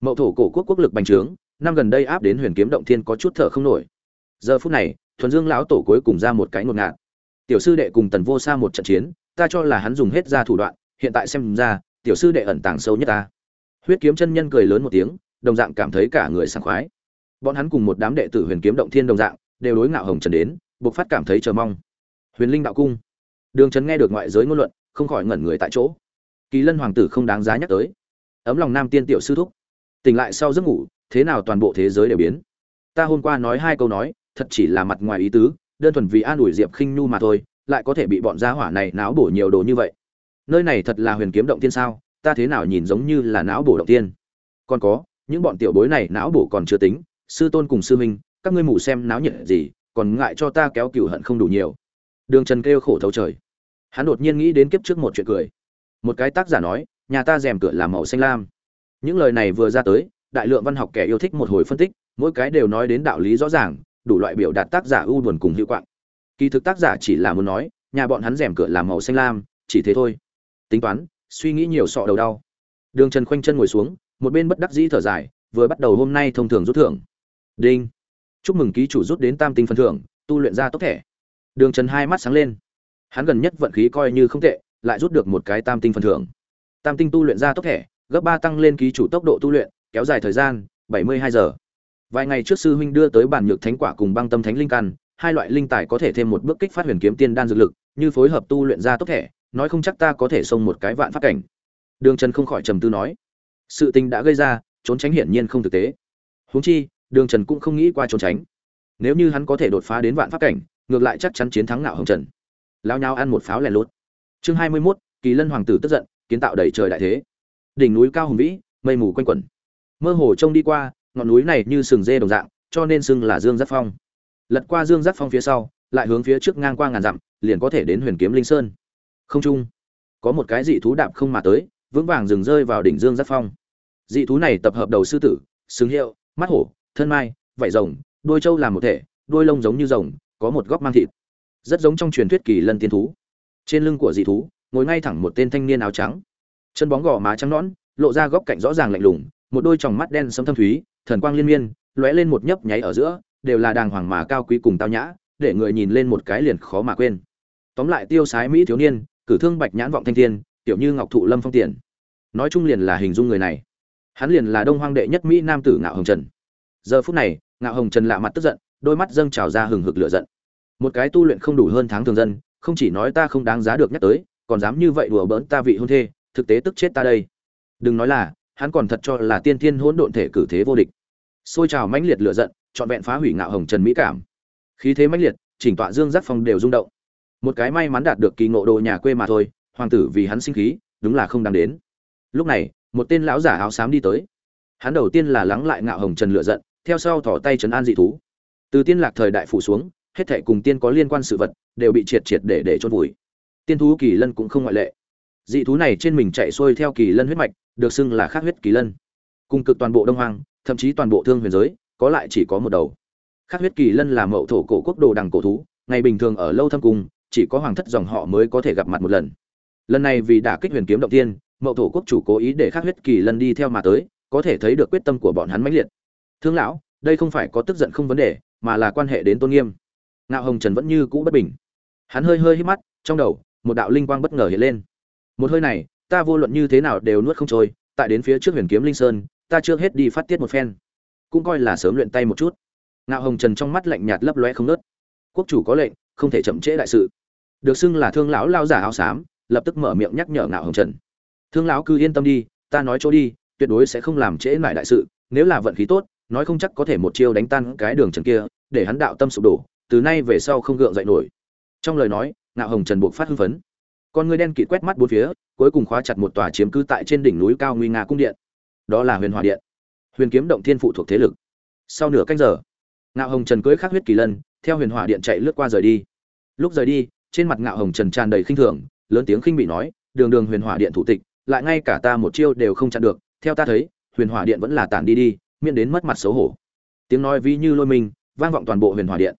Mậu thổ cổ quốc quốc lực bành trướng, năm gần đây áp đến huyền kiếm động thiên có chút thở không nổi. Giờ phút này, thuần dương lão tổ cuối cùng ra một cái ngột ngạt. Tiểu sư đệ cùng tần vô sa một trận chiến ta cho là hắn dùng hết ra thủ đoạn, hiện tại xem ra, tiểu sư đệ ẩn tàng sâu nhất ta. Huyết kiếm chân nhân cười lớn một tiếng, đồng dạng cảm thấy cả người sảng khoái. Bọn hắn cùng một đám đệ tử huyền kiếm động thiên đồng dạng, đều đối ngạo hồng trần đến buộc phát cảm thấy chờ mong. Huyền linh đạo cung. Đường Trấn nghe được ngoại giới ngôn luận, không khỏi ngẩn người tại chỗ. Kỳ lân hoàng tử không đáng giá nhắc tới. Ấm lòng nam tiên tiểu sư thúc. Tỉnh lại sau giấc ngủ, thế nào toàn bộ thế giới đều biến. Ta hôm qua nói hai câu nói, thật chỉ là mặt ngoài ý tứ, đơn thuần vì an ủi diệp khinh nhu mà thôi lại có thể bị bọn gia hỏa này náo bổ nhiều đồ như vậy. Nơi này thật là huyền kiếm động tiên sao, ta thế nào nhìn giống như là não bổ động tiên. Còn có, những bọn tiểu bối này não bổ còn chưa tính, sư tôn cùng sư minh các ngươi mù xem náo nhiệt gì, còn ngại cho ta kéo cựu hận không đủ nhiều. Đường trần kêu khổ thấu trời. Hắn đột nhiên nghĩ đến kiếp trước một chuyện cười. Một cái tác giả nói, nhà ta rèm cửa làm màu xanh lam. Những lời này vừa ra tới, đại lượng văn học kẻ yêu thích một hồi phân tích, mỗi cái đều nói đến đạo lý rõ ràng, đủ loại biểu đạt tác giả ưu buồn cùng hữu quạng kỳ thực tác giả chỉ là muốn nói, nhà bọn hắn rèm cửa làm màu xanh lam, chỉ thế thôi. Tính toán, suy nghĩ nhiều sọ đầu đau. Đường trần khoanh chân ngồi xuống, một bên bất đắc dĩ thở dài, vừa bắt đầu hôm nay thông thường rút thưởng. Đinh. Chúc mừng ký chủ rút đến tam tinh phần thưởng, tu luyện ra tốt thẻ. Đường trần hai mắt sáng lên. Hắn gần nhất vận khí coi như không tệ, lại rút được một cái tam tinh phần thưởng. Tam tinh tu luyện ra tốt thẻ, gấp ba tăng lên ký chủ tốc độ tu luyện, kéo dài thời gian, bảy mươi hai giờ. Vài ngày trước sư huynh đưa tới bản nhược thánh quả cùng băng tâm thánh linh căn hai loại linh tài có thể thêm một bước kích phát huyền kiếm tiên đan dược lực, như phối hợp tu luyện ra tốt thể, nói không chắc ta có thể xông một cái vạn pháp cảnh. Đường trần không khỏi trầm tư nói, sự tình đã gây ra, trốn tránh hiển nhiên không thực tế. Huống chi, đường trần cũng không nghĩ qua trốn tránh. Nếu như hắn có thể đột phá đến vạn pháp cảnh, ngược lại chắc chắn chiến thắng ngạo hồng trần. Lao nhau ăn một pháo lẻ lút. chương hai mươi mốt, kỳ lân hoàng tử tức giận, kiến tạo đầy trời đại thế. Đỉnh núi cao hùng vĩ, mây mù quanh quẩn. Mơ hồ trông đi qua, ngọn núi này như sừng dê đồng dạng, cho nên xưng là dương giác phong lật qua dương giác phong phía sau, lại hướng phía trước ngang qua ngàn dặm, liền có thể đến huyền kiếm linh sơn. Không trung, có một cái dị thú đạp không mà tới, vững vàng dừng rơi vào đỉnh dương giác phong. Dị thú này tập hợp đầu sư tử, xứng hiệu, mắt hổ, thân mai, vảy rồng đôi trâu làm một thể đôi lông giống như rồng, có một góc mang thịt. Rất giống trong truyền thuyết kỳ lân tiên thú. Trên lưng của dị thú, ngồi ngay thẳng một tên thanh niên áo trắng. Chân bóng gò má trắng nõn, lộ ra góc cạnh rõ ràng lạnh lùng, một đôi tròng mắt đen sẫm thâm thúy, thần quang liên miên, lóe lên một nhấp nháy ở giữa đều là đàng hoàng mà cao quý cùng tao nhã, để người nhìn lên một cái liền khó mà quên. Tóm lại tiêu sái mỹ thiếu niên, cử thương bạch nhãn vọng thanh thiên, tiểu như ngọc thụ lâm phong tiền. Nói chung liền là hình dung người này. Hắn liền là đông hoang đệ nhất mỹ nam tử ngạo hồng trần. Giờ phút này, ngạo hồng trần lạ mặt tức giận, đôi mắt dâng trào ra hừng hực lửa giận. Một cái tu luyện không đủ hơn tháng thường dân, không chỉ nói ta không đáng giá được nhắc tới, còn dám như vậy đùa bỡn ta vị hôn thê, thực tế tức chết ta đây. Đừng nói là, hắn còn thật cho là tiên thiên hỗn độn thể cử thế vô địch. Xôi trào mãnh liệt lửa giận trọn vẹn phá hủy ngạo hồng trần mỹ cảm. Khí thế mãnh liệt, chỉnh tọa dương giác phong đều rung động. Một cái may mắn đạt được kỳ ngộ đồ nhà quê mà thôi, hoàng tử vì hắn sinh khí, đúng là không đáng đến. Lúc này, một tên lão giả áo xám đi tới. Hắn đầu tiên là lắng lại ngạo hồng trần lựa giận, theo sau thỏ tay trấn an dị thú. Từ tiên lạc thời đại phủ xuống, hết thệ cùng tiên có liên quan sự vật, đều bị triệt triệt để để chôn vùi. Tiên thú kỳ lân cũng không ngoại lệ. Dị thú này trên mình chạy xuôi theo kỳ lân huyết mạch, được xưng là khắc huyết kỳ lân. Cung cực toàn bộ đông hoàng thậm chí toàn bộ thương huyền giới có lại chỉ có một đầu. Khắc huyết kỳ lân là mậu thổ cổ quốc đồ đằng cổ thú, ngày bình thường ở lâu thâm cung, chỉ có hoàng thất dòng họ mới có thể gặp mặt một lần. Lần này vì đả kích huyền kiếm động tiên mậu thổ quốc chủ cố ý để khắc huyết kỳ lân đi theo mà tới, có thể thấy được quyết tâm của bọn hắn mãnh liệt. Thương lão, đây không phải có tức giận không vấn đề, mà là quan hệ đến tôn nghiêm. Ngạo hồng trần vẫn như cũ bất bình. Hắn hơi hơi hít mắt, trong đầu, một đạo linh quang bất ngờ hiện lên. Một hơi này, ta vô luận như thế nào đều nuốt không trôi, tại đến phía trước huyền kiếm linh sơn, ta chưa hết đi phát tiết một phen cũng coi là sớm luyện tay một chút. Ngạo hồng trần trong mắt lạnh nhạt lấp loe không nớt quốc chủ có lệnh, không thể chậm trễ đại sự. Được xưng là thương lão lao giả áo xám, lập tức mở miệng nhắc nhở ngạo hồng trần. Thương lão cứ yên tâm đi, ta nói chỗ đi, tuyệt đối sẽ không làm trễ lại đại sự, nếu là vận khí tốt, nói không chắc có thể một chiêu đánh tan cái đường trần kia, để hắn đạo tâm sụp đổ, từ nay về sau không gượng dậy nổi. Trong lời nói, ngạo hồng trần buộc phát hưng phấn. Con người đen kịt quét mắt bốn phía, cuối cùng khóa chặt một tòa chiếm cứ tại trên đỉnh núi cao nguy nga cung điện. Đó là huyền hòa điện huyền kiếm động thiên phụ thuộc thế lực. Sau nửa canh giờ, ngạo hồng trần cưới khắc huyết kỳ lân, theo huyền hỏa điện chạy lướt qua rời đi. Lúc rời đi, trên mặt ngạo hồng trần tràn đầy khinh thường, lớn tiếng khinh bị nói, đường đường huyền hỏa điện thủ tịch, lại ngay cả ta một chiêu đều không chặn được, theo ta thấy, huyền hỏa điện vẫn là tản đi đi, miễn đến mất mặt xấu hổ. Tiếng nói ví như lôi mình vang vọng toàn bộ huyền hỏa điện.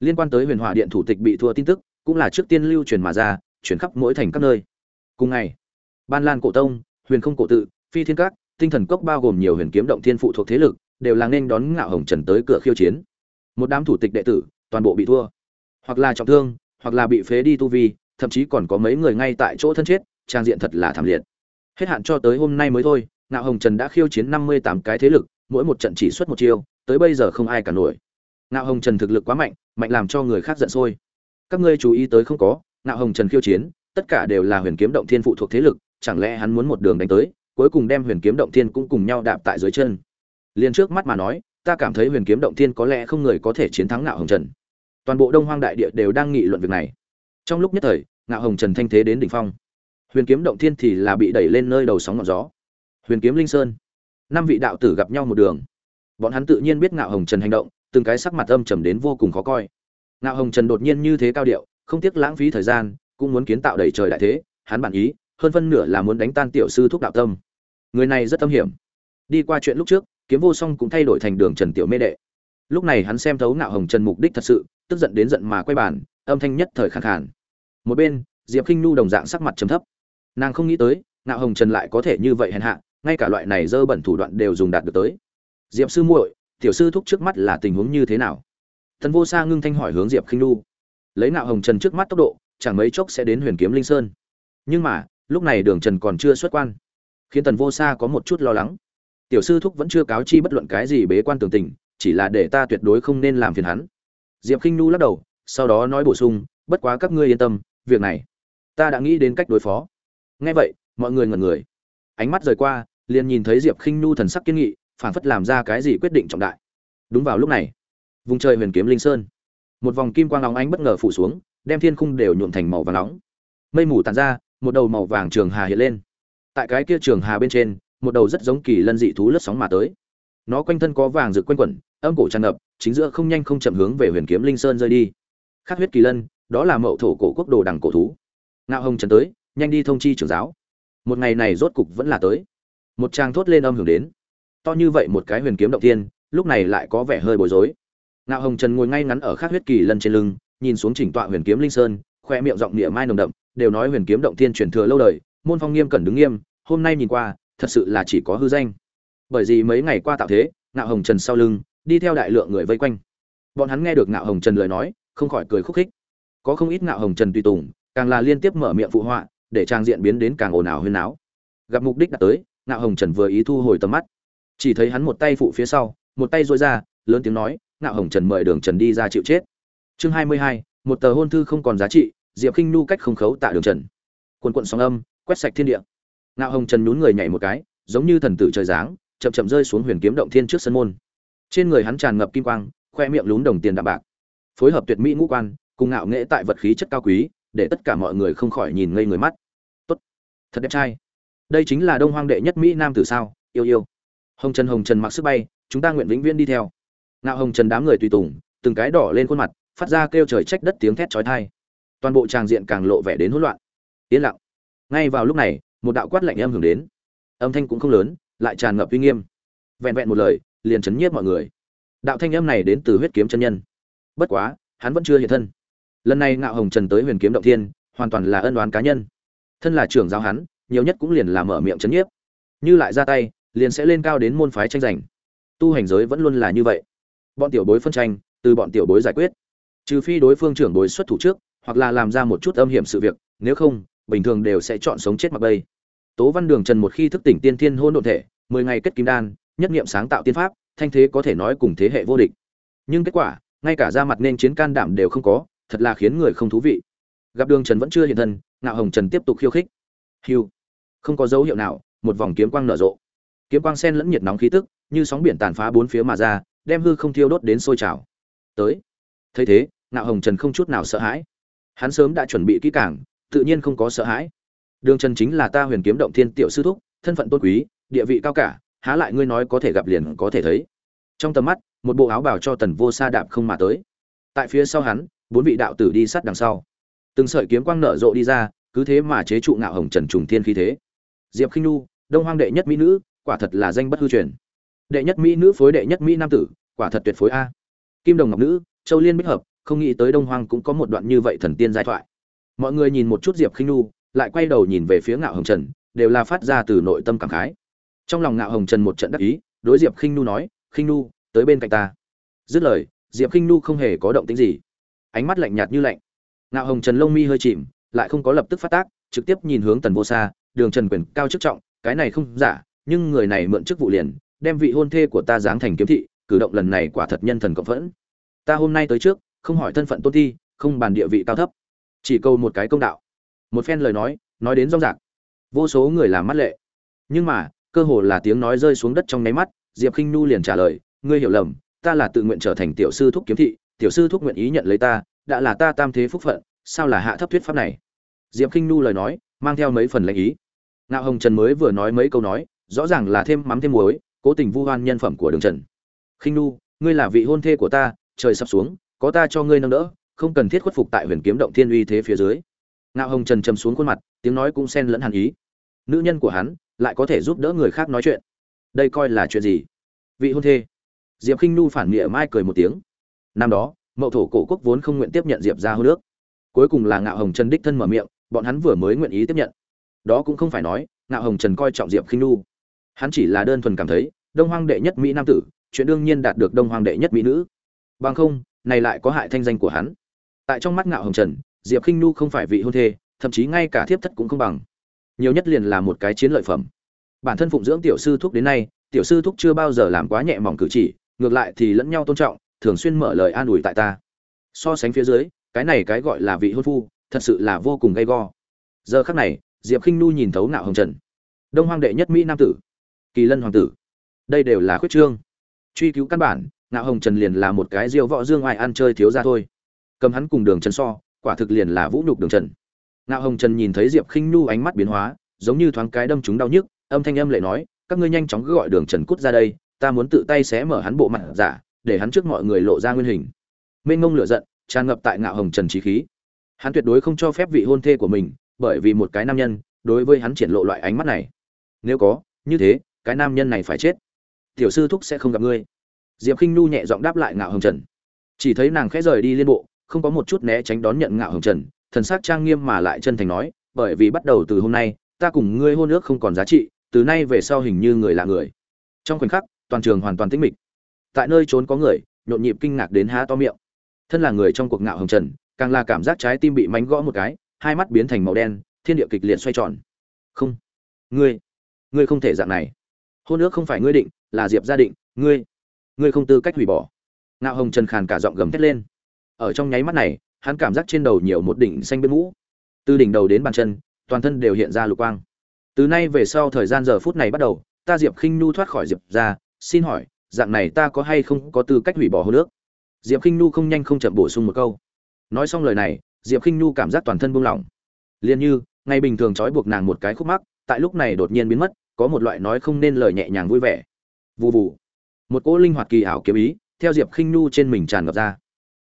Liên quan tới huyền hỏa điện thủ tịch bị thua tin tức, cũng là trước tiên lưu truyền mà ra chuyển khắp mỗi thành các nơi. Cùng ngày, ban lan cổ tông, huyền không cổ tự, phi thiên các tinh thần cốc bao gồm nhiều huyền kiếm động thiên phụ thuộc thế lực, đều là nên đón ngạo hồng trần tới cửa khiêu chiến. Một đám thủ tịch đệ tử, toàn bộ bị thua. Hoặc là trọng thương, hoặc là bị phế đi tu vi, thậm chí còn có mấy người ngay tại chỗ thân chết, trang diện thật là thảm liệt. Hết hạn cho tới hôm nay mới thôi, ngạo hồng trần đã khiêu chiến năm mươi tám cái thế lực, mỗi một trận chỉ xuất một chiêu, tới bây giờ không ai cả nổi. Ngạo hồng trần thực lực quá mạnh mạnh làm cho người khác giận sôi. Các ngươi chú ý tới không có, ngạo hồng trần khiêu chiến, tất cả đều là huyền kiếm động thiên phụ thuộc thế lực, chẳng lẽ hắn muốn một đường đánh tới cuối cùng đem huyền kiếm động thiên cũng cùng nhau đạp tại dưới chân. Liền trước mắt mà nói, ta cảm thấy huyền kiếm động thiên có lẽ không người có thể chiến thắng ngạo hồng trần. Toàn bộ đông hoang đại địa đều đang nghị luận việc này. Trong lúc nhất thời, ngạo hồng trần thanh thế đến đỉnh phong. Huyền kiếm động thiên thì là bị đẩy lên nơi đầu sóng ngọn gió. Huyền kiếm linh sơn. Năm vị đạo tử gặp nhau một đường. Bọn hắn tự nhiên biết ngạo hồng trần hành động, từng cái sắc mặt âm trầm đến vô cùng khó coi. Ngạo hồng trần đột nhiên như thế cao điệu, không tiếc lãng phí thời gian, cũng muốn kiến tạo đầy trời đại thế, hắn bản ý, hơn phân nửa là muốn đánh tan tiểu sư thúc đạo tâm người này rất âm hiểm. Đi qua chuyện lúc trước, kiếm vô song cũng thay đổi thành đường trần tiểu mê đệ. Lúc này hắn xem thấu ngạo hồng trần mục đích thật sự, tức giận đến giận mà quay bàn, âm thanh nhất thời khẳng khàn. Một bên, diệp k i n h nhu đồng dạng sắc mặt trầm thấp. Nàng không nghĩ tới, ngạo hồng trần lại có thể như vậy hèn hạ, ngay cả loại này dơ bẩn thủ đoạn đều dùng đạt được tới. Diệp sư muội, tiểu sư thúc trước mắt là tình huống như thế nào? Thần vô sa ngưng thanh hỏi hướng diệp k i n h nhu. Lấy ngạo hồng trần trước mắt tốc độ, chẳng mấy chốc sẽ đến huyền kiếm linh sơn. Nhưng mà, lúc này đường trần còn chưa xuất quan khiến tần vô sa có một chút lo lắng. Tiểu sư thúc vẫn chưa cáo chi bất luận cái gì bế quan tường tình, chỉ là để ta tuyệt đối không nên làm phiền hắn. Diệp k i n h n lắc đầu, sau đó nói bổ sung, bất quá các ngươi yên tâm, việc này, ta đã nghĩ đến cách đối phó. Nghe vậy, mọi người ngẩn người. Ánh mắt rời qua, liền nhìn thấy diệp k i n h n thần sắc kiên nghị phản phất làm ra cái gì quyết định trọng đại. Đúng vào lúc này, vùng trời huyền kiếm linh sơn, một vòng kim quang nóng ánh bất ngờ phủ xuống, đem thiên khung đều nhuộm thành màu vàng nóng. Mây mù tàn ra, một đầu màu vàng trường hà hiện lên tại cái kia trường hà bên trên, một đầu rất giống kỳ lân dị thú lướt sóng mà tới. Nó quanh thân có vàng rực quanh quẩn, âm cổ tràn ngập, chính giữa không nhanh không chậm hướng về huyền kiếm linh sơn rơi đi. Khát huyết kỳ lân, đó là mậu thổ cổ quốc đồ đằng cổ thú. Ngạo hồng trần tới, nhanh đi thông chi trưởng giáo. Một ngày này rốt cục vẫn là tới. Một trang thốt lên âm hưởng đến. To như vậy một cái huyền kiếm động tiên lúc này lại có vẻ hơi bối rối. Ngạo hồng trần ngồi ngay ngắn ở khát huyết kỳ lân trên lưng, nhìn xuống chỉnh tọa huyền kiếm linh sơn, khoe miệng giọng địa mai nồng đậm, đều nói huyền kiếm động tiên truyền thừa lâu đời, môn phong nghiêm cẩn đứng nghiêm hôm nay nhìn qua, thật sự là chỉ có hư danh. Bởi vì mấy ngày qua tạo thế, ngạo hồng trần sau lưng, đi theo đại lượng người vây quanh. Bọn hắn nghe được ngạo hồng trần lời nói, không khỏi cười khúc khích. Có không ít ngạo hồng trần tùy tùng, càng là liên tiếp mở miệng phụ họa, để trang diện biến đến càng ồn ào huyên náo. Gặp mục đích đã tới, ngạo hồng trần vừa ý thu hồi tầm mắt. Chỉ thấy hắn một tay phụ phía sau, một tay dôi ra, lớn tiếng nói, ngạo hồng trần mời đường trần đi ra chịu chết. Chương hai mươi hai, một tờ hôn thư không còn giá trị, diệp khinh nu cách không khấu tạ đường trần. Quần quận sóng âm, quét sạch thiên địa ngạo hồng trần nhún người nhảy một cái, giống như thần tử trời giáng, chậm chậm rơi xuống huyền kiếm động thiên trước sân môn. Trên người hắn tràn ngập kim quang, khoe miệng lún đồng tiền đạm bạc. Phối hợp tuyệt mỹ ngũ quan, cùng ngạo nghệ tại vật khí chất cao quý, để tất cả mọi người không khỏi nhìn ngây người mắt. Tốt. Thật đẹp trai. Đây chính là đông hoang đệ nhất mỹ nam tử sao? Yêu yêu. Hồng trần hồng trần mặc sức bay, chúng ta nguyện vĩnh viễn đi theo. Ngạo hồng trần đám người tùy tùng, từng cái đỏ lên khuôn mặt, phát ra kêu trời trách đất tiếng thét chói tai. Toàn bộ tràng diện càng lộ vẻ đến hỗn loạn. Yên lặng. Ngay vào lúc này một đạo quát lạnh em hưởng đến. Âm thanh cũng không lớn, lại tràn ngập uy nghiêm. Vẹn vẹn một lời, liền chấn nhiếp mọi người. Đạo thanh âm này đến từ huyết kiếm chân nhân. Bất quá, hắn vẫn chưa hiện thân. Lần này ngạo hồng trần tới huyền kiếm động thiên, hoàn toàn là ân đoán cá nhân. Thân là trưởng giáo hắn, nhiều nhất cũng liền là mở miệng chấn nhiếp. Như lại ra tay, liền sẽ lên cao đến môn phái tranh giành. Tu hành giới vẫn luôn là như vậy. Bọn tiểu bối phân tranh, từ bọn tiểu bối giải quyết. Trừ phi đối phương trưởng bối xuất thủ trước, hoặc là làm ra một chút âm hiểm sự việc, nếu không bình thường đều sẽ chọn sống chết mặc bây tố văn đường trần một khi thức tỉnh tiên thiên hôn độn thể, mười ngày kết kim đan, nhất nghiệm sáng tạo tiên pháp, thanh thế có thể nói cùng thế hệ vô địch. Nhưng kết quả, ngay cả ra mặt nên chiến can đảm đều không có, thật là khiến người không thú vị. Gặp đường trần vẫn chưa hiện thân, ngạo hồng trần tiếp tục khiêu khích. Hiu không có dấu hiệu nào, một vòng kiếm quang nở rộ. Kiếm quang sen lẫn nhiệt nóng khí tức, như sóng biển tàn phá bốn phía mà ra, đem hư không thiêu đốt đến sôi trào. Tới. Thấy thế, ngạo hồng trần không chút nào sợ hãi. Hắn sớm đã chuẩn bị kỹ càng tự nhiên không có sợ hãi. Đường trần chính là ta huyền kiếm động thiên tiểu sư thúc, thân phận tôn quý, địa vị cao cả, há lại ngươi nói có thể gặp liền có thể thấy. Trong tầm mắt, một bộ áo bào cho tần vô sa đạp không mà tới. Tại phía sau hắn, bốn vị đạo tử đi sát đằng sau. Từng sợi kiếm quang nở rộ đi ra, cứ thế mà chế trụ ngạo hồng trần trùng thiên khí thế. Diệp khinh nu đông hoang đệ nhất mỹ nữ, quả thật là danh bất hư truyền. Đệ nhất mỹ nữ phối đệ nhất mỹ nam tử, quả thật tuyệt phối a. Kim đồng ngọc nữ, châu liên bích hợp, không nghĩ tới đông hoang cũng có một đoạn như vậy thần tiên giai thoại mọi người nhìn một chút diệp khinh nu lại quay đầu nhìn về phía ngạo hồng trần, đều là phát ra từ nội tâm cảm khái. Trong lòng ngạo hồng trần một trận đắc ý, đối diệp khinh nu nói, khinh nu tới bên cạnh ta. Dứt lời, diệp khinh nu không hề có động tính gì. Ánh mắt lạnh nhạt như lạnh. Ngạo hồng trần lông mi hơi chìm, lại không có lập tức phát tác, trực tiếp nhìn hướng tần vô xa đường trần quyền cao chức trọng, cái này không giả, nhưng người này mượn chức vụ liền, đem vị hôn thê của ta giáng thành kiếm thị, cử động lần này quả thật nhân thần cộng phẫn. Ta hôm nay tới trước, không hỏi thân phận tôn thi không bàn địa vị cao thấp chỉ câu một cái công đạo. Một phen lời nói nói đến rong rạc. Vô số người làm mắt lệ. Nhưng mà, cơ hồ là tiếng nói rơi xuống đất trong nháy mắt, diệp khinh nu liền trả lời, ngươi hiểu lầm, ta là tự nguyện trở thành tiểu sư thúc kiếm thị, tiểu sư thúc nguyện ý nhận lấy ta, đã là ta tam thế phúc phận, sao là hạ thấp thuyết pháp này? Diệp khinh nu lời nói, mang theo mấy phần lệnh ý. Ngạo hồng trần mới vừa nói mấy câu nói, rõ ràng là thêm mắm thêm muối, cố tình vu hoan nhân phẩm của đường trần. Khinh nu ngươi là vị hôn thê của ta, trời sắp xuống, có ta cho ngươi nâng đỡ không cần thiết khuất phục tại huyền kiếm động thiên uy thế phía dưới. Ngạo hồng trần trầm xuống khuôn mặt, tiếng nói cũng xen lẫn hàn ý. Nữ nhân của hắn lại có thể giúp đỡ người khác nói chuyện. Đây coi là chuyện gì? Vị hôn thê. Diệp khinh nu phản nghĩa mai cười một tiếng. Năm đó, mậu thổ cổ quốc vốn không nguyện tiếp nhận diệp ra hô nước cuối cùng là ngạo hồng trần đích thân mở miệng, bọn hắn vừa mới nguyện ý tiếp nhận. Đó cũng không phải nói, ngạo hồng trần coi trọng diệp khinh nu hắn chỉ là đơn thuần cảm thấy, đông hoang đệ nhất mỹ nam tử, chuyện đương nhiên đạt được đông hoang đệ nhất mỹ nữ. Bằng không, này lại có hại thanh danh của hắn tại trong mắt ngạo hồng trần, diệp khinh nu không phải vị hôn thê, thậm chí ngay cả thiếp thất cũng không bằng. Nhiều nhất liền là một cái chiến lợi phẩm. Bản thân phụng dưỡng tiểu sư thúc đến nay, tiểu sư thúc chưa bao giờ làm quá nhẹ mỏng cử chỉ, ngược lại thì lẫn nhau tôn trọng, thường xuyên mở lời an ủi tại ta. So sánh phía dưới, cái này cái gọi là vị hôn phu, thật sự là vô cùng gay go. Giờ khắc này, diệp khinh nu nhìn thấu ngạo hồng trần. Đông hoang đệ nhất mỹ nam tử, kỳ lân hoàng tử. Đây đều là khuyết trương. Truy cứu căn bản, ngạo hồng trần liền là một cái diêu võ dương ai ăn chơi thiếu ra thôi cầm hắn cùng đường trần so, quả thực liền là vũ nhục đường trần ngạo hồng trần nhìn thấy diệp khinh nhu ánh mắt biến hóa, giống như thoáng cái đâm chúng đau nhức, âm thanh âm lệ nói, các ngươi nhanh chóng cứ gọi đường trần cút ra đây, ta muốn tự tay xé mở hắn bộ mặt giả, để hắn trước mọi người lộ ra nguyên hình. Mênh ngông lửa giận, tràn ngập tại ngạo hồng trần trí khí. Hắn tuyệt đối không cho phép vị hôn thê của mình, bởi vì một cái nam nhân, đối với hắn triển lộ loại ánh mắt này. Nếu có, như thế, cái nam nhân này phải chết. Tiểu sư thúc sẽ không gặp ngươi. Diệp k i n h n nhẹ giọng đáp lại ngạo hồng trần. Chỉ thấy nàng khẽ rời đi liên bộ không có một chút né tránh đón nhận ngạo hồng trần, thần s á c trang nghiêm mà lại chân thành nói, bởi vì bắt đầu từ hôm nay, ta cùng ngươi hôn ước không còn giá trị, từ nay về sau hình như người là người. Trong khoảnh khắc, toàn trường hoàn toàn tĩnh mịch. Tại nơi trốn có người, nhộn nhịp kinh ngạc đến há to miệng. Thân là người trong cuộc ngạo hồng trần, càng là cảm giác trái tim bị mánh gõ một cái, hai mắt biến thành màu đen, thiên địa kịch liệt xoay tròn. Không. Ngươi. Ngươi không thể dạng này. Hôn ước không phải ngươi định, là diệp gia định, ngươi. Ngươi không tư cách hủy bỏ. Ngạo hồng trần khàn cả giọng gầm thét lên ở trong nháy mắt này, hắn cảm giác trên đầu nhiều một đỉnh xanh bên mũ. Từ đỉnh đầu đến bàn chân, toàn thân đều hiện ra lục quang. Từ nay về sau thời gian giờ phút này bắt đầu, ta diệp khinh nhu thoát khỏi diệp ra, xin hỏi, dạng này ta có hay không có tư cách hủy bỏ hôn ước diệp khinh nhu không nhanh không chậm bổ sung một câu. Nói xong lời này, diệp khinh nhu cảm giác toàn thân buông lỏng. Liền như ngày bình thường trói buộc nàng một cái khúc mắc, tại lúc này đột nhiên biến mất, có một loại nói không nên lời nhẹ nhàng vui vẻ. Vù vù. Một cỗ linh hoạt kỳ ảo kiếm ý, theo Diệp Khinh Nhu trên mình tràn ngập ra.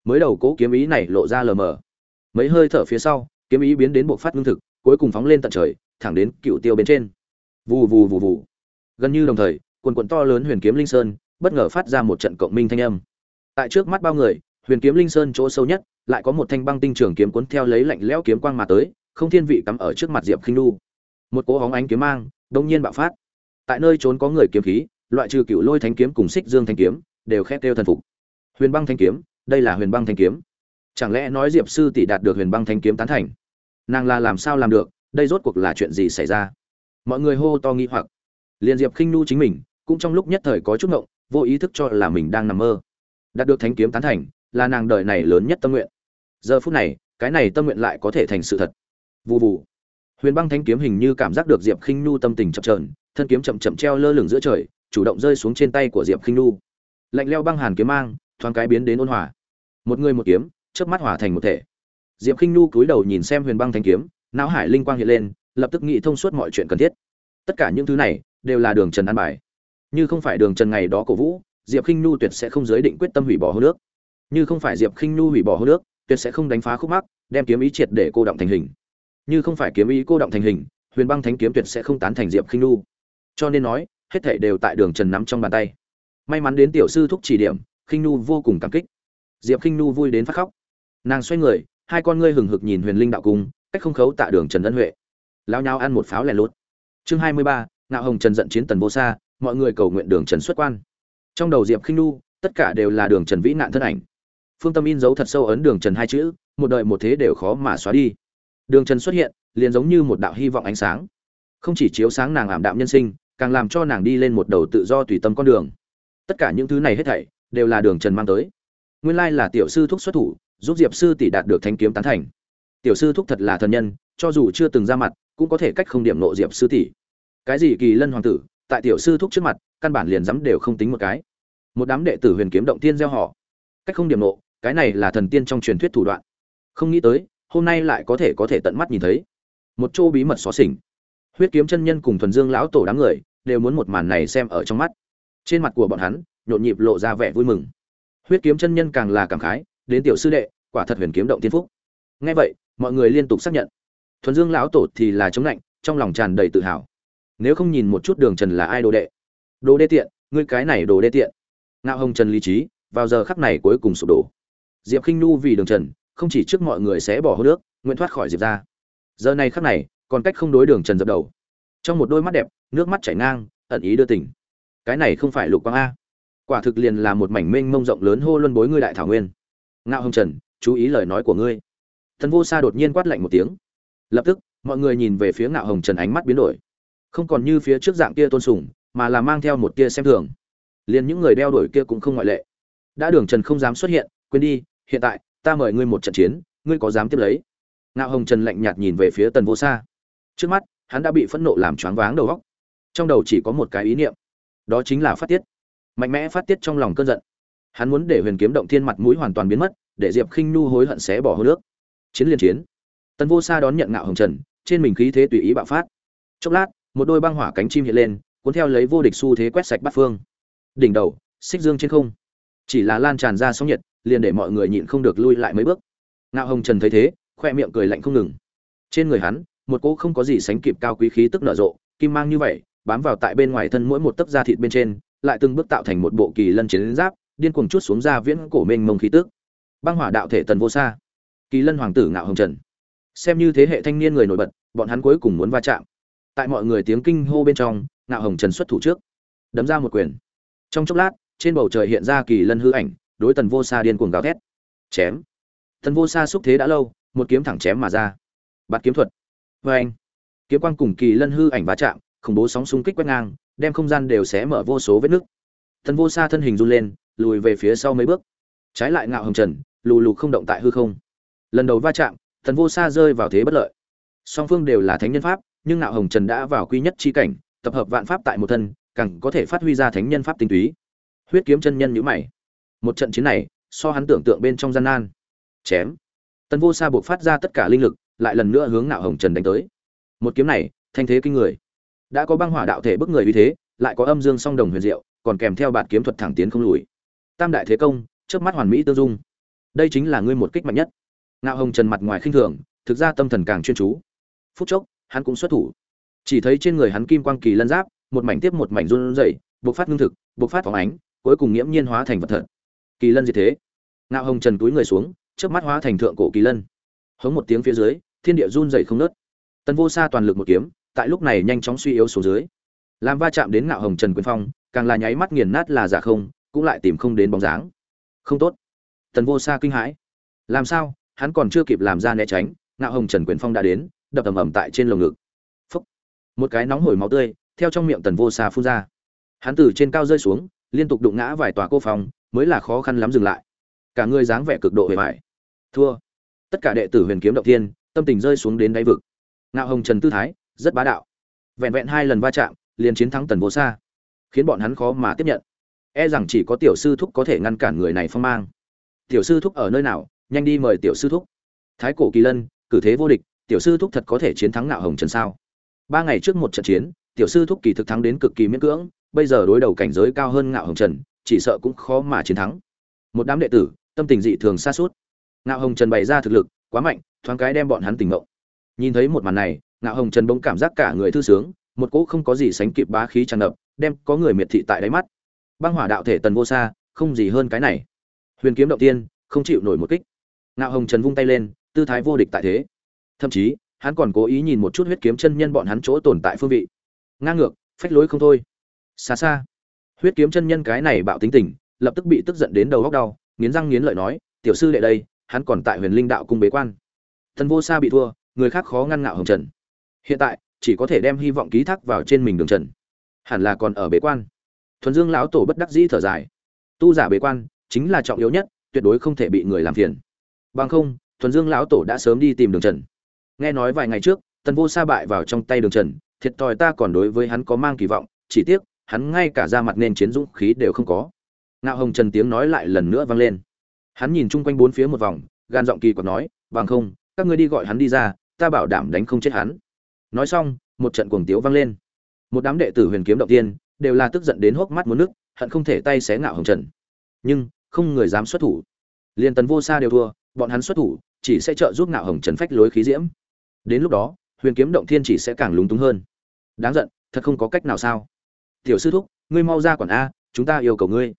Mới đầu cố kiếm ý này lộ ra lờ mờ. Mấy hơi thở phía sau, kiếm ý biến đến bộ phát lương thực, cuối cùng phóng lên tận trời, thẳng đến cựu tiêu bên trên. Vù vù vù vù. Gần như đồng thời, quần quần to lớn Huyền Kiếm Linh Sơn bất ngờ phát ra một trận cộng minh thanh âm. Tại trước mắt bao người, Huyền Kiếm Linh Sơn chỗ sâu nhất, lại có một thanh băng tinh trường kiếm cuốn theo lấy lạnh lẽo kiếm quang mà tới, không thiên vị cắm ở trước mặt Diệp Khinh Nhu. Một cỗ hóng ánh kiếm mang, đột nhiên bạo phát. Tại nơi trốn có người kiếm khí, loại trừ cựu lôi thanh kiếm cùng xích dương thanh kiếm đều khét kêu thần phục huyền băng thanh kiếm đây là huyền băng thanh kiếm. Chẳng lẽ nói diệp sư tỷ đạt được huyền băng thanh kiếm tán thành? Nàng là làm sao làm được? Đây rốt cuộc là chuyện gì xảy ra? Mọi người hô to nghi hoặc. Liền diệp khinh nu chính mình, cũng trong lúc nhất thời có chút ngộng, vô ý thức cho là mình đang nằm mơ. Đạt được thanh kiếm tán thành, là nàng đời này lớn nhất tâm nguyện. Giờ phút này, cái này tâm nguyện lại có thể thành sự thật. Vụ vụ huyền băng thanh kiếm hình như cảm giác được diệp khinh nu tâm tình chập trờn thân kiếm chậm chậm treo lơ lửng giữa trời, chủ động rơi xuống trên tay của diệp khinh nu. Lạnh leo băng hàn kiếm mang thoáng cái biến đến ôn hòa. Một người một kiếm, chớp mắt hòa thành một thể. Diệp khinh nu cúi đầu nhìn xem huyền băng thanh kiếm, não hải linh quang hiện lên, lập tức nghĩ thông suốt mọi chuyện cần thiết. Tất cả những thứ này, đều là đường trần an bài. Như không phải đường trần ngày đó cổ vũ, diệp khinh nu tuyệt sẽ không giới định quyết tâm hủy bỏ hô nước. Như không phải diệp khinh nu hủy bỏ hô nước, tuyệt sẽ không đánh phá khúc mắc, đem kiếm ý triệt để cô động thành hình. Như không phải kiếm ý cô động thành hình, huyền băng thánh kiếm tuyệt sẽ không tán thành diệp khinh nu cho nên nói, hết thảy đều tại đường trần nắm trong bàn tay. May mắn đến tiểu sư thúc chỉ điểm khinh nu vô cùng cảm kích. Diệp khinh nu vui đến phát khóc. Nàng xoay người, hai con ngươi hừng hực nhìn huyền linh đạo cung, cách không khấu tạ đường trần ân huệ. Lao nhau ăn một pháo lẻ lốt chương hai mươi ba, ngạo hồng trần giận chiến tần vô xa, mọi người cầu nguyện đường trần xuất quan. Trong đầu diệp khinh nu tất cả đều là đường trần vĩ nạn thân ảnh. Phương tâm in dấu thật sâu ấn đường trần hai chữ, một đời một thế đều khó mà xóa đi. Đường trần xuất hiện, liền giống như một đạo hy vọng ánh sáng. Không chỉ chiếu sáng nàng ảm đạm nhân sinh, càng làm cho nàng đi lên một đầu tự do tùy tâm con đường. Tất cả những thứ này hết thảy đều là đường trần mang tới. Nguyên lai là tiểu sư thúc xuất thủ, giúp diệp sư tỷ đạt được thanh kiếm tán thành. Tiểu sư thúc thật là thần nhân, cho dù chưa từng ra mặt, cũng có thể cách không điểm nộ diệp sư tỷ. Cái gì kỳ lân hoàng tử, tại tiểu sư thúc trước mặt, căn bản liền dám đều không tính một cái. Một đám đệ tử huyền kiếm động tiên gieo họ. Cách không điểm nộ, cái này là thần tiên trong truyền thuyết thủ đoạn. Không nghĩ tới, hôm nay lại có thể có thể tận mắt nhìn thấy. Một chỗ bí mật xó xỉnh. Huyết kiếm chân nhân cùng thuần dương lão tổ đám người, đều muốn một màn này xem ở trong mắt. Trên mặt của bọn hắn nhộn nhịp lộ ra vẻ vui mừng. Huyết kiếm chân nhân càng là cảm khái, đến tiểu sư đệ, quả thật huyền kiếm động tiên phúc. Ngay vậy, mọi người liên tục xác nhận. Thuần dương lão tổ thì là chống lạnh, trong lòng tràn đầy tự hào. Nếu không nhìn một chút đường trần là ai đồ đệ? Đồ đê tiện, ngươi cái này đồ đê tiện. Ngạo hồng trần lý trí, vào giờ khắc này cuối cùng sụp đổ. Diệp khinh nu vì đường trần, không chỉ trước mọi người sẽ bỏ hô nước, nguyện thoát khỏi diệp ra giờ này khắc này, còn cách không đối đường trần dập đầu. Trong một đôi mắt đẹp, nước mắt chảy ngang, ẩn ý đưa tỉnh cái này không phải lục quang a quả thực liền là một mảnh mênh mông rộng lớn hô luân bối ngươi đại thảo nguyên. Ngạo hồng trần, chú ý lời nói của ngươi. Thần vô sa đột nhiên quát lạnh một tiếng. Lập tức, mọi người nhìn về phía ngạo hồng trần ánh mắt biến đổi. Không còn như phía trước dạng kia tôn sùng, mà là mang theo một tia xem thường. Liền những người đeo đuổi kia cũng không ngoại lệ. Đã đường trần không dám xuất hiện, quên đi, hiện tại, ta mời ngươi một trận chiến, ngươi có dám tiếp lấy? Ngạo hồng trần lạnh nhạt nhìn về phía tần vô sa. Trước mắt, hắn đã bị phẫn nộ làm choáng váng đầu óc. Trong đầu chỉ có một cái ý niệm. Đó chính là phát tiết mạnh mẽ phát tiết trong lòng cơn giận. Hắn muốn để huyền kiếm động thiên mặt mũi hoàn toàn biến mất, để diệp khinh nhu hối hận xé bỏ hô nước. Chiến liên chiến. Tần vô sa đón nhận ngạo hồng trần, trên mình khí thế tùy ý bạo phát. Chốc lát, một đôi băng hỏa cánh chim hiện lên, cuốn theo lấy vô địch xu thế quét sạch bát phương. Đỉnh đầu, xích dương trên không. Chỉ là lan tràn ra sóng nhiệt, liền để mọi người nhịn không được lui lại mấy bước. Ngạo hồng trần thấy thế, khoe miệng cười lạnh không ngừng. Trên người hắn, một cỗ không có gì sánh kịp cao quý khí tức nở rộ, kim mang như vậy, bám vào tại bên ngoài thân mỗi một tấc da thịt bên trên lại từng bước tạo thành một bộ kỳ lân chiến giáp, điên cuồng chút xuống ra viễn cổ mênh mông khí tức. Băng hỏa đạo thể tần vô xa. Kỳ lân hoàng tử ngạo hồng trần. Xem như thế hệ thanh niên người nổi bật, bọn hắn cuối cùng muốn va chạm. Tại mọi người tiếng kinh hô bên trong, ngạo hồng trần xuất thủ trước. Đấm ra một quyền. Trong chốc lát, trên bầu trời hiện ra kỳ lân hư ảnh, đối tần vô xa điên cuồng gào thét. Chém. Tần vô xa xúc thế đã lâu, một kiếm thẳng chém mà ra. Bạt kiếm thuật. Vê anh kiếm quang cùng kỳ lân hư ảnh va chạm, khủng bố sóng xung kích quét ngang đem không gian đều xé mở vô số vết nứt Thần vô xa thân hình run lên, lùi về phía sau mấy bước. Trái lại ngạo hồng trần, lù lù không động tại hư không. Lần đầu va chạm thần vô xa rơi vào thế bất lợi. Song phương đều là thánh nhân pháp, nhưng ngạo hồng trần đã vào quy nhất chi cảnh, tập hợp vạn pháp tại một thân, càng có thể phát huy ra thánh nhân pháp tinh túy. Huyết kiếm chân nhân nhữ mày. Một trận chiến này, so hắn tưởng tượng bên trong gian nan. Chém. Tần vô sa buộc phát ra tất cả linh lực, lại lần nữa hướng ngạo hồng trần đánh tới. Một kiếm này, thanh thế kinh người đã có băng hỏa đạo thể bức người uy thế, lại có âm dương song đồng huyền diệu, còn kèm theo bạt kiếm thuật thẳng tiến không lùi. Tam đại thế công trước mắt hoàn mỹ tương dung. Đây chính là ngươi một kích mạnh nhất. Ngạo hồng trần mặt ngoài khinh thường, thực ra tâm thần càng chuyên chú. Phút chốc, hắn cũng xuất thủ. Chỉ thấy trên người hắn kim quang kỳ lân giáp, một mảnh tiếp một mảnh run rẩy, bộc phát ngưng thực, bộc phát phóng ánh, cuối cùng nghiễm nhiên hóa thành vật thật. Kỳ lân gì thế. Ngạo hồng trần túi người xuống trước mắt hóa thành thượng cổ kỳ lân. Hống một tiếng phía dưới, thiên địa run rẩy không nớt tần vô sa toàn lực một kiếm tại lúc này nhanh chóng suy yếu xuống dưới. Làm va chạm đến ngạo hồng trần quyền phong, càng là nháy mắt nghiền nát là giả không, cũng lại tìm không đến bóng dáng. Không tốt. Tần vô sa kinh hãi. Làm sao? Hắn còn chưa kịp làm ra né tránh, ngạo hồng trần quyền phong đã đến, đập ầm ầm tại trên lồng ngực. Phúc. một cái nóng hổi máu tươi, theo trong miệng tần vô sa phun ra. Hắn từ trên cao rơi xuống, liên tục đụng ngã vài tòa cô phòng, mới là khó khăn lắm dừng lại. Cả người dáng vẻ cực độ hề mại thua. Tất cả đệ tử huyền kiếm động thiên, tâm tình rơi xuống đến đáy vực. Ngạo hồng trần tư thái rất bá đạo. Vẹn vẹn hai lần va chạm liền chiến thắng tần vô xa, khiến bọn hắn khó mà tiếp nhận. E rằng chỉ có tiểu sư thúc có thể ngăn cản người này phong mang. Tiểu sư thúc ở nơi nào nhanh đi mời tiểu sư thúc. Thái cổ kỳ lân cử thế vô địch tiểu sư thúc thật có thể chiến thắng ngạo hồng trần sao? Ba ngày trước một trận chiến tiểu sư thúc kỳ thực thắng đến cực kỳ miễn cưỡng bây giờ đối đầu cảnh giới cao hơn ngạo hồng trần chỉ sợ cũng khó mà chiến thắng. Một đám đệ tử tâm tình dị thường xa suốt ngạo hồng trần bày ra thực lực quá mạnh thoáng cái đem bọn hắn tỉnh ngộ. Nhìn thấy một màn này ngạo hồng trần bỗng cảm giác cả người thư sướng, một cỗ không có gì sánh kịp bá khí tràn ngập, đem có người miệt thị tại đáy mắt. Băng hỏa đạo thể tần vô xa, không gì hơn cái này. Huyền kiếm động tiên, không chịu nổi một kích. Ngạo hồng trần vung tay lên, tư thái vô địch tại thế. Thậm chí, hắn còn cố ý nhìn một chút huyết kiếm chân nhân bọn hắn chỗ tồn tại phương vị. Ngang ngược, phách lối không thôi. Xa xa, huyết kiếm chân nhân cái này bạo tính tình, lập tức bị tức giận đến đầu góc đau, nghiến răng nghiến lợi nói, tiểu sư đệ đây, hắn còn tại huyền linh đạo cung bế quan. Thần vô xa bị thua, người khác khó ngăn ngạo hồng trần hiện tại, chỉ có thể đem hy vọng ký thác vào trên mình đường trần. Hẳn là còn ở bế quan. Thuần dương lão tổ bất đắc dĩ thở dài. Tu giả bế quan, chính là trọng yếu nhất, tuyệt đối không thể bị người làm phiền. Bằng không, thuần dương lão tổ đã sớm đi tìm đường trần. Nghe nói vài ngày trước, tần vô sa bại vào trong tay đường trần, thiệt thòi ta còn đối với hắn có mang kỳ vọng, chỉ tiếc, hắn ngay cả ra mặt nên chiến dũng khí đều không có. Ngạo hồng trần tiếng nói lại lần nữa vang lên. Hắn nhìn chung quanh bốn phía một vòng, gan giọng kỳ quặc nói, bằng không, các ngươi đi gọi hắn đi ra, ta bảo đảm đánh không chết hắn nói xong, một trận cuồng tiếu vang lên. Một đám đệ tử huyền kiếm động tiên đều là tức giận đến hốc mắt muốn nước, hận không thể tay xé ngạo hồng trần. Nhưng, không người dám xuất thủ. Liên tần vô sa đều thua, bọn hắn xuất thủ chỉ sẽ trợ giúp ngạo hồng trần phách lối khí diễm. Đến lúc đó, huyền kiếm động thiên chỉ sẽ càng lúng túng hơn. Đáng giận, thật không có cách nào sao? Tiểu sư thúc, ngươi mau ra quản a, chúng ta yêu cầu ngươi.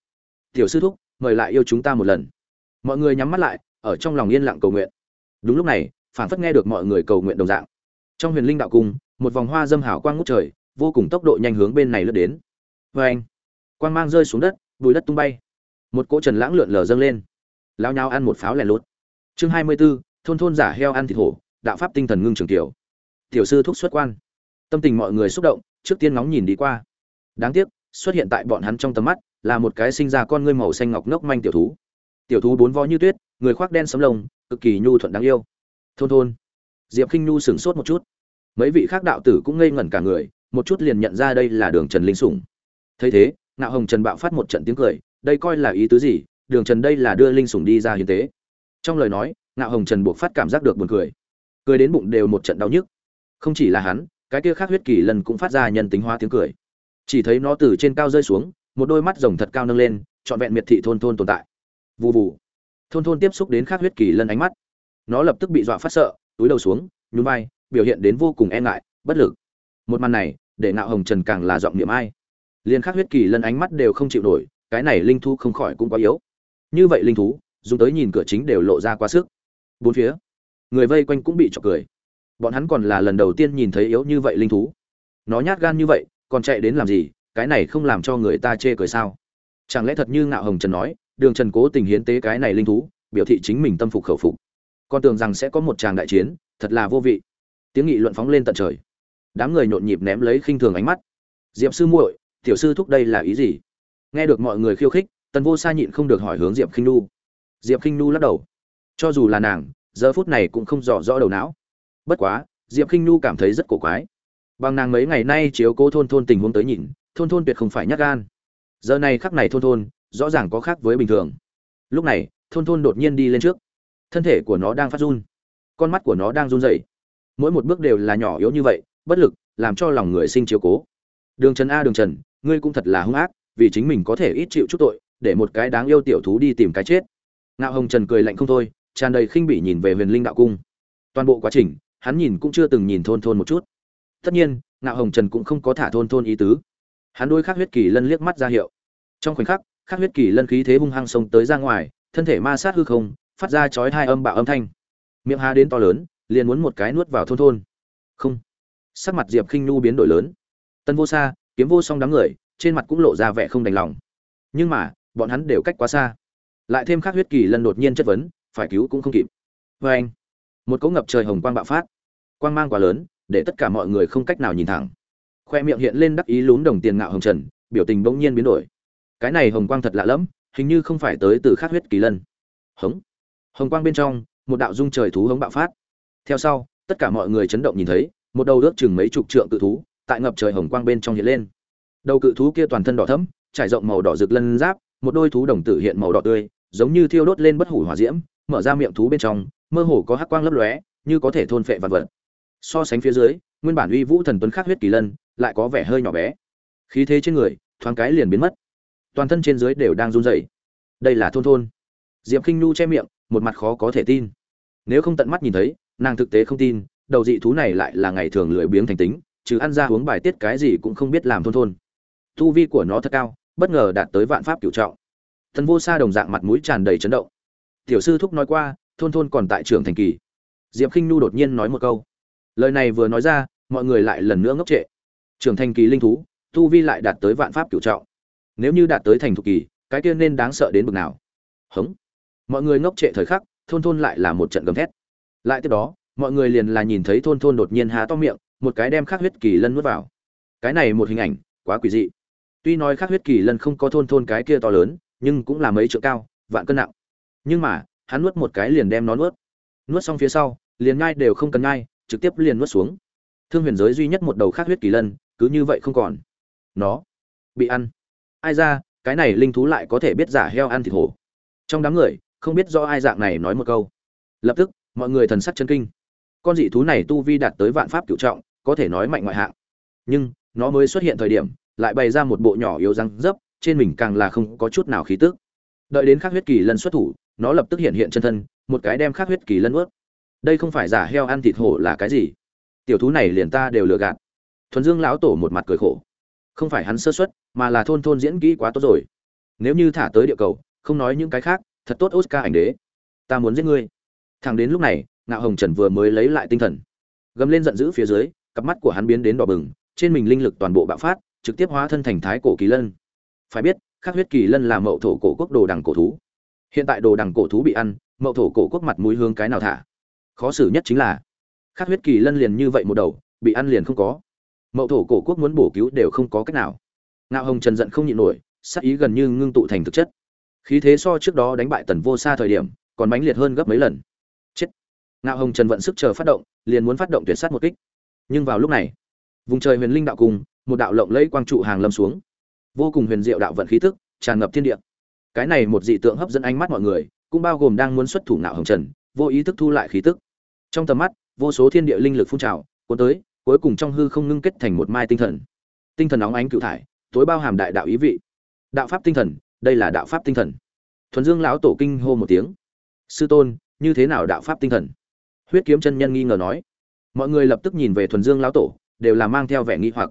Tiểu sư thúc, mời lại yêu chúng ta một lần. Mọi người nhắm mắt lại, ở trong lòng yên lặng cầu nguyện. Đúng lúc này phản phất nghe được mọi người cầu nguyện đồng dạng trong huyền linh đạo cung một vòng hoa dâm hảo quang ngút trời vô cùng tốc độ nhanh hướng bên này lướt đến. Vê anh quang mang rơi xuống đất bùi đất tung bay. Một cỗ trần lãng lượn lờ dâng lên. Lao nhau ăn một pháo lẻ lốt chương hai mươi 24, thôn thôn giả heo ăn thịt hổ đạo pháp tinh thần ngưng trường tiểu. Tiểu sư thúc xuất quan. Tâm tình mọi người xúc động trước tiên ngóng nhìn đi qua. Đáng tiếc xuất hiện tại bọn hắn trong tầm mắt là một cái sinh ra con ngươi màu xanh ngọc ngốc manh tiểu thú. Tiểu thú bốn vó như tuyết người khoác đen sấm lồng cực kỳ nhu thuận đáng yêu. Thôn thôn. Diệp khinh nhu sửng sốt một chút mấy vị khác đạo tử cũng ngây ngẩn cả người, một chút liền nhận ra đây là đường trần linh sủng. Thấy thế, ngạo hồng trần bạo phát một trận tiếng cười, đây coi là ý tứ gì? Đường trần đây là đưa linh sủng đi ra hiến tế. Trong lời nói, ngạo hồng trần buộc phát cảm giác được buồn cười. Cười đến bụng đều một trận đau nhức. Không chỉ là hắn, cái kia khác huyết kỳ lần cũng phát ra nhân tính hóa tiếng cười. Chỉ thấy nó từ trên cao rơi xuống, một đôi mắt rồng thật cao nâng lên, trọn vẹn miệt thị thôn thôn tồn tại. Vụ vụ thôn thôn tiếp xúc đến khác huyết kỳ lân ánh mắt. Nó lập tức bị dọa phát sợ, túi đầu xuống, nhún vai biểu hiện đến vô cùng e ngại, bất lực. Một màn này, để nạo hồng trần càng là giọng niệm ai. Liền khắc huyết kỳ lân ánh mắt đều không chịu nổi, cái này linh thú không khỏi cũng quá yếu. Như vậy linh thú, dùng tới nhìn cửa chính đều lộ ra quá sức. Bốn phía, người vây quanh cũng bị chọc cười. Bọn hắn còn là lần đầu tiên nhìn thấy yếu như vậy linh thú. Nó nhát gan như vậy, còn chạy đến làm gì, cái này không làm cho người ta chê cười sao? Chẳng lẽ thật như ngạo hồng trần nói, đường trần cố tình hiến tế cái này linh thú, biểu thị chính mình tâm phục khẩu phục. Con tưởng rằng sẽ có một tràng đại chiến, thật là vô vị tiếng nghị luận phóng lên tận trời. Đám người nhộn nhịp ném lấy khinh thường ánh mắt. Diệp sư muội, tiểu sư thúc đây là ý gì? Nghe được mọi người khiêu khích, tần vô sa nhịn không được hỏi hướng diệp khinh nu diệp khinh nu lắc đầu. Cho dù là nàng, giờ phút này cũng không rõ rõ đầu não. Bất quá, diệp khinh nu cảm thấy rất cổ quái. Bằng nàng mấy ngày nay chiếu cố thôn thôn tình huống tới nhìn, thôn thôn tuyệt không phải nhát gan. Giờ này khắc này thôn thôn, rõ ràng có khác với bình thường. Lúc này, thôn thôn đột nhiên đi lên trước. Thân thể của nó đang phát run. Con mắt của nó đang run rẩy mỗi một bước đều là nhỏ yếu như vậy, bất lực, làm cho lòng người sinh chiếu cố. Đường trần a, đường trần, ngươi cũng thật là hung ác, vì chính mình có thể ít chịu chút tội, để một cái đáng yêu tiểu thú đi tìm cái chết. Ngạo hồng trần cười lạnh không thôi, tràn đầy khinh bỉ nhìn về huyền linh đạo cung. Toàn bộ quá trình, hắn nhìn cũng chưa từng nhìn thôn thôn một chút. Tất nhiên, ngạo hồng trần cũng không có thả thôn thôn ý tứ. Hắn đôi khắc huyết kỳ lân liếc mắt ra hiệu. Trong khoảnh khắc khắc huyết kỳ lân khí thế hung hăng xông tới ra ngoài, thân thể ma sát hư không, phát ra chói hai âm bạo âm thanh. Miệng há đến to lớn liền muốn một cái nuốt vào thôn thôn. Không. Sắc mặt diệp khinh nhu biến đổi lớn. Tân vô xa kiếm vô song đám người, trên mặt cũng lộ ra vẻ không đành lòng. Nhưng mà, bọn hắn đều cách quá xa. Lại thêm khắc huyết kỳ lần đột nhiên chất vấn, phải cứu cũng không kịp. Vê anh, một cỗ ngập trời hồng quang bạo phát. Quang mang quá lớn, để tất cả mọi người không cách nào nhìn thẳng. Khoe miệng hiện lên đắc ý lún đồng tiền ngạo hồng trần, biểu tình bỗng nhiên biến đổi. Cái này hồng quang thật lạ lẫm, hình như không phải tới từ khắc huyết kỳ lân hống. Hồng quang bên trong, một đạo dung trời thú hống bạo phát theo sau, tất cả mọi người chấn động nhìn thấy, một đầu ước chừng mấy chục trượng cự thú tại ngập trời hồng quang bên trong hiện lên. Đầu cự thú kia toàn thân đỏ thẫm, trải rộng màu đỏ rực lân giáp, một đôi thú đồng tử hiện màu đỏ tươi, giống như thiêu đốt lên bất hủ hỏa diễm, mở ra miệng thú bên trong, mơ hồ có hắc quang lấp lóe, như có thể thôn phệ vật vật. So sánh phía dưới, nguyên bản uy vũ thần tuấn khắc huyết kỳ lân lại có vẻ hơi nhỏ bé. Khí thế trên người, thoáng cái liền biến mất. Toàn thân trên dưới đều đang run rẩy. Đây là thôn thôn. Diệp khinh nhu che miệng, một mặt khó có thể tin. Nếu không tận mắt nhìn thấy nàng thực tế không tin, đầu dị thú này lại là ngày thường lười biếng thành tính, chứ ăn ra uống bài tiết cái gì cũng không biết làm thôn thôn. Tu vi của nó thật cao, bất ngờ đạt tới vạn pháp cửu trọng. Thần vô sa đồng dạng mặt mũi tràn đầy chấn động. Tiểu sư thúc nói qua, thôn thôn còn tại trường thành kỳ. Diệp khinh Nu đột nhiên nói một câu. Lời này vừa nói ra, mọi người lại lần nữa ngốc trệ. Trường thành kỳ linh thú, tu vi lại đạt tới vạn pháp cửu trọng. Nếu như đạt tới thành thục kỳ, cái kia nên đáng sợ đến bực nào. Hống. Mọi người ngốc trệ thời khắc, thôn thôn lại là một trận gầm thét lại tiếp đó, mọi người liền là nhìn thấy thôn thôn đột nhiên há to miệng, một cái đem khắc huyết kỳ lân nuốt vào. Cái này một hình ảnh, quá quỷ dị. Tuy nói khắc huyết kỳ lân không có thôn thôn cái kia to lớn, nhưng cũng là mấy trượng cao, vạn cân nặng. Nhưng mà, hắn nuốt một cái liền đem nó nuốt. Nuốt xong phía sau, liền ngai đều không cần ngai trực tiếp liền nuốt xuống. Thương huyền giới duy nhất một đầu khắc huyết kỳ lân, cứ như vậy không còn. Nó, bị ăn. Ai ra, cái này linh thú lại có thể biết giả heo ăn thịt hổ. Trong đám người, không biết do ai dạng này nói một câu. Lập tức mọi người thần sắc chân kinh. Con dị thú này tu vi đạt tới vạn pháp cựu trọng, có thể nói mạnh ngoại hạng. Nhưng, nó mới xuất hiện thời điểm, lại bày ra một bộ nhỏ yếu răng dấp, trên mình càng là không có chút nào khí tức. Đợi đến khắc huyết kỳ lân xuất thủ, nó lập tức hiện hiện chân thân, một cái đem khắc huyết kỳ lân ướt đây không phải giả heo ăn thịt hổ là cái gì? Tiểu thú này liền ta đều lừa gạt. Thuần dương lão tổ một mặt cười khổ. Không phải hắn sơ xuất mà là thôn thôn diễn kỹ quá tốt rồi. Nếu như thả tới địa cầu, không nói những cái khác, thật tốt oscar ảnh đế. Ta muốn giết ngươi thằng đến lúc này, ngạo hồng trần vừa mới lấy lại tinh thần. Gầm lên giận dữ phía dưới, cặp mắt của hắn biến đến đỏ bừng, trên mình linh lực toàn bộ bạo phát, trực tiếp hóa thân thành thái cổ kỳ lân. Phải biết, khắc huyết kỳ lân là mậu thổ cổ quốc đồ đằng cổ thú. Hiện tại đồ đằng cổ thú bị ăn, mậu thổ cổ quốc mặt mũi hương cái nào thả? Khó xử nhất chính là, khắc huyết kỳ lân liền như vậy một đầu, bị ăn liền không có. Mậu thổ cổ quốc muốn bổ cứu đều không có cách nào. Ngạo hồng trần giận không nhịn nổi sắc ý gần như ngưng tụ thành thực chất. Khí thế so trước đó đánh bại tần vô xa thời điểm, còn mãnh liệt hơn gấp mấy lần ngạo hồng trần vận sức chờ phát động, liền muốn phát động tuyệt sát một kích. Nhưng vào lúc này, vùng trời huyền linh đạo cùng, một đạo lộng lẫy quang trụ hàng lâm xuống. Vô cùng huyền diệu đạo vận khí tức, tràn ngập thiên địa. Cái này một dị tượng hấp dẫn ánh mắt mọi người, cũng bao gồm đang muốn xuất thủ ngạo hồng trần, vô ý thức thu lại khí tức. Trong tầm mắt, vô số thiên địa linh lực phun trào, cuốn tới, cuối cùng trong hư không ngưng kết thành một mai tinh thần. Tinh thần óng ánh cựu thải, tối bao hàm đại đạo ý vị. Đạo pháp tinh thần, đây là đạo pháp tinh thần. Thuần dương lão tổ kinh hô một tiếng. Sư tôn, như thế nào đạo pháp tinh thần? Huyết kiếm chân nhân nghi ngờ nói. Mọi người lập tức nhìn về thuần dương lão tổ, đều là mang theo vẻ nghi hoặc.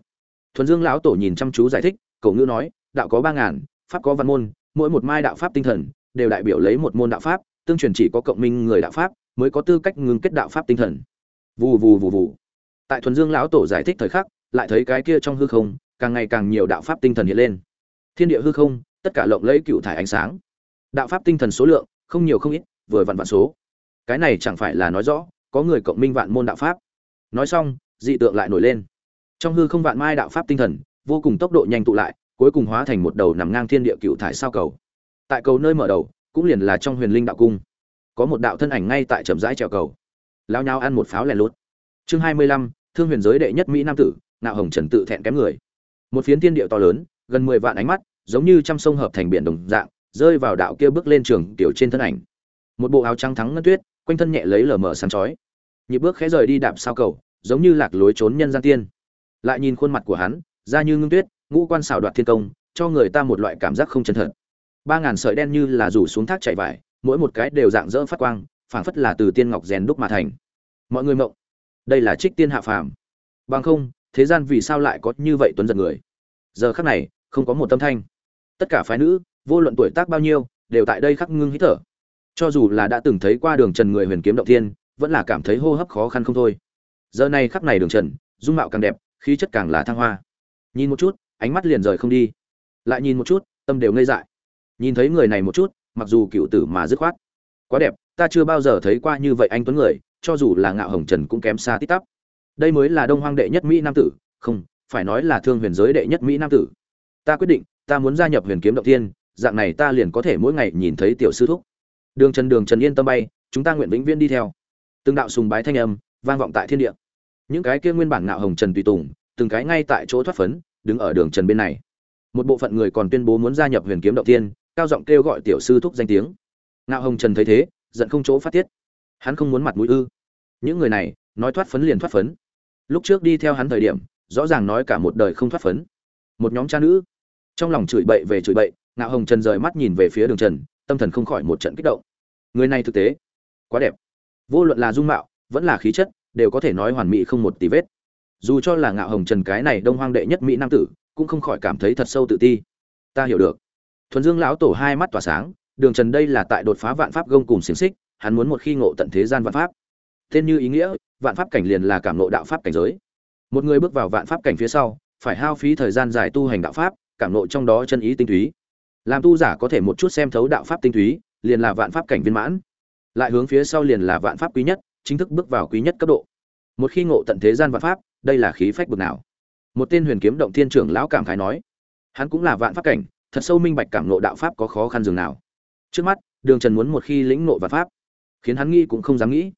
Thuần dương lão tổ nhìn chăm chú giải thích, cậu ngữ nói, đạo có ba ngàn, pháp có văn môn, mỗi một mai đạo pháp tinh thần, đều đại biểu lấy một môn đạo pháp, tương truyền chỉ có cộng minh người đạo pháp, mới có tư cách ngừng kết đạo pháp tinh thần. Vù vù vù vù. Tại thuần dương lão tổ giải thích thời khắc, lại thấy cái kia trong hư không, càng ngày càng nhiều đạo pháp tinh thần hiện lên. Thiên địa hư không, tất cả lộng lẫy cựu thải ánh sáng. Đạo pháp tinh thần số lượng, không nhiều không ít, vừa vặn vạn số cái này chẳng phải là nói rõ, có người cộng minh vạn môn đạo pháp. Nói xong, dị tượng lại nổi lên. Trong hư không vạn mai đạo pháp tinh thần, vô cùng tốc độ nhanh tụ lại, cuối cùng hóa thành một đầu nằm ngang thiên địa cựu thải sao cầu. Tại cầu nơi mở đầu, cũng liền là trong huyền linh đạo cung. Có một đạo thân ảnh ngay tại trầm rãi trèo cầu. Lao nhau ăn một pháo lẻ lốt chương hai mươi lăm, thương huyền giới đệ nhất mỹ nam tử nạo hồng trần tự thẹn kém người. Một phiến thiên địa to lớn, gần mười vạn ánh mắt, giống như trăm sông hợp thành biển đồng dạng, rơi vào đạo kia bước lên trường tiểu trên thân ảnh. Một bộ áo trắng thắng ngân tuyết quanh thân nhẹ lấy lờ mờ sáng chói. Nhịp bước khẽ rời đi đạp sao cầu, giống như lạc lối trốn nhân gian tiên. Lại nhìn khuôn mặt của hắn, da như ngưng tuyết, ngũ quan xảo đoạt thiên công, cho người ta một loại cảm giác không chân thật. Ba ngàn sợi đen như là rủ xuống thác chạy vải, mỗi một cái đều dạng dỡ phát quang, phảng phất là từ tiên ngọc rèn đúc mà thành. Mọi người mộng. Đây là trích tiên hạ phàm. Bằng không, thế gian vì sao lại có như vậy tuấn giật người? Giờ khắc này, không có một tâm thanh. Tất cả phái nữ, vô luận tuổi tác bao nhiêu, đều tại đây khắc ngưng hít thở cho dù là đã từng thấy qua đường trần người huyền kiếm động thiên, vẫn là cảm thấy hô hấp khó khăn không thôi. Giờ này khắc này đường trần, dung mạo càng đẹp, khí chất càng là thăng hoa. Nhìn một chút, ánh mắt liền rời không đi. Lại nhìn một chút, tâm đều ngây dại. Nhìn thấy người này một chút, mặc dù cựu tử mà dứt khoát. Quá đẹp, ta chưa bao giờ thấy qua như vậy anh tuấn người, cho dù là ngạo hồng trần cũng kém xa tít tắp. Đây mới là đông hoang đệ nhất mỹ nam tử, không, phải nói là thương huyền giới đệ nhất mỹ nam tử. Ta quyết định, ta muốn gia nhập huyền kiếm động tiên dạng này ta liền có thể mỗi ngày nhìn thấy tiểu sư thúc đường trần đường trần yên tâm bay, chúng ta nguyện vĩnh viễn đi theo. Từng đạo sùng bái thanh âm vang vọng tại thiên địa. Những cái kia nguyên bản ngạo hồng trần tùy tùng, từng cái ngay tại chỗ thoát phấn, đứng ở đường trần bên này. Một bộ phận người còn tuyên bố muốn gia nhập huyền kiếm động tiên cao giọng kêu gọi tiểu sư thúc danh tiếng. Ngạo hồng trần thấy thế, giận không chỗ phát tiết. Hắn không muốn mặt mũi ư. Những người này, nói thoát phấn liền thoát phấn. Lúc trước đi theo hắn thời điểm, rõ ràng nói cả một đời không thoát phấn. Một nhóm cha nữ. Trong lòng chửi bậy về chửi bậy, ngạo hồng trần rời mắt nhìn về phía đường trần tâm thần không khỏi một trận kích động. Người này thực tế, quá đẹp. Vô luận là dung mạo, vẫn là khí chất, đều có thể nói hoàn mỹ không một tí vết. Dù cho là ngạo hồng trần cái này đông hoang đệ nhất mỹ nam tử, cũng không khỏi cảm thấy thật sâu tự ti. Ta hiểu được. Thuần dương lão tổ hai mắt tỏa sáng, đường trần đây là tại đột phá vạn pháp gông cùng xiềng xích, hắn muốn một khi ngộ tận thế gian vạn pháp. Tên như ý nghĩa, vạn pháp cảnh liền là cảm ngộ đạo pháp cảnh giới. Một người bước vào vạn pháp cảnh phía sau, phải hao phí thời gian dài tu hành đạo pháp, cảm ngộ trong đó chân ý tinh túy làm tu giả có thể một chút xem thấu đạo pháp tinh túy, liền là vạn pháp cảnh viên mãn. Lại hướng phía sau liền là vạn pháp quý nhất, chính thức bước vào quý nhất cấp độ. Một khi ngộ tận thế gian vạn pháp, đây là khí phách bực nào? Một tên huyền kiếm động thiên trưởng lão cảm khái nói, hắn cũng là vạn pháp cảnh, thật sâu minh bạch cảm ngộ đạo pháp có khó khăn dường nào. Trước mắt, đường trần muốn một khi lĩnh ngộ vạn pháp, khiến hắn nghĩ cũng không dám nghĩ.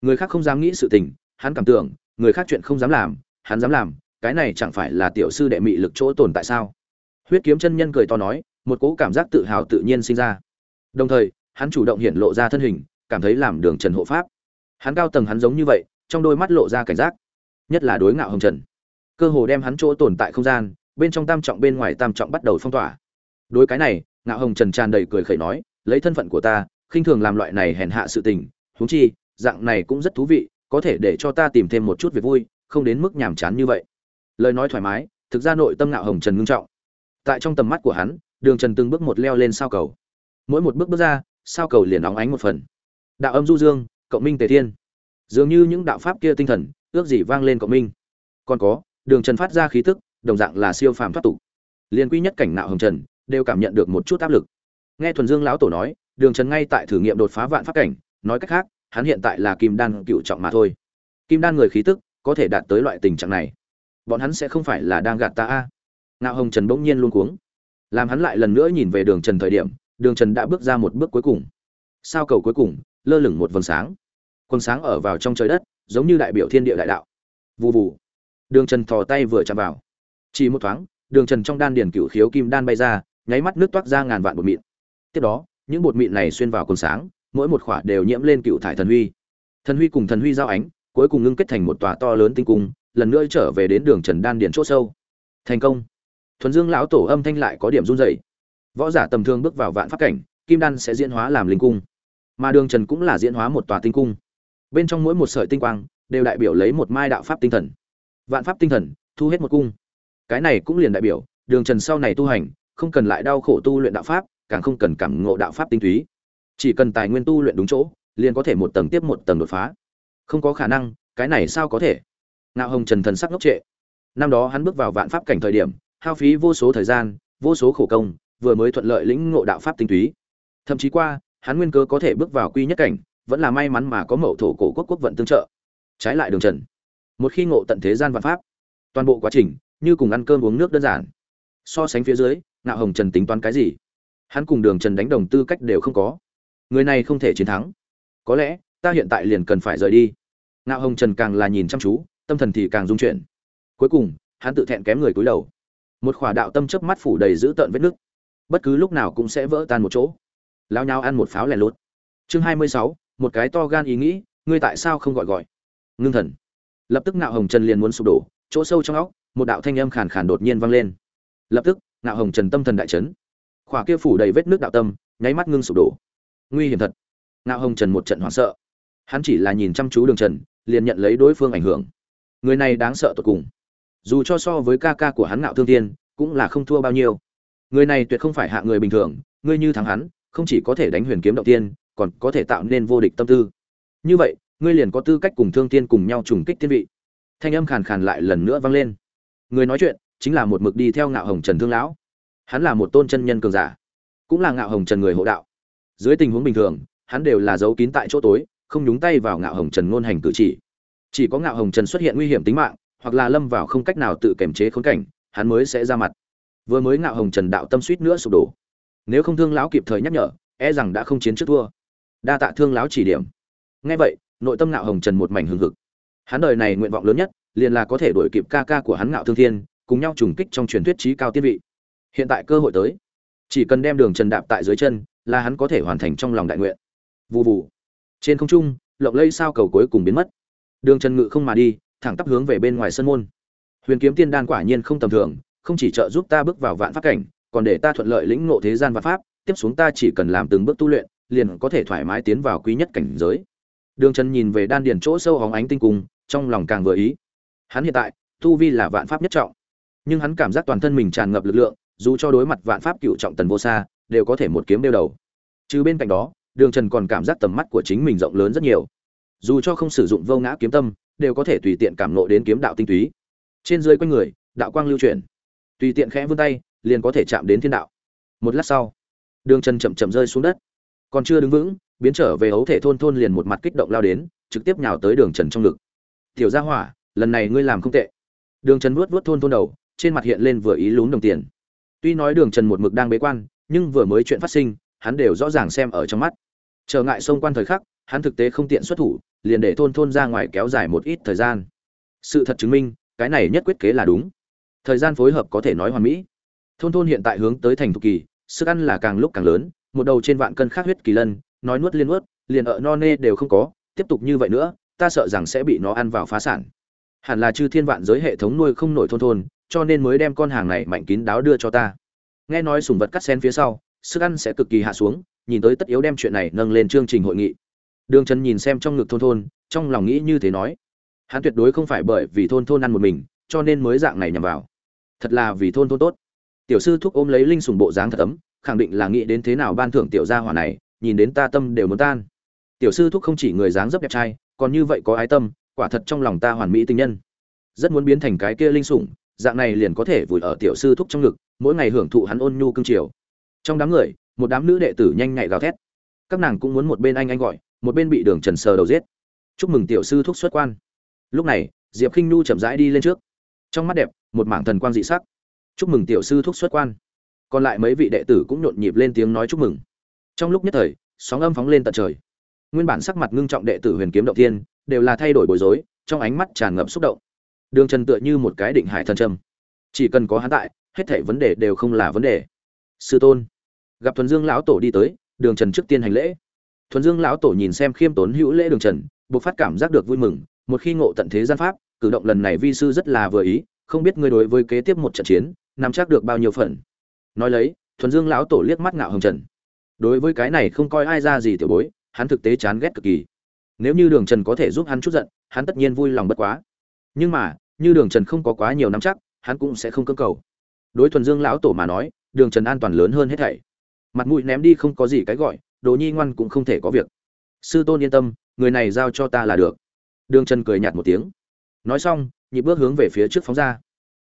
Người khác không dám nghĩ sự tình, hắn cảm tưởng, người khác chuyện không dám làm, hắn dám làm, cái này chẳng phải là tiểu sư đệ mị lực chỗ tồn tại sao? Huyết kiếm chân nhân cười to nói một cỗ cảm giác tự hào tự nhiên sinh ra. Đồng thời, hắn chủ động hiện lộ ra thân hình, cảm thấy làm đường trần hộ pháp. Hắn cao tầng hắn giống như vậy, trong đôi mắt lộ ra cảnh giác. Nhất là đối ngạo hồng trần. Cơ hồ đem hắn chỗ tồn tại không gian, bên trong tam trọng bên ngoài tam trọng bắt đầu phong tỏa. Đối cái này, ngạo hồng trần tràn đầy cười khẩy nói, lấy thân phận của ta, khinh thường làm loại này hèn hạ sự tình, huống chi, dạng này cũng rất thú vị, có thể để cho ta tìm thêm một chút việc vui, không đến mức nhàm chán như vậy. Lời nói thoải mái, thực ra nội tâm ngạo hồng trần ngưng trọng. Tại trong tầm mắt của hắn đường trần từng bước một leo lên sao cầu. Mỗi một bước bước ra, sao cầu liền óng ánh một phần. Đạo âm du dương, cộng minh tề thiên. Dường như những đạo pháp kia tinh thần, ước gì vang lên cộng minh. Còn có, đường trần phát ra khí tức, đồng dạng là siêu phàm thoát tục. Liên quy nhất cảnh nạo hồng trần, đều cảm nhận được một chút áp lực. Nghe thuần dương lão tổ nói, đường trần ngay tại thử nghiệm đột phá vạn pháp cảnh, nói cách khác, hắn hiện tại là kim đan cựu trọng mà thôi. Kim đan người khí tức, có thể đạt tới loại tình trạng này. Bọn hắn sẽ không phải là đang gạt ta a. Ngạo hồng trần bỗng nhiên luôn cuống làm hắn lại lần nữa nhìn về đường trần thời điểm đường trần đã bước ra một bước cuối cùng. Sao cầu cuối cùng lơ lửng một vầng sáng. Quần sáng ở vào trong trời đất giống như đại biểu thiên địa đại đạo. Vù vù, đường trần thò tay vừa chạm vào. Chỉ một thoáng đường trần trong đan điền cựu khiếu kim đan bay ra nháy mắt nước toát ra ngàn vạn bột mịn. Tiếp đó những bột mịn này xuyên vào quần sáng mỗi một khỏa đều nhiễm lên cựu thải thần huy. Thần huy cùng thần huy giao ánh cuối cùng ngưng kết thành một tòa to lớn tinh cung lần nữa trở về đến đường trần đan điền c h ỗ sâu. Thành công thuần dương lão tổ âm thanh lại có điểm run dày võ giả tầm thường bước vào vạn pháp cảnh, kim đan sẽ diễn hóa làm linh cung. Mà đường trần cũng là diễn hóa một tòa tinh cung. Bên trong mỗi một sợi tinh quang, đều đại biểu lấy một mai đạo pháp tinh thần. Vạn pháp tinh thần, thu hết một cung. Cái này cũng liền đại biểu, đường trần sau này tu hành, không cần lại đau khổ tu luyện đạo pháp, càng không cần cảm ngộ đạo pháp tinh túy. Chỉ cần tài nguyên tu luyện đúng chỗ, liền có thể một tầng tiếp một tầng đột phá. Không có khả năng, cái này sao có thể? Ngạo hồng trần thần sắc ngốc trệ. Năm đó hắn bước vào vạn pháp cảnh thời điểm hao phí vô số thời gian, vô số khổ công, vừa mới thuận lợi lĩnh ngộ đạo pháp tinh túy. Thậm chí qua, hắn nguyên cơ có thể bước vào quy nhất cảnh, vẫn là may mắn mà có mậu thổ cổ quốc quốc vận tương trợ. Trái lại đường trần. Một khi ngộ tận thế gian văn pháp, toàn bộ quá trình, như cùng ăn cơm uống nước đơn giản. So sánh phía dưới, ngạo hồng trần tính toán cái gì? Hắn cùng đường trần đánh đồng tư cách đều không có. Người này không thể chiến thắng. Có lẽ, ta hiện tại liền cần phải rời đi. Ngạo hồng trần càng là nhìn chăm chú, tâm thần thì càng dung chuyển. Cuối cùng, hắn tự thẹn kém người cúi đầu một khỏa đạo tâm chớp mắt phủ đầy giữ tợn vết nước bất cứ lúc nào cũng sẽ vỡ tan một chỗ. Lao nhau ăn một pháo lẻ lốt chương hai mươi sáu, một cái to gan ý nghĩ, ngươi tại sao không gọi gọi? Ngưng thần. Lập tức ngạo hồng trần liền muốn sụp đổ, chỗ sâu trong óc, một đạo thanh âm khàn khàn đột nhiên vang lên. Lập tức, ngạo hồng trần tâm thần đại chấn. Khỏa kia phủ đầy vết nước đạo tâm, nháy mắt ngưng sụp đổ. Nguy hiểm thật. Ngạo hồng trần một trận hoảng sợ. Hắn chỉ là nhìn chăm chú đường trần, liền nhận lấy đối phương ảnh hưởng. Người này đáng sợ tột cùng dù cho so với ca ca của hắn ngạo thương tiên cũng là không thua bao nhiêu. Người này tuyệt không phải hạ người bình thường, ngươi như thắng hắn, không chỉ có thể đánh huyền kiếm động tiên còn có thể tạo nên vô địch tâm tư. Như vậy, ngươi liền có tư cách cùng thương tiên cùng nhau trùng kích thiên vị. Thanh âm khàn khàn lại lần nữa vang lên. Người nói chuyện, chính là một mực đi theo ngạo hồng trần thương lão. Hắn là một tôn chân nhân cường giả, cũng là ngạo hồng trần người hộ đạo. Dưới tình huống bình thường, hắn đều là giấu kín tại chỗ tối, không nhúng tay vào ngạo hồng trần ngôn hành cử chỉ. Chỉ có ngạo hồng trần xuất hiện nguy hiểm tính mạng hoặc là lâm vào không cách nào tự kiềm chế khốn cảnh, hắn mới sẽ ra mặt. Vừa mới ngạo hồng trần đạo tâm suýt nữa sụp đổ. Nếu không thương lão kịp thời nhắc nhở e rằng đã không chiến trước thua. Đa tạ thương lão chỉ điểm. Nghe vậy, nội tâm ngạo hồng trần một mảnh hừng hực. Hắn đời này nguyện vọng lớn nhất, liền là có thể đuổi kịp ca ca của hắn ngạo thương thiên, cùng nhau trùng kích trong truyền thuyết trí cao tiên vị. Hiện tại cơ hội tới. Chỉ cần đem đường trần đạp tại dưới chân, là hắn có thể hoàn thành trong lòng đại nguyện. Vụ vụ trên không trung, lộng lây sao cầu cuối cùng biến mất. Đường trần ngự không mà đi thẳng tắp hướng về bên ngoài sân môn. Huyền kiếm tiên đan quả nhiên không tầm thường không chỉ trợ giúp ta bước vào vạn pháp cảnh còn để ta thuận lợi lĩnh ngộ thế gian và pháp tiếp xuống ta chỉ cần làm từng bước tu luyện liền có thể thoải mái tiến vào quý nhất cảnh giới. Đường trần nhìn về đan điền chỗ sâu hóng ánh tinh cùng, trong lòng càng vừa ý. Hắn hiện tại tu vi là vạn pháp nhất trọng. Nhưng hắn cảm giác toàn thân mình tràn ngập lực lượng dù cho đối mặt vạn pháp cựu trọng tần vô xa đều có thể một kiếm đeo đầu. Chứ bên cạnh đó đường trần còn cảm giác tầm mắt của chính mình rộng lớn rất nhiều. Dù cho không sử dụng vô ngã kiếm tâm đều có thể tùy tiện cảm nộ đến kiếm đạo tinh túy. Trên dưới quanh người, đạo quang lưu chuyển. Tùy tiện khẽ vươn tay, liền có thể chạm đến thiên đạo. Một lát sau, đường trần chậm chậm rơi xuống đất. Còn chưa đứng vững, biến trở về ấu thể thôn thôn liền một mặt kích động lao đến, trực tiếp nhào tới đường trần trong ngực. Tiểu gia hỏa, lần này ngươi làm không tệ. Đường trần vuốt vuốt thôn thôn đầu, trên mặt hiện lên vừa ý lún đồng tiền. Tuy nói đường trần một mực đang bế quan, nhưng vừa mới chuyện phát sinh, hắn đều rõ ràng xem ở trong mắt. Trở ngại xông quan thời khắc hắn thực tế không tiện xuất thủ, liền để thôn thôn ra ngoài kéo dài một ít thời gian. Sự thật chứng minh, cái này nhất quyết kế là đúng. Thời gian phối hợp có thể nói hoàn mỹ. Thôn thôn hiện tại hướng tới thành thục kỳ, sức ăn là càng lúc càng lớn, một đầu trên vạn cân khác huyết kỳ lân, nói nuốt liên nuốt, liền ở no nê đều không có, tiếp tục như vậy nữa, ta sợ rằng sẽ bị nó ăn vào phá sản. Hẳn là chư thiên vạn giới hệ thống nuôi không nổi thôn thôn, cho nên mới đem con hàng này mạnh kín đáo đưa cho ta. Nghe nói sùng vật cắt sen phía sau, sức ăn sẽ cực kỳ hạ xuống, nhìn tới tất yếu đem chuyện này nâng lên chương trình hội nghị đường trần nhìn xem trong ngực thôn thôn, trong lòng nghĩ như thế nói. Hắn tuyệt đối không phải bởi vì thôn thôn ăn một mình, cho nên mới dạng này nhằm vào. Thật là vì thôn thôn tốt. Tiểu sư thúc ôm lấy linh sùng bộ dáng thật ấm, khẳng định là nghĩ đến thế nào ban thưởng tiểu gia hỏa này, nhìn đến ta tâm đều muốn tan. Tiểu sư thúc không chỉ người dáng dấp đẹp trai, còn như vậy có ái tâm, quả thật trong lòng ta hoàn mỹ tình nhân. Rất muốn biến thành cái kia linh sủng dạng này liền có thể vùi ở tiểu sư thúc trong ngực, mỗi ngày hưởng thụ hắn ôn nhu cưng chiều. Trong đám người, một đám nữ đệ tử nhanh nhạy gào thét. Các nàng cũng muốn một bên anh anh gọi một bên bị đường trần sờ đầu giết. Chúc mừng tiểu sư thúc xuất quan. Lúc này, diệp khinh nhu chậm rãi đi lên trước. Trong mắt đẹp, một mảng thần quang dị sắc. Chúc mừng tiểu sư thúc xuất quan. Còn lại mấy vị đệ tử cũng nhộn nhịp lên tiếng nói chúc mừng. Trong lúc nhất thời, sóng âm phóng lên tận trời. Nguyên bản sắc mặt ngưng trọng đệ tử huyền kiếm động tiên đều là thay đổi bối rối, trong ánh mắt tràn ngập xúc động. Đường trần tựa như một cái định hải thần trâm. Chỉ cần có hắn tại, hết thảy vấn đề đều không là vấn đề. Sư tôn, gặp thuần dương lão tổ đi tới, đường trần trước tiên hành lễ thuần dương lão tổ nhìn xem khiêm tốn hữu lễ đường trần, buộc phát cảm giác được vui mừng, một khi ngộ tận thế gian pháp, cử động lần này vi sư rất là vừa ý, không biết ngươi đối với kế tiếp một trận chiến, nắm chắc được bao nhiêu phần. Nói lấy, thuần dương lão tổ liếc mắt ngạo hồng trần. Đối với cái này không coi ai ra gì tiểu bối, hắn thực tế chán ghét cực kỳ. Nếu như đường trần có thể giúp hắn chút giận, hắn tất nhiên vui lòng bất quá. Nhưng mà, như đường trần không có quá nhiều nắm chắc, hắn cũng sẽ không cơ cầu. Đối thuần dương lão tổ mà nói, đường trần an toàn lớn hơn hết thảy. Mặt mũi ném đi không có gì cái gọi đồ nhi ngoan cũng không thể có việc. Sư tôn yên tâm, người này giao cho ta là được. Đường trần cười nhạt một tiếng. Nói xong, nhịp bước hướng về phía trước phóng ra.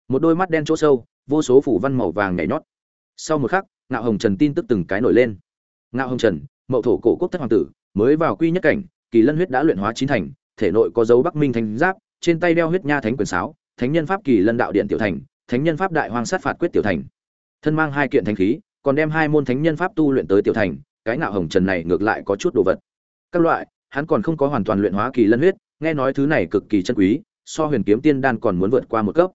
Một đôi mắt đen chỗ sâu, vô số phủ văn màu vàng nhảy nhót. Sau một khắc, ngạo hồng trần tin tức từng cái nổi lên. Ngạo hồng trần, mậu thổ cổ quốc thất hoàng tử, mới vào quy nhất cảnh, kỳ lân huyết đã luyện hóa chín thành, thể nội có dấu bắc minh thánh giáp, trên tay đeo huyết nha thánh quyền sáo, thánh nhân pháp kỳ lân đạo điện tiểu thành, thánh nhân pháp đại hoàng sát phạt quyết tiểu thành. Thân mang hai kiện thánh khí, còn đem hai môn thánh nhân pháp tu luyện tới tiểu thành cái ngạo hồng trần này ngược lại có chút đồ vật. Các loại, hắn còn không có hoàn toàn luyện hóa kỳ lân huyết, nghe nói thứ này cực kỳ chân quý, so huyền kiếm tiên đan còn muốn vượt qua một cấp.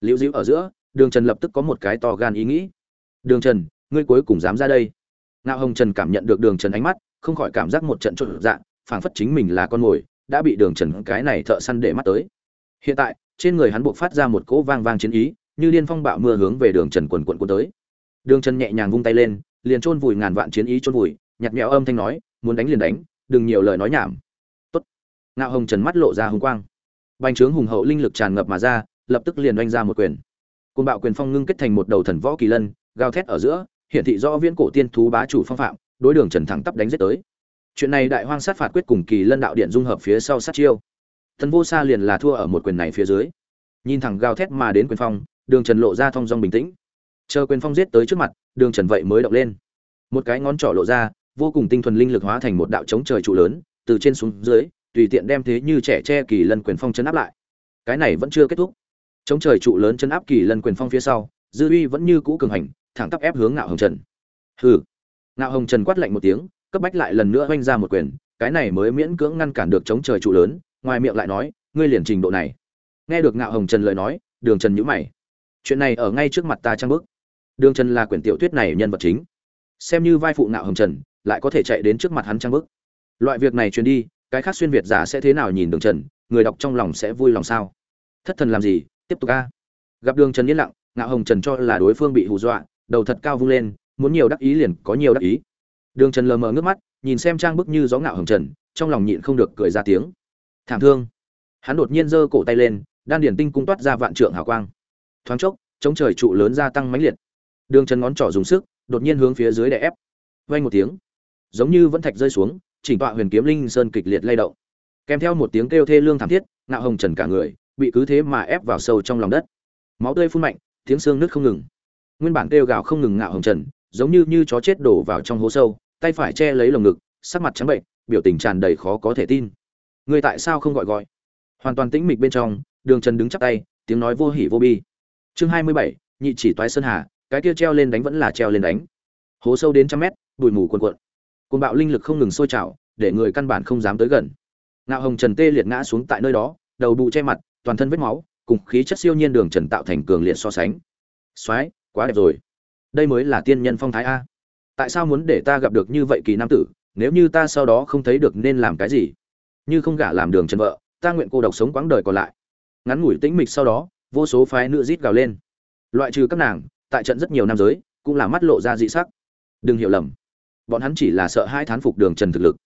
Liễu dĩu ở giữa, đường trần lập tức có một cái to gan ý nghĩ. Đường trần, ngươi cuối cùng dám ra đây? Ngạo hồng trần cảm nhận được đường trần ánh mắt, không khỏi cảm giác một trận trộn dạng phảng phất chính mình là con mồi, đã bị đường trần cái này thợ săn để mắt tới. Hiện tại, trên người hắn buộc phát ra một cỗ vang vang chiến ý, như liên phong bạo mưa hướng về đường trần quần quận cuốn tới. Đường trần nhẹ nhàng vung tay lên liền chôn vùi ngàn vạn chiến ý chôn vùi nhặt nhẽo âm thanh nói, muốn đánh liền đánh, đừng nhiều lời nói nhảm. Tốt. Ngạo hồng trần mắt lộ ra hùng quang. Bành trướng hùng hậu linh lực tràn ngập mà ra, lập tức liền oanh ra một quyền. Côn bạo quyền phong ngưng kết thành một đầu thần võ kỳ lân, gào thét ở giữa, hiển thị rõ viễn cổ tiên thú bá chủ phong phạm, đối đường trần thẳng tắp đánh giết tới. Chuyện này đại hoang sát phạt quyết cùng kỳ lân đạo điện dung hợp phía sau sát chiêu. Thần vô xa liền là thua ở một quyền này phía dưới. Nhìn thẳng gào thét mà đến quyền phong, đường trần lộ ra thong dong bình tĩnh chờ quyền phong giết tới trước mặt, đường trần vậy mới động lên. Một cái ngón trỏ lộ ra, vô cùng tinh thuần linh lực hóa thành một đạo chống trời trụ lớn, từ trên xuống dưới, tùy tiện đem thế như trẻ che kỳ lân quyền phong chấn áp lại. Cái này vẫn chưa kết thúc. Chống trời trụ lớn chấn áp kỳ lân quyền phong phía sau, dư uy vẫn như cũ cường hành, thẳng tắp ép hướng ngạo hồng trần. Hừ. Ngạo hồng trần quát lạnh một tiếng, cấp bách lại lần nữa oanh ra một quyền, cái này mới miễn cưỡng ngăn cản được chống trời trụ lớn, ngoài miệng lại nói, ngươi liền trình độ này. Nghe được ngạo hồng trần lời nói, đường trần nhữ mày. Chuyện này ở ngay trước mặt ta trang bức đường trần là quyển tiểu thuyết này nhân vật chính. Xem như vai phụ Nạo hồng trần, lại có thể chạy đến trước mặt hắn trang bức. Loại việc này truyền đi, cái khác xuyên việt giả sẽ thế nào nhìn đường trần, người đọc trong lòng sẽ vui lòng sao? Thất thần làm gì? Tiếp tục a. Gặp đường trần yên lặng, ngạo hồng trần cho là đối phương bị hù dọa, đầu thật cao vung lên, muốn nhiều đắc ý liền có nhiều đắc ý. Đường trần lờ mờ ngước mắt, nhìn xem trang bức như gió ngạo hồng trần, trong lòng nhịn không được cười ra tiếng. Thảm thương. Hắn đột nhiên giơ cổ tay lên, đan điển tinh cung toát ra vạn trượng hào quang. Thoáng chốc, chống trời trụ lớn gia tăng mãnh liệt đường trần ngón trỏ dùng sức, đột nhiên hướng phía dưới đè ép. Vang một tiếng, giống như vẫn thạch rơi xuống, chỉnh tọa huyền kiếm linh sơn kịch liệt lay động. Kèm theo một tiếng kêu thê lương thảm thiết nạo hồng trần cả người bị cứ thế mà ép vào sâu trong lòng đất. Máu tươi phun mạnh, tiếng xương nứt không ngừng. Nguyên bản kêu gào không ngừng ngạo hồng trần, giống như như chó chết đổ vào trong hố sâu, tay phải che lấy lồng ngực, sắc mặt trắng bệnh, biểu tình tràn đầy khó có thể tin. Người tại sao không gọi gọi? Hoàn toàn tĩnh mịch bên trong, đường trần đứng chắp tay, tiếng nói vô hỉ vô bi. Chương hai mươi bảy, nhị chỉ toái sơn hà cái kia treo lên đánh vẫn là treo lên đánh. Hố sâu đến trăm mét, bụi mù cuồn cuộn. Côn bạo linh lực không ngừng sôi trào, để người căn bản không dám tới gần. Ngạo hồng trần tê liệt ngã xuống tại nơi đó, đầu bụ che mặt, toàn thân vết máu, cùng khí chất siêu nhiên đường trần tạo thành cường liệt so sánh. Soái quá đẹp rồi. Đây mới là tiên nhân phong thái a. Tại sao muốn để ta gặp được như vậy kỳ nam tử, nếu như ta sau đó không thấy được nên làm cái gì? Như không gả làm đường trần vợ, ta nguyện cô độc sống quãng đời còn lại. Ngắn ngủi tĩnh mịch sau đó, vô số phái nữ rít gào lên. Loại trừ các nàng tại trận rất nhiều nam giới, cũng là mắt lộ ra dị sắc. Đừng hiểu lầm. Bọn hắn chỉ là sợ hai thán phục đường trần thực lực.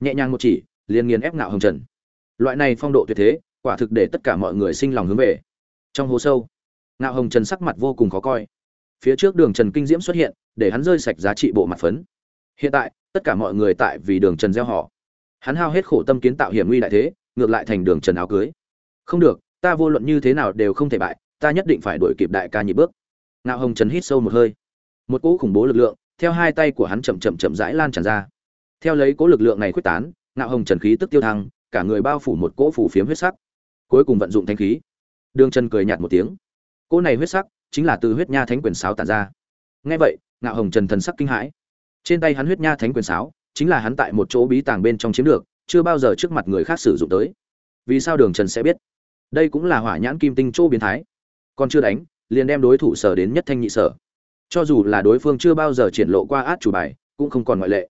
Nhẹ nhàng một chỉ, liền nghiền ép ngạo hồng trần. Loại này phong độ tuyệt thế, quả thực để tất cả mọi người sinh lòng hướng về. Trong hố sâu, ngạo hồng trần sắc mặt vô cùng khó coi. Phía trước đường trần kinh diễm xuất hiện, để hắn rơi sạch giá trị bộ mặt phấn. Hiện tại, tất cả mọi người tại vì đường trần gieo họ. Hắn hao hết khổ tâm kiến tạo hiểm nguy đại thế, ngược lại thành đường trần áo cưới. Không được, ta vô luận như thế nào đều không thể bại, ta nhất định phải đuổi kịp đại ca nhị bước ngạo hồng trần hít sâu một hơi. Một cỗ khủng bố lực lượng, theo hai tay của hắn chậm chậm chậm rãi lan tràn ra. Theo lấy cỗ lực lượng này quyết tán, ngạo hồng trần khí tức tiêu thăng, cả người bao phủ một cỗ phủ phiếm huyết sắc. Cuối cùng vận dụng thanh khí. Đường trần cười nhạt một tiếng. Cỗ này huyết sắc chính là từ huyết nha thánh quyền sáo tản ra. Ngay vậy, ngạo hồng trần thần sắc kinh hãi. Trên tay hắn huyết nha thánh quyền sáo chính là hắn tại một chỗ bí tàng bên trong chiếm được, chưa bao giờ trước mặt người khác sử dụng tới. Vì sao đường trần sẽ biết? Đây cũng là hỏa nhãn kim tinh chỗ biến thái. Còn chưa đánh liền đem đối thủ sở đến nhất thanh nhị sở. Cho dù là đối phương chưa bao giờ triển lộ qua át chủ bài, cũng không còn ngoại lệ.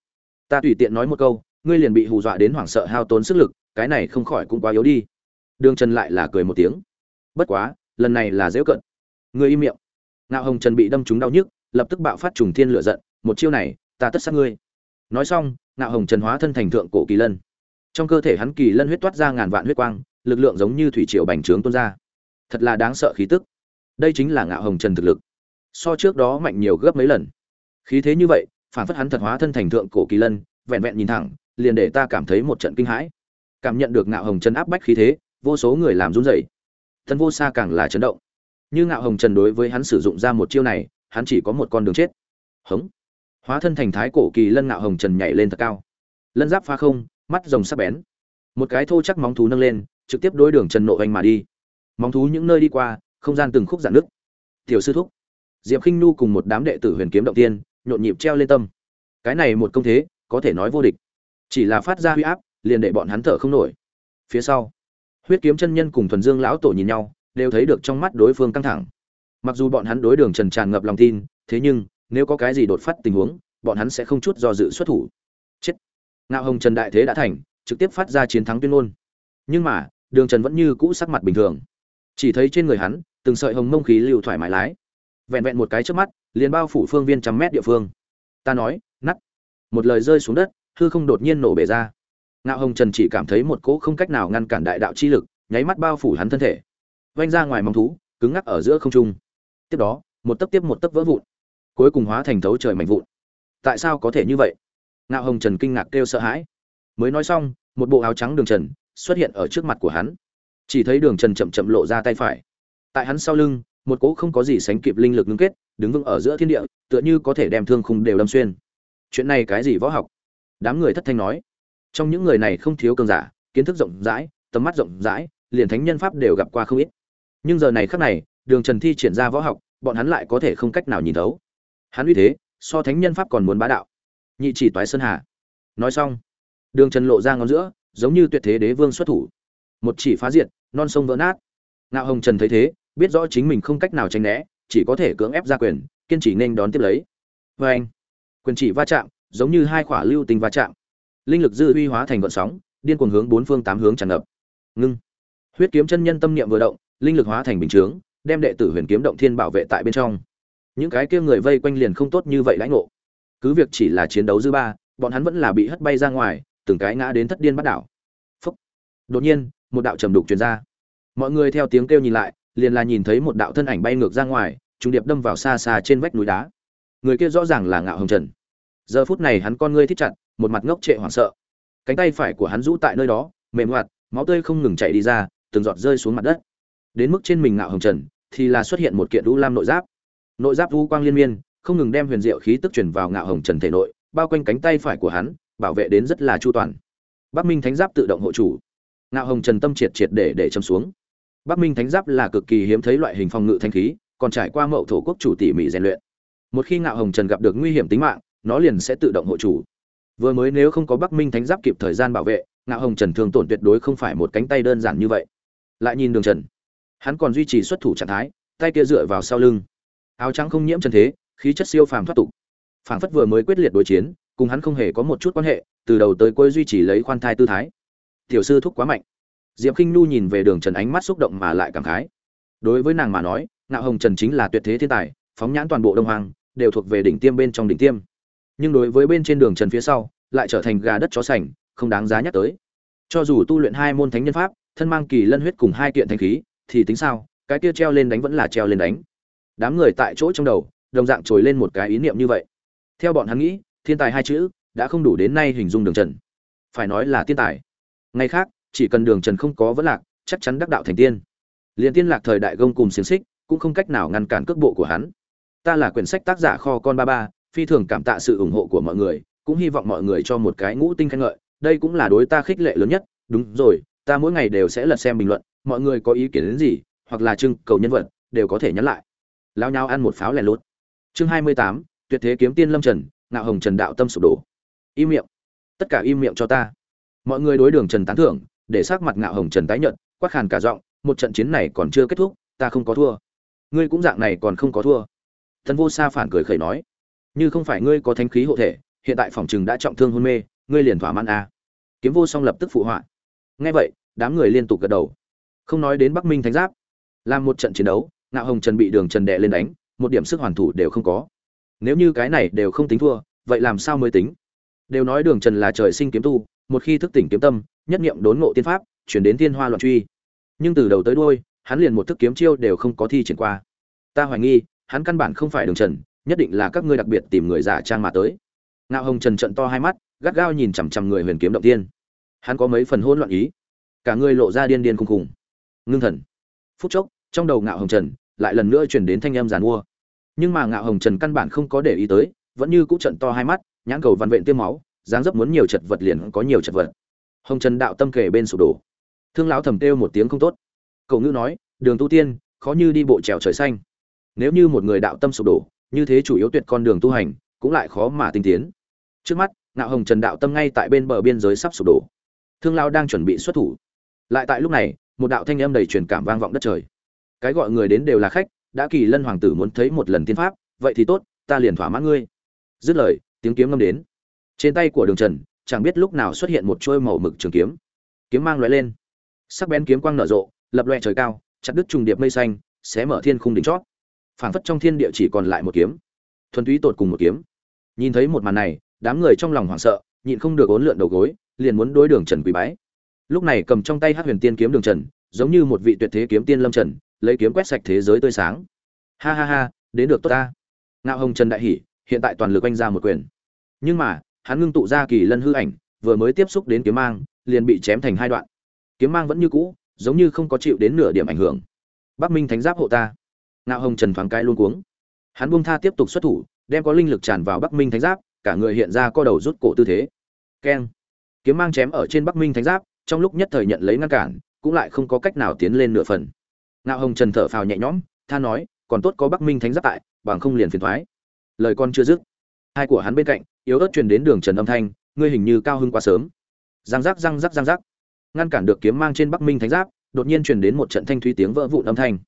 Ta tùy tiện nói một câu, ngươi liền bị hù dọa đến hoảng sợ hao tốn sức lực, cái này không khỏi cũng quá yếu đi. Đường trần lại là cười một tiếng. Bất quá, lần này là dễu cận. Ngươi im miệng. Ngạo hồng trần bị đâm trúng đau nhức, lập tức bạo phát trùng thiên lửa giận, một chiêu này, ta tất sát ngươi. Nói xong, ngạo hồng trần hóa thân thành thượng cổ kỳ lân. Trong cơ thể hắn kỳ lân huyết toát ra ngàn vạn huyết quang, lực lượng giống như thủy triều bành trướng tuôn ra. Thật là đáng sợ khí tức đây chính là ngạo hồng trần thực lực. So trước đó mạnh nhiều gấp mấy lần. Khí thế như vậy, phản phất hắn thật hóa thân thành thượng cổ kỳ lân, vẹn vẹn nhìn thẳng, liền để ta cảm thấy một trận kinh hãi. Cảm nhận được ngạo hồng trần áp bách khí thế, vô số người làm run rẩy. Thân vô xa càng là chấn động. Như ngạo hồng trần đối với hắn sử dụng ra một chiêu này, hắn chỉ có một con đường chết. Hống. Hóa thân thành thái cổ kỳ lân ngạo hồng trần nhảy lên thật cao. Lân giáp pha không, mắt rồng sắc bén. Một cái thô chắc móng thú nâng lên, trực tiếp đối đường trần nộ anh mà đi. Móng thú những nơi đi qua không gian từng khúc giãn nước. Tiểu sư thúc. Diệp khinh nu cùng một đám đệ tử huyền kiếm động tiên, nhộn nhịp treo lên tâm. Cái này một công thế, có thể nói vô địch. Chỉ là phát ra huy áp, liền để bọn hắn thở không nổi. Phía sau, huyết kiếm chân nhân cùng thuần dương lão tổ nhìn nhau, đều thấy được trong mắt đối phương căng thẳng. Mặc dù bọn hắn đối đường trần tràn ngập lòng tin, thế nhưng, nếu có cái gì đột phát tình huống, bọn hắn sẽ không chút do dự xuất thủ. Chết. Ngạo hồng trần đại thế đã thành, trực tiếp phát ra chiến thắng tuyên ngôn. Nhưng mà, đường trần vẫn như cũ sắc mặt bình thường chỉ thấy trên người hắn, từng sợi hồng mông khí lưu thoải mái lái. Vẹn vẹn một cái trước mắt, liền bao phủ phương viên trăm mét địa phương. Ta nói nắt một lời rơi xuống đất, hư không đột nhiên nổ bể ra. Ngạo hồng trần chỉ cảm thấy một cỗ không cách nào ngăn cản đại đạo chi lực, nháy mắt bao phủ hắn thân thể. Vanh ra ngoài mong thú, cứng ngắc ở giữa không trung. Tiếp đó, một tấc tiếp một tấc vỡ vụn, cuối cùng hóa thành thấu trời mạnh vụn. Tại sao có thể như vậy? Ngạo hồng trần kinh ngạc kêu sợ hãi. Mới nói xong, một bộ áo trắng đường trần xuất hiện ở trước mặt của hắn chỉ thấy đường trần chậm chậm lộ ra tay phải. Tại hắn sau lưng, một cỗ không có gì sánh kịp linh lực ngưng kết, đứng vững ở giữa thiên địa, tựa như có thể đem thương khung đều đâm xuyên. Chuyện này cái gì võ học? Đám người thất thanh nói. Trong những người này không thiếu cường giả, kiến thức rộng rãi, tầm mắt rộng rãi, liền thánh nhân pháp đều gặp qua không ít. Nhưng giờ này khắc này, đường trần thi triển ra võ học, bọn hắn lại có thể không cách nào nhìn thấu. Hắn uy thế, so thánh nhân pháp còn muốn bá đạo. Nhị chỉ toái sơn hà. Nói xong, đường trần lộ ra ngón giữa, giống như tuyệt thế đế vương xuất thủ. Một chỉ phá diệt non sông vỡ nát. Ngạo hồng trần thấy thế, biết rõ chính mình không cách nào tránh né, chỉ có thể cưỡng ép ra quyền, kiên trì nên đón tiếp lấy. Vê anh, quyền chỉ va chạm, giống như hai khỏa lưu tình va chạm. Linh lực dư uy hóa thành gợn sóng, điên cuồng hướng bốn phương tám hướng tràn ngập. Ngưng. Huyết kiếm chân nhân tâm niệm vừa động, linh lực hóa thành bình chướng, đem đệ tử huyền kiếm động thiên bảo vệ tại bên trong. Những cái kia người vây quanh liền không tốt như vậy lãnh ngộ. Cứ việc chỉ là chiến đấu dư ba, bọn hắn vẫn là bị hất bay ra ngoài, từng cái ngã đến thất điên bắt đảo. Phúc. đột nhiên một đạo trầm đục truyền ra. Mọi người theo tiếng kêu nhìn lại, liền là nhìn thấy một đạo thân ảnh bay ngược ra ngoài, trùng điệp đâm vào xa xa trên vách núi đá. Người kia rõ ràng là ngạo hồng trần. Giờ phút này hắn con ngươi thít chặt, một mặt ngốc trệ hoảng sợ. Cánh tay phải của hắn rũ tại nơi đó, mềm hoạt, máu tươi không ngừng chảy đi ra, từng giọt rơi xuống mặt đất. Đến mức trên mình ngạo hồng trần thì là xuất hiện một kiện u lam nội giáp. Nội giáp u quang liên miên, không ngừng đem huyền diệu khí tức truyền vào ngạo hồng trần thể nội, bao quanh cánh tay phải của hắn, bảo vệ đến rất là chu toàn. Bắc minh thánh giáp tự động hộ chủ ngạo hồng trần tâm triệt triệt để để châm xuống. Bắc minh thánh giáp là cực kỳ hiếm thấy loại hình phòng ngự thanh khí, còn trải qua mậu thổ quốc chủ tỉ mỉ rèn luyện. Một khi ngạo hồng trần gặp được nguy hiểm tính mạng, nó liền sẽ tự động hộ chủ. Vừa mới nếu không có bắc minh thánh giáp kịp thời gian bảo vệ, ngạo hồng trần thường tổn tuyệt đối không phải một cánh tay đơn giản như vậy. Lại nhìn đường trần, hắn còn duy trì xuất thủ trạng thái, tay kia dựa vào sau lưng. Áo trắng không nhiễm trần thế, khí chất siêu phàm thoát tục. Phảng phất vừa mới quyết liệt đối chiến, cùng hắn không hề có một chút quan hệ, từ đầu tới cuối duy trì lấy khoan thai tư thái tiểu sư thúc quá mạnh. Diệp khinh nu nhìn về đường trần ánh mắt xúc động mà lại cảm khái. Đối với nàng mà nói, ngạo hồng trần chính là tuyệt thế thiên tài, phóng nhãn toàn bộ đông hoàng đều thuộc về đỉnh tiêm bên trong đỉnh tiêm. Nhưng đối với bên trên đường trần phía sau, lại trở thành gà đất chó sành, không đáng giá nhắc tới. Cho dù tu luyện hai môn thánh nhân pháp, thân mang kỳ lân huyết cùng hai kiện thanh khí, thì tính sao, cái kia treo lên đánh vẫn là treo lên đánh. Đám người tại chỗ trong đầu, đồng dạng trồi lên một cái ý niệm như vậy. Theo bọn hắn nghĩ, thiên tài hai chữ đã không đủ đến nay hình dung đường trần. Phải nói là thiên tài ngày khác, chỉ cần đường trần không có vấn lạc, chắc chắn đắc đạo thành tiên. Liền tiên lạc thời đại gông cùng xiềng xích, cũng không cách nào ngăn cản cước bộ của hắn. Ta là quyển sách tác giả kho con ba ba, phi thường cảm tạ sự ủng hộ của mọi người, cũng hy vọng mọi người cho một cái ngũ tinh khen ngợi. Đây cũng là đối ta khích lệ lớn nhất. Đúng rồi, ta mỗi ngày đều sẽ lật xem bình luận, mọi người có ý kiến đến gì, hoặc là trưng cầu nhân vật, đều có thể nhắn lại. Lao nhau ăn một pháo lẻ lốt chương hai mươi tám, tuyệt thế kiếm tiên lâm trần, ngạo hồng trần đạo tâm sụp đổ. Im miệng. Tất cả im miệng cho ta mọi người đối đường trần tán thưởng, để sắc mặt ngạo hồng trần tái nhận quát khàn cả giọng, một trận chiến này còn chưa kết thúc, ta không có thua. Ngươi cũng dạng này còn không có thua. Thần vô sa phản cười khẩy nói, như không phải ngươi có thanh khí hộ thể, hiện tại phòng chừng đã trọng thương hôn mê, ngươi liền thỏa mãn a. Kiếm vô song lập tức phụ họa. Nghe vậy, đám người liên tục gật đầu. Không nói đến bắc minh thánh giáp, làm một trận chiến đấu, ngạo hồng trần bị đường trần đệ lên đánh, một điểm sức hoàn thủ đều không có. Nếu như cái này đều không tính thua, vậy làm sao mới tính? Đều nói đường trần là trời sinh kiếm tu, một khi thức tỉnh kiếm tâm, nhất nghiệm đốn ngộ tiên pháp, chuyển đến thiên hoa loạn truy. Nhưng từ đầu tới đuôi, hắn liền một thức kiếm chiêu đều không có thi triển qua. Ta hoài nghi, hắn căn bản không phải đường trần, nhất định là các ngươi đặc biệt tìm người giả trang mà tới. Ngạo hồng trần trận to hai mắt, gắt gao nhìn chằm chằm người huyền kiếm động tiên. Hắn có mấy phần hỗn loạn ý. Cả người lộ ra điên điên khùng khùng. Ngưng thần. Phút chốc, trong đầu ngạo hồng trần lại lần nữa chuyển đến thanh âm giàn mua. Nhưng mà ngạo hồng trần căn bản không có để ý tới, vẫn như cũ trận to hai mắt nhãn cầu văn vện tiêm máu, dáng dấp muốn nhiều chật vật liền có nhiều chật vật. Hồng trần đạo tâm kể bên sụp đổ. Thương lão thầm kêu một tiếng không tốt. Cậu ngữ nói, đường tu tiên, khó như đi bộ trèo trời xanh. Nếu như một người đạo tâm sụp đổ, như thế chủ yếu tuyệt con đường tu hành, cũng lại khó mà tinh tiến. Trước mắt, ngạo hồng trần đạo tâm ngay tại bên bờ biên giới sắp sụp đổ. Thương lao đang chuẩn bị xuất thủ. Lại tại lúc này, một đạo thanh âm đầy truyền cảm vang vọng đất trời. Cái gọi người đến đều là khách, đã kỳ lân hoàng tử muốn thấy một lần tiên pháp, vậy thì tốt, ta liền thỏa mãn ngươi. Dứt lời tiếng kiếm ngâm đến. Trên tay của đường trần, chẳng biết lúc nào xuất hiện một trôi màu mực trường kiếm. Kiếm mang lóe lên. Sắc bén kiếm quang nở rộ, lập loe trời cao, chặt đứt trùng điệp mây xanh, xé mở thiên khung đỉnh chót. Phảng phất trong thiên địa chỉ còn lại một kiếm. Thuần túy tột cùng một kiếm. Nhìn thấy một màn này, đám người trong lòng hoảng sợ, nhịn không được ốn lượn đầu gối, liền muốn đối đường trần quý bái. Lúc này cầm trong tay hát huyền tiên kiếm đường trần, giống như một vị tuyệt thế kiếm tiên lâm trần, lấy kiếm quét sạch thế giới tươi sáng. Ha ha ha, đến được tốt ta. Ngạo hồng trần đại hỉ hiện tại toàn lực oanh ra một quyền. Nhưng mà, hắn ngưng tụ ra kỳ lân hư ảnh, vừa mới tiếp xúc đến kiếm mang, liền bị chém thành hai đoạn. Kiếm mang vẫn như cũ, giống như không có chịu đến nửa điểm ảnh hưởng. Bắc minh thánh giáp hộ ta. Ngạo hồng trần thoáng cái luôn cuống. Hắn buông tha tiếp tục xuất thủ, đem có linh lực tràn vào bắc minh thánh giáp, cả người hiện ra co đầu rút cổ tư thế. Keng. Kiếm mang chém ở trên bắc minh thánh giáp, trong lúc nhất thời nhận lấy ngăn cản, cũng lại không có cách nào tiến lên nửa phần. Ngạo hồng trần thở phào nhẹ nhõm, tha nói, còn tốt có bắc minh thánh giáp tại, bằng không liền phiền thoái lời con chưa dứt. Hai của hắn bên cạnh, yếu ớt truyền đến đường trần âm thanh, ngươi hình như cao hưng quá sớm. Răng rắc răng rắc răng rắc. Ngăn cản được kiếm mang trên bắc minh thánh giáp, đột nhiên truyền đến một trận thanh thúy tiếng vỡ vụn âm thanh.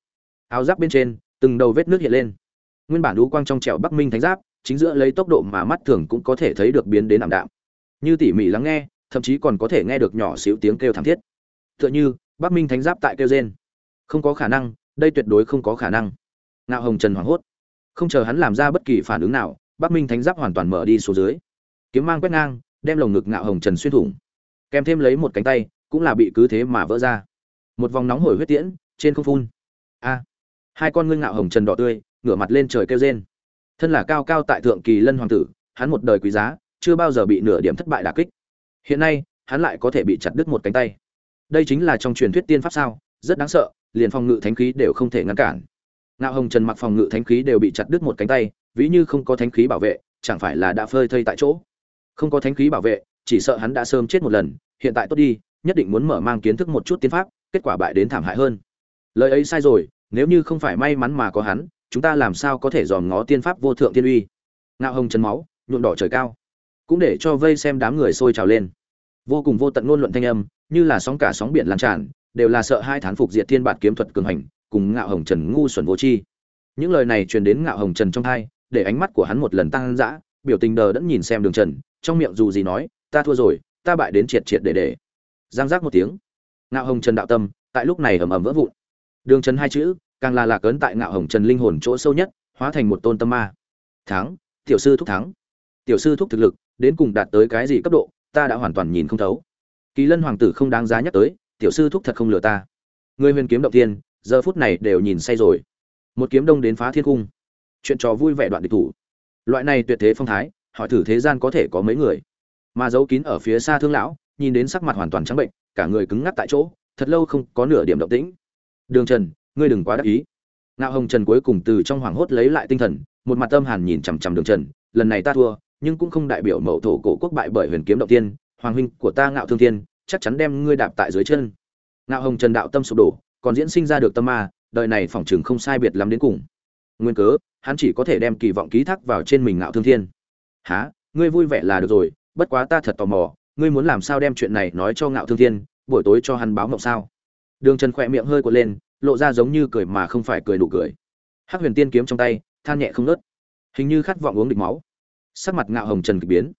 Áo giáp bên trên, từng đầu vết nước hiện lên. Nguyên bản đũ quang trong trẻo bắc minh thánh giáp, chính giữa lấy tốc độ mà mắt thường cũng có thể thấy được biến đến ảm đạm. Như tỉ mỉ lắng nghe, thậm chí còn có thể nghe được nhỏ xíu tiếng kêu thảm thiết. Tựa như, bắc minh thánh giáp tại kêu rên. Không có khả năng, đây tuyệt đối không có khả năng. Ngạo hồng trần hoảng hốt không chờ hắn làm ra bất kỳ phản ứng nào, bắc minh thánh giáp hoàn toàn mở đi xuống dưới. Kiếm mang quét ngang, đem lồng ngực ngạo hồng trần xuyên thủng. Kèm thêm lấy một cánh tay, cũng là bị cứ thế mà vỡ ra. Một vòng nóng hổi huyết tiễn, trên không phun. A! Hai con ngươi ngạo hồng trần đỏ tươi, ngửa mặt lên trời kêu rên. Thân là cao cao tại thượng kỳ lân hoàng tử, hắn một đời quý giá, chưa bao giờ bị nửa điểm thất bại đả kích. Hiện nay, hắn lại có thể bị chặt đứt một cánh tay. Đây chính là trong truyền thuyết tiên pháp sao? Rất đáng sợ, liền phòng ngự thánh khí đều không thể ngăn cản. Nạo hồng trần mặc phòng ngự thánh khí đều bị chặt đứt một cánh tay, ví như không có thánh khí bảo vệ, chẳng phải là đã phơi thây tại chỗ. Không có thánh khí bảo vệ, chỉ sợ hắn đã sớm chết một lần, hiện tại tốt đi, nhất định muốn mở mang kiến thức một chút tiên pháp, kết quả bại đến thảm hại hơn. Lời ấy sai rồi, nếu như không phải may mắn mà có hắn, chúng ta làm sao có thể dòm ngó tiên pháp vô thượng tiên uy? Nạo hồng Trần máu, nhuộm đỏ trời cao, cũng để cho vây xem đám người sôi trào lên. Vô cùng vô tận ngôn luận thanh âm, như là sóng cả sóng biển lan tràn, đều là sợ hai thán phục diệt thiên bản kiếm thuật cường hành cùng ngạo hồng trần ngu xuẩn vô chi những lời này truyền đến ngạo hồng trần trong hai để ánh mắt của hắn một lần tăng dã, biểu tình đờ đẫn nhìn xem đường trần, trong miệng dù gì nói, ta thua rồi, ta bại đến triệt triệt để để. Giang giác một tiếng. Ngạo hồng trần đạo tâm, tại lúc này ầm ầm vỡ vụn. Đường trần hai chữ, càng là lạc ấn tại ngạo hồng trần linh hồn chỗ sâu nhất, hóa thành một tôn tâm ma. Thắng, tiểu sư thúc thắng. Tiểu sư thúc thực lực, đến cùng đạt tới cái gì cấp độ, ta đã hoàn toàn nhìn không thấu. Kỳ lân hoàng tử không đáng giá nhắc tới, tiểu sư thúc thật không lừa ta. Người huyền kiếm động tiên giờ phút này đều nhìn say rồi. Một kiếm đông đến phá thiên cung. Chuyện trò vui vẻ đoạn địch thủ. Loại này tuyệt thế phong thái, hỏi thử thế gian có thể có mấy người. Mà giấu kín ở phía xa thương lão, nhìn đến sắc mặt hoàn toàn trắng bệnh, cả người cứng ngắc tại chỗ, thật lâu không có nửa điểm động tĩnh. Đường trần, ngươi đừng quá đắc ý. Ngạo hồng trần cuối cùng từ trong hoảng hốt lấy lại tinh thần, một mặt tâm hàn nhìn chằm chằm đường trần, lần này ta thua, nhưng cũng không đại biểu mậu thổ cổ quốc bại bởi huyền kiếm động tiên, hoàng huynh của ta ngạo thương thiên, chắc chắn đem ngươi đạp tại dưới chân. Ngạo hồng trần đạo tâm sụp đổ còn diễn sinh ra được tâm ma, đời này phỏng chừng không sai biệt lắm đến cùng. Nguyên cớ, hắn chỉ có thể đem kỳ vọng ký thác vào trên mình ngạo thương thiên. Há ngươi vui vẻ là được rồi, bất quá ta thật tò mò, ngươi muốn làm sao đem chuyện này nói cho ngạo thương thiên, buổi tối cho hắn báo mộng sao? Đường trần khỏe miệng hơi quật lên, lộ ra giống như cười mà không phải cười đủ cười. Hắc huyền tiên kiếm trong tay, than nhẹ không nớt hình như khát vọng uống địch máu. Sắc mặt ngạo hồng trần kịch biến.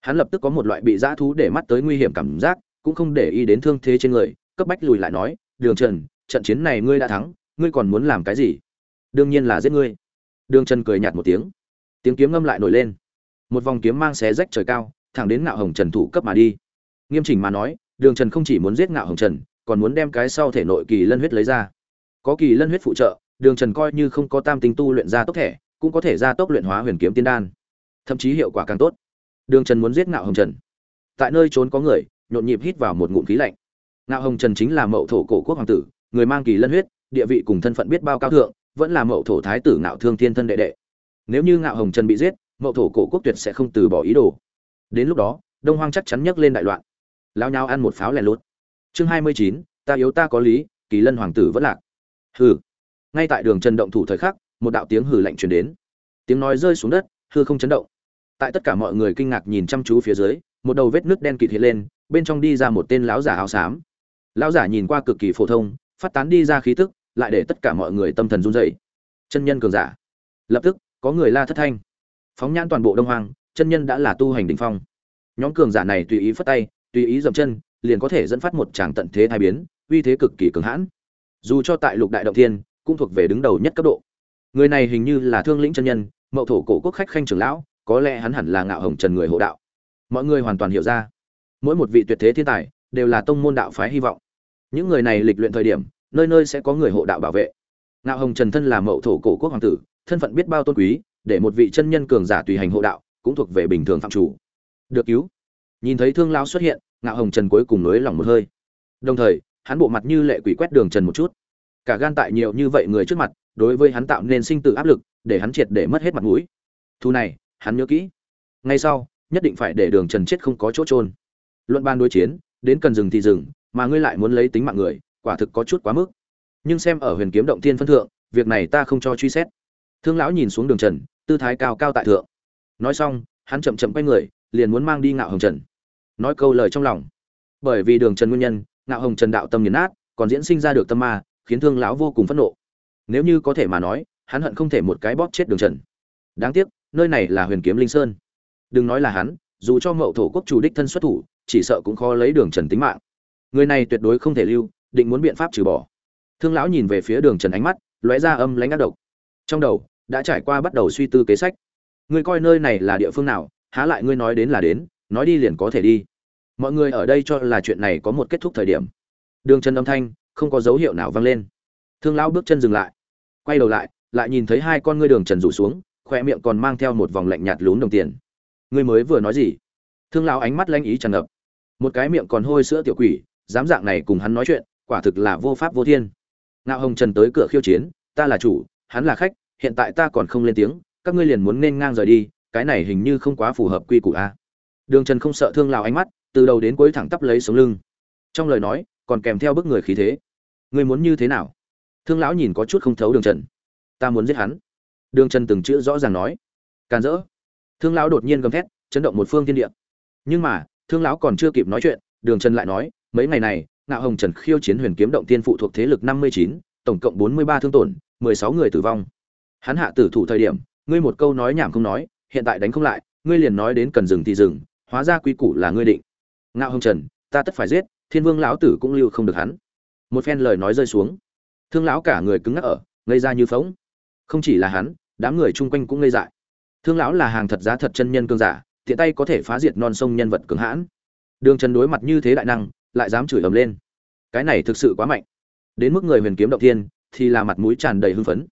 Hắn lập tức có một loại bị dã thú để mắt tới nguy hiểm cảm giác, cũng không để ý đến thương thế trên người, cấp bách lùi lại nói, đường trần trận chiến này ngươi đã thắng, ngươi còn muốn làm cái gì? Đương nhiên là giết ngươi. Đường trần cười nhạt một tiếng. Tiếng kiếm ngâm lại nổi lên. Một vòng kiếm mang xé rách trời cao, thẳng đến ngạo hồng trần thủ cấp mà đi. Nghiêm chỉnh mà nói, đường trần không chỉ muốn giết ngạo hồng trần, còn muốn đem cái sau thể nội kỳ lân huyết lấy ra. Có kỳ lân huyết phụ trợ, đường trần coi như không có tam tinh tu luyện ra tốc thể, cũng có thể ra tốc luyện hóa huyền kiếm tiên đan. Thậm chí hiệu quả càng tốt. Đường trần muốn giết ngạo hồng trần. Tại nơi trốn có người, nhộn nhịp hít vào một ngụm khí lạnh. Ngạo hồng trần chính là mậu thổ cổ quốc hoàng tử người mang kỳ lân huyết, địa vị cùng thân phận biết bao cao thượng, vẫn là mậu thổ thái tử ngạo thương thiên thân đệ đệ. Nếu như ngạo hồng trần bị giết, mậu thổ cổ quốc tuyệt sẽ không từ bỏ ý đồ. Đến lúc đó, đông hoang chắc chắn nhấc lên đại loạn. Lao nhau ăn một pháo lẻ lốt chương hai mươi chín, ta yếu ta có lý, kỳ lân hoàng tử vẫn lạc. Hừ. Ngay tại đường trần động thủ thời khắc, một đạo tiếng hừ lạnh truyền đến. Tiếng nói rơi xuống đất, hư không chấn động. Tại tất cả mọi người kinh ngạc nhìn chăm chú phía dưới, một đầu vết nước đen kịt hiện lên, bên trong đi ra một tên lão giả áo xám. Lão giả nhìn qua cực kỳ phổ thông phát tán đi ra khí tức, lại để tất cả mọi người tâm thần run rẩy. Chân nhân cường giả. Lập tức, có người la thất thanh. Phóng nhãn toàn bộ đông hoang, chân nhân đã là tu hành đỉnh phong. Nhóm cường giả này tùy ý phất tay, tùy ý dậm chân, liền có thể dẫn phát một tràng tận thế thay biến, uy thế cực kỳ cường hãn. Dù cho tại lục đại động thiên, cũng thuộc về đứng đầu nhất cấp độ. Người này hình như là thương lĩnh chân nhân, mậu thổ cổ quốc khách khanh trưởng lão, có lẽ hắn hẳn là ngạo hồng trần người hộ đạo. Mọi người hoàn toàn hiểu ra. Mỗi một vị tuyệt thế thiên tài, đều là tông môn đạo phái hy vọng những người này lịch luyện thời điểm, nơi nơi sẽ có người hộ đạo bảo vệ. Ngạo hồng trần thân là mậu thổ cổ quốc hoàng tử, thân phận biết bao tôn quý, để một vị chân nhân cường giả tùy hành hộ đạo, cũng thuộc về bình thường phạm chủ. Được cứu. Nhìn thấy thương lao xuất hiện, ngạo hồng trần cuối cùng nới lòng một hơi. Đồng thời, hắn bộ mặt như lệ quỷ quét đường trần một chút. Cả gan tại nhiều như vậy người trước mặt, đối với hắn tạo nên sinh tử áp lực, để hắn triệt để mất hết mặt mũi. Thu này, hắn nhớ kỹ. Ngay sau, nhất định phải để đường trần chết không có chỗ trôn luận ban đối chiến, đến cần dừng thì dừng mà ngươi lại muốn lấy tính mạng người, quả thực có chút quá mức. Nhưng xem ở huyền kiếm động tiên phân thượng, việc này ta không cho truy xét. Thương lão nhìn xuống đường trần, tư thái cao cao tại thượng. Nói xong, hắn chậm chậm quay người, liền muốn mang đi ngạo hồng trần. Nói câu lời trong lòng. Bởi vì đường trần nguyên nhân, ngạo hồng trần đạo tâm nghiền nát, còn diễn sinh ra được tâm ma, khiến thương lão vô cùng phẫn nộ. Nếu như có thể mà nói, hắn hận không thể một cái bóp chết đường trần. Đáng tiếc, nơi này là huyền kiếm linh sơn. Đừng nói là hắn, dù cho mậu thổ quốc chủ đích thân xuất thủ, chỉ sợ cũng khó lấy đường trần tính mạng người này tuyệt đối không thể lưu, định muốn biện pháp trừ bỏ. Thương lão nhìn về phía đường trần ánh mắt, lóe ra âm lãnh ác độc. Trong đầu, đã trải qua bắt đầu suy tư kế sách. Ngươi coi nơi này là địa phương nào, há lại ngươi nói đến là đến, nói đi liền có thể đi. Mọi người ở đây cho là chuyện này có một kết thúc thời điểm. Đường trần âm thanh, không có dấu hiệu nào vang lên. Thương lão bước chân dừng lại. Quay đầu lại lại nhìn thấy hai con ngươi đường trần rủ xuống, khoe miệng còn mang theo một vòng lạnh nhạt lún đồng tiền. Ngươi mới vừa nói gì? Thương lão ánh mắt lanh ý tràn ngập. Một cái miệng còn hôi sữa tiểu quỷ dám dạng này cùng hắn nói chuyện, quả thực là vô pháp vô thiên. Ngạo hồng trần tới cửa khiêu chiến, ta là chủ, hắn là khách, hiện tại ta còn không lên tiếng, các ngươi liền muốn nên ngang rời đi, cái này hình như không quá phù hợp quy củ a. Đường trần không sợ thương lão ánh mắt, từ đầu đến cuối thẳng tắp lấy sống lưng. Trong lời nói, còn kèm theo bức người khí thế. Ngươi muốn như thế nào? Thương lão nhìn có chút không thấu đường trần. Ta muốn giết hắn. Đường trần từng chữ rõ ràng nói. Càn rỡ. Thương lão đột nhiên gầm thét, chấn động một phương thiên địa. Nhưng mà, thương lão còn chưa kịp nói chuyện, đường trần lại nói mấy ngày này, ngạo hồng trần khiêu chiến huyền kiếm động tiên phụ thuộc thế lực năm mươi chín, tổng cộng bốn mươi ba thương tổn, mười sáu người tử vong. Hắn hạ tử thủ thời điểm, ngươi một câu nói nhảm không nói, hiện tại đánh không lại, ngươi liền nói đến cần dừng thì dừng hóa ra quy củ là ngươi định. Ngạo hồng trần, ta tất phải giết, thiên vương lão tử cũng lưu không được hắn. Một phen lời nói rơi xuống. Thương lão cả người cứng ngắc ở, ngây ra như phóng không chỉ là hắn, đám người chung quanh cũng ngây dại. Thương lão là hàng thật giá thật chân nhân cương giả, tiện tay có thể phá diệt non sông nhân vật cường hãn. Đường trần đối mặt như thế đại năng lại dám chửi ầm lên. Cái này thực sự quá mạnh. Đến mức người huyền kiếm động thiên, thì là mặt mũi tràn đầy hưng phấn.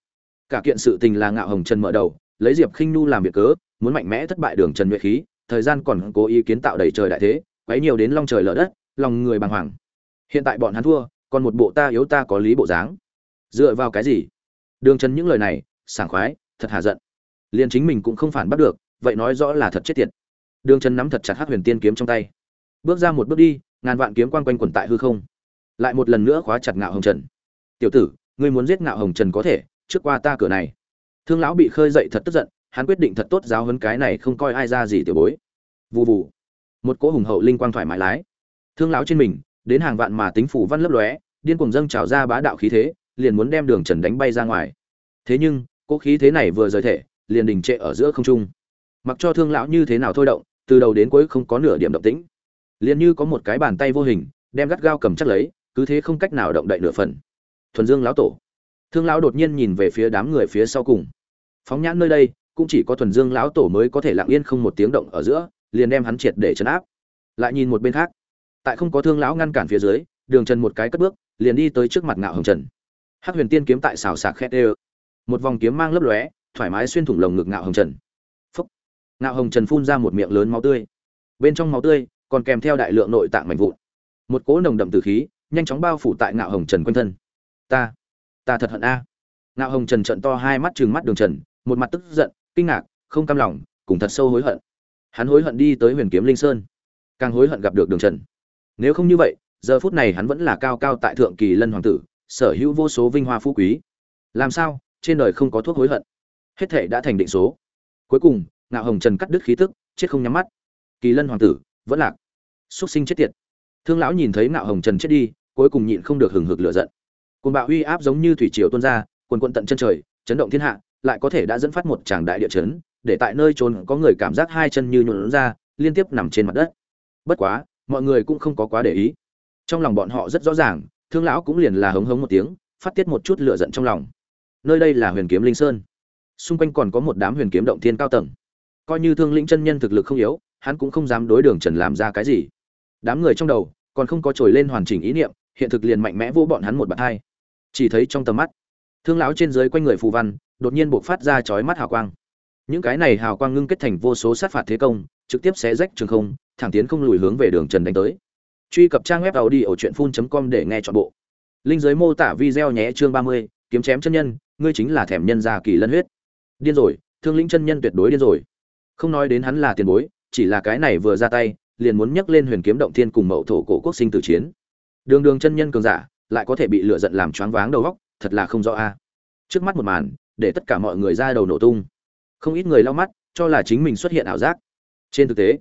Cả kiện sự tình là ngạo hồng trần mở đầu, lấy diệp khinh nu làm việc cớ, muốn mạnh mẽ thất bại đường trần nhuệ khí, thời gian còn cố ý kiến tạo đầy trời đại thế, quấy nhiều đến long trời lở đất, lòng người bàng hoàng. Hiện tại bọn hắn thua, còn một bộ ta yếu ta có lý bộ dáng. Dựa vào cái gì? Đường trần những lời này, sảng khoái, thật hà giận. Liền chính mình cũng không phản bắt được, vậy nói rõ là thật chết tiệt. Đường trần nắm thật chặt hát huyền tiên kiếm trong tay bước ra một bước đi, ngàn vạn kiếm quang quanh quẩn tại hư không. Lại một lần nữa khóa chặt ngạo hồng trần. Tiểu tử, ngươi muốn giết ngạo hồng trần có thể, trước qua ta cửa này. Thương lão bị khơi dậy thật tức giận, hắn quyết định thật tốt giáo hấn cái này không coi ai ra gì tiểu bối. Vụ vụ một cỗ hùng hậu linh quang thoải mái lái. Thương lão trên mình, đến hàng vạn mà tính phủ văn lấp lóe, điên cuồng dâng trào ra bá đạo khí thế, liền muốn đem đường trần đánh bay ra ngoài. Thế nhưng, cỗ khí thế này vừa rời thể, liền đình trệ ở giữa không trung. Mặc cho thương lão như thế nào thôi động, từ đầu đến cuối không có nửa điểm động tĩnh liền như có một cái bàn tay vô hình, đem gắt gao cầm chắc lấy, cứ thế không cách nào động đậy nửa phần. Thuần dương lão tổ. Thương lão đột nhiên nhìn về phía đám người phía sau cùng. Phóng nhãn nơi đây, cũng chỉ có thuần dương lão tổ mới có thể lặng yên không một tiếng động ở giữa, liền đem hắn triệt để chấn áp. Lại nhìn một bên khác. Tại không có thương lão ngăn cản phía dưới, đường trần một cái cất bước, liền đi tới trước mặt ngạo hồng trần. Hắc huyền tiên kiếm tại xào sạc khét ê một vòng kiếm mang lấp lóe, thoải mái xuyên thủng lồng ngực ngạo hồng trần. Phúc. Ngạo hồng trần phun ra một miệng lớn máu tươi. Bên trong máu tươi còn kèm theo đại lượng nội tạng mạnh vụn. Một cỗ nồng đậm từ khí, nhanh chóng bao phủ tại ngạo hồng trần quanh thân. Ta ta thật hận a. Ngạo hồng trần trận to hai mắt trừng mắt đường trần, một mặt tức giận, kinh ngạc, không cam lòng, cùng thật sâu hối hận. Hắn hối hận đi tới huyền kiếm linh sơn, càng hối hận gặp được đường trần. Nếu không như vậy, giờ phút này hắn vẫn là cao cao tại thượng kỳ lân hoàng tử, sở hữu vô số vinh hoa phú quý. Làm sao, trên đời không có thuốc hối hận? Hết thể đã thành định số. Cuối cùng, ngạo hồng trần cắt đứt khí tức, chết không nhắm mắt. Kỳ lân hoàng tử vẫn lạc. Xuất sinh chết tiệt. Thương lão nhìn thấy ngạo hồng trần chết đi, cuối cùng nhịn không được hừng hực lửa giận. Cồn bạo uy áp giống như thủy triều tuôn ra, quần quận tận chân trời, chấn động thiên hạ, lại có thể đã dẫn phát một tràng đại địa chấn, để tại nơi trốn có người cảm giác hai chân như nhuộn ra, liên tiếp nằm trên mặt đất. Bất quá, mọi người cũng không có quá để ý. Trong lòng bọn họ rất rõ ràng, thương lão cũng liền là hống hống một tiếng, phát tiết một chút lửa giận trong lòng. Nơi đây là huyền kiếm linh sơn. Xung quanh còn có một đám huyền kiếm động thiên cao tầng. Coi như thương lĩnh chân nhân thực lực không yếu hắn cũng không dám đối đường trần làm ra cái gì. Đám người trong đầu, còn không có trồi lên hoàn chỉnh ý niệm, hiện thực liền mạnh mẽ vô bọn hắn một bạt hai. Chỉ thấy trong tầm mắt, thương lão trên dưới quanh người phù văn, đột nhiên buộc phát ra chói mắt hào quang. Những cái này hào quang ngưng kết thành vô số sát phạt thế công, trực tiếp xé rách trường không, thẳng tiến không lùi hướng về đường trần đánh tới. Truy cập trang web tàu đi ở truyện phun com để nghe chọn bộ. Linh giới mô tả video nhé chương ba mươi, kiếm chém chân nhân, ngươi chính là thèm nhân gia kỳ lân huyết. Điên rồi, thương lĩnh chân nhân tuyệt đối điên rồi. Không nói đến hắn là tiền bối chỉ là cái này vừa ra tay, liền muốn nhấc lên huyền kiếm động thiên cùng mậu thổ cổ quốc sinh tử chiến. Đường đường chân nhân cường giả, lại có thể bị lựa giận làm choáng váng đầu góc thật là không rõ a. Trước mắt một màn, để tất cả mọi người ra đầu nổ tung. Không ít người lau mắt, cho là chính mình xuất hiện ảo giác. Trên thực tế,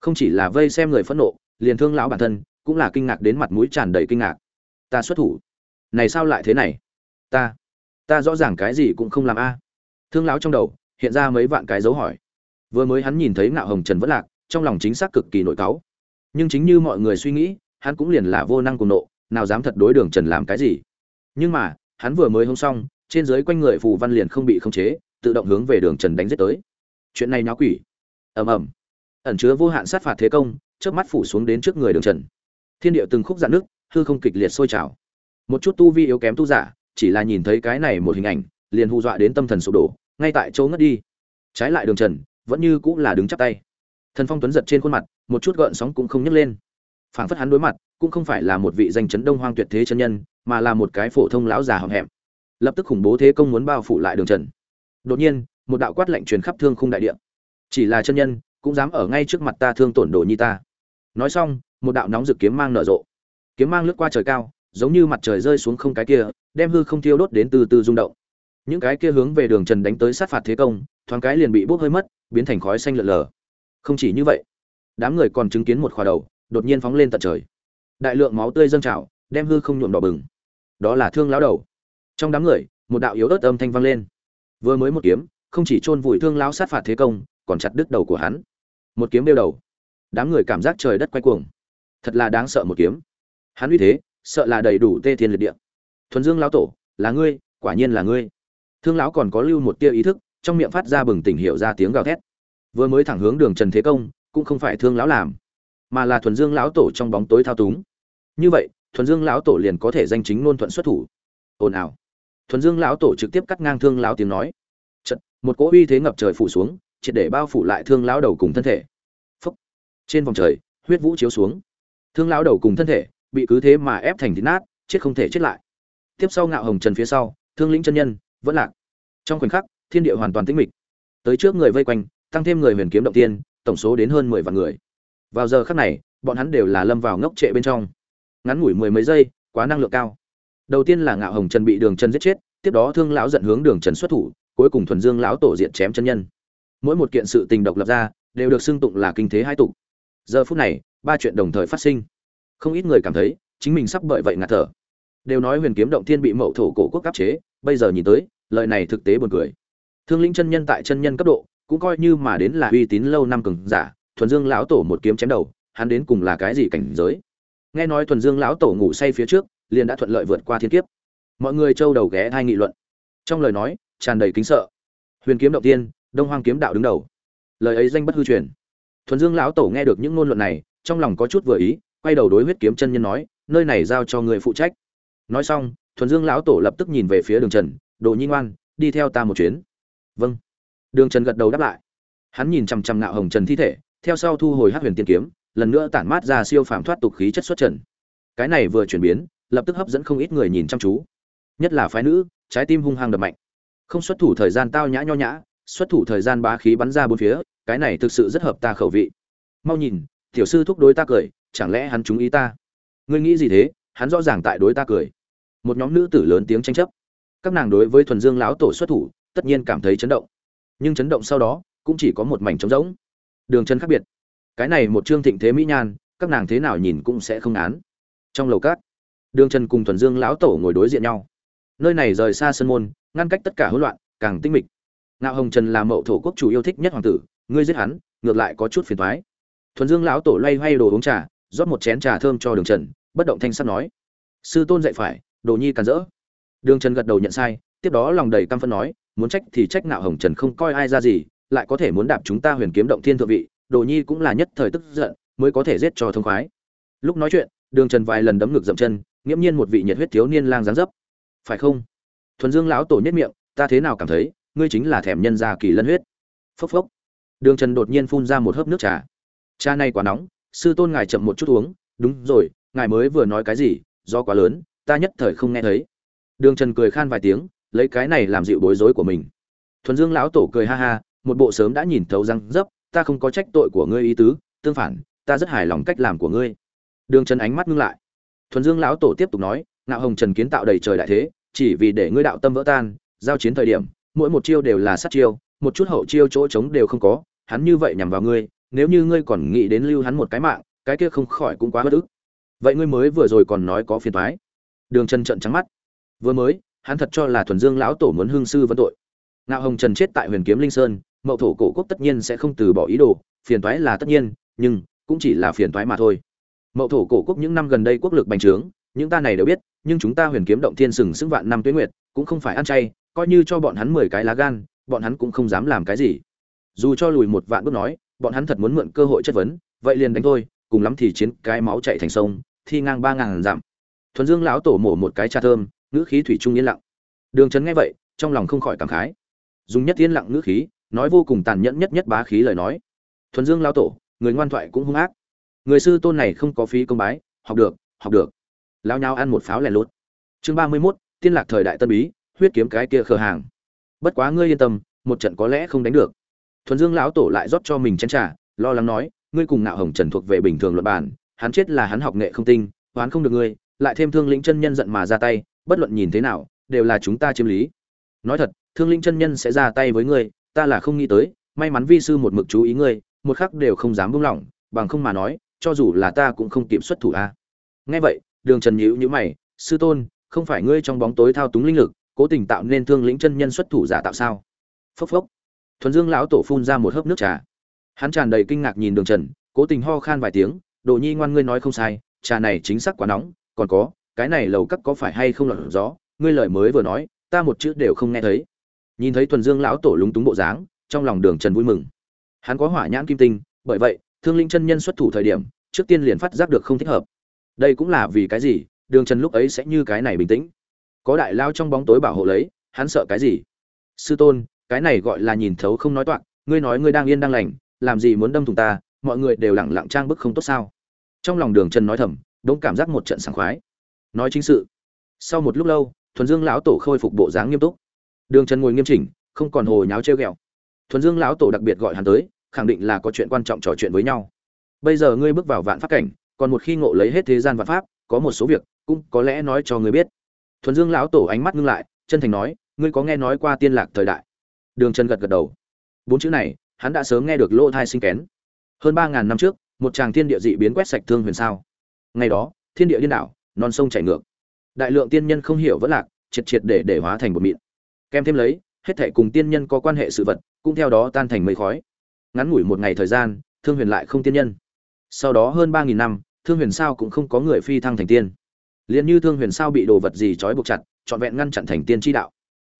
không chỉ là vây xem người phẫn nộ, liền thương lão bản thân, cũng là kinh ngạc đến mặt mũi tràn đầy kinh ngạc. Ta xuất thủ. Này sao lại thế này? Ta ta rõ ràng cái gì cũng không làm a. Thương lão trong đầu, hiện ra mấy vạn cái dấu hỏi vừa mới hắn nhìn thấy ngạo hồng trần vẫn lạc, trong lòng chính xác cực kỳ nội cáu. Nhưng chính như mọi người suy nghĩ, hắn cũng liền là vô năng cùng nộ, nào dám thật đối đường trần làm cái gì. Nhưng mà, hắn vừa mới hông xong, trên dưới quanh người phù văn liền không bị khống chế, tự động hướng về đường trần đánh giết tới. Chuyện này nháo quỷ. Ầm ầm. Ẩn chứa vô hạn sát phạt thế công trước mắt phủ xuống đến trước người đường trần. Thiên địa từng khúc dạn nước hư không kịch liệt sôi trào. Một chút tu vi yếu kém tu giả, chỉ là nhìn thấy cái này một hình ảnh, liền hù dọa đến tâm thần sụp đổ, ngay tại chỗ ngất đi. Trái lại đường trần vẫn như cũng là đứng chắp tay. Thần phong tuấn giật trên khuôn mặt, một chút gợn sóng cũng không nhấc lên. Phảng phất hắn đối mặt, cũng không phải là một vị danh chấn đông hoang tuyệt thế chân nhân, mà là một cái phổ thông lão già hậm hẹm. Lập tức khủng bố thế công muốn bao phủ lại đường trần. Đột nhiên, một đạo quát lệnh truyền khắp thương khung đại địa. Chỉ là chân nhân, cũng dám ở ngay trước mặt ta thương tổn đồ nhi ta. Nói xong, một đạo nóng rực kiếm mang nở rộ. Kiếm mang lướt qua trời cao, giống như mặt trời rơi xuống không cái kia, đem hư không thiêu đốt đến từ từ rung động. Những cái kia hướng về đường trần đánh tới sát phạt thế công, thoáng cái liền bị bốc hơi mất biến thành khói xanh lượn lờ. Không chỉ như vậy, đám người còn chứng kiến một khoa đầu đột nhiên phóng lên tận trời. Đại lượng máu tươi dâng trào, đem hư không nhuộm đỏ bừng. Đó là thương lão đầu. Trong đám người, một đạo yếu ớt âm thanh vang lên. Vừa mới một kiếm, không chỉ chôn vùi thương lão sát phạt thế công, còn chặt đứt đầu của hắn. Một kiếm đeo đầu. Đám người cảm giác trời đất quay cuồng. Thật là đáng sợ một kiếm. Hắn uy thế, sợ là đầy đủ tê thiên liệt địa. Thuần dương lão tổ, là ngươi, quả nhiên là ngươi. Thương lão còn có lưu một tia ý thức trong miệng phát ra bừng tỉnh hiểu ra tiếng gào thét. Vừa mới thẳng hướng đường trần thế công cũng không phải thương lão làm mà là thuần dương lão tổ trong bóng tối thao túng. Như vậy thuần dương lão tổ liền có thể danh chính ngôn thuận xuất thủ. Ồn ào. Thuần dương lão tổ trực tiếp cắt ngang thương lão tiếng nói. Chật, một cỗ uy thế ngập trời phủ xuống triệt để bao phủ lại thương lão đầu cùng thân thể. Phúc. trên vòng trời huyết vũ chiếu xuống. Thương lão đầu cùng thân thể bị cứ thế mà ép thành thịt nát chết không thể chết lại. Tiếp sau ngạo hồng trần phía sau thương lĩnh chân nhân vẫn lạc. Trong khoảnh khắc thiên địa hoàn toàn tĩnh mịch. Tới trước người vây quanh, tăng thêm người huyền kiếm động tiên, tổng số đến hơn mười vạn người. Vào giờ khắc này, bọn hắn đều là lâm vào ngốc trệ bên trong. Ngắn ngủi mười mấy giây, quá năng lượng cao. Đầu tiên là ngạo hồng trần bị đường trần giết chết, tiếp đó thương lão giận hướng đường trần xuất thủ, cuối cùng thuần dương lão tổ diện chém chân nhân. Mỗi một kiện sự tình độc lập ra, đều được xưng tụng là kinh thế hai tục giờ phút này, ba chuyện đồng thời phát sinh. Không ít người cảm thấy, chính mình sắp bởi vậy ngạt thở. Đều nói huyền kiếm động thiên bị mậu thổ cổ quốc áp chế, bây giờ nhìn tới, lời này thực tế buồn cười thương lĩnh chân nhân tại chân nhân cấp độ, cũng coi như mà đến là uy tín lâu năm cường giả, thuần dương lão tổ một kiếm chém đầu, hắn đến cùng là cái gì cảnh giới? Nghe nói thuần dương lão tổ ngủ say phía trước, liền đã thuận lợi vượt qua thiên kiếp. Mọi người trâu đầu ghé hai nghị luận. Trong lời nói, tràn đầy kính sợ. Huyền kiếm động tiên, đông hoang kiếm đạo đứng đầu. Lời ấy danh bất hư truyền. Thuần dương lão tổ nghe được những ngôn luận này, trong lòng có chút vừa ý, quay đầu đối huyết kiếm chân nhân nói, nơi này giao cho người phụ trách. Nói xong, thuần dương lão tổ lập tức nhìn về phía đường trần, đồ nhi ngoan, đi theo ta một chuyến vâng. Đường trần gật đầu đáp lại. Hắn nhìn chằm chằm nạo hồng trần thi thể, theo sau thu hồi hát huyền tiên kiếm, lần nữa tản mát ra siêu phàm thoát tục khí chất xuất trần. Cái này vừa chuyển biến, lập tức hấp dẫn không ít người nhìn chăm chú. Nhất là phái nữ, trái tim hung hăng đập mạnh. Không xuất thủ thời gian tao nhã nho nhã, xuất thủ thời gian bá khí bắn ra bốn phía, cái này thực sự rất hợp ta khẩu vị. Mau nhìn, tiểu sư thúc đối ta cười, chẳng lẽ hắn trúng ý ta? Ngươi nghĩ gì thế? Hắn rõ ràng tại đối ta cười. Một nhóm nữ tử lớn tiếng tranh chấp. Các nàng đối với thuần dương lão tổ xuất thủ tất nhiên cảm thấy chấn động. Nhưng chấn động sau đó, cũng chỉ có một mảnh trống rỗng. Đường chân khác biệt. Cái này một chương thịnh thế mỹ nhan, các nàng thế nào nhìn cũng sẽ không án. Trong lầu cát đường trần cùng thuần dương lão tổ ngồi đối diện nhau. Nơi này rời xa sân môn, ngăn cách tất cả hỗn loạn, càng tinh mịch. Ngạo hồng trần là mậu thổ quốc chủ yêu thích nhất hoàng tử, ngươi giết hắn, ngược lại có chút phiền thoái thuần dương lão tổ loay hoay đồ uống trà, rót một chén trà thơm cho đường trần, bất động thanh sắt nói. Sư tôn dạy phải, đồ nhi càn rỡ. Đường trần gật đầu nhận sai, tiếp đó lòng đầy căm phân nói muốn trách thì trách nạo hồng trần không coi ai ra gì, lại có thể muốn đạp chúng ta huyền kiếm động thiên thượng vị, đồ nhi cũng là nhất thời tức giận, mới có thể giết cho thông khoái. Lúc nói chuyện, đường trần vài lần đấm ngực dậm chân, nghiễm nhiên một vị nhiệt huyết thiếu niên lang dáng dấp. Phải không? Thuần dương lão tổ nhất miệng, ta thế nào cảm thấy, ngươi chính là thèm nhân gia kỳ lân huyết. Phốc phốc. Đường trần đột nhiên phun ra một hớp nước trà. Cha này quá nóng, sư tôn ngài chậm một chút uống, đúng rồi, ngài mới vừa nói cái gì, do quá lớn, ta nhất thời không nghe thấy. Đường trần cười khan vài tiếng lấy cái này làm dịu bối rối của mình. Thuần dương lão tổ cười ha ha, một bộ sớm đã nhìn thấu răng dấp, ta không có trách tội của ngươi ý tứ, tương phản, ta rất hài lòng cách làm của ngươi. Đường trần ánh mắt ngưng lại. Thuần dương lão tổ tiếp tục nói, ngạo hồng trần kiến tạo đầy trời đại thế, chỉ vì để ngươi đạo tâm vỡ tan, giao chiến thời điểm, mỗi một chiêu đều là sát chiêu, một chút hậu chiêu chỗ trống đều không có, hắn như vậy nhằm vào ngươi, nếu như ngươi còn nghĩ đến lưu hắn một cái mạng, cái kia không khỏi cũng quá bất ức. Vậy ngươi mới vừa rồi còn nói có phiền thoái đường trần trận trắng mắt. Vừa mới hắn thật cho là thuần dương lão tổ muốn hương sư vấn tội. Ngạo hồng trần chết tại huyền kiếm linh sơn, mậu thổ cổ quốc tất nhiên sẽ không từ bỏ ý đồ, phiền toái là tất nhiên, nhưng cũng chỉ là phiền toái mà thôi. Mậu thổ cổ quốc những năm gần đây quốc lực bành trướng, những ta này đều biết, nhưng chúng ta huyền kiếm động thiên sừng sững vạn năm tuyến nguyệt, cũng không phải ăn chay, coi như cho bọn hắn mười cái lá gan, bọn hắn cũng không dám làm cái gì. Dù cho lùi một vạn bước nói, bọn hắn thật muốn mượn cơ hội chất vấn, vậy liền đánh thôi, cùng lắm thì chiến cái máu chạy thành sông, thi ngang ba ngàn dặm. Thuần dương lão tổ mổ một cái cha thơm ngữ khí thủy trung yên lặng. Đường trấn nghe vậy trong lòng không khỏi cảm khái. Dùng nhất yên lặng ngữ khí nói vô cùng tàn nhẫn nhất nhất bá khí lời nói. Thuần dương lão tổ người ngoan thoại cũng hung ác. Người sư tôn này không có phí công bái học được học được. Lao nhau ăn một pháo lẻ lốt. Chương ba mươi mốt tiên lạc thời đại tân bí huyết kiếm cái kia khờ hàng. Bất quá ngươi yên tâm một trận có lẽ không đánh được. Thuần dương lão tổ lại rót cho mình chén trả, lo lắng nói ngươi cùng ngạo hồng trần thuộc về bình thường luật bản hắn chết là hắn học nghệ không tinh oán không được ngươi lại thêm thương lĩnh chân nhân giận mà ra tay bất luận nhìn thế nào, đều là chúng ta chiếm lý. Nói thật, thương lĩnh chân nhân sẽ ra tay với ngươi, ta là không nghĩ tới, may mắn vi sư một mực chú ý ngươi, một khắc đều không dám buông lỏng, bằng không mà nói, cho dù là ta cũng không kịp xuất thủ a. Nghe vậy, đường trần nhíu nhíu mày, sư tôn, không phải ngươi trong bóng tối thao túng linh lực, cố tình tạo nên thương lĩnh chân nhân xuất thủ giả tạo sao? Phốc phốc. Thuần dương lão tổ phun ra một hớp nước trà. Hắn tràn đầy kinh ngạc nhìn đường trần, cố tình ho khan vài tiếng, đồ nhi ngoan ngươi nói không sai, trà này chính xác quá nóng, còn có cái này lầu cắt có phải hay không lọt gió? Ngươi lời mới vừa nói, ta một chữ đều không nghe thấy. Nhìn thấy thuần dương lão tổ lúng túng bộ dáng, trong lòng đường trần vui mừng. Hắn có hỏa nhãn kim tinh, bởi vậy, thương linh chân nhân xuất thủ thời điểm, trước tiên liền phát giác được không thích hợp. Đây cũng là vì cái gì? Đường trần lúc ấy sẽ như cái này bình tĩnh. Có đại lao trong bóng tối bảo hộ lấy, hắn sợ cái gì? Sư tôn, cái này gọi là nhìn thấu không nói toạc, ngươi nói ngươi đang yên đang lành, làm gì muốn đâm thùng ta, mọi người đều lẳng lặng trang bức không tốt sao? Trong lòng đường trần nói thầm, đống cảm giác một trận sảng khoái nói chính sự. Sau một lúc lâu, thuần dương lão tổ khôi phục bộ dáng nghiêm túc. Đường trần ngồi nghiêm chỉnh, không còn hồ nháo treo ghẹo. Thuần dương lão tổ đặc biệt gọi hắn tới, khẳng định là có chuyện quan trọng trò chuyện với nhau. Bây giờ ngươi bước vào vạn pháp cảnh, còn một khi ngộ lấy hết thế gian vạn pháp, có một số việc cũng có lẽ nói cho ngươi biết. Thuần dương lão tổ ánh mắt ngưng lại, chân thành nói, ngươi có nghe nói qua tiên lạc thời đại? Đường trần gật gật đầu. Bốn chữ này, hắn đã sớm nghe được lỗ thai sinh kén. Hơn ba ngàn năm trước, một tràng thiên địa dị biến quét sạch thương huyền sao. Ngày đó, thiên địa điên đảo non sông chảy ngược. Đại lượng tiên nhân không hiểu vẫn lạc, triệt triệt để để hóa thành một mịn. Kèm thêm lấy, hết thảy cùng tiên nhân có quan hệ sự vật, cũng theo đó tan thành mây khói. Ngắn ngủi một ngày thời gian, thương huyền lại không tiên nhân. Sau đó hơn ba nghìn năm, thương huyền sao cũng không có người phi thăng thành tiên. Liền như thương huyền sao bị đồ vật gì trói buộc chặt, trọn vẹn ngăn chặn thành tiên tri đạo.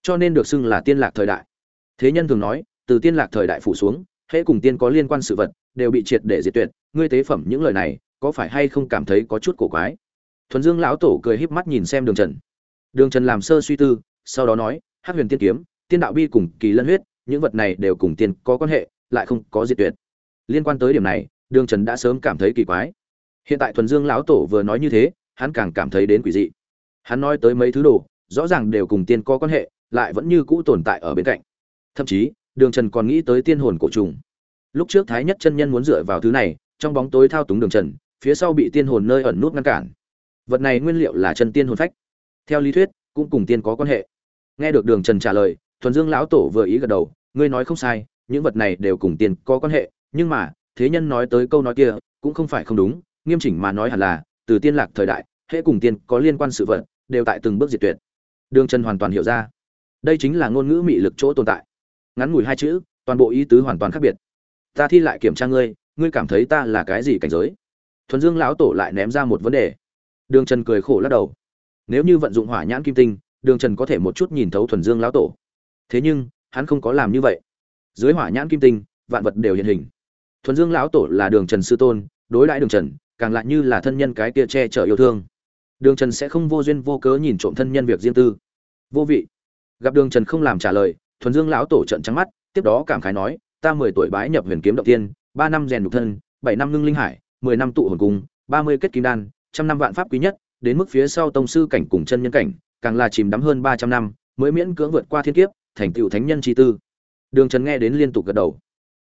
Cho nên được xưng là tiên lạc thời đại. Thế nhân thường nói, từ tiên lạc thời đại phủ xuống, hễ cùng tiên có liên quan sự vật, đều bị triệt để diệt tuyệt. Ngươi tế phẩm những lời này, có phải hay không cảm thấy có chút cổ quái? Thuần dương lão tổ cười híp mắt nhìn xem đường trần. Đường trần làm sơ suy tư, sau đó nói hát huyền tiên kiếm, tiên đạo bi cùng kỳ lân huyết, những vật này đều cùng tiên có quan hệ, lại không có diệt tuyệt. Liên quan tới điểm này, đường trần đã sớm cảm thấy kỳ quái. Hiện tại thuần dương lão tổ vừa nói như thế, hắn càng cảm thấy đến quỷ dị. Hắn nói tới mấy thứ đồ, rõ ràng đều cùng tiên có quan hệ, lại vẫn như cũ tồn tại ở bên cạnh. Thậm chí, đường trần còn nghĩ tới tiên hồn cổ trùng. Lúc trước thái nhất chân nhân muốn dựa vào thứ này, trong bóng tối thao túng đường trần, phía sau bị tiên hồn nơi ẩn nút ngăn cản vật này nguyên liệu là chân tiên hồn phách. Theo lý thuyết, cũng cùng tiên có quan hệ. Nghe được đường trần trả lời, thuần dương lão tổ vừa ý gật đầu, ngươi nói không sai, những vật này đều cùng tiên có quan hệ, nhưng mà, thế nhân nói tới câu nói kia, cũng không phải không đúng, nghiêm chỉnh mà nói hẳn là, từ tiên lạc thời đại hễ cùng tiên có liên quan sự vật, đều tại từng bước diệt tuyệt. Đường trần hoàn toàn hiểu ra. Đây chính là ngôn ngữ mị lực chỗ tồn tại. Ngắn ngủi hai chữ, toàn bộ ý tứ hoàn toàn khác biệt. Ta thi lại kiểm tra ngươi ngươi cảm thấy ta là cái gì cảnh giới? Thuần dương lão tổ lại ném ra một vấn đề đường trần cười khổ lắc đầu. Nếu như vận dụng hỏa nhãn kim tinh, đường trần có thể một chút nhìn thấu thuần dương lão tổ. Thế nhưng, hắn không có làm như vậy. Dưới hỏa nhãn kim tinh, vạn vật đều hiện hình. Thuần dương lão tổ là đường trần sư tôn, đối đãi đường trần, càng lại như là thân nhân cái kia che chở yêu thương. Đường trần sẽ không vô duyên vô cớ nhìn trộm thân nhân việc riêng tư. Vô vị. Gặp đường trần không làm trả lời, thuần dương lão tổ trận trắng mắt, tiếp đó cảm khái nói, ta mười tuổi bái nhập huyền kiếm động tiên, ba năm rèn nhục thân, bảy năm ngưng linh hải, mười năm tụ hồn cung, ba mươi kết kim đan trăm năm vạn pháp quý nhất, đến mức phía sau tông sư cảnh cùng chân nhân cảnh, càng là chìm đắm hơn ba trăm năm, mới miễn cưỡng vượt qua thiên kiếp, thành tựu thánh nhân chi tư. Đường trần nghe đến liên tục gật đầu.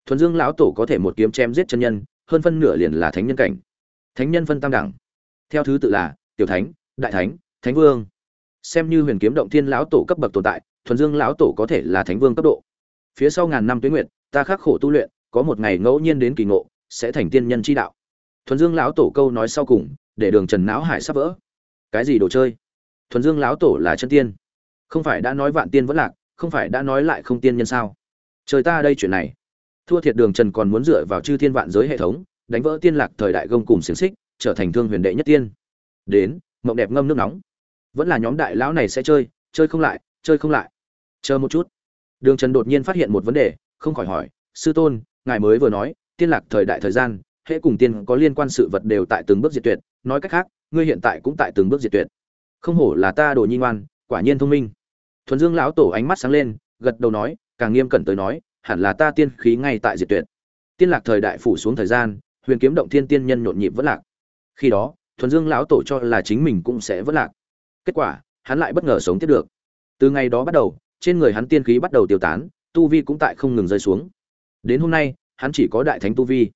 Thuần dương lão tổ có thể một kiếm chém giết chân nhân, hơn phân nửa liền là thánh nhân cảnh. Thánh nhân phân tam đẳng. Theo thứ tự là tiểu thánh, đại thánh thánh vương. Xem như huyền kiếm động thiên lão tổ cấp bậc tồn tại, thuần dương lão tổ có thể là thánh vương cấp độ. Phía sau ngàn năm tuế nguyện ta khắc khổ tu luyện, có một ngày ngẫu nhiên đến kỳ ngộ, sẽ thành tiên nhân chi đạo. Thuần dương lão tổ câu nói sau cùng để đường trần não hải sắp vỡ. Cái gì đồ chơi? Thuần dương lão tổ là chân tiên. Không phải đã nói vạn tiên vẫn lạc, không phải đã nói lại không tiên nhân sao? Trời ta đây chuyện này. Thua thiệt đường trần còn muốn dựa vào chư thiên vạn giới hệ thống, đánh vỡ tiên lạc thời đại gông cùng xiềng xích, trở thành thương huyền đệ nhất tiên. Đến, mộng đẹp ngâm nước nóng. Vẫn là nhóm đại lão này sẽ chơi chơi không lại, chơi không lại. Chờ một chút. Đường trần đột nhiên phát hiện một vấn đề, không khỏi hỏi, sư tôn, ngài mới vừa nói, tiên lạc thời đại thời gian hễ cùng tiên có liên quan sự vật đều tại từng bước diệt tuyệt nói cách khác, ngươi hiện tại cũng tại từng bước diệt tuyệt. Không hổ là ta đồ nhi ngoan, quả nhiên thông minh. Thuần dương lão tổ ánh mắt sáng lên, gật đầu nói, càng nghiêm cẩn tới nói, hẳn là ta tiên khí ngay tại diệt tuyệt. Tiên lạc thời đại phủ xuống thời gian, huyền kiếm động thiên tiên nhân nhộn nhịp vất lạc. Khi đó, thuần dương lão tổ cho là chính mình cũng sẽ vất lạc. Kết quả, hắn lại bất ngờ sống tiếp được. Từ ngày đó bắt đầu, trên người hắn tiên khí bắt đầu tiêu tán, tu vi cũng tại không ngừng rơi xuống. Đến hôm nay, hắn chỉ có đại thánh tu vi.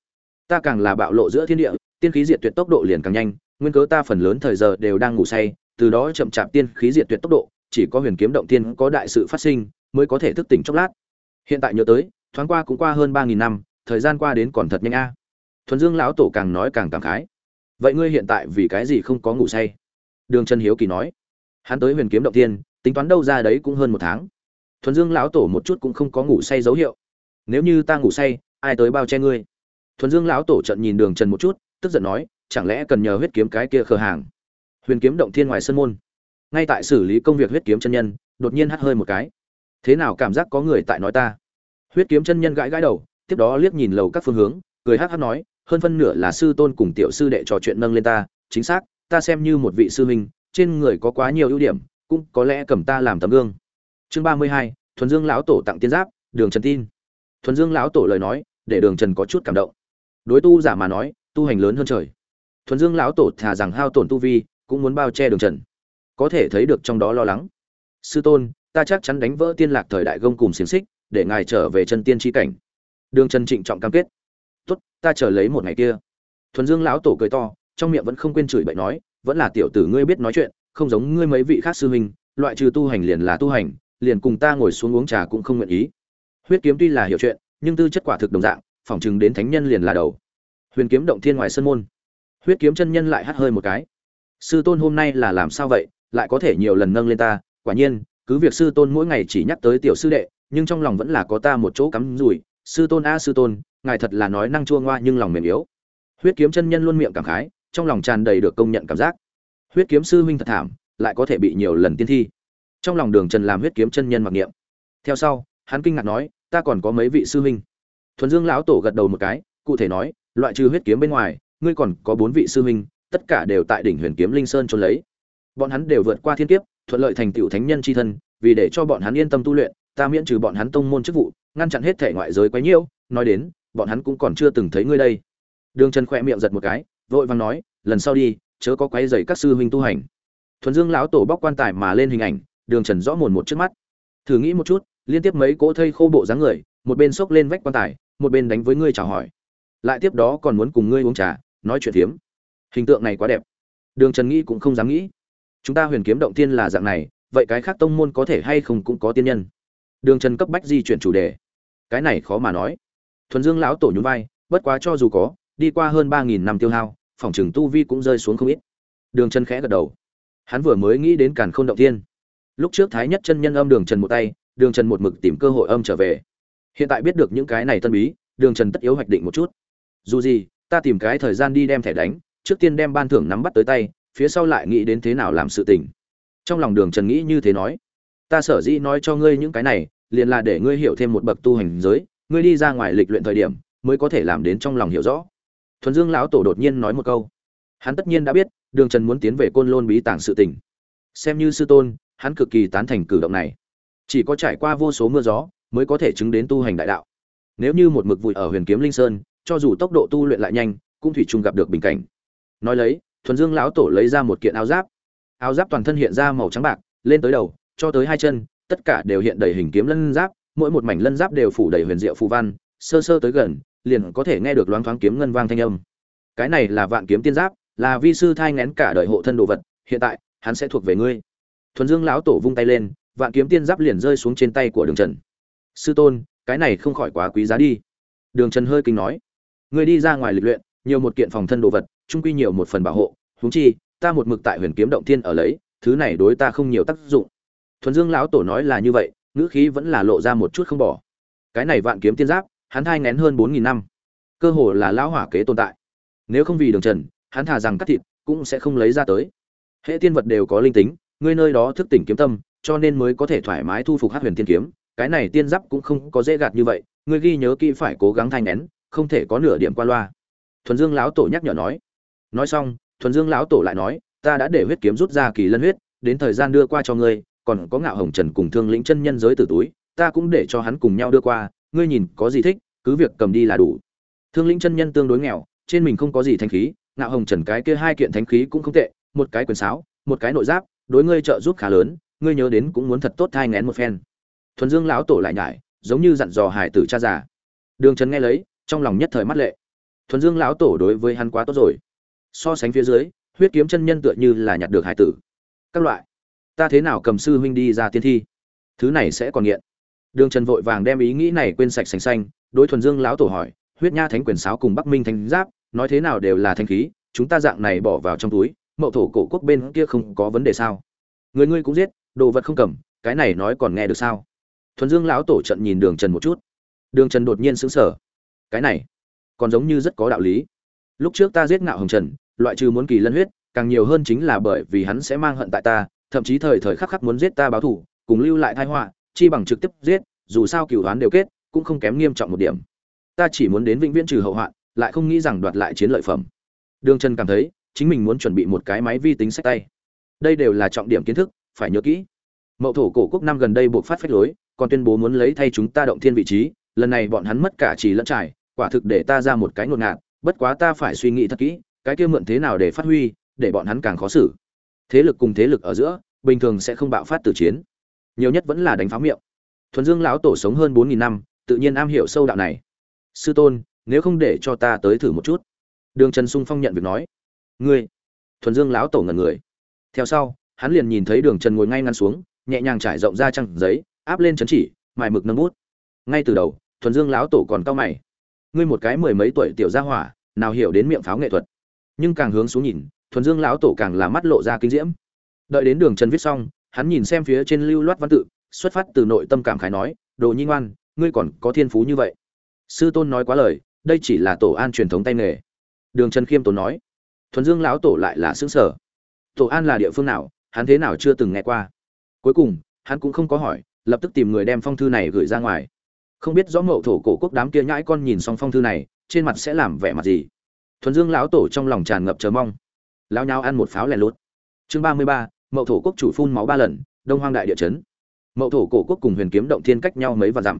Ta càng là bạo lộ giữa thiên địa tiên khí diệt tuyệt tốc độ liền càng nhanh, nguyên cớ ta phần lớn thời giờ đều đang ngủ say, từ đó chậm chạp tiên khí diệt tuyệt tốc độ, chỉ có huyền kiếm động tiên có đại sự phát sinh mới có thể thức tỉnh chốc lát. Hiện tại nhớ tới, thoáng qua cũng qua hơn ba nghìn năm, thời gian qua đến còn thật nhanh a. Thuần dương lão tổ càng nói càng cảm khái. Vậy ngươi hiện tại vì cái gì không có ngủ say? Đường trần hiếu kỳ nói. Hắn tới huyền kiếm động tiên, tính toán đâu ra đấy cũng hơn một tháng. Thuần dương lão tổ một chút cũng không có ngủ say dấu hiệu. Nếu như ta ngủ say, ai tới bao che ngươi? Thuần dương lão tổ trận nhìn đường trần một chút tức giận nói, chẳng lẽ cần nhờ huyết kiếm cái kia khờ hàng? Huyền kiếm động thiên ngoài sân môn. Ngay tại xử lý công việc huyết kiếm chân nhân, đột nhiên hắt hơi một cái. Thế nào cảm giác có người tại nói ta? Huyết kiếm chân nhân gãi gãi đầu, tiếp đó liếc nhìn lầu các phương hướng, cười hắc hắc nói, hơn phân nửa là sư tôn cùng tiểu sư đệ trò chuyện nâng lên ta, chính xác, ta xem như một vị sư huynh, trên người có quá nhiều ưu điểm, cũng có lẽ cầm ta làm tấm gương. Chương ba mươi hai, thuần dương lão tổ tặng tiên giáp, đường trần tin. Thuần dương lão tổ lời nói, để đường trần có chút cảm động. Đối tu giả mà nói tu hành lớn hơn trời. Thuần dương lão tổ thà rằng hao tổn tu vi, cũng muốn bao che đường trần. Có thể thấy được trong đó lo lắng. Sư tôn, ta chắc chắn đánh vỡ tiên lạc thời đại gông cùng xiềng xích, để ngài trở về chân tiên tri cảnh. Đường trần trịnh trọng cam kết. Tốt, ta chờ lấy một ngày kia. Thuần dương lão tổ cười to, trong miệng vẫn không quên chửi bậy nói, vẫn là tiểu tử ngươi biết nói chuyện, không giống ngươi mấy vị khác sư huynh, loại trừ tu hành liền là tu hành, liền cùng ta ngồi xuống uống trà cũng không nguyện ý. Huyết kiếm tuy là hiểu chuyện, nhưng tư chất quả thực đồng dạng, phỏng chừng đến thánh nhân liền là đầu huyền kiếm động thiên ngoài sân môn. Huyết kiếm chân nhân lại hắt hơi một cái. Sư tôn hôm nay là làm sao vậy? Lại có thể nhiều lần nâng lên ta. Quả nhiên, cứ việc sư tôn mỗi ngày chỉ nhắc tới tiểu sư đệ, nhưng trong lòng vẫn là có ta một chỗ cắm rủi. Sư tôn a sư tôn, ngài thật là nói năng chua ngoa nhưng lòng mềm yếu. Huyết kiếm chân nhân luôn miệng cảm khái, trong lòng tràn đầy được công nhận cảm giác. Huyết kiếm sư huynh thật thảm, lại có thể bị nhiều lần tiên thi. Trong lòng đường trần làm huyết kiếm chân nhân mặc niệm. Theo sau, hắn kinh ngạc nói, ta còn có mấy vị sư huynh. Thuần dương lão tổ gật đầu một cái, cụ thể nói loại trừ huyết kiếm bên ngoài, ngươi còn có bốn vị sư huynh, tất cả đều tại đỉnh huyền kiếm linh sơn trốn lấy. Bọn hắn đều vượt qua thiên kiếp, thuận lợi thành tựu thánh nhân c h i thân, vì để cho bọn hắn yên tâm tu luyện, ta miễn trừ bọn hắn tông môn chức vụ, ngăn chặn hết thể ngoại giới quấy nhiễu, nói đến, bọn hắn cũng còn chưa từng thấy ngươi đây. Đường trần khỏe miệng giật một cái, vội vàng nói, lần sau đi, chớ có quấy dày các sư huynh tu hành. Thuần dương lão tổ bóc quan tài mà lên hình ảnh, đường trần rõ mồn một trước mắt. Thử nghĩ một chút, liên tiếp mấy cỗ thây khô bộ dáng người, một bên xốc lên vách quan tài, một bên đánh với ngươi chào hỏi lại tiếp đó còn muốn cùng ngươi uống trà, nói chuyện phiếm. Hình tượng này quá đẹp. Đường trần nghĩ cũng không dám nghĩ. Chúng ta huyền kiếm động tiên là dạng này, vậy cái khác tông môn có thể hay không cũng có tiên nhân? Đường trần cấp bách di chuyển chủ đề. Cái này khó mà nói. Thuần dương lão tổ nhún vai, bất quá cho dù có, đi qua hơn ba nghìn năm tiêu hao, phòng trường tu vi cũng rơi xuống không ít. Đường trần khẽ gật đầu. Hắn vừa mới nghĩ đến càn k h ô n động tiên. Lúc trước thái nhất chân nhân âm đường trần một tay, đường trần một mực tìm cơ hội âm trở về. Hiện tại biết được những cái này tân bí, đường trần tất yếu hoạch định một chút dù gì, ta tìm cái thời gian đi đem thẻ đánh, trước tiên đem ban thưởng nắm bắt tới tay, phía sau lại nghĩ đến thế nào làm sự tình. Trong lòng đường trần nghĩ như thế nói. Ta sở dĩ nói cho ngươi những cái này, liền là để ngươi hiểu thêm một bậc tu hành giới, ngươi đi ra ngoài lịch luyện thời điểm, mới có thể làm đến trong lòng hiểu rõ. Thuần dương lão tổ đột nhiên nói một câu. Hắn tất nhiên đã biết, đường trần muốn tiến về côn lôn bí tàng sự tình. Xem như sư tôn, hắn cực kỳ tán thành cử động này. Chỉ có trải qua vô số mưa gió, mới có thể chứng đến tu hành đại đạo. Nếu như một mực vùi ở huyền kiếm linh sơn cho dù tốc độ tu luyện lại nhanh, cũng thủy chung gặp được bình cảnh. Nói lấy, thuần dương lão tổ lấy ra một kiện áo giáp. Áo giáp toàn thân hiện ra màu trắng bạc, lên tới đầu, cho tới hai chân, tất cả đều hiện đầy hình kiếm lân giáp, mỗi một mảnh lân giáp đều phủ đầy huyền diệu phù văn, sơ sơ tới gần, liền có thể nghe được loáng thoáng kiếm ngân vang thanh âm. Cái này là vạn kiếm tiên giáp, là vi sư thai ngén cả đời hộ thân đồ vật, hiện tại, hắn sẽ thuộc về ngươi. Thuần dương lão tổ vung tay lên, vạn kiếm tiên giáp liền rơi xuống trên tay của đường trần. Sư tôn, cái này không khỏi quá quý giá đi. Đường trần hơi kinh nói ngươi đi ra ngoài lịch luyện, nhiều một kiện phòng thân đồ vật trung quy nhiều một phần bảo hộ. Huống chi, ta một mực tại huyền kiếm động thiên ở lấy, thứ này đối ta không nhiều tác dụng. Thuần dương lão tổ nói là như vậy, ngữ khí vẫn là lộ ra một chút không bỏ. Cái này vạn kiếm tiên giáp, hắn thai ngén hơn bốn nghìn năm. Cơ hồ là lão hỏa kế tồn tại. Nếu không vì đường trần, hắn thà rằng cắt thịt, cũng sẽ không lấy ra tới. Hệ tiên vật đều có linh tính, ngươi nơi đó thức tỉnh kiếm tâm, cho nên mới có thể thoải mái thu phục hát huyền tiên kiếm. Cái này tiên giáp cũng không có dễ gạt như vậy, ngươi ghi nhớ kỹ phải cố gắng thai ngén không thể có nửa điểm qua loa. Thuần dương lão tổ nhắc nhở nói. Nói xong, thuần dương lão tổ lại nói, ta đã để huyết kiếm rút ra kỳ lân huyết, đến thời gian đưa qua cho ngươi, còn có ngạo hồng trần cùng thương lĩnh chân nhân giới tử túi, ta cũng để cho hắn cùng nhau đưa qua, ngươi nhìn có gì thích, cứ việc cầm đi là đủ. Thương lĩnh chân nhân tương đối nghèo, trên mình không có gì thanh khí, ngạo hồng trần cái kia hai kiện thánh khí cũng không tệ, một cái quyền sáo, một cái nội giáp, đối ngươi trợ giúp khá lớn, ngươi nhớ đến cũng muốn thật tốt thai ngén một phen. Thuần dương lão tổ lại nhải, giống như dặn dò hải tử cha già. Đường trần nghe lấy trong lòng nhất thời mắt lệ. Thuần dương lão tổ đối với hắn quá tốt rồi. So sánh phía dưới, huyết kiếm chân nhân tựa như là nhặt được hải tử. Các loại. Ta thế nào cầm sư huynh đi ra tiên thi? Thứ này sẽ còn nghiện. Đường trần vội vàng đem ý nghĩ này quên sạch sành xanh, đối thuần dương lão tổ hỏi, huyết nha thánh quyền sáo cùng bắc minh thánh giáp, nói thế nào đều là thanh khí, chúng ta dạng này bỏ vào trong túi, mậu thổ cổ quốc bên kia không có vấn đề sao? Người ngươi cũng giết, đồ vật không cầm, cái này nói còn nghe được sao? Thuần dương lão tổ trận nhìn đường trần một chút. Đường trần đột nhiên sững sờ cái này còn giống như rất có đạo lý lúc trước ta giết ngạo hồng trần loại trừ muốn kỳ lân huyết càng nhiều hơn chính là bởi vì hắn sẽ mang hận tại ta thậm chí thời thời khắc khắc muốn giết ta báo thù, cùng lưu lại tai họa, chi bằng trực tiếp giết, dù sao cửu đoán đều kết, cũng không kém nghiêm trọng một điểm. Ta chỉ muốn đến vĩnh viễn trừ hậu hoạn, lại không nghĩ rằng đoạt lại chiến lợi phẩm. Đường Trần cảm thấy, chính mình muốn chuẩn bị một cái máy vi tính sách tay đây đều là trọng điểm kiến thức phải nhớ kỹ mậu thổ cổ quốc năm gần đây buộc phát phách lối còn tuyên bố muốn lấy thay chúng ta động thiên vị trí lần này bọn hắn mất cả trì lẫn trải quả thực để ta ra một cái ngột ngạt, bất quá ta phải suy nghĩ thật kỹ, cái kia mượn thế nào để phát huy, để bọn hắn càng khó xử. Thế lực cùng thế lực ở giữa, bình thường sẽ không bạo phát từ chiến. Nhiều nhất vẫn là đánh pháo miệng. Thuần dương lão tổ sống hơn bốn nghìn năm, tự nhiên am hiểu sâu đạo này. Sư tôn, nếu không để cho ta tới thử một chút. Đường trần sung phong nhận việc nói. Ngươi. Thuần dương lão tổ ngẩn người. Theo sau, hắn liền nhìn thấy đường trần ngồi ngay ngăn xuống, nhẹ nhàng trải rộng ra trăng giấy, áp lên chấn chỉ, mài mực nâng bút. Ngay từ đầu, thuần dương lão tổ còn cao mày ngươi một cái mười mấy tuổi tiểu gia hỏa, nào hiểu đến miệng pháo nghệ thuật. Nhưng càng hướng xuống nhìn, thuần dương lão tổ càng là mắt lộ ra kinh diễm. Đợi đến đường trần viết xong, hắn nhìn xem phía trên lưu loát văn tự, xuất phát từ nội tâm cảm khái nói, đồ nhi ngoan, ngươi còn có thiên phú như vậy. Sư tôn nói quá lời, đây chỉ là tổ an truyền thống tay nghề. Đường trần khiêm tốn nói, thuần dương lão tổ lại là xứng sở. Tổ an là địa phương nào, hắn thế nào chưa từng nghe qua. Cuối cùng, hắn cũng không có hỏi, lập tức tìm người đem phong thư này gửi ra ngoài không biết rõ mậu thổ cổ quốc đám kia nhãi con nhìn xong phong thư này, trên mặt sẽ làm vẻ mặt gì. Thuần dương lão tổ trong lòng tràn ngập chờ mong. Lao nhau ăn một pháo lẻ lốt chương ba mươi ba, mậu thổ quốc chủ phun máu ba lần, đông hoang đại địa chấn. Mậu thổ cổ quốc cùng huyền kiếm động thiên cách nhau mấy và dặm.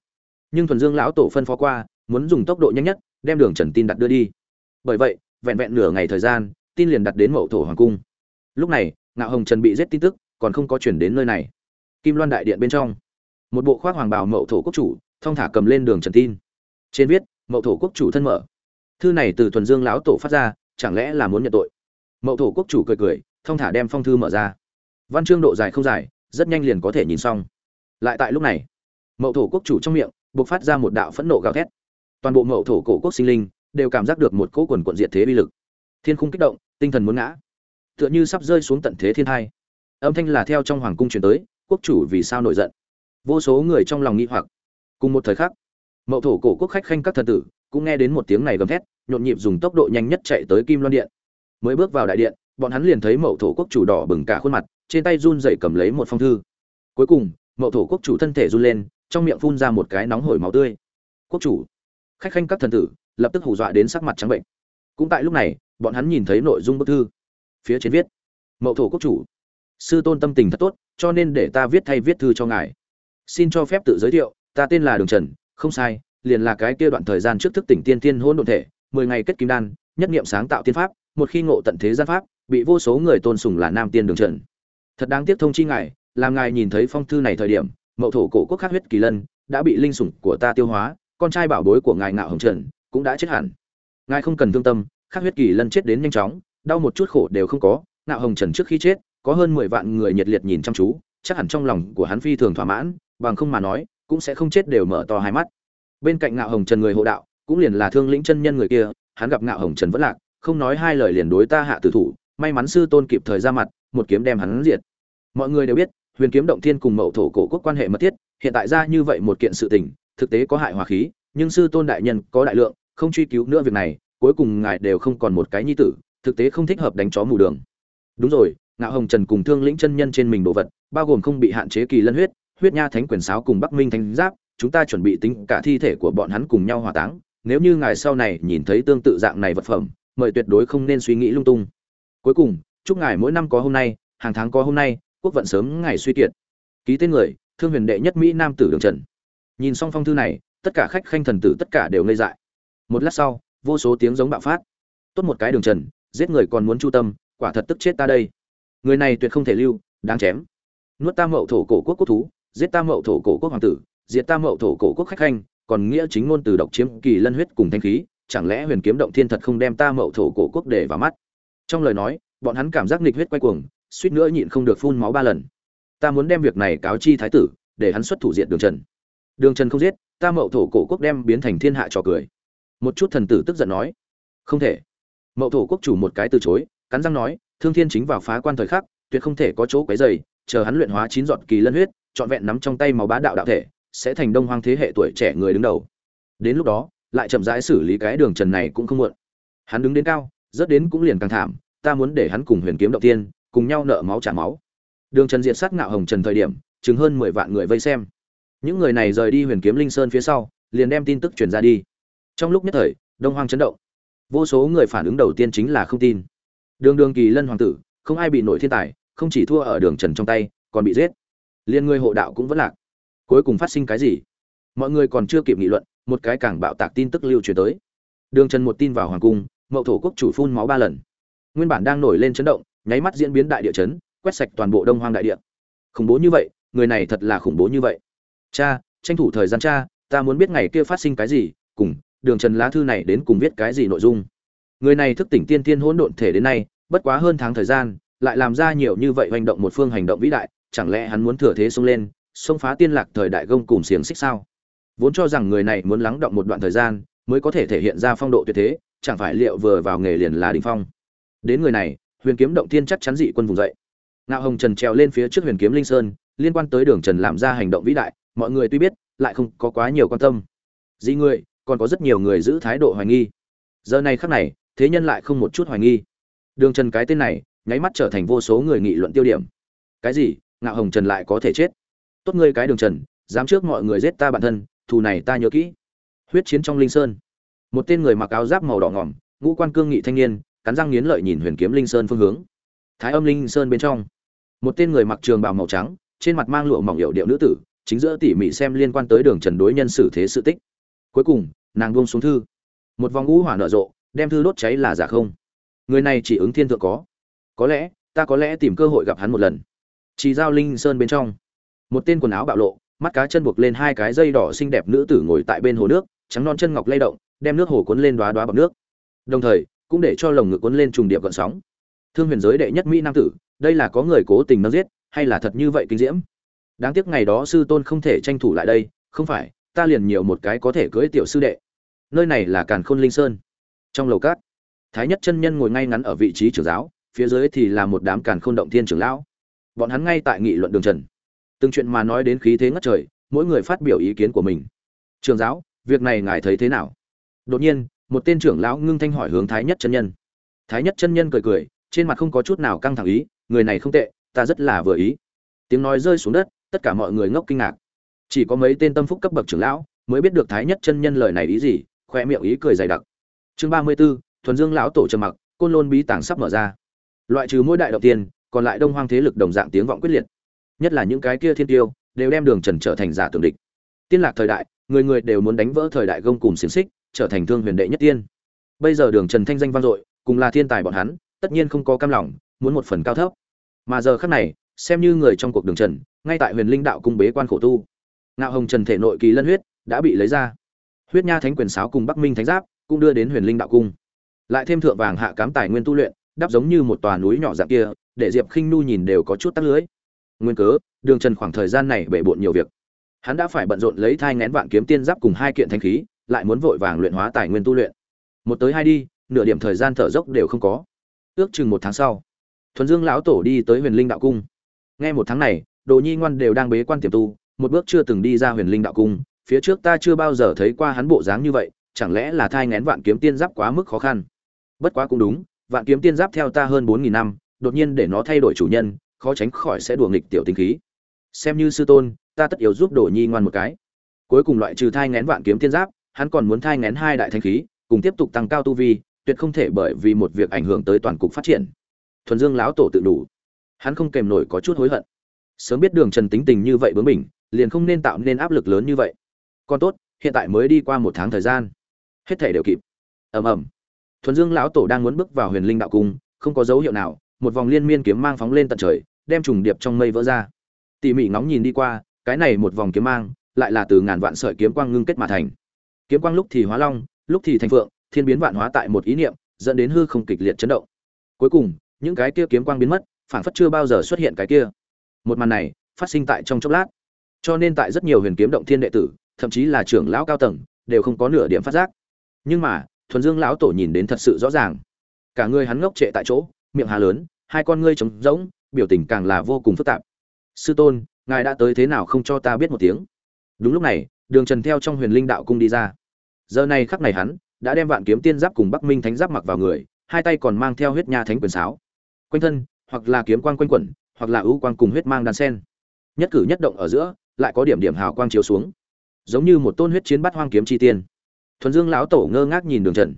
Nhưng thuần dương lão tổ phân phó qua, muốn dùng tốc độ nhanh nhất, đem đường trần tin đặt đưa đi. Bởi vậy, vẹn vẹn nửa ngày thời gian, tin liền đặt đến mậu thổ hoàng cung. Lúc này, ngạo hồng trần bị giết tin tức, còn không có chuyển đến nơi này. Kim loan đại điện bên trong. Một bộ khoác hoàng bào mậu thổ quốc chủ thong thả cầm lên đường trần tin. Trên viết, mậu thổ quốc chủ thân mở. Thư này từ thuần dương lão tổ phát ra, chẳng lẽ là muốn nhận tội? Mậu thổ quốc chủ cười cười thong thả đem phong thư mở ra. Văn chương độ dài không dài, rất nhanh liền có thể nhìn xong. Lại tại lúc này, mậu thổ quốc chủ trong miệng buộc phát ra một đạo phẫn nộ gào thét. Toàn bộ mậu thổ cổ quốc sinh linh, đều cảm giác được một cỗ quần quận diệt thế bi lực. Thiên khung kích động, tinh thần muốn ngã. Tựa như sắp rơi xuống tận thế thiên thai. Âm thanh là theo trong hoàng cung truyền tới, quốc chủ vì sao nổi giận? Vô số người trong lòng nghi hoặc cùng một thời khắc, mậu thổ cổ quốc khách khanh các thần tử cũng nghe đến một tiếng này gầm thét, nhộn nhịp dùng tốc độ nhanh nhất chạy tới kim loan điện. Mới bước vào đại điện, bọn hắn liền thấy mậu thổ quốc chủ đỏ bừng cả khuôn mặt, trên tay run dậy cầm lấy một phong thư. Cuối cùng, mậu thổ quốc chủ thân thể run lên, trong miệng phun ra một cái nóng hổi máu tươi. Quốc chủ! Khách khanh các thần tử lập tức hù dọa đến sắc mặt trắng bệnh. Cũng tại lúc này, bọn hắn nhìn thấy nội dung bức thư. Phía trên viết, mậu thổ quốc chủ, sư tôn tâm tình thật tốt, cho nên để ta viết thay viết thư cho ngài. Xin cho phép tự giới thiệu ta tên là đường trần, không sai, liền là cái kia đoạn thời gian trước thức tỉnh tiên tiên hôn độn thể, mười ngày kết kim đan, nhất niệm sáng tạo tiên pháp, một khi ngộ tận thế gian pháp, bị vô số người tôn sùng là nam tiên đường trần. Thật đáng tiếc thông chi ngài, làm ngài nhìn thấy phong thư này thời điểm, mậu thổ cổ quốc khắc huyết kỳ lân, đã bị linh sủng của ta tiêu hóa, con trai bảo bối của ngài ngạo hồng trần, cũng đã chết hẳn. Ngài không cần thương tâm, khắc huyết kỳ lân chết đến nhanh chóng, đau một chút khổ đều không có, ngạo hồng trần trước khi chết, có hơn mười vạn người nhiệt liệt nhìn chăm chú, chắc hẳn trong lòng của hắn phi thường thỏa mãn, bằng không mà nói cũng sẽ không chết đều mở to hai mắt. Bên cạnh ngạo hồng trần người hộ đạo, cũng liền là thương lĩnh chân nhân người kia, hắn gặp ngạo hồng trần vẫn lạc, không nói hai lời liền đối ta hạ tử thủ, may mắn sư tôn kịp thời ra mặt, một kiếm đem hắn diệt. Mọi người đều biết, huyền kiếm động thiên cùng mậu thổ cổ quốc quan hệ mật thiết, hiện tại ra như vậy một kiện sự tình, thực tế có hại hòa khí, nhưng sư tôn đại nhân có đại lượng, không truy cứu nữa việc này, cuối cùng ngài đều không còn một cái nhi tử, thực tế không thích hợp đánh chó mù đường. Đúng rồi, ngạo hồng trần cùng thương lĩnh chân nhân trên mình đồ vật, bao gồm không bị hạn chế kỳ lân huyết huyết nha thánh quyền sáo cùng bắc minh thánh giáp, chúng ta chuẩn bị tính cả thi thể của bọn hắn cùng nhau hỏa táng, nếu như ngài sau này nhìn thấy tương tự dạng này vật phẩm, mời tuyệt đối không nên suy nghĩ lung tung. Cuối cùng, chúc ngài mỗi năm có hôm nay, hàng tháng có hôm nay, quốc vận sớm ngày suy kiệt. Ký tên người, thương huyền đệ nhất mỹ nam tử đường trần. Nhìn xong phong thư này, tất cả khách khanh thần tử tất cả đều ngây dại. Một lát sau, vô số tiếng giống bạo phát. Tốt một cái đường trần, giết người còn muốn chu tâm, quả thật tức chết ta đây. Người này tuyệt không thể lưu, đáng chém. Nuốt ta mậu thổ cổ quốc quốc thú giết ta mậu thổ cổ quốc hoàng tử, diệt ta mậu thổ cổ quốc khách khanh, còn nghĩa chính ngôn từ độc chiếm kỳ lân huyết cùng thanh khí, chẳng lẽ huyền kiếm động thiên thật không đem ta mậu thổ cổ quốc để vào mắt? Trong lời nói, bọn hắn cảm giác nghịch huyết quay cuồng, suýt nữa nhịn không được phun máu ba lần. Ta muốn đem việc này cáo chi thái tử, để hắn xuất thủ diệt đường trần. Đường trần không giết, ta mậu thổ cổ quốc đem biến thành thiên hạ trò cười. Một chút thần tử tức giận nói, không thể. Mậu thổ quốc chủ một cái từ chối, cắn răng nói, thương thiên chính vào phá quan thời khắc, tuyệt không thể có chỗ quấy dày chờ hắn luyện hóa chín giọt kỳ lân huyết trọn vẹn nắm trong tay máu bá đạo đạo thể, sẽ thành đông hoang thế hệ tuổi trẻ người đứng đầu. Đến lúc đó, lại chậm rãi xử lý cái đường trần này cũng không muộn. Hắn đứng đến cao rất đến cũng liền càng thảm, ta muốn để hắn cùng huyền kiếm động tiên, cùng nhau nợ máu trả máu. Đường trần diệt sát ngạo hồng trần thời điểm chứng hơn mười vạn người vây xem. Những người này rời đi huyền kiếm linh sơn phía sau, liền đem tin tức truyền ra đi. Trong lúc nhất thời, đông hoang chấn động. Vô số người phản ứng đầu tiên chính là không tin. Đường đường kỳ lân hoàng tử, không ai bị nổi thiên tài, không chỉ thua ở đường trần trong tay, còn bị giết liên người hộ đạo cũng vẫn lạc. Cuối cùng phát sinh cái gì? Mọi người còn chưa kịp nghị luận, một cái càng bạo tạc tin tức lưu truyền tới. Đường trần một tin vào hoàng cung, mậu thổ quốc chủ phun máu ba lần. Nguyên bản đang nổi lên chấn động, nháy mắt diễn biến đại địa chấn, quét sạch toàn bộ đông hoang đại địa. Khủng bố như vậy, người này thật là khủng bố như vậy. Cha, tranh thủ thời gian cha, ta muốn biết ngày kia phát sinh cái gì, cùng đường trần lá thư này đến cùng viết cái gì nội dung. Người này thức tỉnh tiên tiên hỗn độn thể đến nay, bất quá hơn tháng thời gian, lại làm ra nhiều như vậy hành động một phương hành động vĩ đại chẳng lẽ hắn muốn thừa thế xông lên, xông phá tiên lạc thời đại gông cùng xiềng xích sao? Vốn cho rằng người này muốn lắng động một đoạn thời gian, mới có thể thể hiện ra phong độ tuyệt thế, chẳng phải liệu vừa vào nghề liền là đình phong? Đến người này, huyền kiếm động tiên chắc chắn dị quân vùng dậy. Ngạo hồng trần trèo lên phía trước huyền kiếm linh sơn, liên quan tới đường trần làm ra hành động vĩ đại, mọi người tuy biết, lại không có quá nhiều quan tâm. Dị người còn có rất nhiều người giữ thái độ hoài nghi. Giờ này khắc này, thế nhân lại không một chút hoài nghi. Đường trần cái tên này, nháy mắt trở thành vô số người nghị luận tiêu điểm. Cái gì? Ngạo hồng trần lại có thể chết. Tốt ngươi cái đường trần, dám trước mọi người giết ta bản thân, thù này ta nhớ kỹ. Huyết chiến trong linh sơn. Một tên người mặc áo giáp màu đỏ ngỏm, ngũ quan cương nghị thanh niên, cắn răng nghiến lợi nhìn huyền kiếm linh sơn phương hướng. Thái âm linh sơn bên trong. Một tên người mặc trường bào màu trắng, trên mặt mang lụa mỏng hiệu điệu nữ tử, chính giữa tỉ mỉ xem liên quan tới đường trần đối nhân xử thế sự tích. Cuối cùng, nàng buông xuống thư. Một vòng ngũ hỏa nở rộ, đem thư đốt cháy là giả không. Người này chỉ ứng thiên thượng có. Có lẽ, ta có lẽ tìm cơ hội gặp hắn một lần chỉ giao linh sơn bên trong. Một tên quần áo bạo lộ, mắt cá chân buộc lên hai cái dây đỏ xinh đẹp nữ tử ngồi tại bên hồ nước, trắng non chân ngọc lay động, đem nước hồ cuốn lên đóa đóa bọt nước. Đồng thời, cũng để cho lồng ngực cuốn lên trùng điệp gợn sóng. Thương huyền giới đệ nhất mỹ nam tử, đây là có người cố tình nó giết, hay là thật như vậy kinh diễm? Đáng tiếc ngày đó sư tôn không thể tranh thủ lại đây, không phải, ta liền nhiều một cái có thể cưới tiểu sư đệ. Nơi này là càn khôn linh sơn. Trong lầu cát thái nhất chân nhân ngồi ngay ngắn ở vị trí trưởng giáo, phía dưới thì là một đám càn khôn động thiên trưởng lão bọn hắn ngay tại nghị luận đường trần. Từng chuyện mà nói đến khí thế ngất trời, mỗi người phát biểu ý kiến của mình. Trường giáo, việc này ngài thấy thế nào? Đột nhiên, một tên trưởng lão ngưng thanh hỏi hướng thái nhất chân nhân. Thái nhất chân nhân cười cười, trên mặt không có chút nào căng thẳng ý, người này không tệ, ta rất là vừa ý. Tiếng nói rơi xuống đất, tất cả mọi người ngốc kinh ngạc. Chỉ có mấy tên tâm phúc cấp bậc trưởng lão mới biết được thái nhất chân nhân lời này ý gì, khoe miệng ý cười dày đặc. Chương ba mươi b ố thuần dương lão tổ trầm mặc, côn lôn bí tàng sắp mở ra. Loại trừ mỗi đại đầu tiên còn lại đông hoang thế lực đồng dạng tiếng vọng quyết liệt. Nhất là những cái kia thiên tiêu, đều đem đường trần trở thành giả tưởng địch. Tiên lạc thời đại, người người đều muốn đánh vỡ thời đại gông cùng xiềng xích, trở thành thương huyền đệ nhất tiên. Bây giờ đường trần thanh danh vang dội, cùng là thiên tài bọn hắn, tất nhiên không có cam lòng, muốn một phần cao thấp. Mà giờ khác này, xem như người trong cuộc đường trần, ngay tại huyền linh đạo cung bế quan khổ tu. Ngạo hồng trần thể nội kỳ lân huyết, đã bị lấy ra. Huyết nha thánh quyền sáo cùng bắc minh thánh giáp, cũng đưa đến huyền linh đạo cung. Lại thêm thượng vàng hạ cám tài nguyên tu luyện đáp giống như một tòa núi nhỏ dạng kia, để diệp khinh nu nhìn đều có chút tắc lưới. Nguyên cớ, đường trần khoảng thời gian này bể bộn nhiều việc. Hắn đã phải bận rộn lấy thai ngén vạn kiếm tiên giáp cùng hai kiện thanh khí, lại muốn vội vàng luyện hóa tài nguyên tu luyện. Một tới hai đi, nửa điểm thời gian thở dốc đều không có. Ước chừng một tháng sau, thuần dương lão tổ đi tới huyền linh đạo cung. Nghe một tháng này, đồ nhi ngoan đều đang bế quan tiềm tu, một bước chưa từng đi ra huyền linh đạo cung, phía trước ta chưa bao giờ thấy qua hắn bộ dáng như vậy, chẳng lẽ là thai ngén vạn kiếm tiên giáp quá mức khó khăn? Bất quá cũng đúng vạn kiếm tiên giáp theo ta hơn bốn nghìn năm, đột nhiên để nó thay đổi chủ nhân, khó tránh khỏi sẽ đùa nghịch tiểu tinh khí. Xem như sư tôn, ta tất yếu giúp đồ nhi ngoan một cái. Cuối cùng loại trừ thai ngén vạn kiếm tiên giáp, hắn còn muốn thai ngén hai đại thanh khí, cùng tiếp tục tăng cao tu vi, tuyệt không thể bởi vì một việc ảnh hưởng tới toàn cục phát triển. Thuần dương lão tổ tự đủ. Hắn không kèm nổi có chút hối hận. Sớm biết đường trần tính tình như vậy bướng mình liền không nên tạo nên áp lực lớn như vậy. Còn tốt, hiện tại mới đi qua một tháng thời gian. Hết thể đều kịp. Ầm ầm thuần dương lão tổ đang muốn bước vào huyền linh đạo cung, không có dấu hiệu nào, một vòng liên miên kiếm mang phóng lên tận trời, đem trùng điệp trong mây vỡ ra. Tỉ mỉ ngóng nhìn đi qua, cái này một vòng kiếm mang lại là từ ngàn vạn sợi kiếm quang ngưng kết mà thành. Kiếm quang lúc thì hóa long, lúc thì thành phượng, thiên biến vạn hóa tại một ý niệm, dẫn đến hư không kịch liệt chấn động. Cuối cùng, những cái kia kiếm quang biến mất phản phất chưa bao giờ xuất hiện cái kia. Một màn này phát sinh tại trong chốc lát. Cho nên tại rất nhiều huyền kiếm động thiên đệ tử, thậm chí là trưởng lão cao tầng, đều không có nửa điểm phát giác. Nhưng mà thuần dương lão tổ nhìn đến thật sự rõ ràng. Cả người hắn ngốc trệ tại chỗ, miệng hà lớn, hai con ngươi trống rỗng, biểu tình càng là vô cùng phức tạp. Sư tôn, ngài đã tới thế nào không cho ta biết một tiếng? Đúng lúc này, đường trần theo trong huyền linh đạo cung đi ra. Giờ này khắc này hắn đã đem vạn kiếm tiên giáp cùng bắc minh thánh giáp mặc vào người, hai tay còn mang theo huyết nha thánh quyền sáo. Quanh thân, hoặc là kiếm quang quanh quẩn, hoặc là ưu quang cùng huyết mang đan sen. Nhất cử nhất động ở giữa, lại có điểm điểm hào quang chiếu xuống. Giống như một tôn huyết chiến bắt hoang kiếm chi tiên thuần dương lão tổ ngơ ngác nhìn đường trần.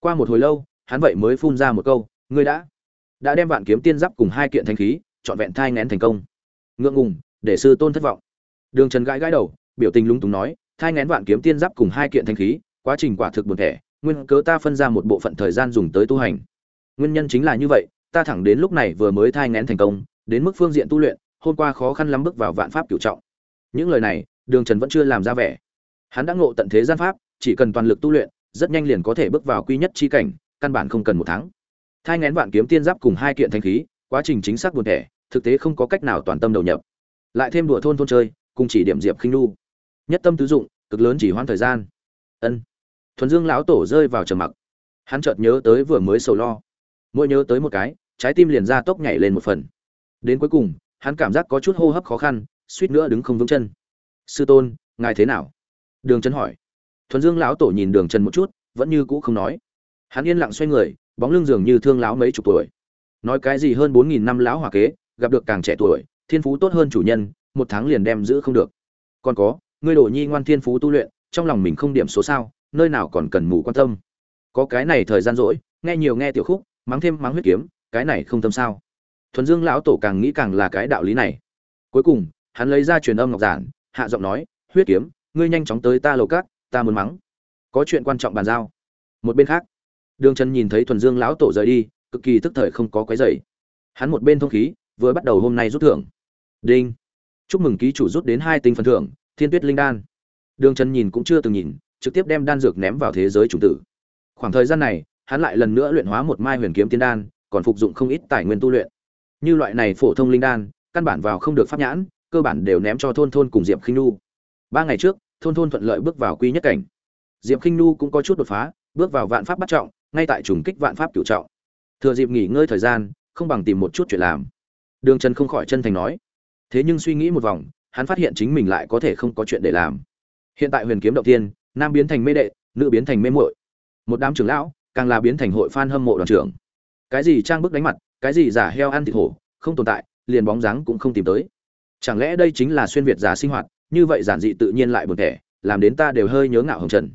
Qua một hồi lâu, hắn vậy mới phun ra một câu, ngươi đã đã đem vạn kiếm tiên giáp cùng hai kiện thanh khí, trọn vẹn thai ngén thành công. Ngượng ngùng, để sư tôn thất vọng. Đường trần gãi gãi đầu, biểu tình lung túng nói, thai ngén vạn kiếm tiên giáp cùng hai kiện thanh khí, quá trình quả thực buồn thẻ, nguyên cớ ta phân ra một bộ phận thời gian dùng tới tu hành. Nguyên nhân chính là như vậy, ta thẳng đến lúc này vừa mới thai ngén thành công, đến mức phương diện tu luyện, hôm qua khó khăn lắm bước vào vạn pháp cửu trọng. Những lời này, đường trần vẫn chưa làm ra vẻ. Hắn đã ngộ tận thế gian pháp chỉ cần toàn lực tu luyện rất nhanh liền có thể bước vào quy nhất chi cảnh căn bản không cần một tháng. Thai ngén vạn kiếm tiên giáp cùng hai kiện thanh khí quá trình chính xác buồn tẻ, thực tế không có cách nào toàn tâm đầu nhập. Lại thêm đùa thôn thôn chơi cùng chỉ điểm diệp khinh nu nhất tâm tứ dụng cực lớn chỉ hoãn thời gian. Ân. Thuần dương lão tổ rơi vào trầm mặc. Hắn chợt nhớ tới vừa mới sầu lo. Mỗi nhớ tới một cái trái tim liền ra tốc nhảy lên một phần. Đến cuối cùng hắn cảm giác có chút hô hấp khó khăn suýt nữa đứng không vững chân. Sư tôn ngài thế nào? Đường trần hỏi thuần dương lão tổ nhìn đường trần một chút, vẫn như cũ không nói. Hắn yên lặng xoay người, bóng lưng dường như thương lão mấy chục tuổi. Nói cái gì hơn bốn nghìn năm lão hòa kế, gặp được càng trẻ tuổi, thiên phú tốt hơn chủ nhân, một tháng liền đem giữ không được. Còn có, ngươi đổ nhi ngoan thiên phú tu luyện, trong lòng mình không điểm số sao, nơi nào còn cần mù quan tâm. Có cái này thời gian rỗi, nghe nhiều nghe tiểu khúc, mắng thêm mắng huyết kiếm, cái này không tâm sao. Thuần dương lão tổ càng nghĩ càng là cái đạo lý này. Cuối cùng, hắn lấy ra truyền âm ngọc giản, hạ giọng nói, huyết kiếm, ngươi nhanh chóng tới ta lầu cát ta muốn mắng. Có chuyện quan trọng bàn giao. Một bên khác, đường trần nhìn thấy thuần dương lão tổ rời đi, cực kỳ tức thời không có quấy dày hắn một bên thông khí, vừa bắt đầu hôm nay rút thưởng. Đinh. Chúc mừng ký chủ rút đến hai tinh phần thưởng, thiên tuyết linh đan. Đường trần nhìn cũng chưa từng nhìn, trực tiếp đem đan dược ném vào thế giới chủng tử. Khoảng thời gian này, hắn lại lần nữa luyện hóa một mai huyền kiếm tiên đan, còn phục dụng không ít tài nguyên tu luyện. Như loại này phổ thông linh đan, căn bản vào không được pháp nhãn, cơ bản đều ném cho thôn thôn cùng diệp khinh nu ba ngày trước thôn thôn thuận lợi bước vào quy nhất cảnh. Diệp khinh nu cũng có chút đột phá, bước vào vạn pháp bắt trọng, ngay tại trùng kích vạn pháp cửu trọng. Thừa dịp nghỉ ngơi thời gian, không bằng tìm một chút chuyện làm. Đường trần không khỏi chân thành nói. Thế nhưng suy nghĩ một vòng, hắn phát hiện chính mình lại có thể không có chuyện để làm. Hiện tại huyền kiếm động Thiên, nam biến thành mê đệ, nữ biến thành mê muội. Một đám trưởng lão, càng là biến thành hội fan hâm mộ đoàn trưởng. Cái gì trang bức đánh mặt, cái gì giả heo ăn thịt hổ, không tồn tại, liền bóng dáng cũng không tìm tới. Chẳng lẽ đây chính là xuyên việt giả sinh hoạt như vậy giản dị tự nhiên lại buồn thẻ, làm đến ta đều hơi nhớ ngạo hồng trần.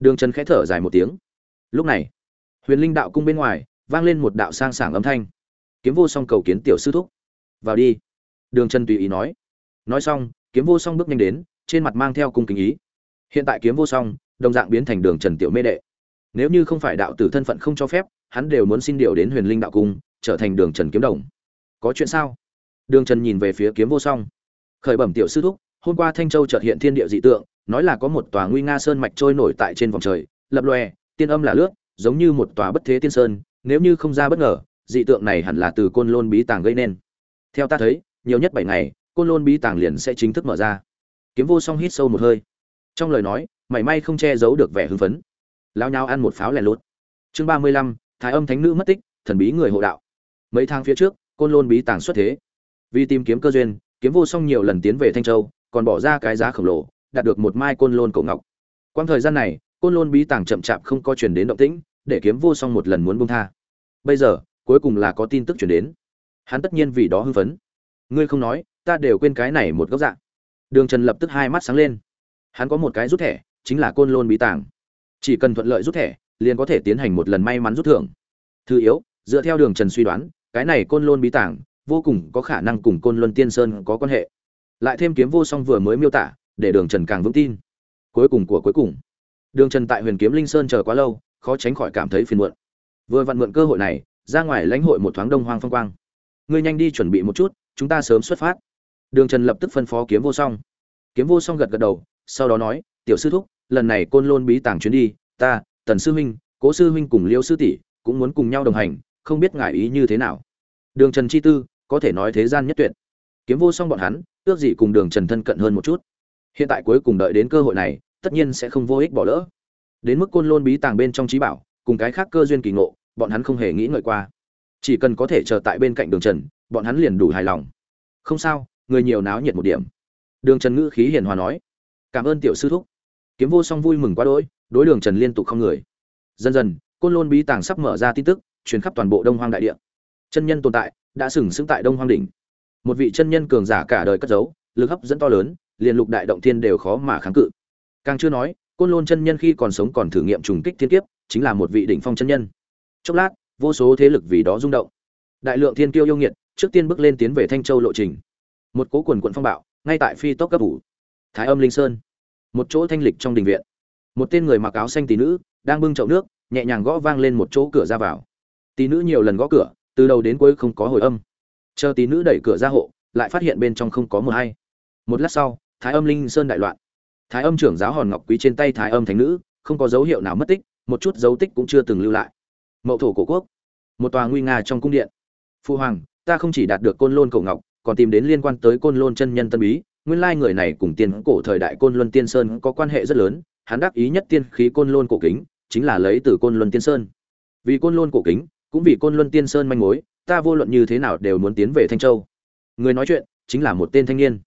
Đường trần khẽ thở dài một tiếng. Lúc này, huyền linh đạo cung bên ngoài, vang lên một đạo sang sảng âm thanh. Kiếm vô song cầu kiến tiểu sư thúc. Vào đi. Đường trần tùy ý nói. Nói xong, kiếm vô song bước nhanh đến, trên mặt mang theo cung kính ý. Hiện tại kiếm vô song, đồng dạng biến thành đường trần tiểu mê đệ. Nếu như không phải đạo tử thân phận không cho phép, hắn đều muốn xin điều đến huyền linh đạo cung, trở thành đường trần kiếm đồng. Có chuyện sao? Đường trần nhìn về phía kiếm vô song. Khởi bẩm tiểu sư thúc hôm qua thanh châu chợt hiện thiên địa dị tượng, nói là có một tòa nguy nga sơn mạch trôi nổi tại trên vòng trời, lập lòe, tiên âm là lướt, giống như một tòa bất thế tiên sơn, nếu như không ra bất ngờ, dị tượng này hẳn là từ côn lôn bí tàng gây nên. Theo ta thấy, nhiều nhất bảy ngày, côn lôn bí tàng liền sẽ chính thức mở ra. Kiếm vô song hít sâu một hơi. Trong lời nói, mảy may không che giấu được vẻ hưng phấn. Lao nhau ăn một pháo lẻ lốt chương ba mươi lăm, thái âm thánh nữ mất tích, thần bí người hộ đạo. Mấy tháng phía trước, côn lôn bí tàng xuất thế. Vì tìm kiếm cơ duyên, kiếm vô song nhiều lần tiến về thanh châu còn bỏ ra cái giá khổng lồ, đạt được một mai côn lôn cổ ngọc. Quang thời gian này, côn lôn bí tàng chậm chạp không có chuyển đến động tĩnh, để kiếm vô song một lần muốn buông tha. Bây giờ, cuối cùng là có tin tức chuyển đến. Hắn tất nhiên vì đó hưng phấn. Ngươi không nói, ta đều quên cái này một góc dạng. Đường trần lập tức hai mắt sáng lên. Hắn có một cái rút thẻ, chính là côn lôn bí tàng. Chỉ cần thuận lợi rút thẻ, liền có thể tiến hành một lần may mắn rút thưởng. Thứ yếu, dựa theo đường trần suy đoán, cái này côn lôn bí tàng vô cùng có khả năng cùng côn luân tiên sơn có quan hệ lại thêm kiếm vô song vừa mới miêu tả, để đường trần càng vững tin. Cuối cùng của cuối cùng, đường trần tại huyền kiếm linh sơn chờ quá lâu, khó tránh khỏi cảm thấy phiền muộn. Vừa vặn mượn cơ hội này, ra ngoài lãnh hội một thoáng đông hoang phong quang. Ngươi nhanh đi chuẩn bị một chút, chúng ta sớm xuất phát. Đường trần lập tức phân phó kiếm vô song. Kiếm vô song gật gật đầu, sau đó nói, tiểu sư thúc, lần này côn lôn bí tàng chuyến đi, ta, tần sư huynh, cố sư huynh cùng liêu sư tỷ cũng muốn cùng nhau đồng hành, không biết ngại ý như thế nào? Đường trần chi tư, có thể nói thế gian nhất tuyệt. Kiếm vô song bọn hắn ước gì cùng đường trần thân cận hơn một chút. Hiện tại cuối cùng đợi đến cơ hội này, tất nhiên sẽ không vô ích bỏ lỡ. Đến mức côn lôn bí tàng bên trong trí bảo, cùng cái khác cơ duyên kỳ ngộ, bọn hắn không hề nghĩ ngợi qua. Chỉ cần có thể chờ tại bên cạnh đường trần, bọn hắn liền đủ hài lòng. Không sao, người nhiều náo nhiệt một điểm. Đường trần ngữ khí hiền hòa nói. Cảm ơn tiểu sư thúc. Kiếm vô song vui mừng quá đỗi, đối đường trần liên tục không người. Dần dần, côn lôn bí tàng sắp mở ra tin tức, truyền khắp toàn bộ đông hoang đại địa. Chân nhân tồn tại, đã sừng sững tại đông hoang đỉnh một vị chân nhân cường giả cả đời cất giấu, lực hấp dẫn to lớn, liền lục đại động thiên đều khó mà kháng cự. Càng chưa nói, côn lôn chân nhân khi còn sống còn thử nghiệm trùng kích thiên kiếp, chính là một vị đỉnh phong chân nhân. Chốc lát, vô số thế lực vì đó rung động. Đại lượng thiên kiêu yêu nghiệt, trước tiên bước lên tiến về thanh châu lộ trình. Một cố quần quận phong bạo, ngay tại phi tốc cấp ủ. Thái âm linh sơn. Một chỗ thanh lịch trong đình viện. Một tên người mặc áo xanh tỷ nữ, đang bưng chậu nước, nhẹ nhàng gõ vang lên một chỗ cửa ra vào. Tỷ nữ nhiều lần gõ cửa, từ đầu đến cuối không có hồi âm chờ tí nữ đẩy cửa ra hộ, lại phát hiện bên trong không có một hay. Một lát sau, thái âm linh sơn đại loạn. Thái âm trưởng giáo hòn ngọc quý trên tay thái âm thánh nữ, không có dấu hiệu nào mất tích, một chút dấu tích cũng chưa từng lưu lại. Mậu thổ cổ quốc. Một tòa nguy nga trong cung điện. Phu hoàng, ta không chỉ đạt được côn lôn cổ ngọc, còn tìm đến liên quan tới côn lôn chân nhân tân bí. Nguyên lai người này cùng tiên cổ thời đại côn luân tiên sơn có quan hệ rất lớn, hắn đắc ý nhất tiên khí côn lôn cổ kính, chính là lấy từ côn luân tiên sơn. Vì côn lôn cổ kính, cũng vì côn luân tiên sơn manh mối ta vô luận như thế nào đều muốn tiến về thanh châu. Người nói chuyện chính là một tên thanh niên.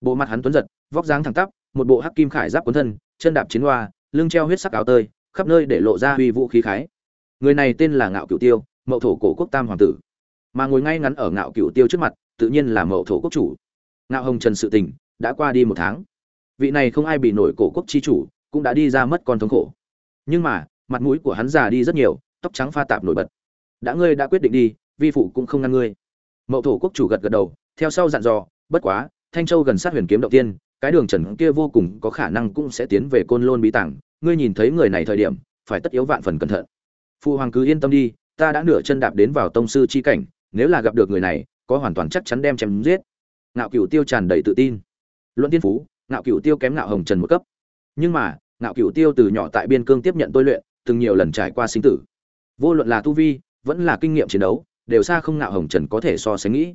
Bộ mặt hắn tuấn giật, vóc dáng thẳng tắp, một bộ hắc kim khải giáp cuốn thân, chân đạp chiến hoa, lưng treo huyết sắc áo tơi, khắp nơi để lộ ra uy vũ khí khái. Người này tên là ngạo cửu tiêu, mậu thổ cổ quốc tam hoàng tử. Mà ngồi ngay ngắn ở ngạo cửu tiêu trước mặt, tự nhiên là mậu thổ quốc chủ. Ngạo hồng trần sự tình đã qua đi một tháng. Vị này không ai bị nổi cổ quốc chi chủ, cũng đã đi ra mất con thống khổ. Nhưng mà, mặt mũi của hắn già đi rất nhiều, tóc trắng pha tạp nổi bật. Đã ngươi đã quyết định đi vi phụ cũng không ngăn ngươi. Mậu thổ quốc chủ gật gật đầu, theo sau dặn dò, bất quá, thanh châu gần sát huyền kiếm động tiên, cái đường trần kia vô cùng có khả năng cũng sẽ tiến về côn lôn bí tảng. Ngươi nhìn thấy người này thời điểm, phải tất yếu vạn phần cẩn thận. Phụ hoàng cứ yên tâm đi, ta đã nửa chân đạp đến vào tông sư chi cảnh, nếu là gặp được người này, có hoàn toàn chắc chắn đem chém giết. Ngạo cửu tiêu tràn đầy tự tin. Luận tiên phú, ngạo cửu tiêu kém ngạo hồng trần một cấp. Nhưng mà, ngạo cửu tiêu từ nhỏ tại biên cương tiếp nhận tôi luyện, từng nhiều lần trải qua sinh tử. Vô luận là tu vi, vẫn là kinh nghiệm chiến đấu đều xa không ngạo hồng trần có thể so sánh nghĩ.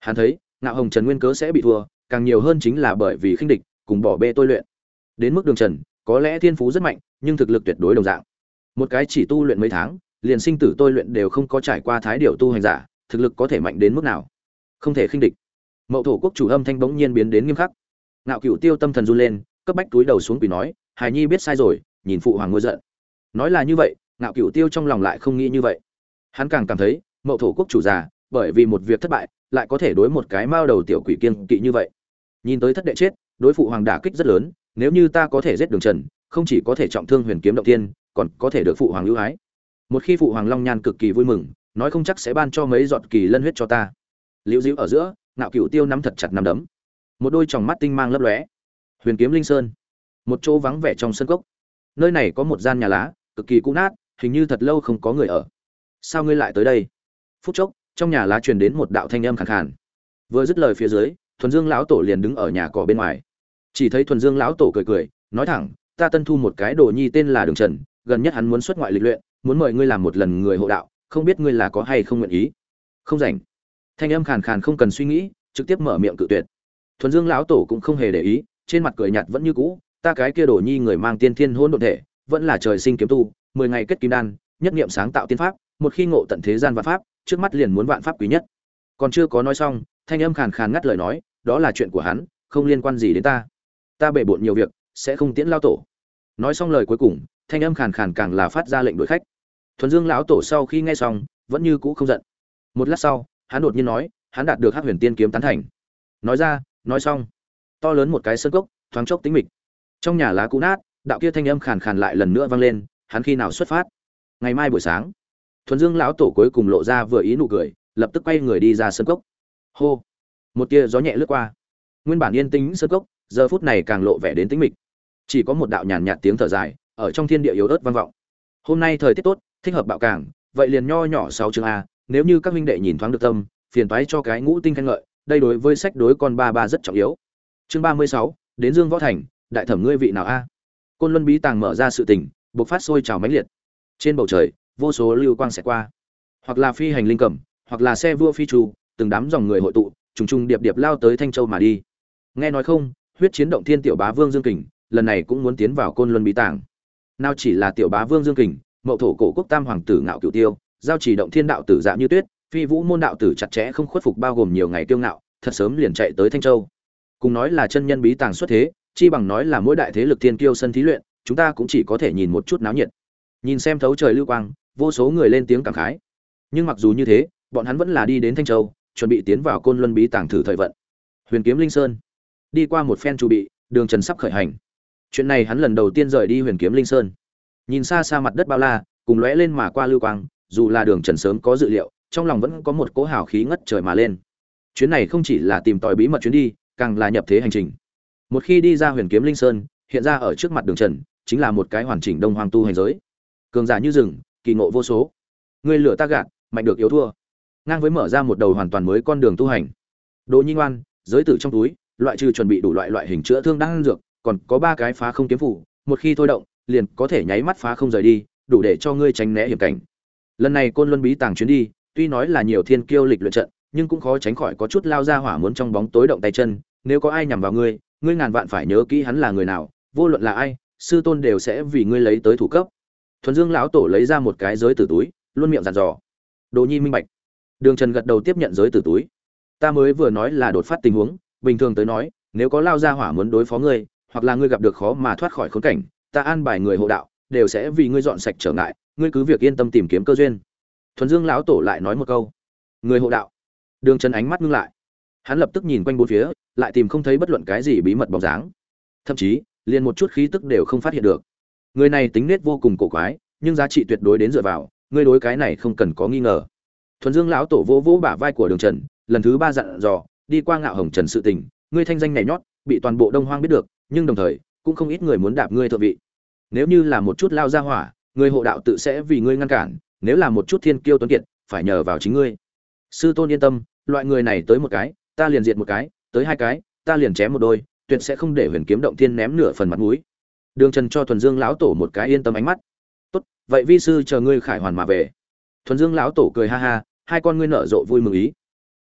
Hắn thấy, ngạo hồng trần nguyên cớ sẽ bị thua, càng nhiều hơn chính là bởi vì khinh địch, cùng bỏ bê tôi luyện. Đến mức đường trần, có lẽ thiên phú rất mạnh, nhưng thực lực tuyệt đối đồng dạng. Một cái chỉ tu luyện mấy tháng, liền sinh tử tôi luyện đều không có trải qua thái điều tu hành giả, thực lực có thể mạnh đến mức nào? Không thể khinh địch. Mậu thổ quốc chủ âm thanh bỗng nhiên biến đến nghiêm khắc. Ngạo cựu tiêu tâm thần run lên, cấp bách túi đầu xuống quỳ nói, hài nhi biết sai rồi, nhìn phụ hoàng ngôi giận. Nói là như vậy, ngạo cựu tiêu trong lòng lại không nghĩ như vậy. Hắn càng cảm thấy mậu thổ quốc chủ già, bởi vì một việc thất bại, lại có thể đối một cái mao đầu tiểu quỷ kiên kỵ như vậy. Nhìn tới thất đệ chết, đối phụ hoàng đả kích rất lớn, nếu như ta có thể giết đường trần, không chỉ có thể trọng thương huyền kiếm động tiên còn có thể được phụ hoàng ưu ái. Một khi phụ hoàng long nhan cực kỳ vui mừng, nói không chắc sẽ ban cho mấy giọt kỳ lân huyết cho ta. Liễu dĩu ở giữa, ngạo cựu tiêu nắm thật chặt nắm đấm. Một đôi tròng mắt tinh mang lấp lóe. Huyền kiếm linh sơn. Một chỗ vắng vẻ trong sân cốc. Nơi này có một gian nhà lá, cực kỳ cũ nát, hình như thật lâu không có người ở. Sao ngươi lại tới đây? Phút chốc, trong nhà lá truyền đến một đạo thanh âm khàn khàn. Vừa dứt lời phía dưới, thuần dương lão tổ liền đứng ở nhà cỏ bên ngoài. Chỉ thấy thuần dương lão tổ cười cười, nói thẳng, ta tân thu một cái đồ nhi tên là đường trần, gần nhất hắn muốn xuất ngoại lịch luyện, muốn mời ngươi làm một lần người hộ đạo, không biết ngươi là có hay không nguyện ý? Không rảnh. Thanh âm khàn khàn không cần suy nghĩ, trực tiếp mở miệng cự tuyệt. Thuần dương lão tổ cũng không hề để ý, trên mặt cười nhạt vẫn như cũ, ta cái kia đồ nhi người mang tiên thiên hôn đ ộ thể, vẫn là trời sinh kiếm tu, mười ngày kết kim đan, nhất nghiệm sáng tạo tiên pháp một khi ngộ tận thế gian vạn pháp, trước mắt liền muốn vạn pháp quý nhất. Còn chưa có nói xong, thanh âm khàn khàn ngắt lời nói, đó là chuyện của hắn, không liên quan gì đến ta. Ta bể bộn nhiều việc, sẽ không tiễn lao tổ. Nói xong lời cuối cùng, thanh âm khàn khàn càng là phát ra lệnh đuổi khách. Thuần dương lão tổ sau khi nghe xong, vẫn như cũ không giận. Một lát sau, hắn đột nhiên nói, hắn đạt được hắc huyền tiên kiếm tán thành. Nói ra, nói xong. To lớn một cái sân cốc, thoáng chốc tính mịch. Trong nhà lá cũ nát, đạo kia thanh âm khàn khàn lại lần nữa vang lên, hắn khi nào xuất phát? Ngày mai buổi sáng thuần dương lão tổ cuối cùng lộ ra vừa ý nụ cười lập tức quay người đi ra sân cốc. Hô! Một tia gió nhẹ lướt qua. Nguyên bản yên tĩnh sân cốc giờ phút này càng lộ vẻ đến tĩnh mịch. Chỉ có một đạo nhàn nhạt tiếng thở dài ở trong thiên địa yếu ớt vang vọng. Hôm nay thời tiết tốt thích hợp bạo cảng, vậy liền nho nhỏ sáu chương a nếu như các huynh đệ nhìn thoáng được tâm phiền toái cho cái ngũ tinh khen ngợi đây đối với sách đối con ba ba rất trọng yếu. Chương ba mươi sáu đến dương võ thành đại thẩm ngươi vị nào a? Côn luân bí tàng mở ra sự tình bộc phát sôi trào mãnh liệt. Trên bầu trời vô số lưu quang sẽ qua. Hoặc là phi hành linh cẩm, hoặc là xe vua phi trù, từng đám dòng người hội tụ, trùng trùng điệp điệp lao tới thanh châu mà đi. Nghe nói không, huyết chiến động thiên tiểu bá vương dương kình, lần này cũng muốn tiến vào côn luân bí tàng. Nào chỉ là tiểu bá vương dương kình, mậu thổ cổ quốc tam hoàng tử ngạo cửu tiêu, giao chỉ động thiên đạo tử dạ như tuyết, phi vũ môn đạo tử chặt chẽ không khuất phục bao gồm nhiều ngày kiêu ngạo, thật sớm liền chạy tới thanh châu. Cùng nói là chân nhân bí tàng xuất thế, chi bằng nói là mỗi đại thế lực thiên kiêu sân thí luyện, chúng ta cũng chỉ có thể nhìn một chút náo nhiệt. Nhìn xem thấu trời lưu quang vô số người lên tiếng cảm khái. Nhưng mặc dù như thế, bọn hắn vẫn là đi đến thanh châu, chuẩn bị tiến vào côn luân bí tàng thử thời vận. Huyền kiếm linh sơn. Đi qua một phen chu bị, đường trần sắp khởi hành. Chuyện này hắn lần đầu tiên rời đi huyền kiếm linh sơn. Nhìn xa xa mặt đất bao la, cùng lóe lên mà qua lưu quang, dù là đường trần sớm có dự liệu, trong lòng vẫn có một cỗ hào khí ngất trời mà lên. Chuyến này không chỉ là tìm tòi bí mật chuyến đi, càng là nhập thế hành trình. Một khi đi ra huyền kiếm linh sơn, hiện ra ở trước mặt đường trần, chính là một cái hoàn chỉnh đông hoàng tu hành giới. Cường giả như rừng kỳ ngộ vô số. Ngươi lửa ta gạt, mạnh được yếu thua. Ngang với mở ra một đầu hoàn toàn mới con đường tu hành. Đỗ nhi ngoan, giới tử trong túi, loại trừ chuẩn bị đủ loại loại hình chữa thương đang dược, còn có ba cái phá không kiếm phủ, một khi thôi động, liền có thể nháy mắt phá không rời đi, đủ để cho ngươi tránh né hiểm cảnh. Lần này côn luân bí tàng chuyến đi, tuy nói là nhiều thiên kiêu lịch luyện trận, nhưng cũng khó tránh khỏi có chút lao ra hỏa muốn trong bóng tối động tay chân, nếu có ai nhằm vào ngươi ngươi ngàn vạn phải nhớ kỹ hắn là người nào, vô luận là ai, sư tôn đều sẽ vì ngươi lấy tới thủ cấp thuần dương lão tổ lấy ra một cái giới tử túi, luôn miệng dặn dò. Đồ nhi minh bạch. Đường trần gật đầu tiếp nhận giới tử túi. Ta mới vừa nói là đột phát tình huống, bình thường tới nói, nếu có lao ra hỏa muốn đối phó ngươi, hoặc là ngươi gặp được khó mà thoát khỏi khốn cảnh, ta an bài người hộ đạo, đều sẽ vì ngươi dọn sạch trở ngại, ngươi cứ việc yên tâm tìm kiếm cơ duyên. Thuần dương lão tổ lại nói một câu. Người hộ đạo. Đường trần ánh mắt ngưng lại. Hắn lập tức nhìn quanh bốn phía, lại tìm không thấy bất luận cái gì bí mật bóng dáng. Thậm chí, liền một chút khí tức đều không phát hiện được người này tính nết vô cùng cổ quái, nhưng giá trị tuyệt đối đến dựa vào ngươi đối cái này không cần có nghi ngờ. Thuần dương lão tổ vỗ vỗ bả vai của đường trần, lần thứ ba dặn dò, đi qua ngạo hồng trần sự tình, ngươi thanh danh nhảy nhót, bị toàn bộ đông hoang biết được, nhưng đồng thời, cũng không ít người muốn đạp ngươi thượng vị. Nếu như là một chút lao ra hỏa, người hộ đạo tự sẽ vì ngươi ngăn cản, nếu là một chút thiên kiêu tuấn kiệt, phải nhờ vào chính ngươi. Sư tôn yên tâm, loại người này tới một cái, ta liền diệt một cái, tới hai cái, ta liền chém một đôi, tuyệt sẽ không để huyền kiếm động thiên ném nửa phần mặt mũi đường trần cho thuần dương lão tổ một cái yên tâm ánh mắt. Tốt, vậy vi sư chờ ngươi khải hoàn mà về. Thuần dương lão tổ cười ha ha, hai con ngươi nở rộ vui mừng ý.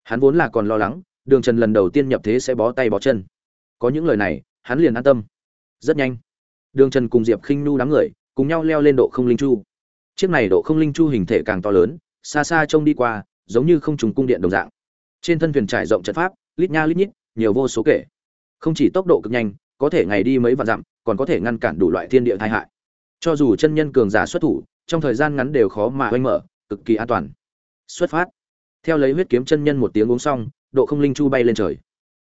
Hắn vốn là còn lo lắng, đường trần lần đầu tiên nhập thế sẽ bó tay bó chân. Có những lời này, hắn liền an tâm. Rất nhanh, đường trần cùng diệp khinh nu đám người cùng nhau leo lên độ không linh chu. Chiếc này độ không linh chu hình thể càng to lớn, xa xa trông đi qua, giống như không trùng cung điện đồng dạng. Trên thân thuyền trải rộng trận pháp, lít nha lít nhít, nhiều vô số kể. Không chỉ tốc độ cực nhanh, có thể ngày đi mấy vạn dặm còn có thể ngăn cản đủ loại thiên địa tai hại. Cho dù chân nhân cường giả xuất thủ, trong thời gian ngắn đều khó mà oanh mở, cực kỳ an toàn. Xuất phát. Theo lấy huyết kiếm chân nhân một tiếng uống xong, độ không linh chu bay lên trời.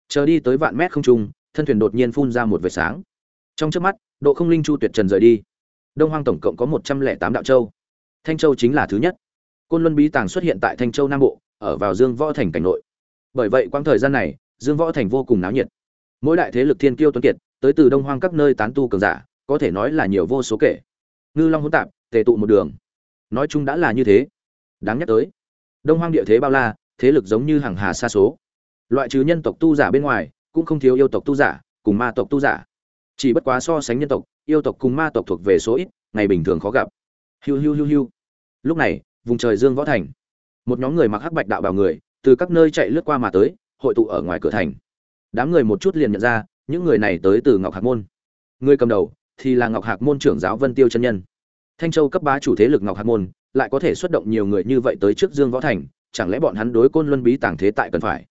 Chờ đi tới vạn mét không trung, thân thuyền đột nhiên phun ra một vệt sáng. Trong chớp mắt, độ không linh chu tuyệt trần rời đi. Đông hoang tổng cộng có một trăm lẻ tám đạo châu. Thanh châu chính là thứ nhất. Côn luân bí tàng xuất hiện tại thanh châu nam bộ, ở vào dương võ thành cảnh nội. Bởi vậy quãng thời gian này, dương võ thành vô cùng náo nhiệt. Mỗi đại thế lực thiên kiêu tuấn kiệt tới từ đông hoang các nơi tán tu cường giả, có thể nói là nhiều vô số kể. Ngư long hỗn tạp, tề tụ một đường. Nói chung đã là như thế. Đáng nhắc tới, đông hoang địa thế bao la, thế lực giống như hàng hà xa số. Loại trừ nhân tộc tu giả bên ngoài, cũng không thiếu yêu tộc tu giả, cùng ma tộc tu giả. Chỉ bất quá so sánh nhân tộc, yêu tộc cùng ma tộc thuộc về số ít, ngày bình thường khó gặp. Hiu hiu hiu hiu. Lúc này, vùng trời dương võ thành. Một nhóm người mặc hắc bạch đạo bào người, từ các nơi chạy lướt qua mà tới, hội tụ ở ngoài cửa thành. Đám người một chút liền nhận ra những người này tới từ ngọc hạc môn. Người cầm đầu thì là ngọc hạc môn trưởng giáo vân tiêu chân nhân. Thanh châu cấp bá chủ thế lực ngọc hạc môn lại có thể xuất động nhiều người như vậy tới trước dương võ thành, chẳng lẽ bọn hắn đối côn luân bí tàng thế tại cần phải?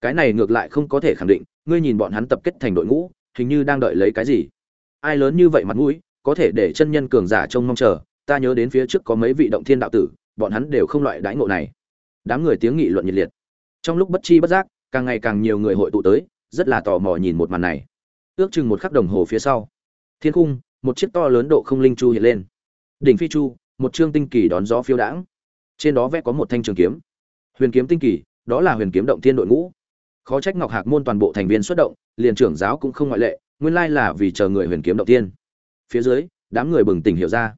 Cái này ngược lại không có thể khẳng định, ngươi nhìn bọn hắn tập kết thành đội ngũ, hình như đang đợi lấy cái gì? Ai lớn như vậy mặt mũi, có thể để chân nhân cường giả trông mong chờ? Ta nhớ đến phía trước có mấy vị động thiên đạo tử, bọn hắn đều không loại đãi ngộ này. Đám người tiếng nghị luận nhiệt liệt. Trong lúc bất chi bất giác, càng ngày càng nhiều người hội tụ tới rất là tò mò nhìn một màn này. Ước chừng một khắc đồng hồ phía sau, thiên cung một chiếc to lớn độ không linh chu hiện lên. Đỉnh phi chu, một chương tinh kỳ đón gió phiêu đãng. Trên đó vẽ có một thanh trường kiếm. Huyền kiếm tinh kỳ, đó là huyền kiếm động thiên đội ngũ. Khó trách ngọc hạc môn toàn bộ thành viên xuất động, liền trưởng giáo cũng không ngoại lệ, nguyên lai là vì chờ người huyền kiếm động thiên. Phía dưới, đám người bừng tỉnh hiểu ra.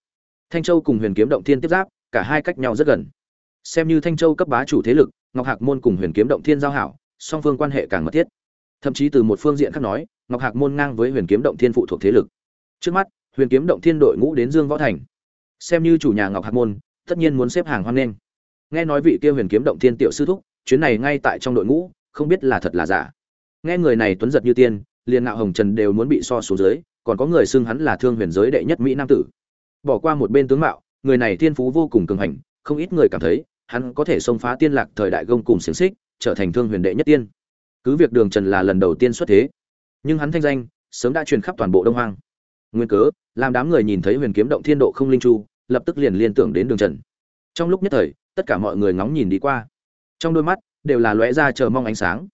Thanh châu cùng huyền kiếm động thiên tiếp giáp, cả hai cách nhau rất gần. Xem như thanh châu cấp bá chủ thế lực, ngọc hạc môn cùng huyền kiếm động thiên giao hảo, song phương quan hệ càng mật thiết thậm chí từ một phương diện khác nói, ngọc hạc môn ngang với huyền kiếm động thiên phụ thuộc thế lực. Trước mắt, huyền kiếm động thiên đội ngũ đến dương võ thành. Xem như chủ nhà ngọc hạc môn, tất nhiên muốn xếp hàng hoan nghênh. Nghe nói vị kia huyền kiếm động thiên tiểu sư thúc, chuyến này ngay tại trong đội ngũ, không biết là thật là giả. Nghe người này tuấn giật như tiên, liền ngạo hồng trần đều muốn bị so xuống dưới, còn có người xưng hắn là thương huyền giới đệ nhất mỹ nam tử. Bỏ qua một bên tướng mạo, người này thiên phú vô cùng cường hành, không ít người cảm thấy, hắn có thể xông phá tiên lạc thời đại gông cùng xiềng xích, trở thành thương huyền đệ nhất tiên cứ việc đường trần là lần đầu tiên xuất thế, nhưng hắn thanh danh sớm đã truyền khắp toàn bộ đông hoang. Nguyên cớ, làm đám người nhìn thấy huyền kiếm động thiên độ không linh chu, lập tức liền liên tưởng đến đường trần. Trong lúc nhất thời, tất cả mọi người ngóng nhìn đi qua. Trong đôi mắt, đều là lóe ra chờ mong ánh sáng.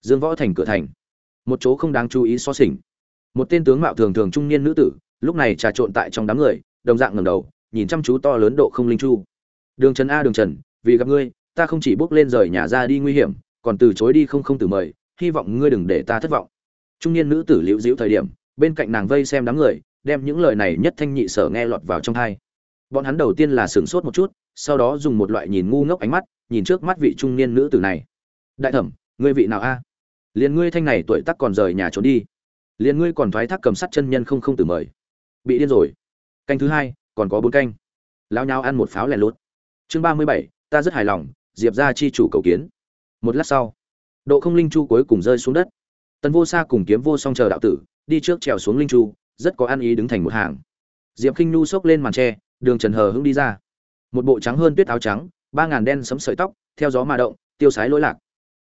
Dương võ thành cửa thành. Một chỗ không đáng chú ý so sình một tên tướng mạo thường thường trung niên nữ tử, lúc này trà trộn tại trong đám người, đồng dạng ngầm đầu, nhìn chăm chú to lớn độ không linh chu. Đường trần a, đường trần, vì gặp ngươi, ta không chỉ bước lên rời nhà ra đi nguy hiểm còn từ chối đi không không từ mời, hy vọng ngươi đừng để ta thất vọng. Trung niên nữ tử liễu diễu thời điểm, bên cạnh nàng vây xem đám người, đem những lời này nhất thanh nhị sở nghe lọt vào trong thai bọn hắn đầu tiên là sửng sốt một chút, sau đó dùng một loại nhìn ngu ngốc ánh mắt, nhìn trước mắt vị trung niên nữ tử này. Đại thẩm, ngươi vị nào a? À? liền ngươi thanh này tuổi tác còn rời nhà trốn đi. Liền ngươi còn thoái thác cầm sắt chân nhân không không từ mời. Bị điên rồi. Canh thứ hai, còn có bốn canh. Lao nhau ăn một pháo lẻ lốt chương ba mươi bảy, ta rất hài lòng, diệp ra chi chủ cầu kiến một lát sau, độ không linh chu cuối cùng rơi xuống đất. Tần vô xa cùng kiếm vô song chờ đạo tử, đi trước trèo xuống linh chu, rất có ăn ý đứng thành một hàng. Diệp khinh nhu xốc lên màn tre, đường trần hờ hững đi ra. Một bộ trắng hơn tuyết áo trắng, ba ngàn đen sấm sợi tóc, theo gió mà động, tiêu sái lỗi lạc.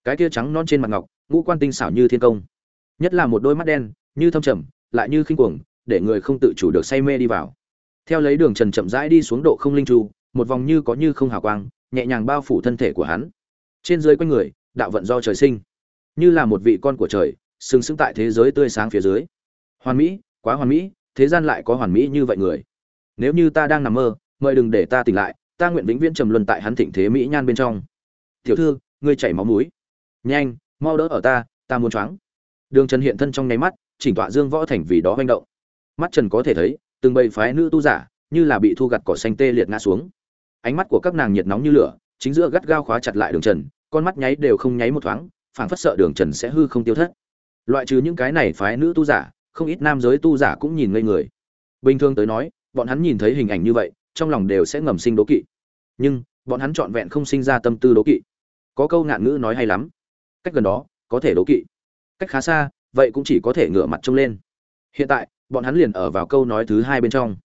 Cái kia trắng non trên mặt ngọc, ngũ quan tinh xảo như thiên công. Nhất là một đôi mắt đen, như thâm trầm, lại như khinh cuồng, để người không tự chủ được say mê đi vào. Theo lấy đường trần chậm rãi đi xuống độ không linh chu, một vòng như có như không hào quang, nhẹ nhàng bao phủ thân thể của hắn trên dưới quanh người, đạo vận do trời sinh. Như là một vị con của trời, sừng sững tại thế giới tươi sáng phía dưới. Hoàn mỹ, quá hoàn mỹ, thế gian lại có hoàn mỹ như vậy người. Nếu như ta đang nằm mơ, mời đừng để ta tỉnh lại, ta nguyện vĩnh viễn trầm luân tại hắn thịnh thế mỹ nhan bên trong. Tiểu thư, ngươi chảy máu mũi. Nhanh, mau đỡ ở ta ta muốn choáng. Đường trần hiện thân trong nháy mắt, chỉnh tọa dương võ thành vì đó manh động. Mắt trần có thể thấy, từng bầy phái nữ tu giả, như là bị thu gặt cỏ xanh tê liệt ngã xuống. Ánh mắt của các nàng nhiệt nóng như lửa chính giữa gắt gao khóa chặt lại đường trần, con mắt nháy đều không nháy một thoáng, phảng phất sợ đường trần sẽ hư không tiêu thất. Loại trừ những cái này phái nữ tu giả, không ít nam giới tu giả cũng nhìn ngây người. Bình thường tới nói, bọn hắn nhìn thấy hình ảnh như vậy, trong lòng đều sẽ ngầm sinh đố kỵ. Nhưng, bọn hắn trọn vẹn không sinh ra tâm tư đố kỵ. Có câu ngạn ngữ nói hay lắm. Cách gần đó, có thể đố kỵ. Cách khá xa, vậy cũng chỉ có thể ngửa mặt trông lên. Hiện tại, bọn hắn liền ở vào câu nói thứ hai bên trong.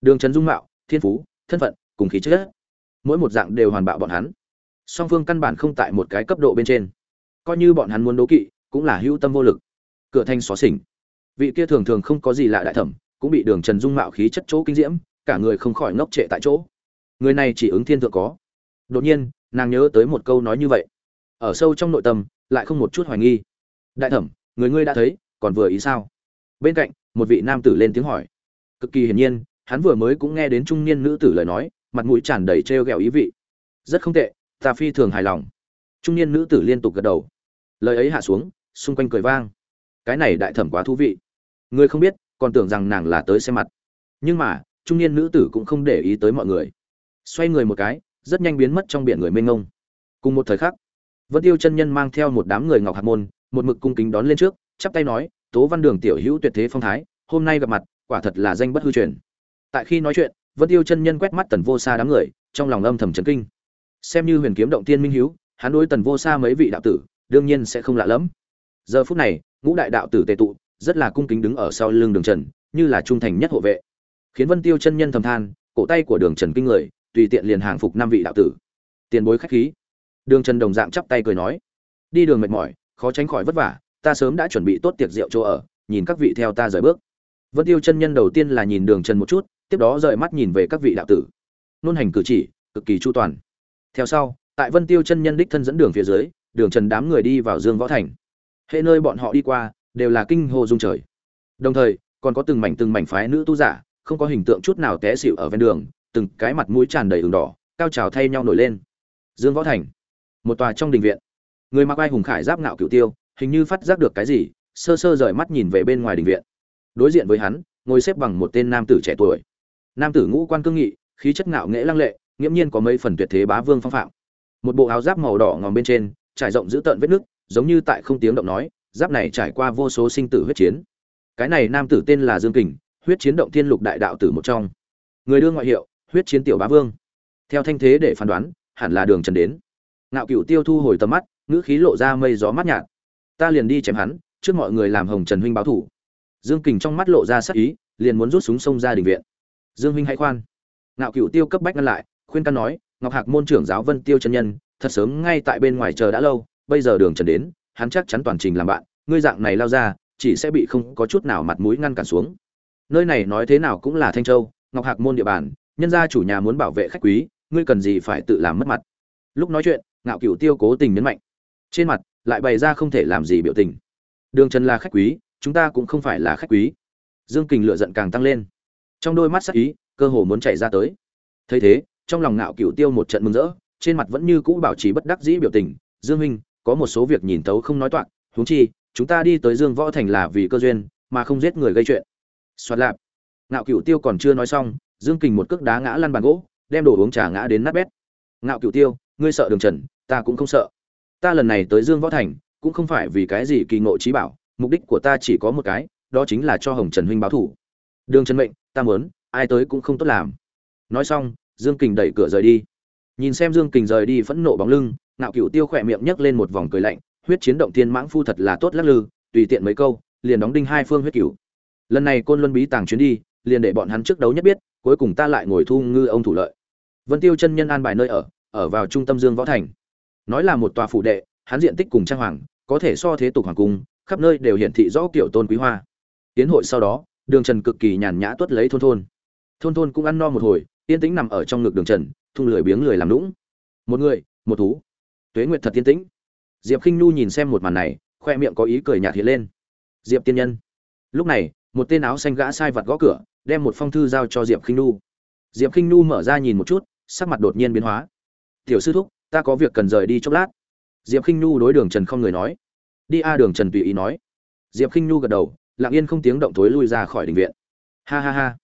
Đường trần dung mạo, thiên phú, thân phận, cùng khí chất mỗi một dạng đều hoàn bạo bọn hắn. Song phương căn bản không tại một cái cấp độ bên trên. Coi như bọn hắn muốn đố kỵ, cũng là hữu tâm vô lực. Cửa thanh xóa xỉnh. Vị kia thường thường không có gì lạ đại thẩm, cũng bị đường trần dung mạo khí chất chỗ kinh diễm, cả người không khỏi ngốc trệ tại chỗ. Người này chỉ ứng thiên thượng có. Đột nhiên, nàng nhớ tới một câu nói như vậy. Ở sâu trong nội tâm, lại không một chút hoài nghi. Đại thẩm, người ngươi đã thấy, còn vừa ý sao? Bên cạnh, một vị nam tử lên tiếng hỏi. Cực kỳ hiển nhiên, hắn vừa mới cũng nghe đến trung niên nữ tử lời nói mặt mũi tràn đầy trêu ghẹo ý vị. Rất không tệ, ta phi thường hài lòng. Trung niên nữ tử liên tục gật đầu. Lời ấy hạ xuống, xung quanh cười vang. Cái này đại thẩm quá thú vị. Người không biết, còn tưởng rằng nàng là tới xem mặt. Nhưng mà, trung niên nữ tử cũng không để ý tới mọi người. Xoay người một cái, rất nhanh biến mất trong biển người mênh ngông cùng một thời khắc, vân tiêu chân nhân mang theo một đám người ngọc hạt môn, một mực cung kính đón lên trước, chắp tay nói, tố văn đường tiểu hữu tuyệt thế phong thái, hôm nay gặp mặt, quả thật là danh bất hư truyền. Tại khi nói chuyện vân tiêu chân nhân quét mắt tần vô xa đám người, trong lòng âm thầm chấn kinh. Xem như huyền kiếm động tiên minh hiếu, hắn đối tần vô xa mấy vị đạo tử, đương nhiên sẽ không lạ lẫm. Giờ phút này, ngũ đại đạo tử tề tụ, rất là cung kính đứng ở sau lưng đường trần, như là trung thành nhất hộ vệ. Khiến vân tiêu chân nhân thầm than, cổ tay của đường trần kinh người, tùy tiện liền hàng phục năm vị đạo tử. Tiền bối khách khí. Đường trần đồng dạng chắp tay cười nói. Đi đường mệt mỏi, khó tránh khỏi vất vả, ta sớm đã chuẩn bị tốt tiệc rượu chỗ ở, nhìn các vị theo ta rời bước. Vân tiêu chân nhân đầu tiên là nhìn đường trần một chút tiếp đó rời mắt nhìn về các vị đạo tử. Nôn hành cử chỉ, cực kỳ chu toàn. Theo sau, tại vân tiêu chân nhân đích thân dẫn đường phía dưới, đường trần đám người đi vào dương võ thành. Hệ nơi bọn họ đi qua, đều là kinh hô dung trời. Đồng thời, còn có từng mảnh từng mảnh phái nữ tu giả, không có hình tượng chút nào té xịu ở ven đường, từng cái mặt mũi tràn đầy ửng đỏ, cao trào thay nhau nổi lên. Dương võ thành, một tòa trong đình viện. Người mặc ai hùng khải giáp ngạo cửu tiêu, hình như phát giác được cái gì, sơ sơ rời mắt nhìn về bên ngoài đình viện. Đối diện với hắn, ngồi xếp bằng một tên nam tử trẻ tuổi nam tử ngũ quan cương nghị, khí chất ngạo nghễ lăng lệ, nghiễm nhiên có mấy phần tuyệt thế bá vương phong phạm. Một bộ áo giáp màu đỏ ngòm bên trên, trải rộng giữ tợn vết nước giống như tại không tiếng động nói, giáp này trải qua vô số sinh tử huyết chiến. Cái này nam tử tên là dương kình, huyết chiến động thiên lục đại đạo tử một trong. Người đưa ngoại hiệu, huyết chiến tiểu bá vương. Theo thanh thế để phán đoán, hẳn là đường trần đến. Ngạo cựu tiêu thu hồi tầm mắt, ngữ khí lộ ra mây gió mát nhạt. Ta liền đi chém hắn, trước mọi người làm hồng trần huynh báo thủ. Dương kình trong mắt lộ ra sắc ý, liền muốn rút súng sông ra đình viện dương huynh hãy khoan. Ngạo cựu tiêu cấp bách ngăn lại, khuyên căn nói, ngọc hạc môn trưởng giáo vân tiêu chân nhân, thật sớm ngay tại bên ngoài chờ đã lâu, bây giờ đường trần đến, hắn chắc chắn toàn trình làm bạn, ngươi dạng này lao ra, chỉ sẽ bị không có chút nào mặt mũi ngăn cản xuống. Nơi này nói thế nào cũng là thanh châu, ngọc hạc môn địa bàn, nhân gia chủ nhà muốn bảo vệ khách quý, ngươi cần gì phải tự làm mất mặt. Lúc nói chuyện, ngạo cửu tiêu cố tình nhấn mạnh. Trên mặt, lại bày ra không thể làm gì biểu tình. Đường trần là khách quý, chúng ta cũng không phải là khách quý. Dương kình lựa giận càng tăng lên trong đôi mắt sắc ý, cơ hồ muốn chạy ra tới. Thấy thế, trong lòng ngạo cựu tiêu một trận mừng rỡ, trên mặt vẫn như cũ bảo trì bất đắc dĩ biểu tình. Dương minh có một số việc nhìn tấu không nói toạc, huống chi, chúng ta đi tới dương võ thành là vì cơ duyên, mà không giết người gây chuyện. Xoạt lạp. Ngạo cựu tiêu còn chưa nói xong, dương kình một cước đá ngã lăn bàn gỗ, đem đồ uống trà ngã đến nát bét. Ngạo cựu tiêu, ngươi sợ đường trần, ta cũng không sợ. Ta lần này tới dương võ thành, cũng không phải vì cái gì kỳ ngộ trí bảo, mục đích của ta chỉ có một cái, đó chính là cho hồng trần huynh báo thủ đường trần mệnh, ta muốn, ai tới cũng không tốt làm. Nói xong, dương kình đẩy cửa rời đi. Nhìn xem dương kình rời đi phẫn nộ bóng lưng Nạo cửu tiêu khỏe miệng nhấc lên một vòng cười lạnh, huyết chiến động thiên mãng phu thật là tốt lắc lư, tùy tiện mấy câu, liền đóng đinh hai phương huyết cửu. Lần này côn luân bí tàng chuyến đi, liền để bọn hắn trước đấu nhất biết, cuối cùng ta lại ngồi thu ngư ông thủ lợi. Vân tiêu chân nhân an bài nơi ở ở vào trung tâm dương võ thành. Nói là một tòa phủ đệ, hắn diện tích cùng trang hoàng, có thể so thế tục hoàng cung, khắp nơi đều hiển thị rõ kiểu tôn quý hoa. Tiến hội sau đó đường trần cực kỳ nhàn nhã tuất lấy thôn thôn. Thôn thôn cũng ăn no một hồi, yên tĩnh nằm ở trong ngực đường trần, thung lười biếng lười làm lũng một người, một thú. Tuế nguyệt thật yên tĩnh. Diệp k i n h nhu nhìn xem một màn này, khoe miệng có ý cười nhạt hiện lên. Diệp tiên nhân. Lúc này, một tên áo xanh gã sai vặt gõ cửa, đem một phong thư giao cho diệp k i n h nhu. Diệp k i n h nhu mở ra nhìn một chút, sắc mặt đột nhiên biến hóa. Tiểu sư thúc, ta có việc cần rời đi chốc lát. Diệp k i n h nhu đối đường trần không người nói. Đi a. Đường trần tùy ý nói. Diệp k i n h nhu gật đầu lặng yên không tiếng động thối lui ra khỏi đình viện. Ha ha ha.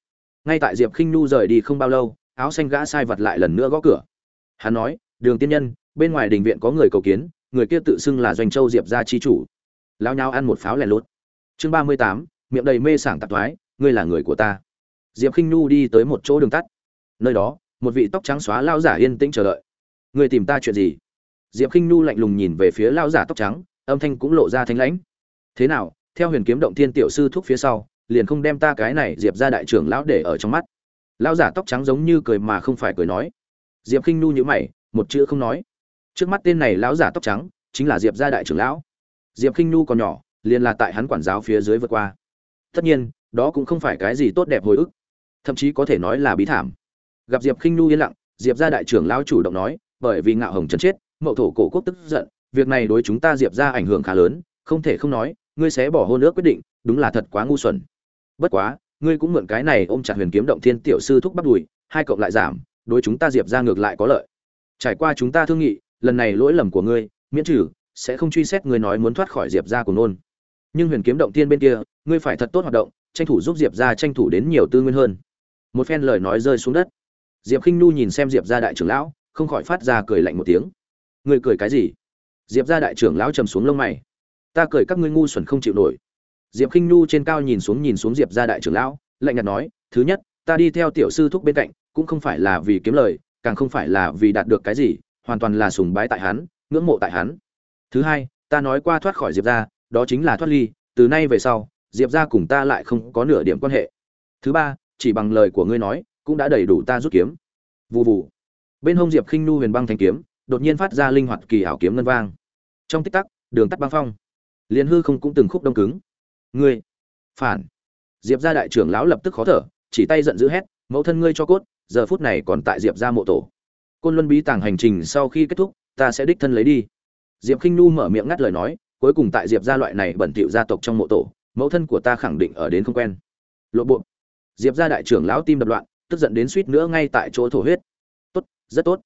Ngay tại diệp khinh nhu rời đi không bao lâu, áo xanh gã sai vật lại lần nữa gõ cửa. Hắn nói, đường tiên nhân, bên ngoài đình viện có người cầu kiến, người kia tự xưng là doanh châu diệp gia chi chủ. Lao nhau ăn một pháo lẻ lốt chương ba mươi tám, miệng đầy mê sảng tạp thoái, ngươi là người của ta. Diệp khinh nhu đi tới một chỗ đường tắt. Nơi đó, một vị tóc trắng xóa lao giả yên tĩnh chờ đợi. Người tìm ta chuyện gì? Diệp khinh nhu lạnh lùng nhìn về phía lao giả tóc trắng, âm thanh cũng lộ ra thanh lãnh. Thế nào theo huyền kiếm động thiên tiểu sư thúc phía sau, liền không đem ta cái này diệp ra đại trưởng lão để ở trong mắt. Lão giả tóc trắng giống như cười mà không phải cười nói. Diệp khinh Nu nhữ mày, một chữ không nói. Trước mắt tên này lão giả tóc trắng, chính là diệp gia đại trưởng lão. Diệp khinh Nu còn nhỏ, liền là tại hắn quản giáo phía dưới vượt qua. Tất nhiên, đó cũng không phải cái gì tốt đẹp hồi ức. Thậm chí có thể nói là bí thảm. Gặp diệp khinh Nu yên lặng, diệp gia đại trưởng lão chủ động nói, bởi vì ngạo hồng chấn chết, mậu thổ cổ quốc tức giận, việc này đối chúng ta diệp gia ảnh hưởng khá lớn, không thể không nói ngươi sẽ bỏ hôn ước quyết định, đúng là thật quá ngu xuẩn. Bất quá, ngươi cũng mượn cái này ôm chặt huyền kiếm động thiên tiểu sư thúc bắt đùi, hai cộng lại giảm, đối chúng ta diệp gia ngược lại có lợi. Trải qua chúng ta thương nghị, lần này lỗi lầm của ngươi, miễn trừ, sẽ không truy xét ngươi nói muốn thoát khỏi diệp gia của nôn. Nhưng huyền kiếm động Thiên bên kia, ngươi phải thật tốt hoạt động, tranh thủ giúp diệp gia tranh thủ đến nhiều tư nguyên hơn. Một phen lời nói rơi xuống đất. Diệp khinh nu nhìn xem diệp gia đại trưởng lão, không khỏi phát ra cười lạnh một tiếng. Ngươi cười cái gì? Diệp gia đại trưởng lão trầm xuống lông mày ta cười các ngươi ngu xuẩn không chịu nổi. Diệp khinh nu trên cao nhìn xuống nhìn xuống diệp gia đại trưởng lão, lạnh nhạt nói, thứ nhất, ta đi theo tiểu sư thúc bên cạnh, cũng không phải là vì kiếm lời, càng không phải là vì đạt được cái gì, hoàn toàn là sùng bái tại hắn, ngưỡng mộ tại hắn. Thứ hai, ta nói qua thoát khỏi diệp ra đó chính là thoát ly, từ nay về sau, diệp ra cùng ta lại không có nửa điểm quan hệ. Thứ ba, chỉ bằng lời của ngươi nói, cũng đã đầy đủ ta rút kiếm. Vụ vụ bên hông diệp khinh nu huyền băng thanh kiếm, đột nhiên phát ra linh hoạt kỳ ảo kiếm ngân vang. Trong tích tắc, đường tắt băng phong liền hư không cũng từng khúc đông cứng. Ngươi, phản. Diệp gia đại trưởng lão lập tức khó thở, chỉ tay giận dữ hét, mẫu thân ngươi cho cốt, giờ phút này còn tại diệp gia mộ tổ. Côn luân bí tàng hành trình sau khi kết thúc, ta sẽ đích thân lấy đi. Diệp khinh nu mở miệng ngắt lời nói, cuối cùng tại diệp gia loại này bẩn thỉu gia tộc trong mộ tổ, mẫu thân của ta khẳng định ở đến không quen. Lộ bộ. Diệp gia đại trưởng lão tim đập loạn, tức giận đến suýt nữa ngay tại chỗ thổ huyết. Tốt, rất tốt.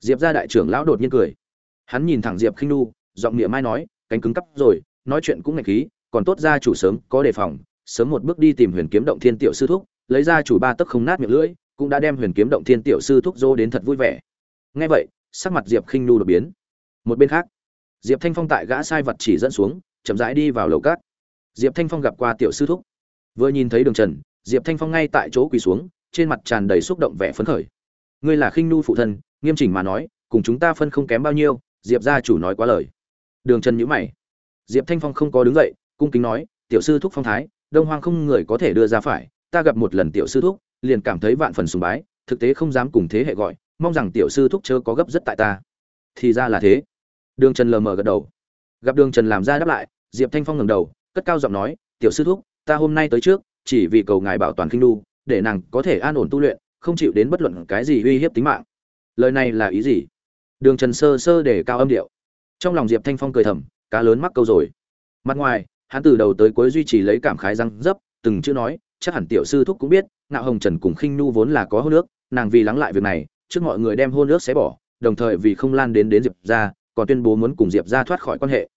Diệp gia đại trưởng lão đột nhiên cười. Hắn nhìn thẳng diệp khinh nu giọng miệng mai nói, cánh cứng cắp rồi nói chuyện cũng ngạch khí, còn tốt gia chủ sớm có đề phòng, sớm một bước đi tìm huyền kiếm động thiên tiểu sư thúc, lấy ra chủ ba tấc không nát miệng lưỡi, cũng đã đem huyền kiếm động thiên tiểu sư thúc dô đến thật vui vẻ. Nghe vậy, sắc mặt diệp khinh nu đột biến. Một bên khác, diệp thanh phong tại gã sai vật chỉ dẫn xuống, chậm rãi đi vào lầu cát. Diệp thanh phong gặp qua tiểu sư thúc. Vừa nhìn thấy đường trần, diệp thanh phong ngay tại chỗ quỳ xuống, trên mặt tràn đầy xúc động vẻ phấn khởi. Ngươi là khinh nu phụ thân, nghiêm chỉnh mà nói, cùng chúng ta phân không kém bao nhiêu, diệp gia chủ nói quá lời. Đường trần nhữ mày diệp thanh phong không có đứng dậy, cung kính nói, tiểu sư thúc phong thái, đông hoang không người có thể đưa ra phải, ta gặp một lần tiểu sư thúc, liền cảm thấy vạn phần sùng bái, thực tế không dám cùng thế hệ gọi, mong rằng tiểu sư thúc chớ có gấp rất tại ta. Thì ra là thế. Đường trần lờ mờ gật đầu. Gặp đường trần làm ra đáp lại, diệp thanh phong ngẩng đầu, cất cao giọng nói, tiểu sư thúc, ta hôm nay tới trước, chỉ vì cầu ngài bảo toàn kinh đu để nàng có thể an ổn tu luyện, không chịu đến bất luận cái gì uy hiếp tính mạng. Lời này là ý gì? Đường trần sơ sơ để cao âm điệu. Trong lòng diệp thanh phong cười thầm cá lớn mắc câu rồi. Mặt ngoài, hắn từ đầu tới cuối duy trì lấy cảm khái răng dấp, từng chữ nói, chắc hẳn tiểu sư thúc cũng biết, ngạo hồng trần cùng khinh nu vốn là có hôn nước nàng vì lắng lại việc này, trước mọi người đem hôn nước xé bỏ, đồng thời vì không lan đến đến diệp ra còn tuyên bố muốn cùng diệp ra thoát khỏi quan hệ.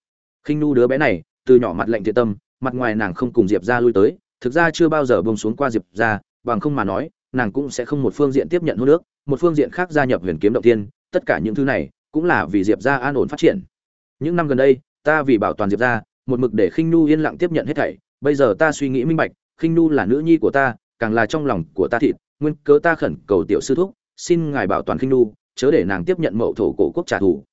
Khinh nu đứa bé này, từ nhỏ mặt lệnh thiện tâm, mặt ngoài nàng không cùng diệp ra lui tới, thực ra chưa bao giờ bông xuống qua diệp ra bằng không mà nói, nàng cũng sẽ không một phương diện tiếp nhận hôn nước một phương diện khác gia nhập huyền kiếm động tiên tất cả những thứ này cũng là vì diệp ra an ổn phát triển. Những năm gần đây ta vì bảo toàn diệp ra một mực để khinh nu yên lặng tiếp nhận hết thảy. Bây giờ ta suy nghĩ minh bạch, khinh nu là nữ nhi của ta, càng là trong lòng của ta thịt. Nguyên cớ ta khẩn cầu tiểu sư thúc, xin ngài bảo toàn khinh nu chớ để nàng tiếp nhận mậu thổ cổ quốc trả thù.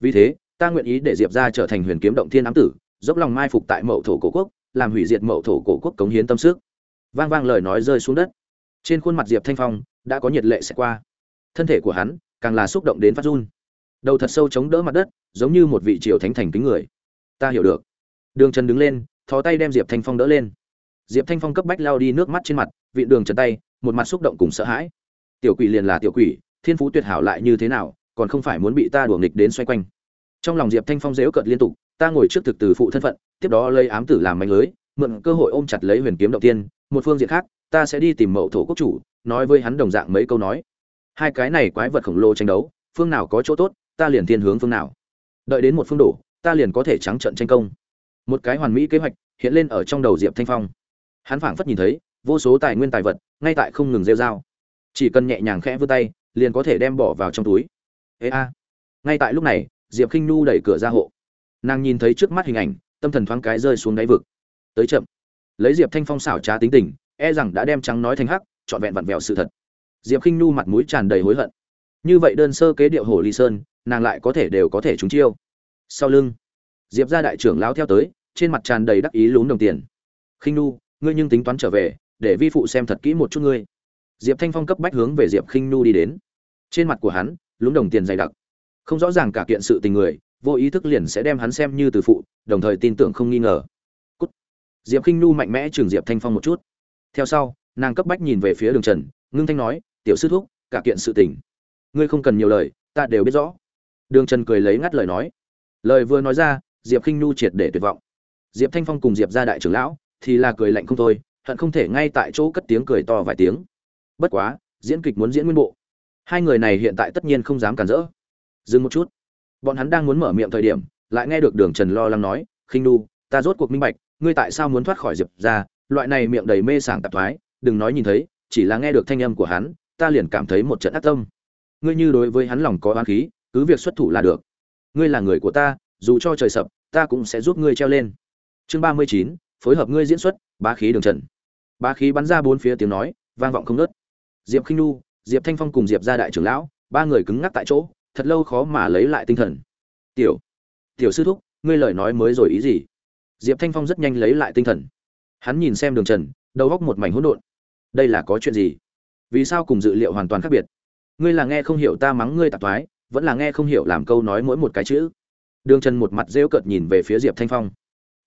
Vì thế, ta nguyện ý để diệp ra trở thành huyền kiếm động thiên ám tử, dốc lòng mai phục tại mậu thổ cổ quốc, làm hủy diệt mậu thổ cổ quốc cống hiến tâm sức. Vang vang lời nói rơi xuống đất. Trên khuôn mặt diệp thanh phong, đã có nhiệt lệ sẽ qua. Thân thể của hắn, càng là xúc động đến phát run. Đầu thật sâu chống đỡ mặt đất, giống như một vị triều thánh thành kính người ta hiểu được. Đường trần đứng lên thó tay đem diệp thanh phong đỡ lên. Diệp thanh phong cấp bách lao đi nước mắt trên mặt vị đường trần tay, một mặt xúc động cùng sợ hãi. Tiểu quỷ liền là tiểu quỷ, thiên phú tuyệt hảo lại như thế nào, còn không phải muốn bị ta đùa nghịch đến xoay quanh. Trong lòng diệp thanh phong dễu cợt liên tục, ta ngồi trước thực từ phụ thân phận, tiếp đó lấy ám tử làm manh lưới, mượn cơ hội ôm chặt lấy huyền kiếm đầu tiên, một phương diện khác, ta sẽ đi tìm mậu thổ quốc chủ, nói với hắn đồng dạng mấy câu nói. Hai cái này quái vật khổng lồ tranh đấu, phương nào có chỗ tốt, ta liền thiên hướng phương nào. Đợi đến một phương đổ ta liền có thể trắng trận tranh công. Một cái hoàn mỹ kế hoạch hiện lên ở trong đầu diệp thanh phong. Hắn phảng phất nhìn thấy, vô số tài nguyên tài vật, ngay tại không ngừng rêu dao chỉ cần nhẹ nhàng khẽ vươn tay, liền có thể đem bỏ vào trong túi. Ê a. Ngay tại lúc này, diệp khinh Nu đẩy cửa ra hộ. Nàng nhìn thấy trước mắt hình ảnh, tâm thần thoáng cái rơi xuống đáy vực. Tới chậm. Lấy diệp thanh phong xảo trá tính tình e rằng đã đem trắng nói thành hắc, trọn vẹn vặn vẹo sự thật. Diệp khinh Nu mặt mũi tràn đầy hối hận. Như vậy đơn sơ kế điệu hồ ly sơn, nàng lại có thể đều có thể trúng chiêu sau lưng. Diệp ra đại trưởng lao theo tới, trên mặt tràn đầy đắc ý lún đồng tiền. Khinh Nu, ngươi nhưng tính toán trở về, để vi phụ xem thật kỹ một chút ngươi. Diệp thanh phong cấp bách hướng về diệp khinh Nu đi đến. Trên mặt của hắn, lún đồng tiền dày đặc. Không rõ ràng cả kiện sự tình người, vô ý thức liền sẽ đem hắn xem như từ phụ, đồng thời tin tưởng không nghi ngờ. Cút. diệp khinh Nu mạnh mẽ chừng diệp thanh phong một chút. Theo sau, nàng cấp bách nhìn về phía đường trần, ngưng thanh nói, tiểu sư thúc, cả kiện sự tình, ngươi không cần nhiều lời, ta đều biết rõ. Đường trần cười lấy ngắt lời nói lời vừa nói ra, diệp khinh nhu triệt để tuyệt vọng. Diệp thanh phong cùng diệp ra đại trưởng lão thì là cười lạnh không thôi, hận không thể ngay tại chỗ cất tiếng cười to vài tiếng. Bất quá, diễn kịch muốn diễn nguyên bộ. Hai người này hiện tại tất nhiên không dám cản rỡ. Dừng một chút. Bọn hắn đang muốn mở miệng thời điểm, lại nghe được đường trần lo lắng nói, khinh nu ta rốt cuộc minh bạch, ngươi tại sao muốn thoát khỏi diệp ra loại này miệng đầy mê sảng tạp thoái, đừng nói nhìn thấy, chỉ là nghe được thanh âm của hắn, ta liền cảm thấy một trận ác tâm. Ngươi như đối với hắn lòng có oán khí, cứ việc xuất thủ là được ngươi là người của ta, dù cho trời sập, ta cũng sẽ giúp ngươi treo lên. Chương ba mươi chín, phối hợp ngươi diễn xuất, bá khí đường trần. Bá khí bắn ra bốn phía tiếng nói, vang vọng không nớt diệp khinh nu diệp thanh phong cùng diệp gia đại trưởng lão, ba người cứng ngắc tại chỗ, thật lâu khó mà lấy lại tinh thần. Tiểu tiểu sư thúc, ngươi lời nói mới rồi ý gì? Diệp thanh phong rất nhanh lấy lại tinh thần. Hắn nhìn xem đường trần, đầu góc một mảnh hỗn độn. Đây là có chuyện gì? Vì sao cùng dự liệu hoàn toàn khác biệt? Ngươi là nghe không hiểu ta mắng ngươi tạp thoái vẫn là nghe không hiểu làm câu nói mỗi một cái chữ. Đường trần một mặt rêu cợt nhìn về phía diệp thanh phong.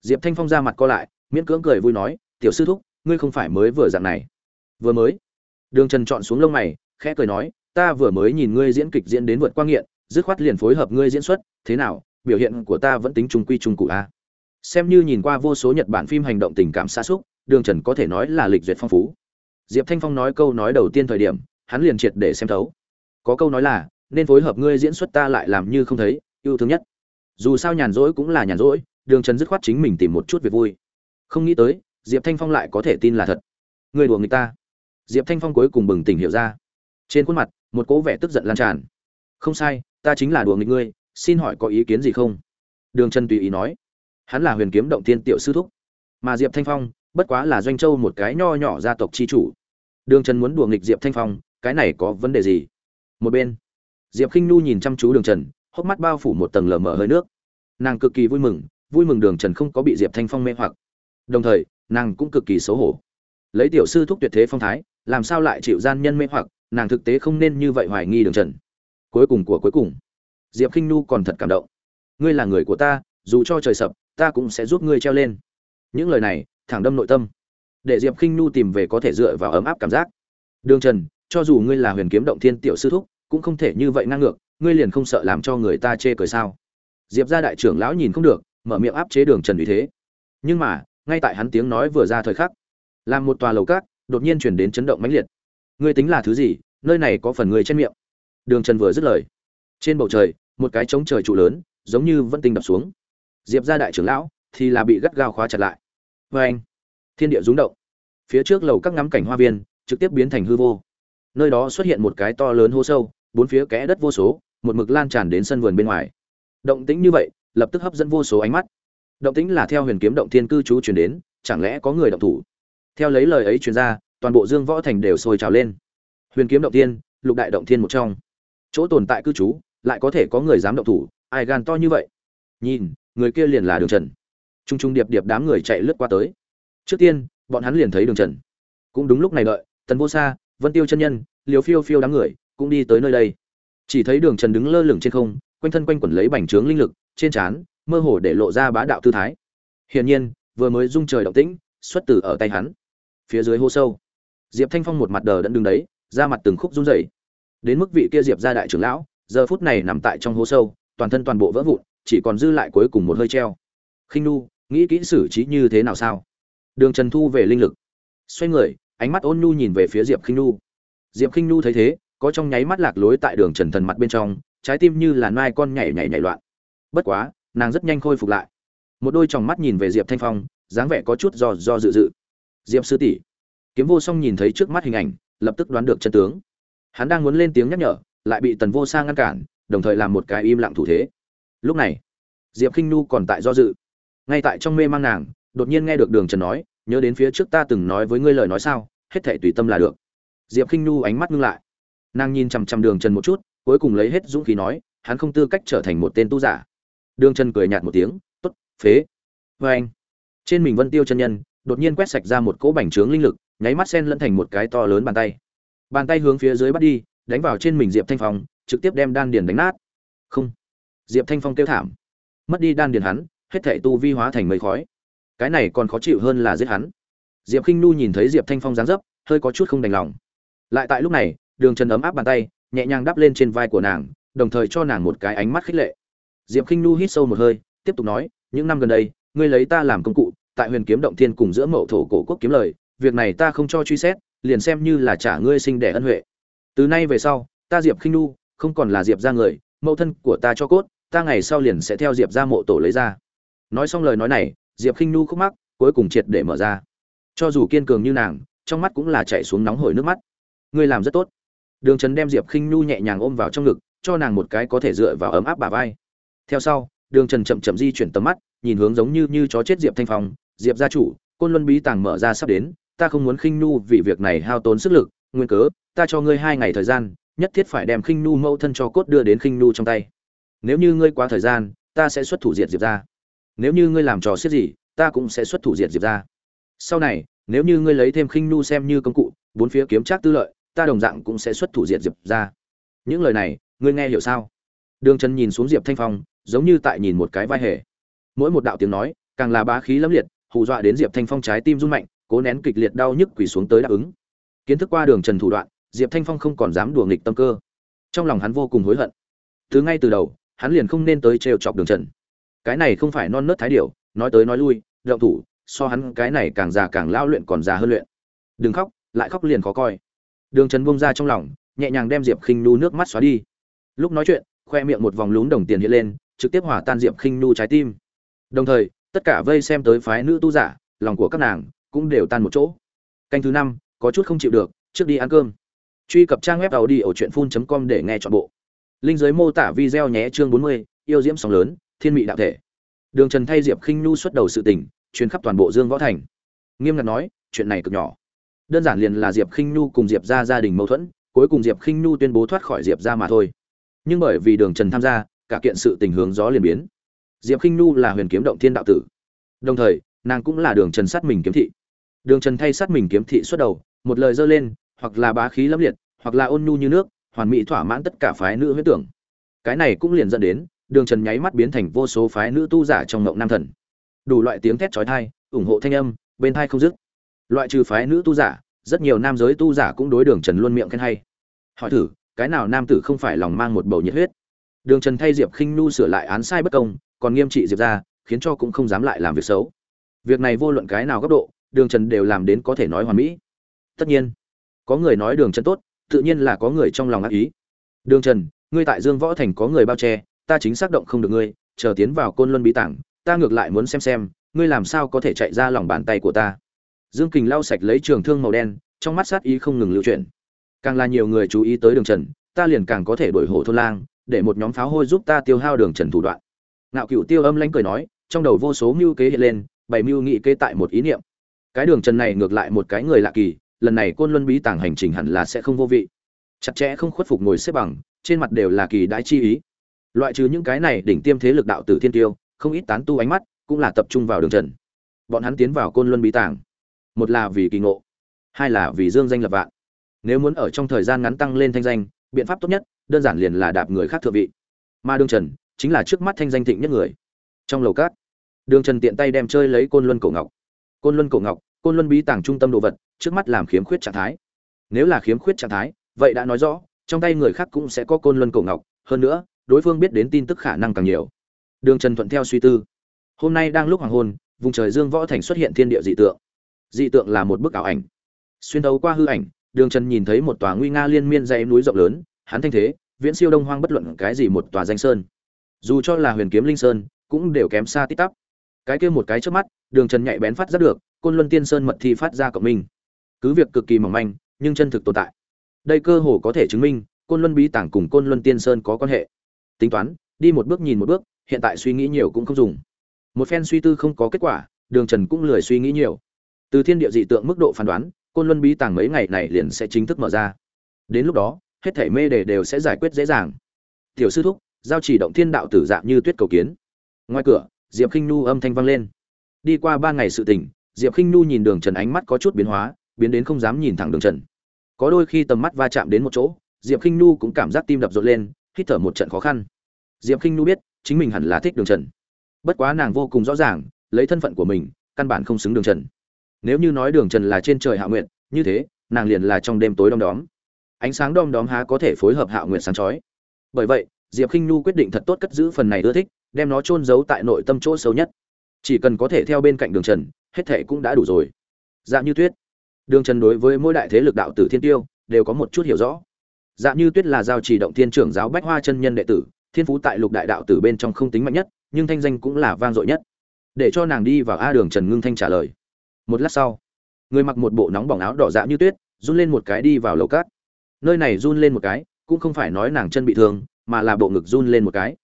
Diệp thanh phong ra mặt co lại, miễn cưỡng cười vui nói, tiểu sư thúc, ngươi không phải mới vừa dạng này. Vừa mới? Đường trần chọn xuống lông mày, khẽ cười nói, ta vừa mới nhìn ngươi diễn kịch diễn đến vượt qua nghiện, dứt khoát liền phối hợp ngươi diễn xuất, thế nào, biểu hiện của ta vẫn tính trung quy trung cụ a? Xem như nhìn qua vô số nhật bản phim hành động tình cảm xa xúc, đường trần có thể nói là lịch duyệt phong phú. Diệp thanh phong nói câu nói đầu tiên thời điểm, hắn liền triệt để xem thấu. Có câu nói là nên phối hợp ngươi diễn xuất ta lại làm như không thấy, yêu thương nhất. Dù sao nhàn rỗi cũng là nhàn rỗi, đường trần dứt khoát chính mình tìm một chút việc vui. Không nghĩ tới, diệp thanh phong lại có thể tin là thật. Người đùa người ta. Diệp thanh phong cuối cùng bừng tỉnh hiểu ra. Trên khuôn mặt, một cỗ vẻ tức giận lan tràn. Không sai, ta chính là đùa nghịch ngươi, xin hỏi có ý kiến gì không? Đường trần tùy ý nói. Hắn là huyền kiếm động tiên tiểu sư thúc. Mà diệp thanh phong, bất quá là doanh châu một cái nho nhỏ gia tộc chi chủ. Đường trần muốn đùa nghịch diệp thanh phong, cái này có vấn đề gì? Một bên diệp khinh nhu nhìn chăm chú đường trần, hốc mắt bao phủ một tầng lờ mờ hơi nước. Nàng cực kỳ vui mừng vui mừng đường trần không có bị diệp thanh phong mê hoặc. Đồng thời, nàng cũng cực kỳ xấu hổ. Lấy tiểu sư thúc tuyệt thế phong thái, làm sao lại chịu gian nhân mê hoặc, nàng thực tế không nên như vậy hoài nghi đường trần. Cuối cùng của cuối cùng, diệp khinh nu còn thật cảm động. Ngươi là người của ta, dù cho trời sập, ta cũng sẽ giúp ngươi treo lên. Những lời này, thẳng đâm nội tâm. Để diệp khinh nu tìm về có thể dựa vào ấm áp cảm giác. Đường trần, cho dù ngươi là huyền kiếm động thiên tiểu sư thúc cũng không thể như vậy ngang ngược, ngươi liền không sợ làm cho người ta chê cười sao? Diệp ra đại trưởng lão nhìn không được, mở miệng áp chế đường trần vì thế. Nhưng mà, ngay tại hắn tiếng nói vừa ra thời khắc, làm một tòa lầu cát, đột nhiên chuyển đến chấn động mãnh liệt. Ngươi tính là thứ gì? Nơi này có phần người trên miệng. Đường trần vừa dứt lời, trên bầu trời, một cái trống trời trụ lớn, giống như vẫn tinh đập xuống. Diệp ra đại trưởng lão thì là bị gắt gao khóa chặt lại. Vê anh, thiên địa rúng động. Phía trước lầu các ngắm cảnh hoa viên, trực tiếp biến thành hư vô. Nơi đó xuất hiện một cái to lớn hố sâu bốn phía kẽ đất vô số, một mực lan tràn đến sân vườn bên ngoài. Động tĩnh như vậy, lập tức hấp dẫn vô số ánh mắt. Động tĩnh là theo huyền kiếm động thiên cư trú truyền đến, chẳng lẽ có người động thủ? Theo lấy lời ấy truyền ra, toàn bộ dương võ thành đều sôi trào lên. Huyền kiếm động thiên, lục đại động thiên một trong. Chỗ tồn tại cư trú, lại có thể có người dám động thủ, ai gan to như vậy? Nhìn, người kia liền là đường trần. T r u n g t r u n g điệp điệp đám người chạy lướt qua tới. Trước tiên, bọn hắn liền thấy đường trần. Cũng đúng lúc này đợi, tần vô xa vân tiêu chân nhân liều phiêu phiêu đám người cũng đi tới nơi đây. Chỉ thấy đường trần đứng lơ lửng trên không, quanh thân quanh quẩn lấy bành trướng linh lực, trên trán, mơ hồ để lộ ra bá đạo tư thái. Hiển nhiên, vừa mới rung trời động tĩnh, xuất từ ở tay hắn. Phía dưới hô sâu. Diệp thanh phong một mặt đờ đẫn đứng đấy ra mặt từng khúc run rẩy. Đến mức vị kia diệp gia đại trưởng lão, giờ phút này nằm tại trong hố sâu, toàn thân toàn bộ vỡ vụn, chỉ còn dư lại cuối cùng một hơi treo. Khinh nu nghĩ kỹ xử trí như thế nào sao? Đường trần thu về linh lực. Xoay người, ánh mắt ôn nhu nhìn về phía diệp khinh nu diệp khinh nu thấy thế có trong nháy mắt lạc lối tại đường trần thần mặt bên trong, trái tim như là nai con nhảy nhảy nhảy loạn. Bất quá, nàng rất nhanh khôi phục lại. Một đôi tròng mắt nhìn về diệp thanh phong, dáng vẻ có chút do do dự dự. Diệp sư tỷ. Kiếm vô song nhìn thấy trước mắt hình ảnh, lập tức đoán được chân tướng. Hắn đang muốn lên tiếng nhắc nhở, lại bị tần vô sa ngăn cản, đồng thời làm một cái im lặng thủ thế. Lúc này, diệp k i n h nu còn tại do dự. Ngay tại trong mê mang nàng, đột nhiên nghe được đường trần nói, nhớ đến phía trước ta từng nói với ngươi lời nói sao, hết thể tùy tâm là được. Diệp k i n h nu ánh mắt ngưng lại nàng nhìn chằm chằm đường trần một chút, cuối cùng lấy hết dũng khí nói, hắn không tư cách trở thành một tên tu giả. Đường trần cười nhạt một tiếng t ố t phế. Vê anh, trên mình vân tiêu chân nhân, đột nhiên quét sạch ra một cỗ bành trướng linh lực, nháy mắt sen lẫn thành một cái to lớn bàn tay. Bàn tay hướng phía dưới bắt đi, đánh vào trên mình diệp thanh phong, trực tiếp đem đan điền đánh nát. Không. Diệp thanh phong kêu thảm. Mất đi đan điền hắn, hết thảy tu vi hóa thành mây khói. Cái này còn khó chịu hơn là giết hắn. Diệp k i n h nu nhìn thấy diệp thanh phong dáng dấp, hơi có chút không đành lòng. Lại tại lúc này đường trần ấm áp bàn tay, nhẹ nhàng đắp lên trên vai của nàng, đồng thời cho nàng một cái ánh mắt khích lệ. Diệp k i n h nu hít sâu một hơi, tiếp tục nói, những năm gần đây, ngươi lấy ta làm công cụ, tại huyền kiếm động thiên cùng giữa mậu thổ cổ quốc kiếm lời, việc này ta không cho truy xét, liền xem như là trả ngươi sinh đẻ ân huệ. Từ nay về sau, ta diệp khinh nu, không còn là diệp ra người, mẫu thân của ta cho cốt, ta ngày sau liền sẽ theo diệp ra mộ tổ lấy ra. Nói xong lời nói này, diệp khinh nu khúc mắc, cuối cùng triệt để mở ra. Cho dù kiên cường như nàng, trong mắt cũng là chạy xuống nóng hổi nước mắt. Ngươi làm rất tốt đường trần đem diệp khinh nu nhẹ nhàng ôm vào trong ngực, cho nàng một cái có thể dựa vào ấm áp bà vai theo sau, đường trần chậm chậm di chuyển tầm mắt, nhìn hướng giống như như chó chết diệp thanh phong, diệp gia chủ, côn luân bí tàng mở ra sắp đến, ta không muốn khinh nu vì việc này hao tốn sức lực, nguyên cớ, ta cho ngươi hai ngày thời gian, nhất thiết phải đem khinh nu mẫu thân cho cốt đưa đến khinh nu trong tay nếu như ngươi quá thời gian, ta sẽ xuất thủ diệt diệp gia. nếu như ngươi làm trò xiết gì, ta cũng sẽ xuất thủ diệt diệp gia. sau này, nếu như ngươi lấy thêm khinh nu xem như công cụ, bốn phía kiếm trác tư lợi ta đồng dạng cũng sẽ xuất thủ diệt diệp ra. Những lời này, ngươi nghe hiểu sao? Đường trần nhìn xuống diệp thanh phong, giống như tại nhìn một cái vai hề. Mỗi một đạo tiếng nói, càng là bá khí lẫm liệt, hù dọa đến diệp thanh phong trái tim run mạnh, cố nén kịch liệt đau nhức quỳ xuống tới đáp ứng. Kiến thức qua đường trần thủ đoạn, diệp thanh phong không còn dám đùa nghịch tâm cơ. Trong lòng hắn vô cùng hối hận. Từ ngay từ đầu, hắn liền không nên tới trêu chọc đường trần. Cái này không phải non nớt thái điểu, nói tới nói lui, động thủ, so hắn cái này càng già càng lao luyện còn già hơn luyện. Đừng khóc, lại khóc liền khó coi đường trần buông ra trong lòng, nhẹ nhàng đem diệp khinh Nhu nước mắt xóa đi. Lúc nói chuyện, khoe miệng một vòng lún đồng tiền hiện lên, trực tiếp hỏa tan diệp khinh Nhu trái tim. Đồng thời, tất cả vây xem tới phái nữ tu giả, lòng của các nàng cũng đều tan một chỗ. Canh thứ năm, có chút không chịu được, trước đi ăn cơm. Truy cập trang web audiochuyenphun.com để nghe trọn bộ. Linh dưới mô tả video nhé chương bốn mươi, yêu diễm sóng lớn, thiên mị đạo thể. Đường trần thay diệp khinh nhu xuất đầu sự tình, truyền khắp toàn bộ dương võ thành. Nghiêm ngặt nói, chuyện này cực nhỏ đơn giản liền là diệp khinh nhu cùng diệp ra gia đình mâu thuẫn, cuối cùng diệp khinh nhu tuyên bố thoát khỏi diệp ra mà thôi. Nhưng bởi vì đường trần tham gia, cả kiện sự tình hướng gió liền biến. Diệp khinh nhu là huyền kiếm động thiên đạo tử. Đồng thời, nàng cũng là đường trần sát mình kiếm thị. Đường trần thay sát mình kiếm thị xuất đầu, một lời dơ lên, hoặc là bá khí lâm liệt, hoặc là ôn nhu như nước, hoàn mỹ thỏa mãn tất cả phái nữ huyết tưởng. Cái này cũng liền dẫn đến, đường trần nháy mắt biến thành vô số phái nữ tu giả trong ngộng nam thần. Đủ loại tiếng thét trói thai ủng hộ thanh âm, bên thai không dứt loại trừ phái nữ tu giả, rất nhiều nam giới tu giả cũng đối đường trần luôn miệng khen hay. Hỏi thử, cái nào nam tử không phải lòng mang một bầu nhiệt huyết? Đường trần thay diệp khinh nu sửa lại án sai bất công, còn nghiêm trị diệp ra, khiến cho cũng không dám lại làm việc xấu. Việc này vô luận cái nào góc độ, đường trần đều làm đến có thể nói hoàn mỹ. Tất nhiên, có người nói đường trần tốt, tự nhiên là có người trong lòng ác ý. Đường trần, ngươi tại dương võ thành có người bao che, ta chính xác động không được ngươi, chờ tiến vào côn luân bí tảng, ta ngược lại muốn xem xem, ngươi làm sao có thể chạy ra lòng bàn tay của ta? Dương kình lau sạch lấy trường thương màu đen, trong mắt sát ý không ngừng lưu chuyển. Càng là nhiều người chú ý tới đường trần, ta liền càng có thể đuổi hổ thôn lang, để một nhóm pháo hôi giúp ta tiêu hao đường trần thủ đoạn. Ngạo cửu tiêu âm lãnh cười nói, trong đầu vô số mưu kế hiện lên bảy mưu nghị kế tại một ý niệm. Cái đường trần này ngược lại một cái người lạ kỳ, lần này côn luân bí tàng hành trình hẳn là sẽ không vô vị. Chặt chẽ không khuất phục ngồi xếp bằng, trên mặt đều là kỳ đái chi ý. Loại trừ những cái này đỉnh tiêm thế lực đạo tử thiên tiêu, không ít tán tu ánh mắt cũng là tập trung vào đường trần. Bọn hắn tiến vào côn luân bí tàng một là vì kỳ ngộ, hai là vì dương danh lập vạn. Nếu muốn ở trong thời gian ngắn tăng lên thanh danh, biện pháp tốt nhất, đơn giản liền là đạp người khác thượng vị. Mà đường trần chính là trước mắt thanh danh thịnh nhất người. Trong lầu cát đường trần tiện tay đem chơi lấy côn luân cổ ngọc. Côn luân cổ ngọc, côn luân bí tàng trung tâm đồ vật, trước mắt làm khiếm khuyết trạng thái. Nếu là khiếm khuyết trạng thái, vậy đã nói rõ, trong tay người khác cũng sẽ có côn luân cổ ngọc. Hơn nữa, đối phương biết đến tin tức khả năng càng nhiều. Đường trần thuận theo suy tư. Hôm nay đang lúc hoàng hôn, vùng trời dương võ thành xuất hiện thiên địa dị tượng dị tượng là một bức ảo ảnh. Xuyên đấu qua hư ảnh, đường trần nhìn thấy một tòa nguy nga liên miên dãy núi rộng lớn, hắn thanh thế, viễn siêu đông hoang bất luận cái gì một tòa danh sơn. Dù cho là huyền kiếm linh sơn, cũng đều kém xa tít tắp. Cái kia một cái trước mắt, đường trần nhạy bén phát ra được, côn luân tiên sơn mật thi phát ra cộng minh. Cứ việc cực kỳ mỏng manh, nhưng chân thực tồn tại. Đây cơ hồ có thể chứng minh, côn luân bí tảng cùng côn luân tiên sơn có quan hệ. Tính toán, đi một bước nhìn một bước, hiện tại suy nghĩ nhiều cũng không dùng. Một phen suy tư không có kết quả, đường trần cũng lười suy nghĩ nhiều từ thiên địa dị tượng mức độ phán đoán, côn luân bí tàng mấy ngày này liền sẽ chính thức mở ra. Đến lúc đó, hết thảy mê đề đều sẽ giải quyết dễ dàng. Tiểu sư thúc, giao chỉ động thiên đạo tử dạng như tuyết cầu kiến. Ngoài cửa, diệp khinh nhu âm thanh vang lên. Đi qua ba ngày sự tình, diệp khinh nhu nhìn đường trần ánh mắt có chút biến hóa, biến đến không dám nhìn thẳng đường trần. Có đôi khi tầm mắt va chạm đến một chỗ, diệp khinh nhu cũng cảm giác tim đập rộn lên, hít thở một trận khó khăn. Diệp khinh nhu biết, chính mình hẳn là thích đường trần. Bất quá nàng vô cùng rõ ràng, lấy thân phận của mình, căn bản không xứng đường trần nếu như nói đường trần là trên trời hạ nguyện như thế, nàng liền là trong đêm tối đom đóm. Ánh sáng đom đóm há có thể phối hợp hạ nguyện sáng chói. Bởi vậy, diệp khinh nhu quyết định thật tốt cất giữ phần này ưa thích, đem nó trôn giấu tại nội tâm chỗ xấu nhất. Chỉ cần có thể theo bên cạnh đường trần, hết thệ cũng đã đủ rồi. Dạ như tuyết. Đường trần đối với mỗi đại thế lực đạo tử thiên tiêu, đều có một chút hiểu rõ. Dạ như tuyết là giao chỉ động thiên trưởng giáo bách hoa chân nhân đệ tử, thiên phú tại lục đại đạo tử bên trong không tính mạnh nhất, nhưng thanh danh cũng là vang dội nhất. Để cho nàng đi vào a đường trần ngưng thanh trả lời một lát sau, người mặc một bộ nóng bỏng áo đỏ dạ như tuyết, run lên một cái đi vào lầu cát. Nơi này run lên một cái, cũng không phải nói nàng chân bị thương, mà là bộ ngực run lên một cái.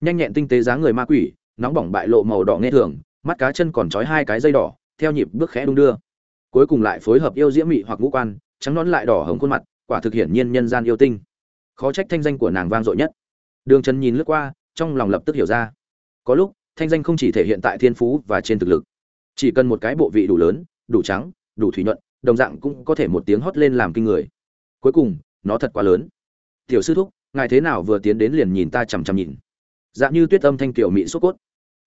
Nhanh nhẹn tinh tế dáng người ma quỷ, nóng bỏng bại lộ màu đỏ nghe thường, mắt cá chân còn trói hai cái dây đỏ, theo nhịp bước khẽ đung đưa. Cuối cùng lại phối hợp yêu diễm mị hoặc ngũ quan, trắng nón lại đỏ hồng khuôn mặt, quả thực hiển nhiên nhân gian yêu tinh. Khó trách thanh danh của nàng vang dội nhất. Đường trần nhìn lướt qua, trong lòng lập tức hiểu ra. Có lúc, thanh danh không chỉ thể hiện tại thiên phú và trên thực lực chỉ cần một cái bộ vị đủ lớn, đủ trắng, đủ thủy nhuận, đồng dạng cũng có thể một tiếng hót lên làm kinh người. Cuối cùng, nó thật quá lớn. Tiểu sư thúc, ngài thế nào vừa tiến đến liền nhìn ta chằm chằm nhìn? Dạng như tuyết âm thanh kiểu mỹ sốt cốt.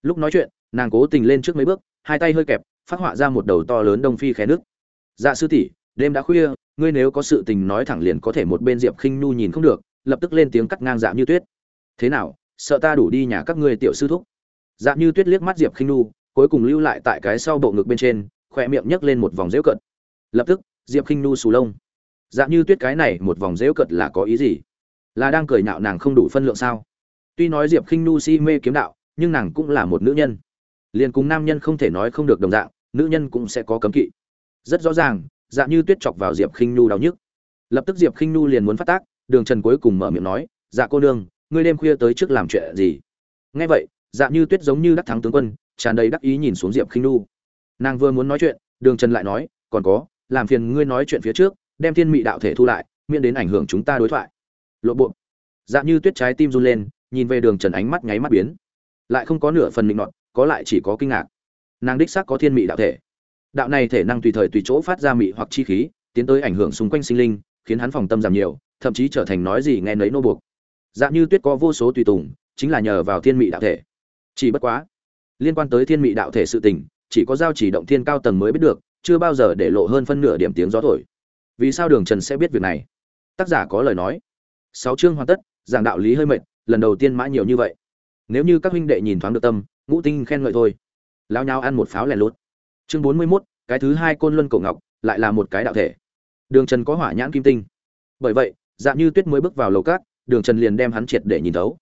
Lúc nói chuyện, nàng cố tình lên trước mấy bước, hai tay hơi kẹp, phát họa ra một đầu to lớn đông phi khé nước dạ sư tỷ, đêm đã khuya, ngươi nếu có sự tình nói thẳng liền có thể một bên diệp khinh nu nhìn không được, lập tức lên tiếng cắt ngang dạ như tuyết. Thế nào, sợ ta đủ đi nhà các ngươi tiểu sư thúc? Dạ như tuyết liếc mắt diệp khinh nu cuối cùng lưu lại tại cái sau bộ ngực bên trên, khỏe miệng nhấc lên một vòng rễu cận lập tức, diệp khinh nu sù lông. Dạ như tuyết cái này một vòng rễu cận là có ý gì? Là đang cười nhạo nàng không đủ phân lượng sao? Tuy nói diệp khinh nu si mê kiếm đạo, nhưng nàng cũng là một nữ nhân. Liền cùng nam nhân không thể nói không được đồng dạng, nữ nhân cũng sẽ có cấm kỵ. Rất rõ ràng dạ như tuyết chọc vào diệp khinh nu đau nhức. Lập tức diệp khinh nu liền muốn phát tác, đường trần cuối cùng mở miệng nói dạ cô nương, ngươi đêm khuya tới trước làm chuyện gì? Nghe vậy dạ như tuyết giống như đắc thắng tướng quân, tràn đầy đắc ý nhìn xuống diệp khinh nu nàng vừa muốn nói chuyện, đường trần lại nói, còn có, làm phiền ngươi nói chuyện phía trước, đem thiên mị đạo thể thu lại, miễn đến ảnh hưởng chúng ta đối thoại. Lộ bộ. Dạ như tuyết trái tim run lên, nhìn về đường trần ánh mắt nháy mắt biến. Lại không có nửa phần định nọt, có lại chỉ có kinh ngạc. Nàng đích xác có thiên mị đạo thể. Đạo này thể năng tùy thời tùy chỗ phát ra mị hoặc chi khí, tiến tới ảnh hưởng xung quanh sinh linh, khiến hắn phòng tâm giảm nhiều, thậm chí trở thành nói gì nghe nấy nô buộc. Dạ như tuyết có vô số tùy tùng, chính là nhờ vào thiên mị đạo thể chỉ bất quá, liên quan tới thiên mị đạo thể sự tình, chỉ có giao chỉ động thiên cao tầng mới biết được, chưa bao giờ để lộ hơn phân nửa điểm tiếng gió thổi. Vì sao đường trần sẽ biết việc này? Tác giả có lời nói. Sáu chương hoàn tất, giảng đạo lý hơi mệt, lần đầu tiên mã nhiều như vậy. Nếu như các huynh đệ nhìn thoáng được tâm, ngũ tinh khen ngợi thôi. Lao nhau ăn một pháo lẻ lút. Chương bốn mươi mốt, cái thứ hai côn luân cổ ngọc, lại là một cái đạo thể. Đường trần có hỏa nhãn kim tinh. Bởi vậy, dạng như tuyết mới bước vào lầu cát, đường trần liền đem hắn triệt để nhìn thấu.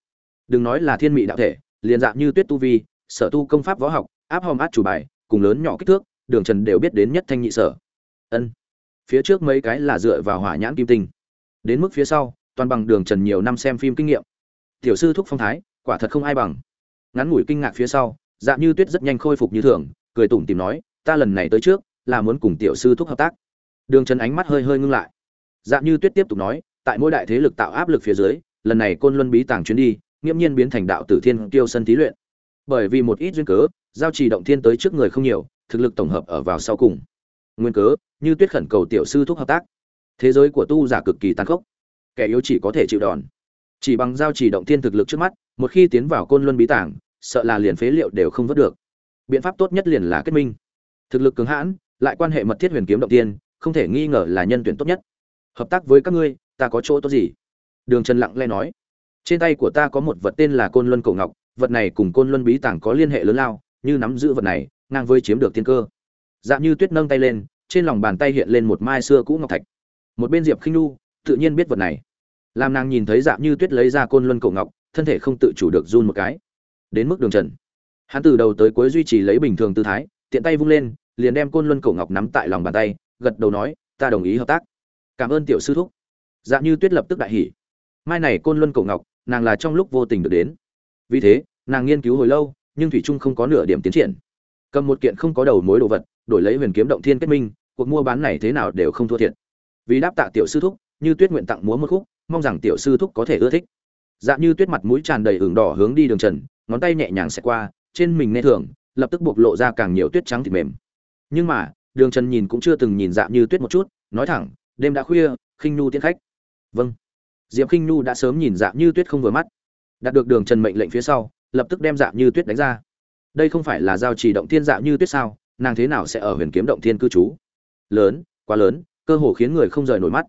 Đừng nói là thiên mị đạo thể liền dạng như tuyết tu vi, sở tu công pháp võ học, áp hòm át chủ bài, cùng lớn nhỏ kích thước, đường trần đều biết đến nhất thanh nhị sở. Ân. Phía trước mấy cái là dựa vào hỏa nhãn kim tinh. Đến mức phía sau, toàn bằng đường trần nhiều năm xem phim kinh nghiệm. Tiểu sư thúc phong thái, quả thật không ai bằng. Ngắn ngủi kinh ngạc phía sau dạ như tuyết rất nhanh khôi phục như thường, cười tủm tìm nói, ta lần này tới trước, là muốn cùng tiểu sư thúc hợp tác. Đường trần ánh mắt hơi hơi ngưng lại. Dạ như tuyết tiếp tục nói, tại mỗi đại thế lực tạo áp lực phía dưới, lần này côn luân bí tàng chuyến đi nghiễm nhiên biến thành đạo tử thiên tiêu sân thí luyện. Bởi vì một ít duyên cớ, giao trì động thiên tới trước người không nhiều, thực lực tổng hợp ở vào sau cùng. Nguyên cớ, như tuyết khẩn cầu tiểu sư thúc hợp tác. Thế giới của tu giả cực kỳ tàn khốc. Kẻ yếu chỉ có thể chịu đòn. Chỉ bằng giao trì động thiên thực lực trước mắt, một khi tiến vào côn luân bí tàng sợ là liền phế liệu đều không vớt được. Biện pháp tốt nhất liền là kết minh. Thực lực cứng hãn, lại quan hệ mật thiết huyền kiếm động tiên không thể nghi ngờ là nhân tuyển tốt nhất. Hợp tác với các ngươi, ta có chỗ tốt gì? Đường trần lặng lẽ nói trên tay của ta có một vật tên là côn luân cổ ngọc, vật này cùng côn luân bí tàng có liên hệ lớn lao, như nắm giữ vật này, ngang với chiếm được tiên cơ. Dạ như tuyết nâng tay lên, trên lòng bàn tay hiện lên một mai xưa cũ ngọc thạch. Một bên diệp khinh nu tự nhiên biết vật này. Làm nàng nhìn thấy dạ như tuyết lấy ra côn luân cổ ngọc, thân thể không tự chủ được run một cái. Đến mức đường trần. Hắn từ đầu tới cuối duy trì lấy bình thường tư thái, tiện tay vung lên, liền đem côn luân cổ ngọc nắm tại lòng bàn tay, gật đầu nói, ta đồng ý hợp tác. Cảm ơn tiểu sư thúc. Dạ như tuyết lập tức đại hỉ. Mai này côn luân cổ ngọc nàng là trong lúc vô tình được đến. Vì thế, nàng nghiên cứu hồi lâu, nhưng thủy trung không có nửa điểm tiến triển. Cầm một kiện không có đầu mối đồ vật, đổi lấy huyền kiếm động thiên kết minh, cuộc mua bán này thế nào đều không thua thiệt. Vì đáp tạ tiểu sư thúc, như tuyết nguyện tặng múa một khúc, mong rằng tiểu sư thúc có thể ưa thích. Dạ như tuyết mặt mũi tràn đầy ửng đỏ hướng đi đường trần, ngón tay nhẹ nhàng xẹt qua, trên mình nghe thường, lập tức bộc lộ ra càng nhiều tuyết trắng thịt mềm. Nhưng mà, đường trần nhìn cũng chưa từng nhìn dạ như tuyết một chút, nói thẳng, đêm đã khuya, khinh nhu tiến khách. Vâng diệp khinh nhu đã sớm nhìn dạ như tuyết không vừa mắt. Đạt được đường trần mệnh lệnh phía sau, lập tức đem dạ như tuyết đánh ra. Đây không phải là giao chỉ động thiên dạ như tuyết sao? Nàng thế nào sẽ ở huyền kiếm động thiên cư trú? Lớn, quá lớn, cơ hồ khiến người không rời nổi mắt.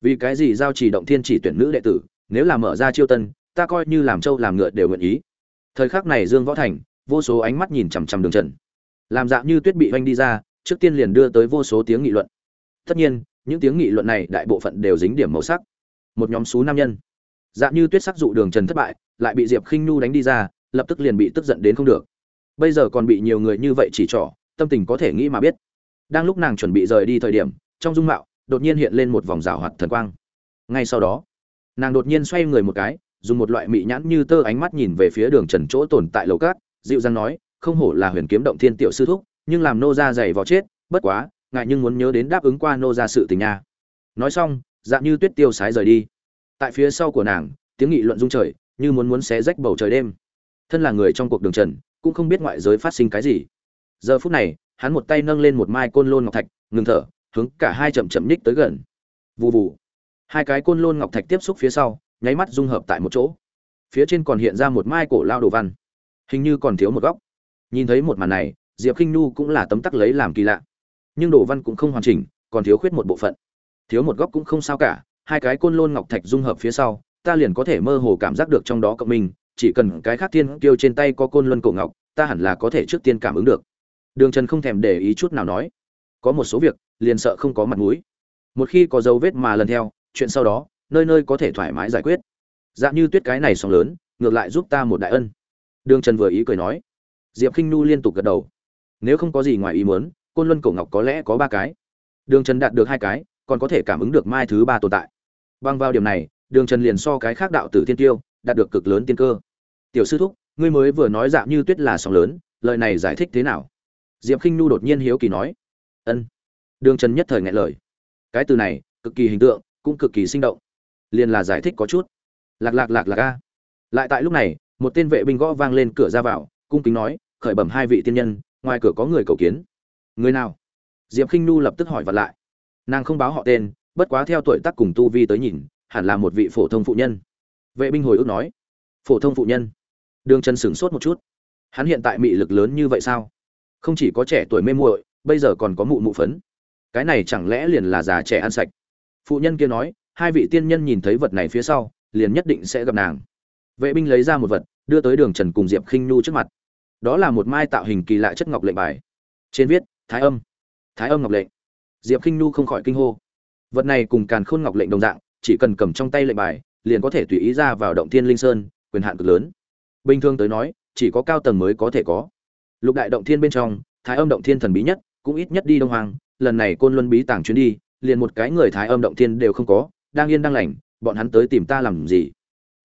Vì cái gì giao chỉ động thiên chỉ tuyển nữ đệ tử, nếu là mở ra chiêu tân, ta coi như làm trâu làm ngựa đều nguyện ý. Thời khắc này dương võ thành, vô số ánh mắt nhìn chằm chằm đường trần. Làm dạng như tuyết bị oanh đi ra, trước tiên liền đưa tới vô số tiếng nghị luận. Tất nhiên, những tiếng nghị luận này đại bộ phận đều dính điểm màu sắc một nhóm số nam nhân. Dạng như tuyết sắc dụ đường trần thất bại, lại bị diệp khinh nhu đánh đi ra, lập tức liền bị tức giận đến không được. Bây giờ còn bị nhiều người như vậy chỉ trỏ, tâm tình có thể nghĩ mà biết. Đang lúc nàng chuẩn bị rời đi thời điểm, trong dung mạo, đột nhiên hiện lên một vòng rào hoạt thần quang. Ngay sau đó, nàng đột nhiên xoay người một cái, dùng một loại mị nhãn như tơ ánh mắt nhìn về phía đường trần chỗ tồn tại lầu cát, dịu dàng nói, không hổ là huyền kiếm động thiên tiểu sư thúc, nhưng làm nô ra dày vào chết, bất quá, ngại nhưng muốn nhớ đến đáp ứng qua nô ra sự tình nha. Nói xong dạng như tuyết tiêu sái rời đi. Tại phía sau của nàng, tiếng nghị luận rung trời, như muốn muốn xé rách bầu trời đêm. Thân là người trong cuộc đường trần, cũng không biết ngoại giới phát sinh cái gì. Giờ phút này, hắn một tay nâng lên một mai côn lôn ngọc thạch, ngừng thở, hướng cả hai chậm chậm nhích tới gần. Vù vù. Hai cái côn lôn ngọc thạch tiếp xúc phía sau, nháy mắt dung hợp tại một chỗ. Phía trên còn hiện ra một mai cổ lao đồ văn. Hình như còn thiếu một góc. Nhìn thấy một màn này, diệp k i n h nhu cũng là tấm tắc lấy làm kỳ lạ. Nhưng đồ văn cũng không hoàn chỉnh, còn thiếu khuyết một bộ phận thiếu một góc cũng không sao cả, hai cái côn lôn ngọc thạch dung hợp phía sau, ta liền có thể mơ hồ cảm giác được trong đó cộng minh, chỉ cần cái khác thiên kiêu trên tay có côn luân cổ ngọc, ta hẳn là có thể trước tiên cảm ứng được. Đường trần không thèm để ý chút nào nói. Có một số việc, liền sợ không có mặt mũi. Một khi có dấu vết mà lần theo, chuyện sau đó, nơi nơi có thể thoải mái giải quyết. Dạng như tuyết cái này sóng lớn, ngược lại giúp ta một đại ân. Đường trần vừa ý cười nói. Diệp k i n h nu liên tục gật đầu. Nếu không có gì ngoài ý muốn, côn luân cổ ngọc có lẽ có ba cái. Đường trần đạt được hai cái còn có thể cảm ứng được mai thứ ba tồn tại. Bằng vào điểm này, đường trần liền so cái khác đạo tử thiên tiêu, đạt được cực lớn tiên cơ. Tiểu sư thúc, ngươi mới vừa nói dạng như tuyết là sóng lớn, lời này giải thích thế nào? Diệp k i n h nu đột nhiên hiếu kỳ nói. Ân. Đường trần nhất thời ngại lời. Cái từ này, cực kỳ hình tượng, cũng cực kỳ sinh động. Liền là giải thích có chút. Lạc lạc lạc lạc a. Lại tại lúc này, một tên vệ binh gõ vang lên cửa ra vào, cung kính nói, khởi bẩm hai vị tiên nhân, ngoài cửa có người cầu kiến. Người nào? Diệp khinh nu lập tức hỏi vật lại nàng không báo họ tên, bất quá theo tuổi tác cùng tu vi tới nhìn, hẳn là một vị phổ thông phụ nhân. Vệ binh hồi ức nói, phổ thông phụ nhân. Đường trần sửng sốt một chút. Hắn hiện tại mị lực lớn như vậy sao? Không chỉ có trẻ tuổi mê muội, bây giờ còn có mụ mụ phấn. Cái này chẳng lẽ liền là già trẻ ăn sạch? Phụ nhân kia nói, hai vị tiên nhân nhìn thấy vật này phía sau, liền nhất định sẽ gặp nàng. Vệ binh lấy ra một vật, đưa tới đường trần cùng diệp khinh nhu trước mặt. Đó là một mai tạo hình kỳ lạ chất ngọc lệnh bài. Trên viết, thái âm. Thái âm ngọc lệnh diệp khinh nhu không khỏi kinh hô. Vật này cùng càn khôn ngọc lệnh đồng dạng, chỉ cần cầm trong tay lệnh bài, liền có thể tùy ý ra vào động thiên linh sơn, quyền hạn cực lớn. Bình thường tới nói, chỉ có cao tầng mới có thể có. Lục đại động thiên bên trong, thái âm động thiên thần bí nhất, cũng ít nhất đi đông hoàng lần này côn luân bí tàng chuyến đi, liền một cái người thái âm động thiên đều không có, đang yên đang lành, bọn hắn tới tìm ta làm gì?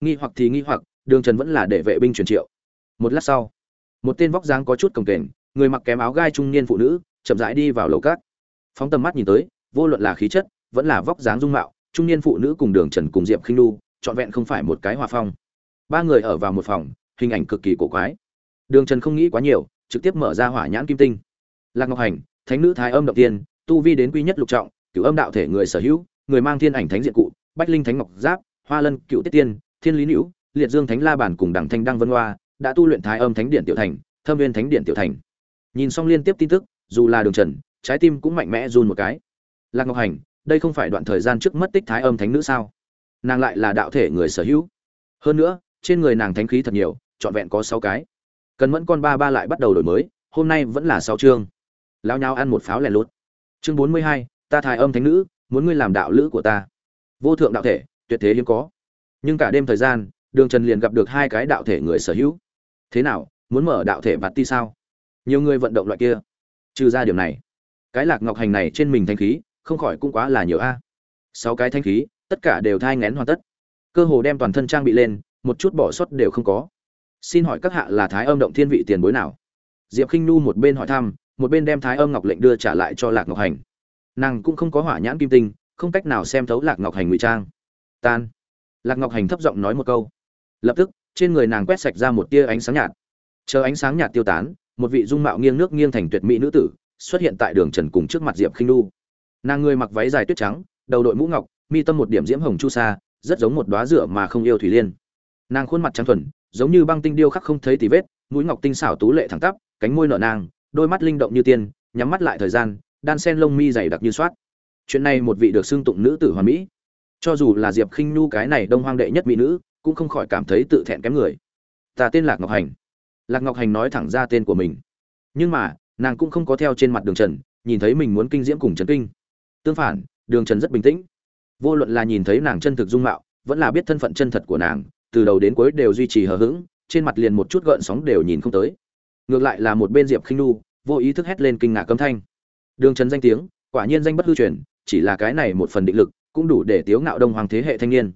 Nghi hoặc thì nghi hoặc, đường trần vẫn là để vệ binh truyền triệu. Một lát sau, một tên vóc dáng có chút cồng kềnh, người mặc kém áo gai trung niên phụ nữ, chậm rãi đi vào lầu cát phóng tầm mắt nhìn tới, vô luận là khí chất, vẫn là vóc dáng dung mạo, trung niên phụ nữ cùng đường trần cùng diệp khinh lu trọn vẹn không phải một cái hòa phong. Ba người ở vào một phòng, hình ảnh cực kỳ cổ quái. Đường trần không nghĩ quá nhiều, trực tiếp mở ra hỏa nhãn kim tinh. Lạc ngọc hành, thánh nữ thái âm động tiên, tu vi đến quy nhất lục trọng, cửu âm đạo thể người sở hữu, người mang thiên ảnh thánh diện cụ, bách linh thánh ngọc giáp, hoa lân cựu tiết tiên, thiên lý nữ, liệt dương thánh la bản cùng đẳng thanh đăng vân hoa, đã tu luyện thái âm thánh điện tiểu thành, thâm viên thánh điện tiểu thành. Nhìn xong liên tiếp tin tức, dù là đường trần trái tim cũng mạnh mẽ run một cái. Lạc ngọc hành, đây không phải đoạn thời gian trước mất tích thái âm thánh nữ sao? Nàng lại là đạo thể người sở hữu. Hơn nữa, trên người nàng thánh khí thật nhiều, trọn vẹn có sáu cái. Cần mẫn con ba ba lại bắt đầu đổi mới, hôm nay vẫn là sáu chương. Lao nhau ăn một pháo lẻ lốt chương bốn mươi hai, ta thái âm thánh nữ, muốn ngươi làm đạo lữ của ta. Vô thượng đạo thể, tuyệt thế hiếm có. Nhưng cả đêm thời gian, đường trần liền gặp được hai cái đạo thể người sở hữu. Thế nào, muốn mở đạo thể bạt ti sao? Nhiều người vận động loại kia. Trừ ra điều này cái lạc ngọc hành này trên mình thanh khí, không khỏi cũng quá là nhiều a. Sáu cái thanh khí, tất cả đều thai ngén hoàn tất. Cơ hồ đem toàn thân trang bị lên, một chút bỏ sót đều không có. Xin hỏi các hạ là thái âm động thiên vị tiền bối nào? Diệp khinh nu một bên hỏi thăm, một bên đem thái âm ngọc lệnh đưa trả lại cho lạc ngọc hành. Nàng cũng không có hỏa nhãn kim tinh, không cách nào xem thấu lạc ngọc hành ngụy trang. Tan. Lạc ngọc hành thấp giọng nói một câu. Lập tức, trên người nàng quét sạch ra một tia ánh sáng nhạt. Chờ ánh sáng nhạt tiêu tán, một vị dung mạo nghiêng nước nghiêng thành tuyệt mỹ nữ tử xuất hiện tại đường trần cùng trước mặt diệp khinh nu nàng người mặc váy dài tuyết trắng đầu đội mũ ngọc mi tâm một điểm diễm hồng chu sa rất giống một đoá rửa mà không yêu thủy liên. Nàng khuôn mặt trắng thuần giống như băng tinh điêu khắc không thấy tì vết mũi ngọc tinh xảo tú lệ thẳng tắp cánh môi nở nàng, đôi mắt linh động như tiên nhắm mắt lại thời gian đan sen lông mi dày đặc như soát. Chuyện này một vị được xưng tụng nữ tử hoàn mỹ. Cho dù là diệp khinh nhu cái này đông hoang đệ nhất mỹ nữ cũng không khỏi cảm thấy tự thẹn kém người. Ta tên lạc ngọc hành. Lạc ngọc hành nói thẳng ra tên của mình. Nhưng mà nàng cũng không có theo trên mặt đường trần, nhìn thấy mình muốn kinh diễm cùng trấn kinh. Tương phản, đường trần rất bình tĩnh. Vô luận là nhìn thấy nàng chân thực dung mạo, vẫn là biết thân phận chân thật của nàng, từ đầu đến cuối đều duy trì hờ hững, trên mặt liền một chút gợn sóng đều nhìn không tới. Ngược lại là một bên diệp khinh nu vô ý thức hét lên kinh ngạc câm thanh. Đường trần danh tiếng, quả nhiên danh bất hư truyền, chỉ là cái này một phần định lực, cũng đủ để tiếu ngạo đông hoàng thế hệ thanh niên.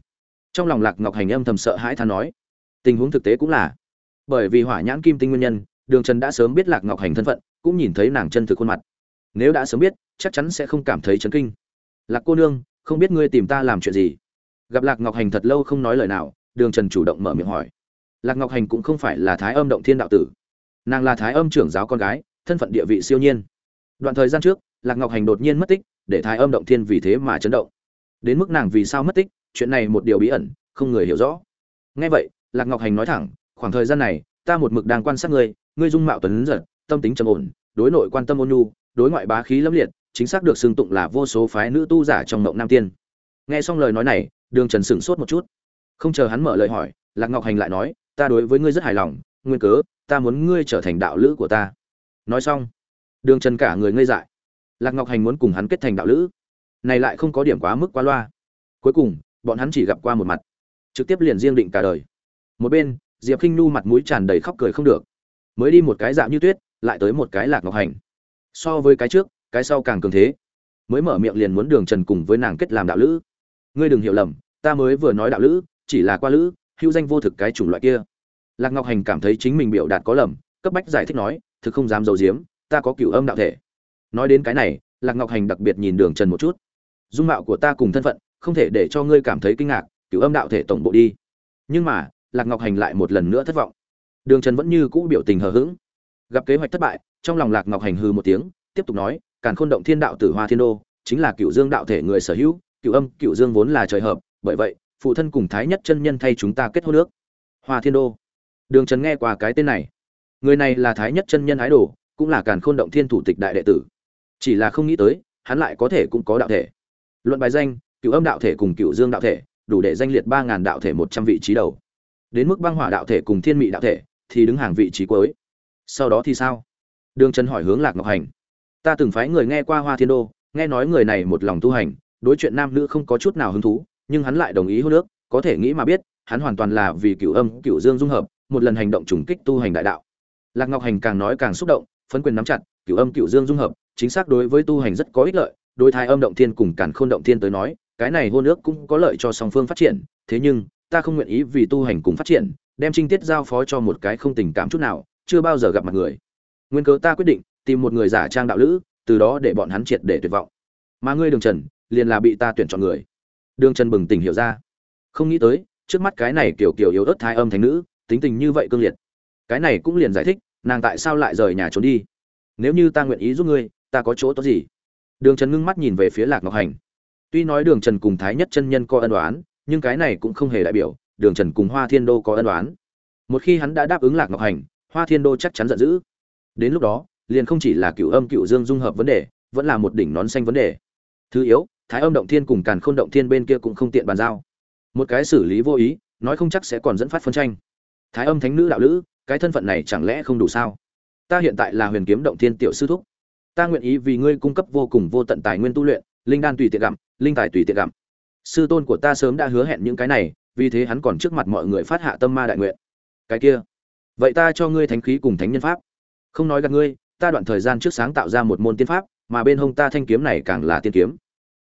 Trong lòng lạc ngọc hành âm thầm sợ hãi than nói, tình huống thực tế cũng là, bởi vì hỏa nhãn kim tinh nguyên nhân đường trần đã sớm biết lạc ngọc hành thân phận, cũng nhìn thấy nàng chân thực khuôn mặt. Nếu đã sớm biết, chắc chắn sẽ không cảm thấy chấn kinh. Lạc cô nương, không biết ngươi tìm ta làm chuyện gì? Gặp lạc ngọc hành thật lâu không nói lời nào, đường trần chủ động mở miệng hỏi. Lạc ngọc hành cũng không phải là thái âm động thiên đạo tử. Nàng là thái âm trưởng giáo con gái, thân phận địa vị siêu nhiên. Đoạn thời gian trước, lạc ngọc hành đột nhiên mất tích, để thái âm động thiên vì thế mà chấn động. Đến mức nàng vì sao mất tích, chuyện này một điều bí ẩn, không người hiểu rõ. Ngay vậy, lạc ngọc hành nói thẳng, khoảng thời gian này ta một mực đang quan sát ngươi ngươi dung mạo tuấn giật, tâm tính trầm ổn, đối nội quan tâm ôn nhu, đối ngoại bá khí lâm liệt, chính xác được xưng tụng là vô số phái nữ tu giả trong mộng nam tiên. Nghe xong lời nói này, đường trần sửng sốt một chút. Không chờ hắn mở lời hỏi, lạc ngọc hành lại nói, ta đối với ngươi rất hài lòng, nguyên cớ, ta muốn ngươi trở thành đạo lữ của ta. Nói xong, đường trần cả người ngây dại. Lạc ngọc hành muốn cùng hắn kết thành đạo lữ. Này lại không có điểm quá mức quá loa. Cuối cùng, bọn hắn chỉ gặp qua một mặt, trực tiếp liền riêng định cả đời. Một bên diệp k i n h n mặt mũi tràn đầy khóc cười không được. Mới đi một cái dạ như tuyết, lại tới một cái lạc ngọc hành. So với cái trước, cái sau càng cường thế. Mới mở miệng liền muốn đường trần cùng với nàng kết làm đạo lữ. Ngươi đừng hiểu lầm, ta mới vừa nói đạo lữ, chỉ là qua lữ, hữu danh vô thực cái chủng loại kia. Lạc ngọc hành cảm thấy chính mình biểu đạt có lầm, cấp bách giải thích nói, thực không dám d i ấ u diếm ta có cựu âm đạo thể. Nói đến cái này, lạc ngọc hành đặc biệt nhìn đường trần một chút. Dung mạo của ta cùng thân phận, không thể để cho ngươi cảm thấy kinh ngạc, cửu âm đạo thể tổng bộ đi. Nhưng mà lạc ngọc hành lại một lần nữa thất vọng. Đường trần vẫn như cũ biểu tình hờ hững. Gặp kế hoạch thất bại, trong lòng lạc ngọc hành hư một tiếng, tiếp tục nói, càn khôn động thiên đạo tử hoa thiên đô, chính là cựu dương đạo thể người sở hữu cựu âm cựu dương vốn là trời hợp, bởi vậy, phụ thân cùng thái nhất chân nhân thay chúng ta kết hôn nước hoa thiên đô. Đường trần nghe qua cái tên này. Người này là thái nhất chân nhân ái đồ, cũng là càn khôn động thiên thủ tịch đại đệ tử. Chỉ là không nghĩ tới, hắn lại có thể cũng có đạo thể. Luận bài danh cựu âm đạo thể cùng cựu dương đạo thể, đủ để danh liệt ba ngàn đạo thể một trăm vị trí đầu đến mức băng hỏa đạo thể cùng thiên mị đạo thể thì đứng hàng vị trí cuối. Sau đó thì sao? Đường trần hỏi hướng lạc ngọc hành. Ta từng phái người nghe qua hoa thiên đô, nghe nói người này một lòng tu hành, đối chuyện nam nữ không có chút nào hứng thú, nhưng hắn lại đồng ý hô nước, có thể nghĩ mà biết, hắn hoàn toàn là vì cựu âm cựu dương dung hợp, một lần hành động trùng kích tu hành đại đạo. Lạc ngọc hành càng nói càng xúc động, phấn quyền nắm chặt cựu âm cựu dương dung hợp, chính xác đối với tu hành rất có ích lợi, đối thái âm động thiên cùng càn khôn động thiên tới nói, cái này hôn ước cũng có lợi cho song phương phát triển, thế nhưng ta không nguyện ý vì tu hành cùng phát triển, đem trinh tiết giao phó cho một cái không tình cảm chút nào, chưa bao giờ gặp mặt người. Nguyên cớ ta quyết định tìm một người giả trang đạo lữ, từ đó để bọn hắn triệt để tuyệt vọng. Mà ngươi, đường trần, liền là bị ta tuyển chọn người. Đường trần bừng tỉnh hiểu ra. Không nghĩ tới, trước mắt cái này kiểu kiểu yếu ớt thái âm thành nữ, tính tình như vậy cương liệt. Cái này cũng liền giải thích, nàng tại sao lại rời nhà trốn đi. Nếu như ta nguyện ý giúp ngươi, ta có chỗ tốt gì? Đường trần ngưng mắt nhìn về phía lạc ngọc hành. Tuy nói đường trần cùng thái nhất chân nhân có ân đoán nhưng cái này cũng không hề đại biểu đường trần cùng hoa thiên đô có ân đoán một khi hắn đã đáp ứng lạc ngọc hành, hoa thiên đô chắc chắn giận dữ. Đến lúc đó, liền không chỉ là cựu âm cựu dương dung hợp vấn đề, vẫn là một đỉnh nón xanh vấn đề. Thứ yếu, thái âm động thiên cùng càn khôn động thiên bên kia cũng không tiện bàn giao. Một cái xử lý vô ý, nói không chắc sẽ còn dẫn phát phân tranh. Thái âm thánh nữ đạo lữ, cái thân phận này chẳng lẽ không đủ sao? Ta hiện tại là huyền kiếm động thiên tiểu sư thúc. Ta nguyện ý vì ngươi cung cấp vô cùng vô tận tài nguyên tu luyện, linh đan tùy tiện gặm, linh tài tùy tiện gặm sư tôn của ta sớm đã hứa hẹn những cái này, vì thế hắn còn trước mặt mọi người phát hạ tâm ma đại nguyện. Cái kia, vậy ta cho ngươi thánh khí cùng thánh nhân pháp. Không nói gặp ngươi, ta đoạn thời gian trước sáng tạo ra một môn tiên pháp, mà bên hông ta thanh kiếm này càng là tiên kiếm.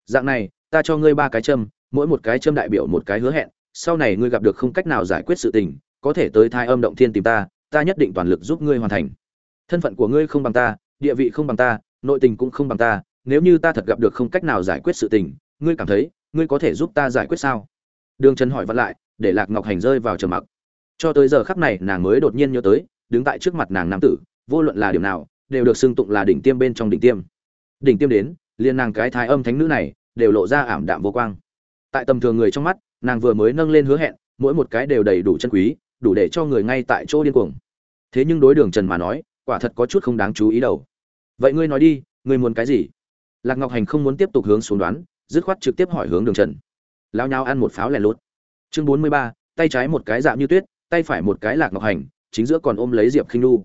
Dạng này, ta cho ngươi ba cái châm, mỗi một cái châm đại biểu một cái hứa hẹn, sau này ngươi gặp được không cách nào giải quyết sự tình, có thể tới thai âm động thiên tìm ta ta nhất định toàn lực giúp ngươi hoàn thành. Thân phận của ngươi không bằng ta, địa vị không bằng ta, nội tình cũng không bằng ta, nếu như ta thật gặp được không cách nào giải quyết sự tình, ngươi cảm thấy ngươi có thể giúp ta giải quyết sao? Đường trần hỏi vặn lại, để lạc ngọc hành rơi vào trầm mặc. Cho tới giờ khắc này, nàng mới đột nhiên nhớ tới, đứng tại trước mặt nàng nam tử, vô luận là điểm nào, đều được xưng tụng là đỉnh tiêm bên trong đỉnh tiêm. Đỉnh tiêm đến liên nàng cái thái âm thánh nữ này, đều lộ ra ảm đạm vô quang. Tại tầm thường người trong mắt, nàng vừa mới nâng lên hứa hẹn, mỗi một cái đều đầy đủ chân quý, đủ để cho người ngay tại chỗ điên cuồng. Thế nhưng đối đường trần mà nói, quả thật có chút không đáng chú ý đâu. Vậy ngươi nói đi, ngươi muốn cái gì? Lạc ngọc hành không muốn tiếp tục hướng xuống đoán dứt khoát trực tiếp hỏi hướng đường trần. Lao nhau ăn một pháo lèn lốt chương bốn mươi ba, tay trái một cái dạng như tuyết, tay phải một cái lạc ngọc hành, chính giữa còn ôm lấy diệp khinh nu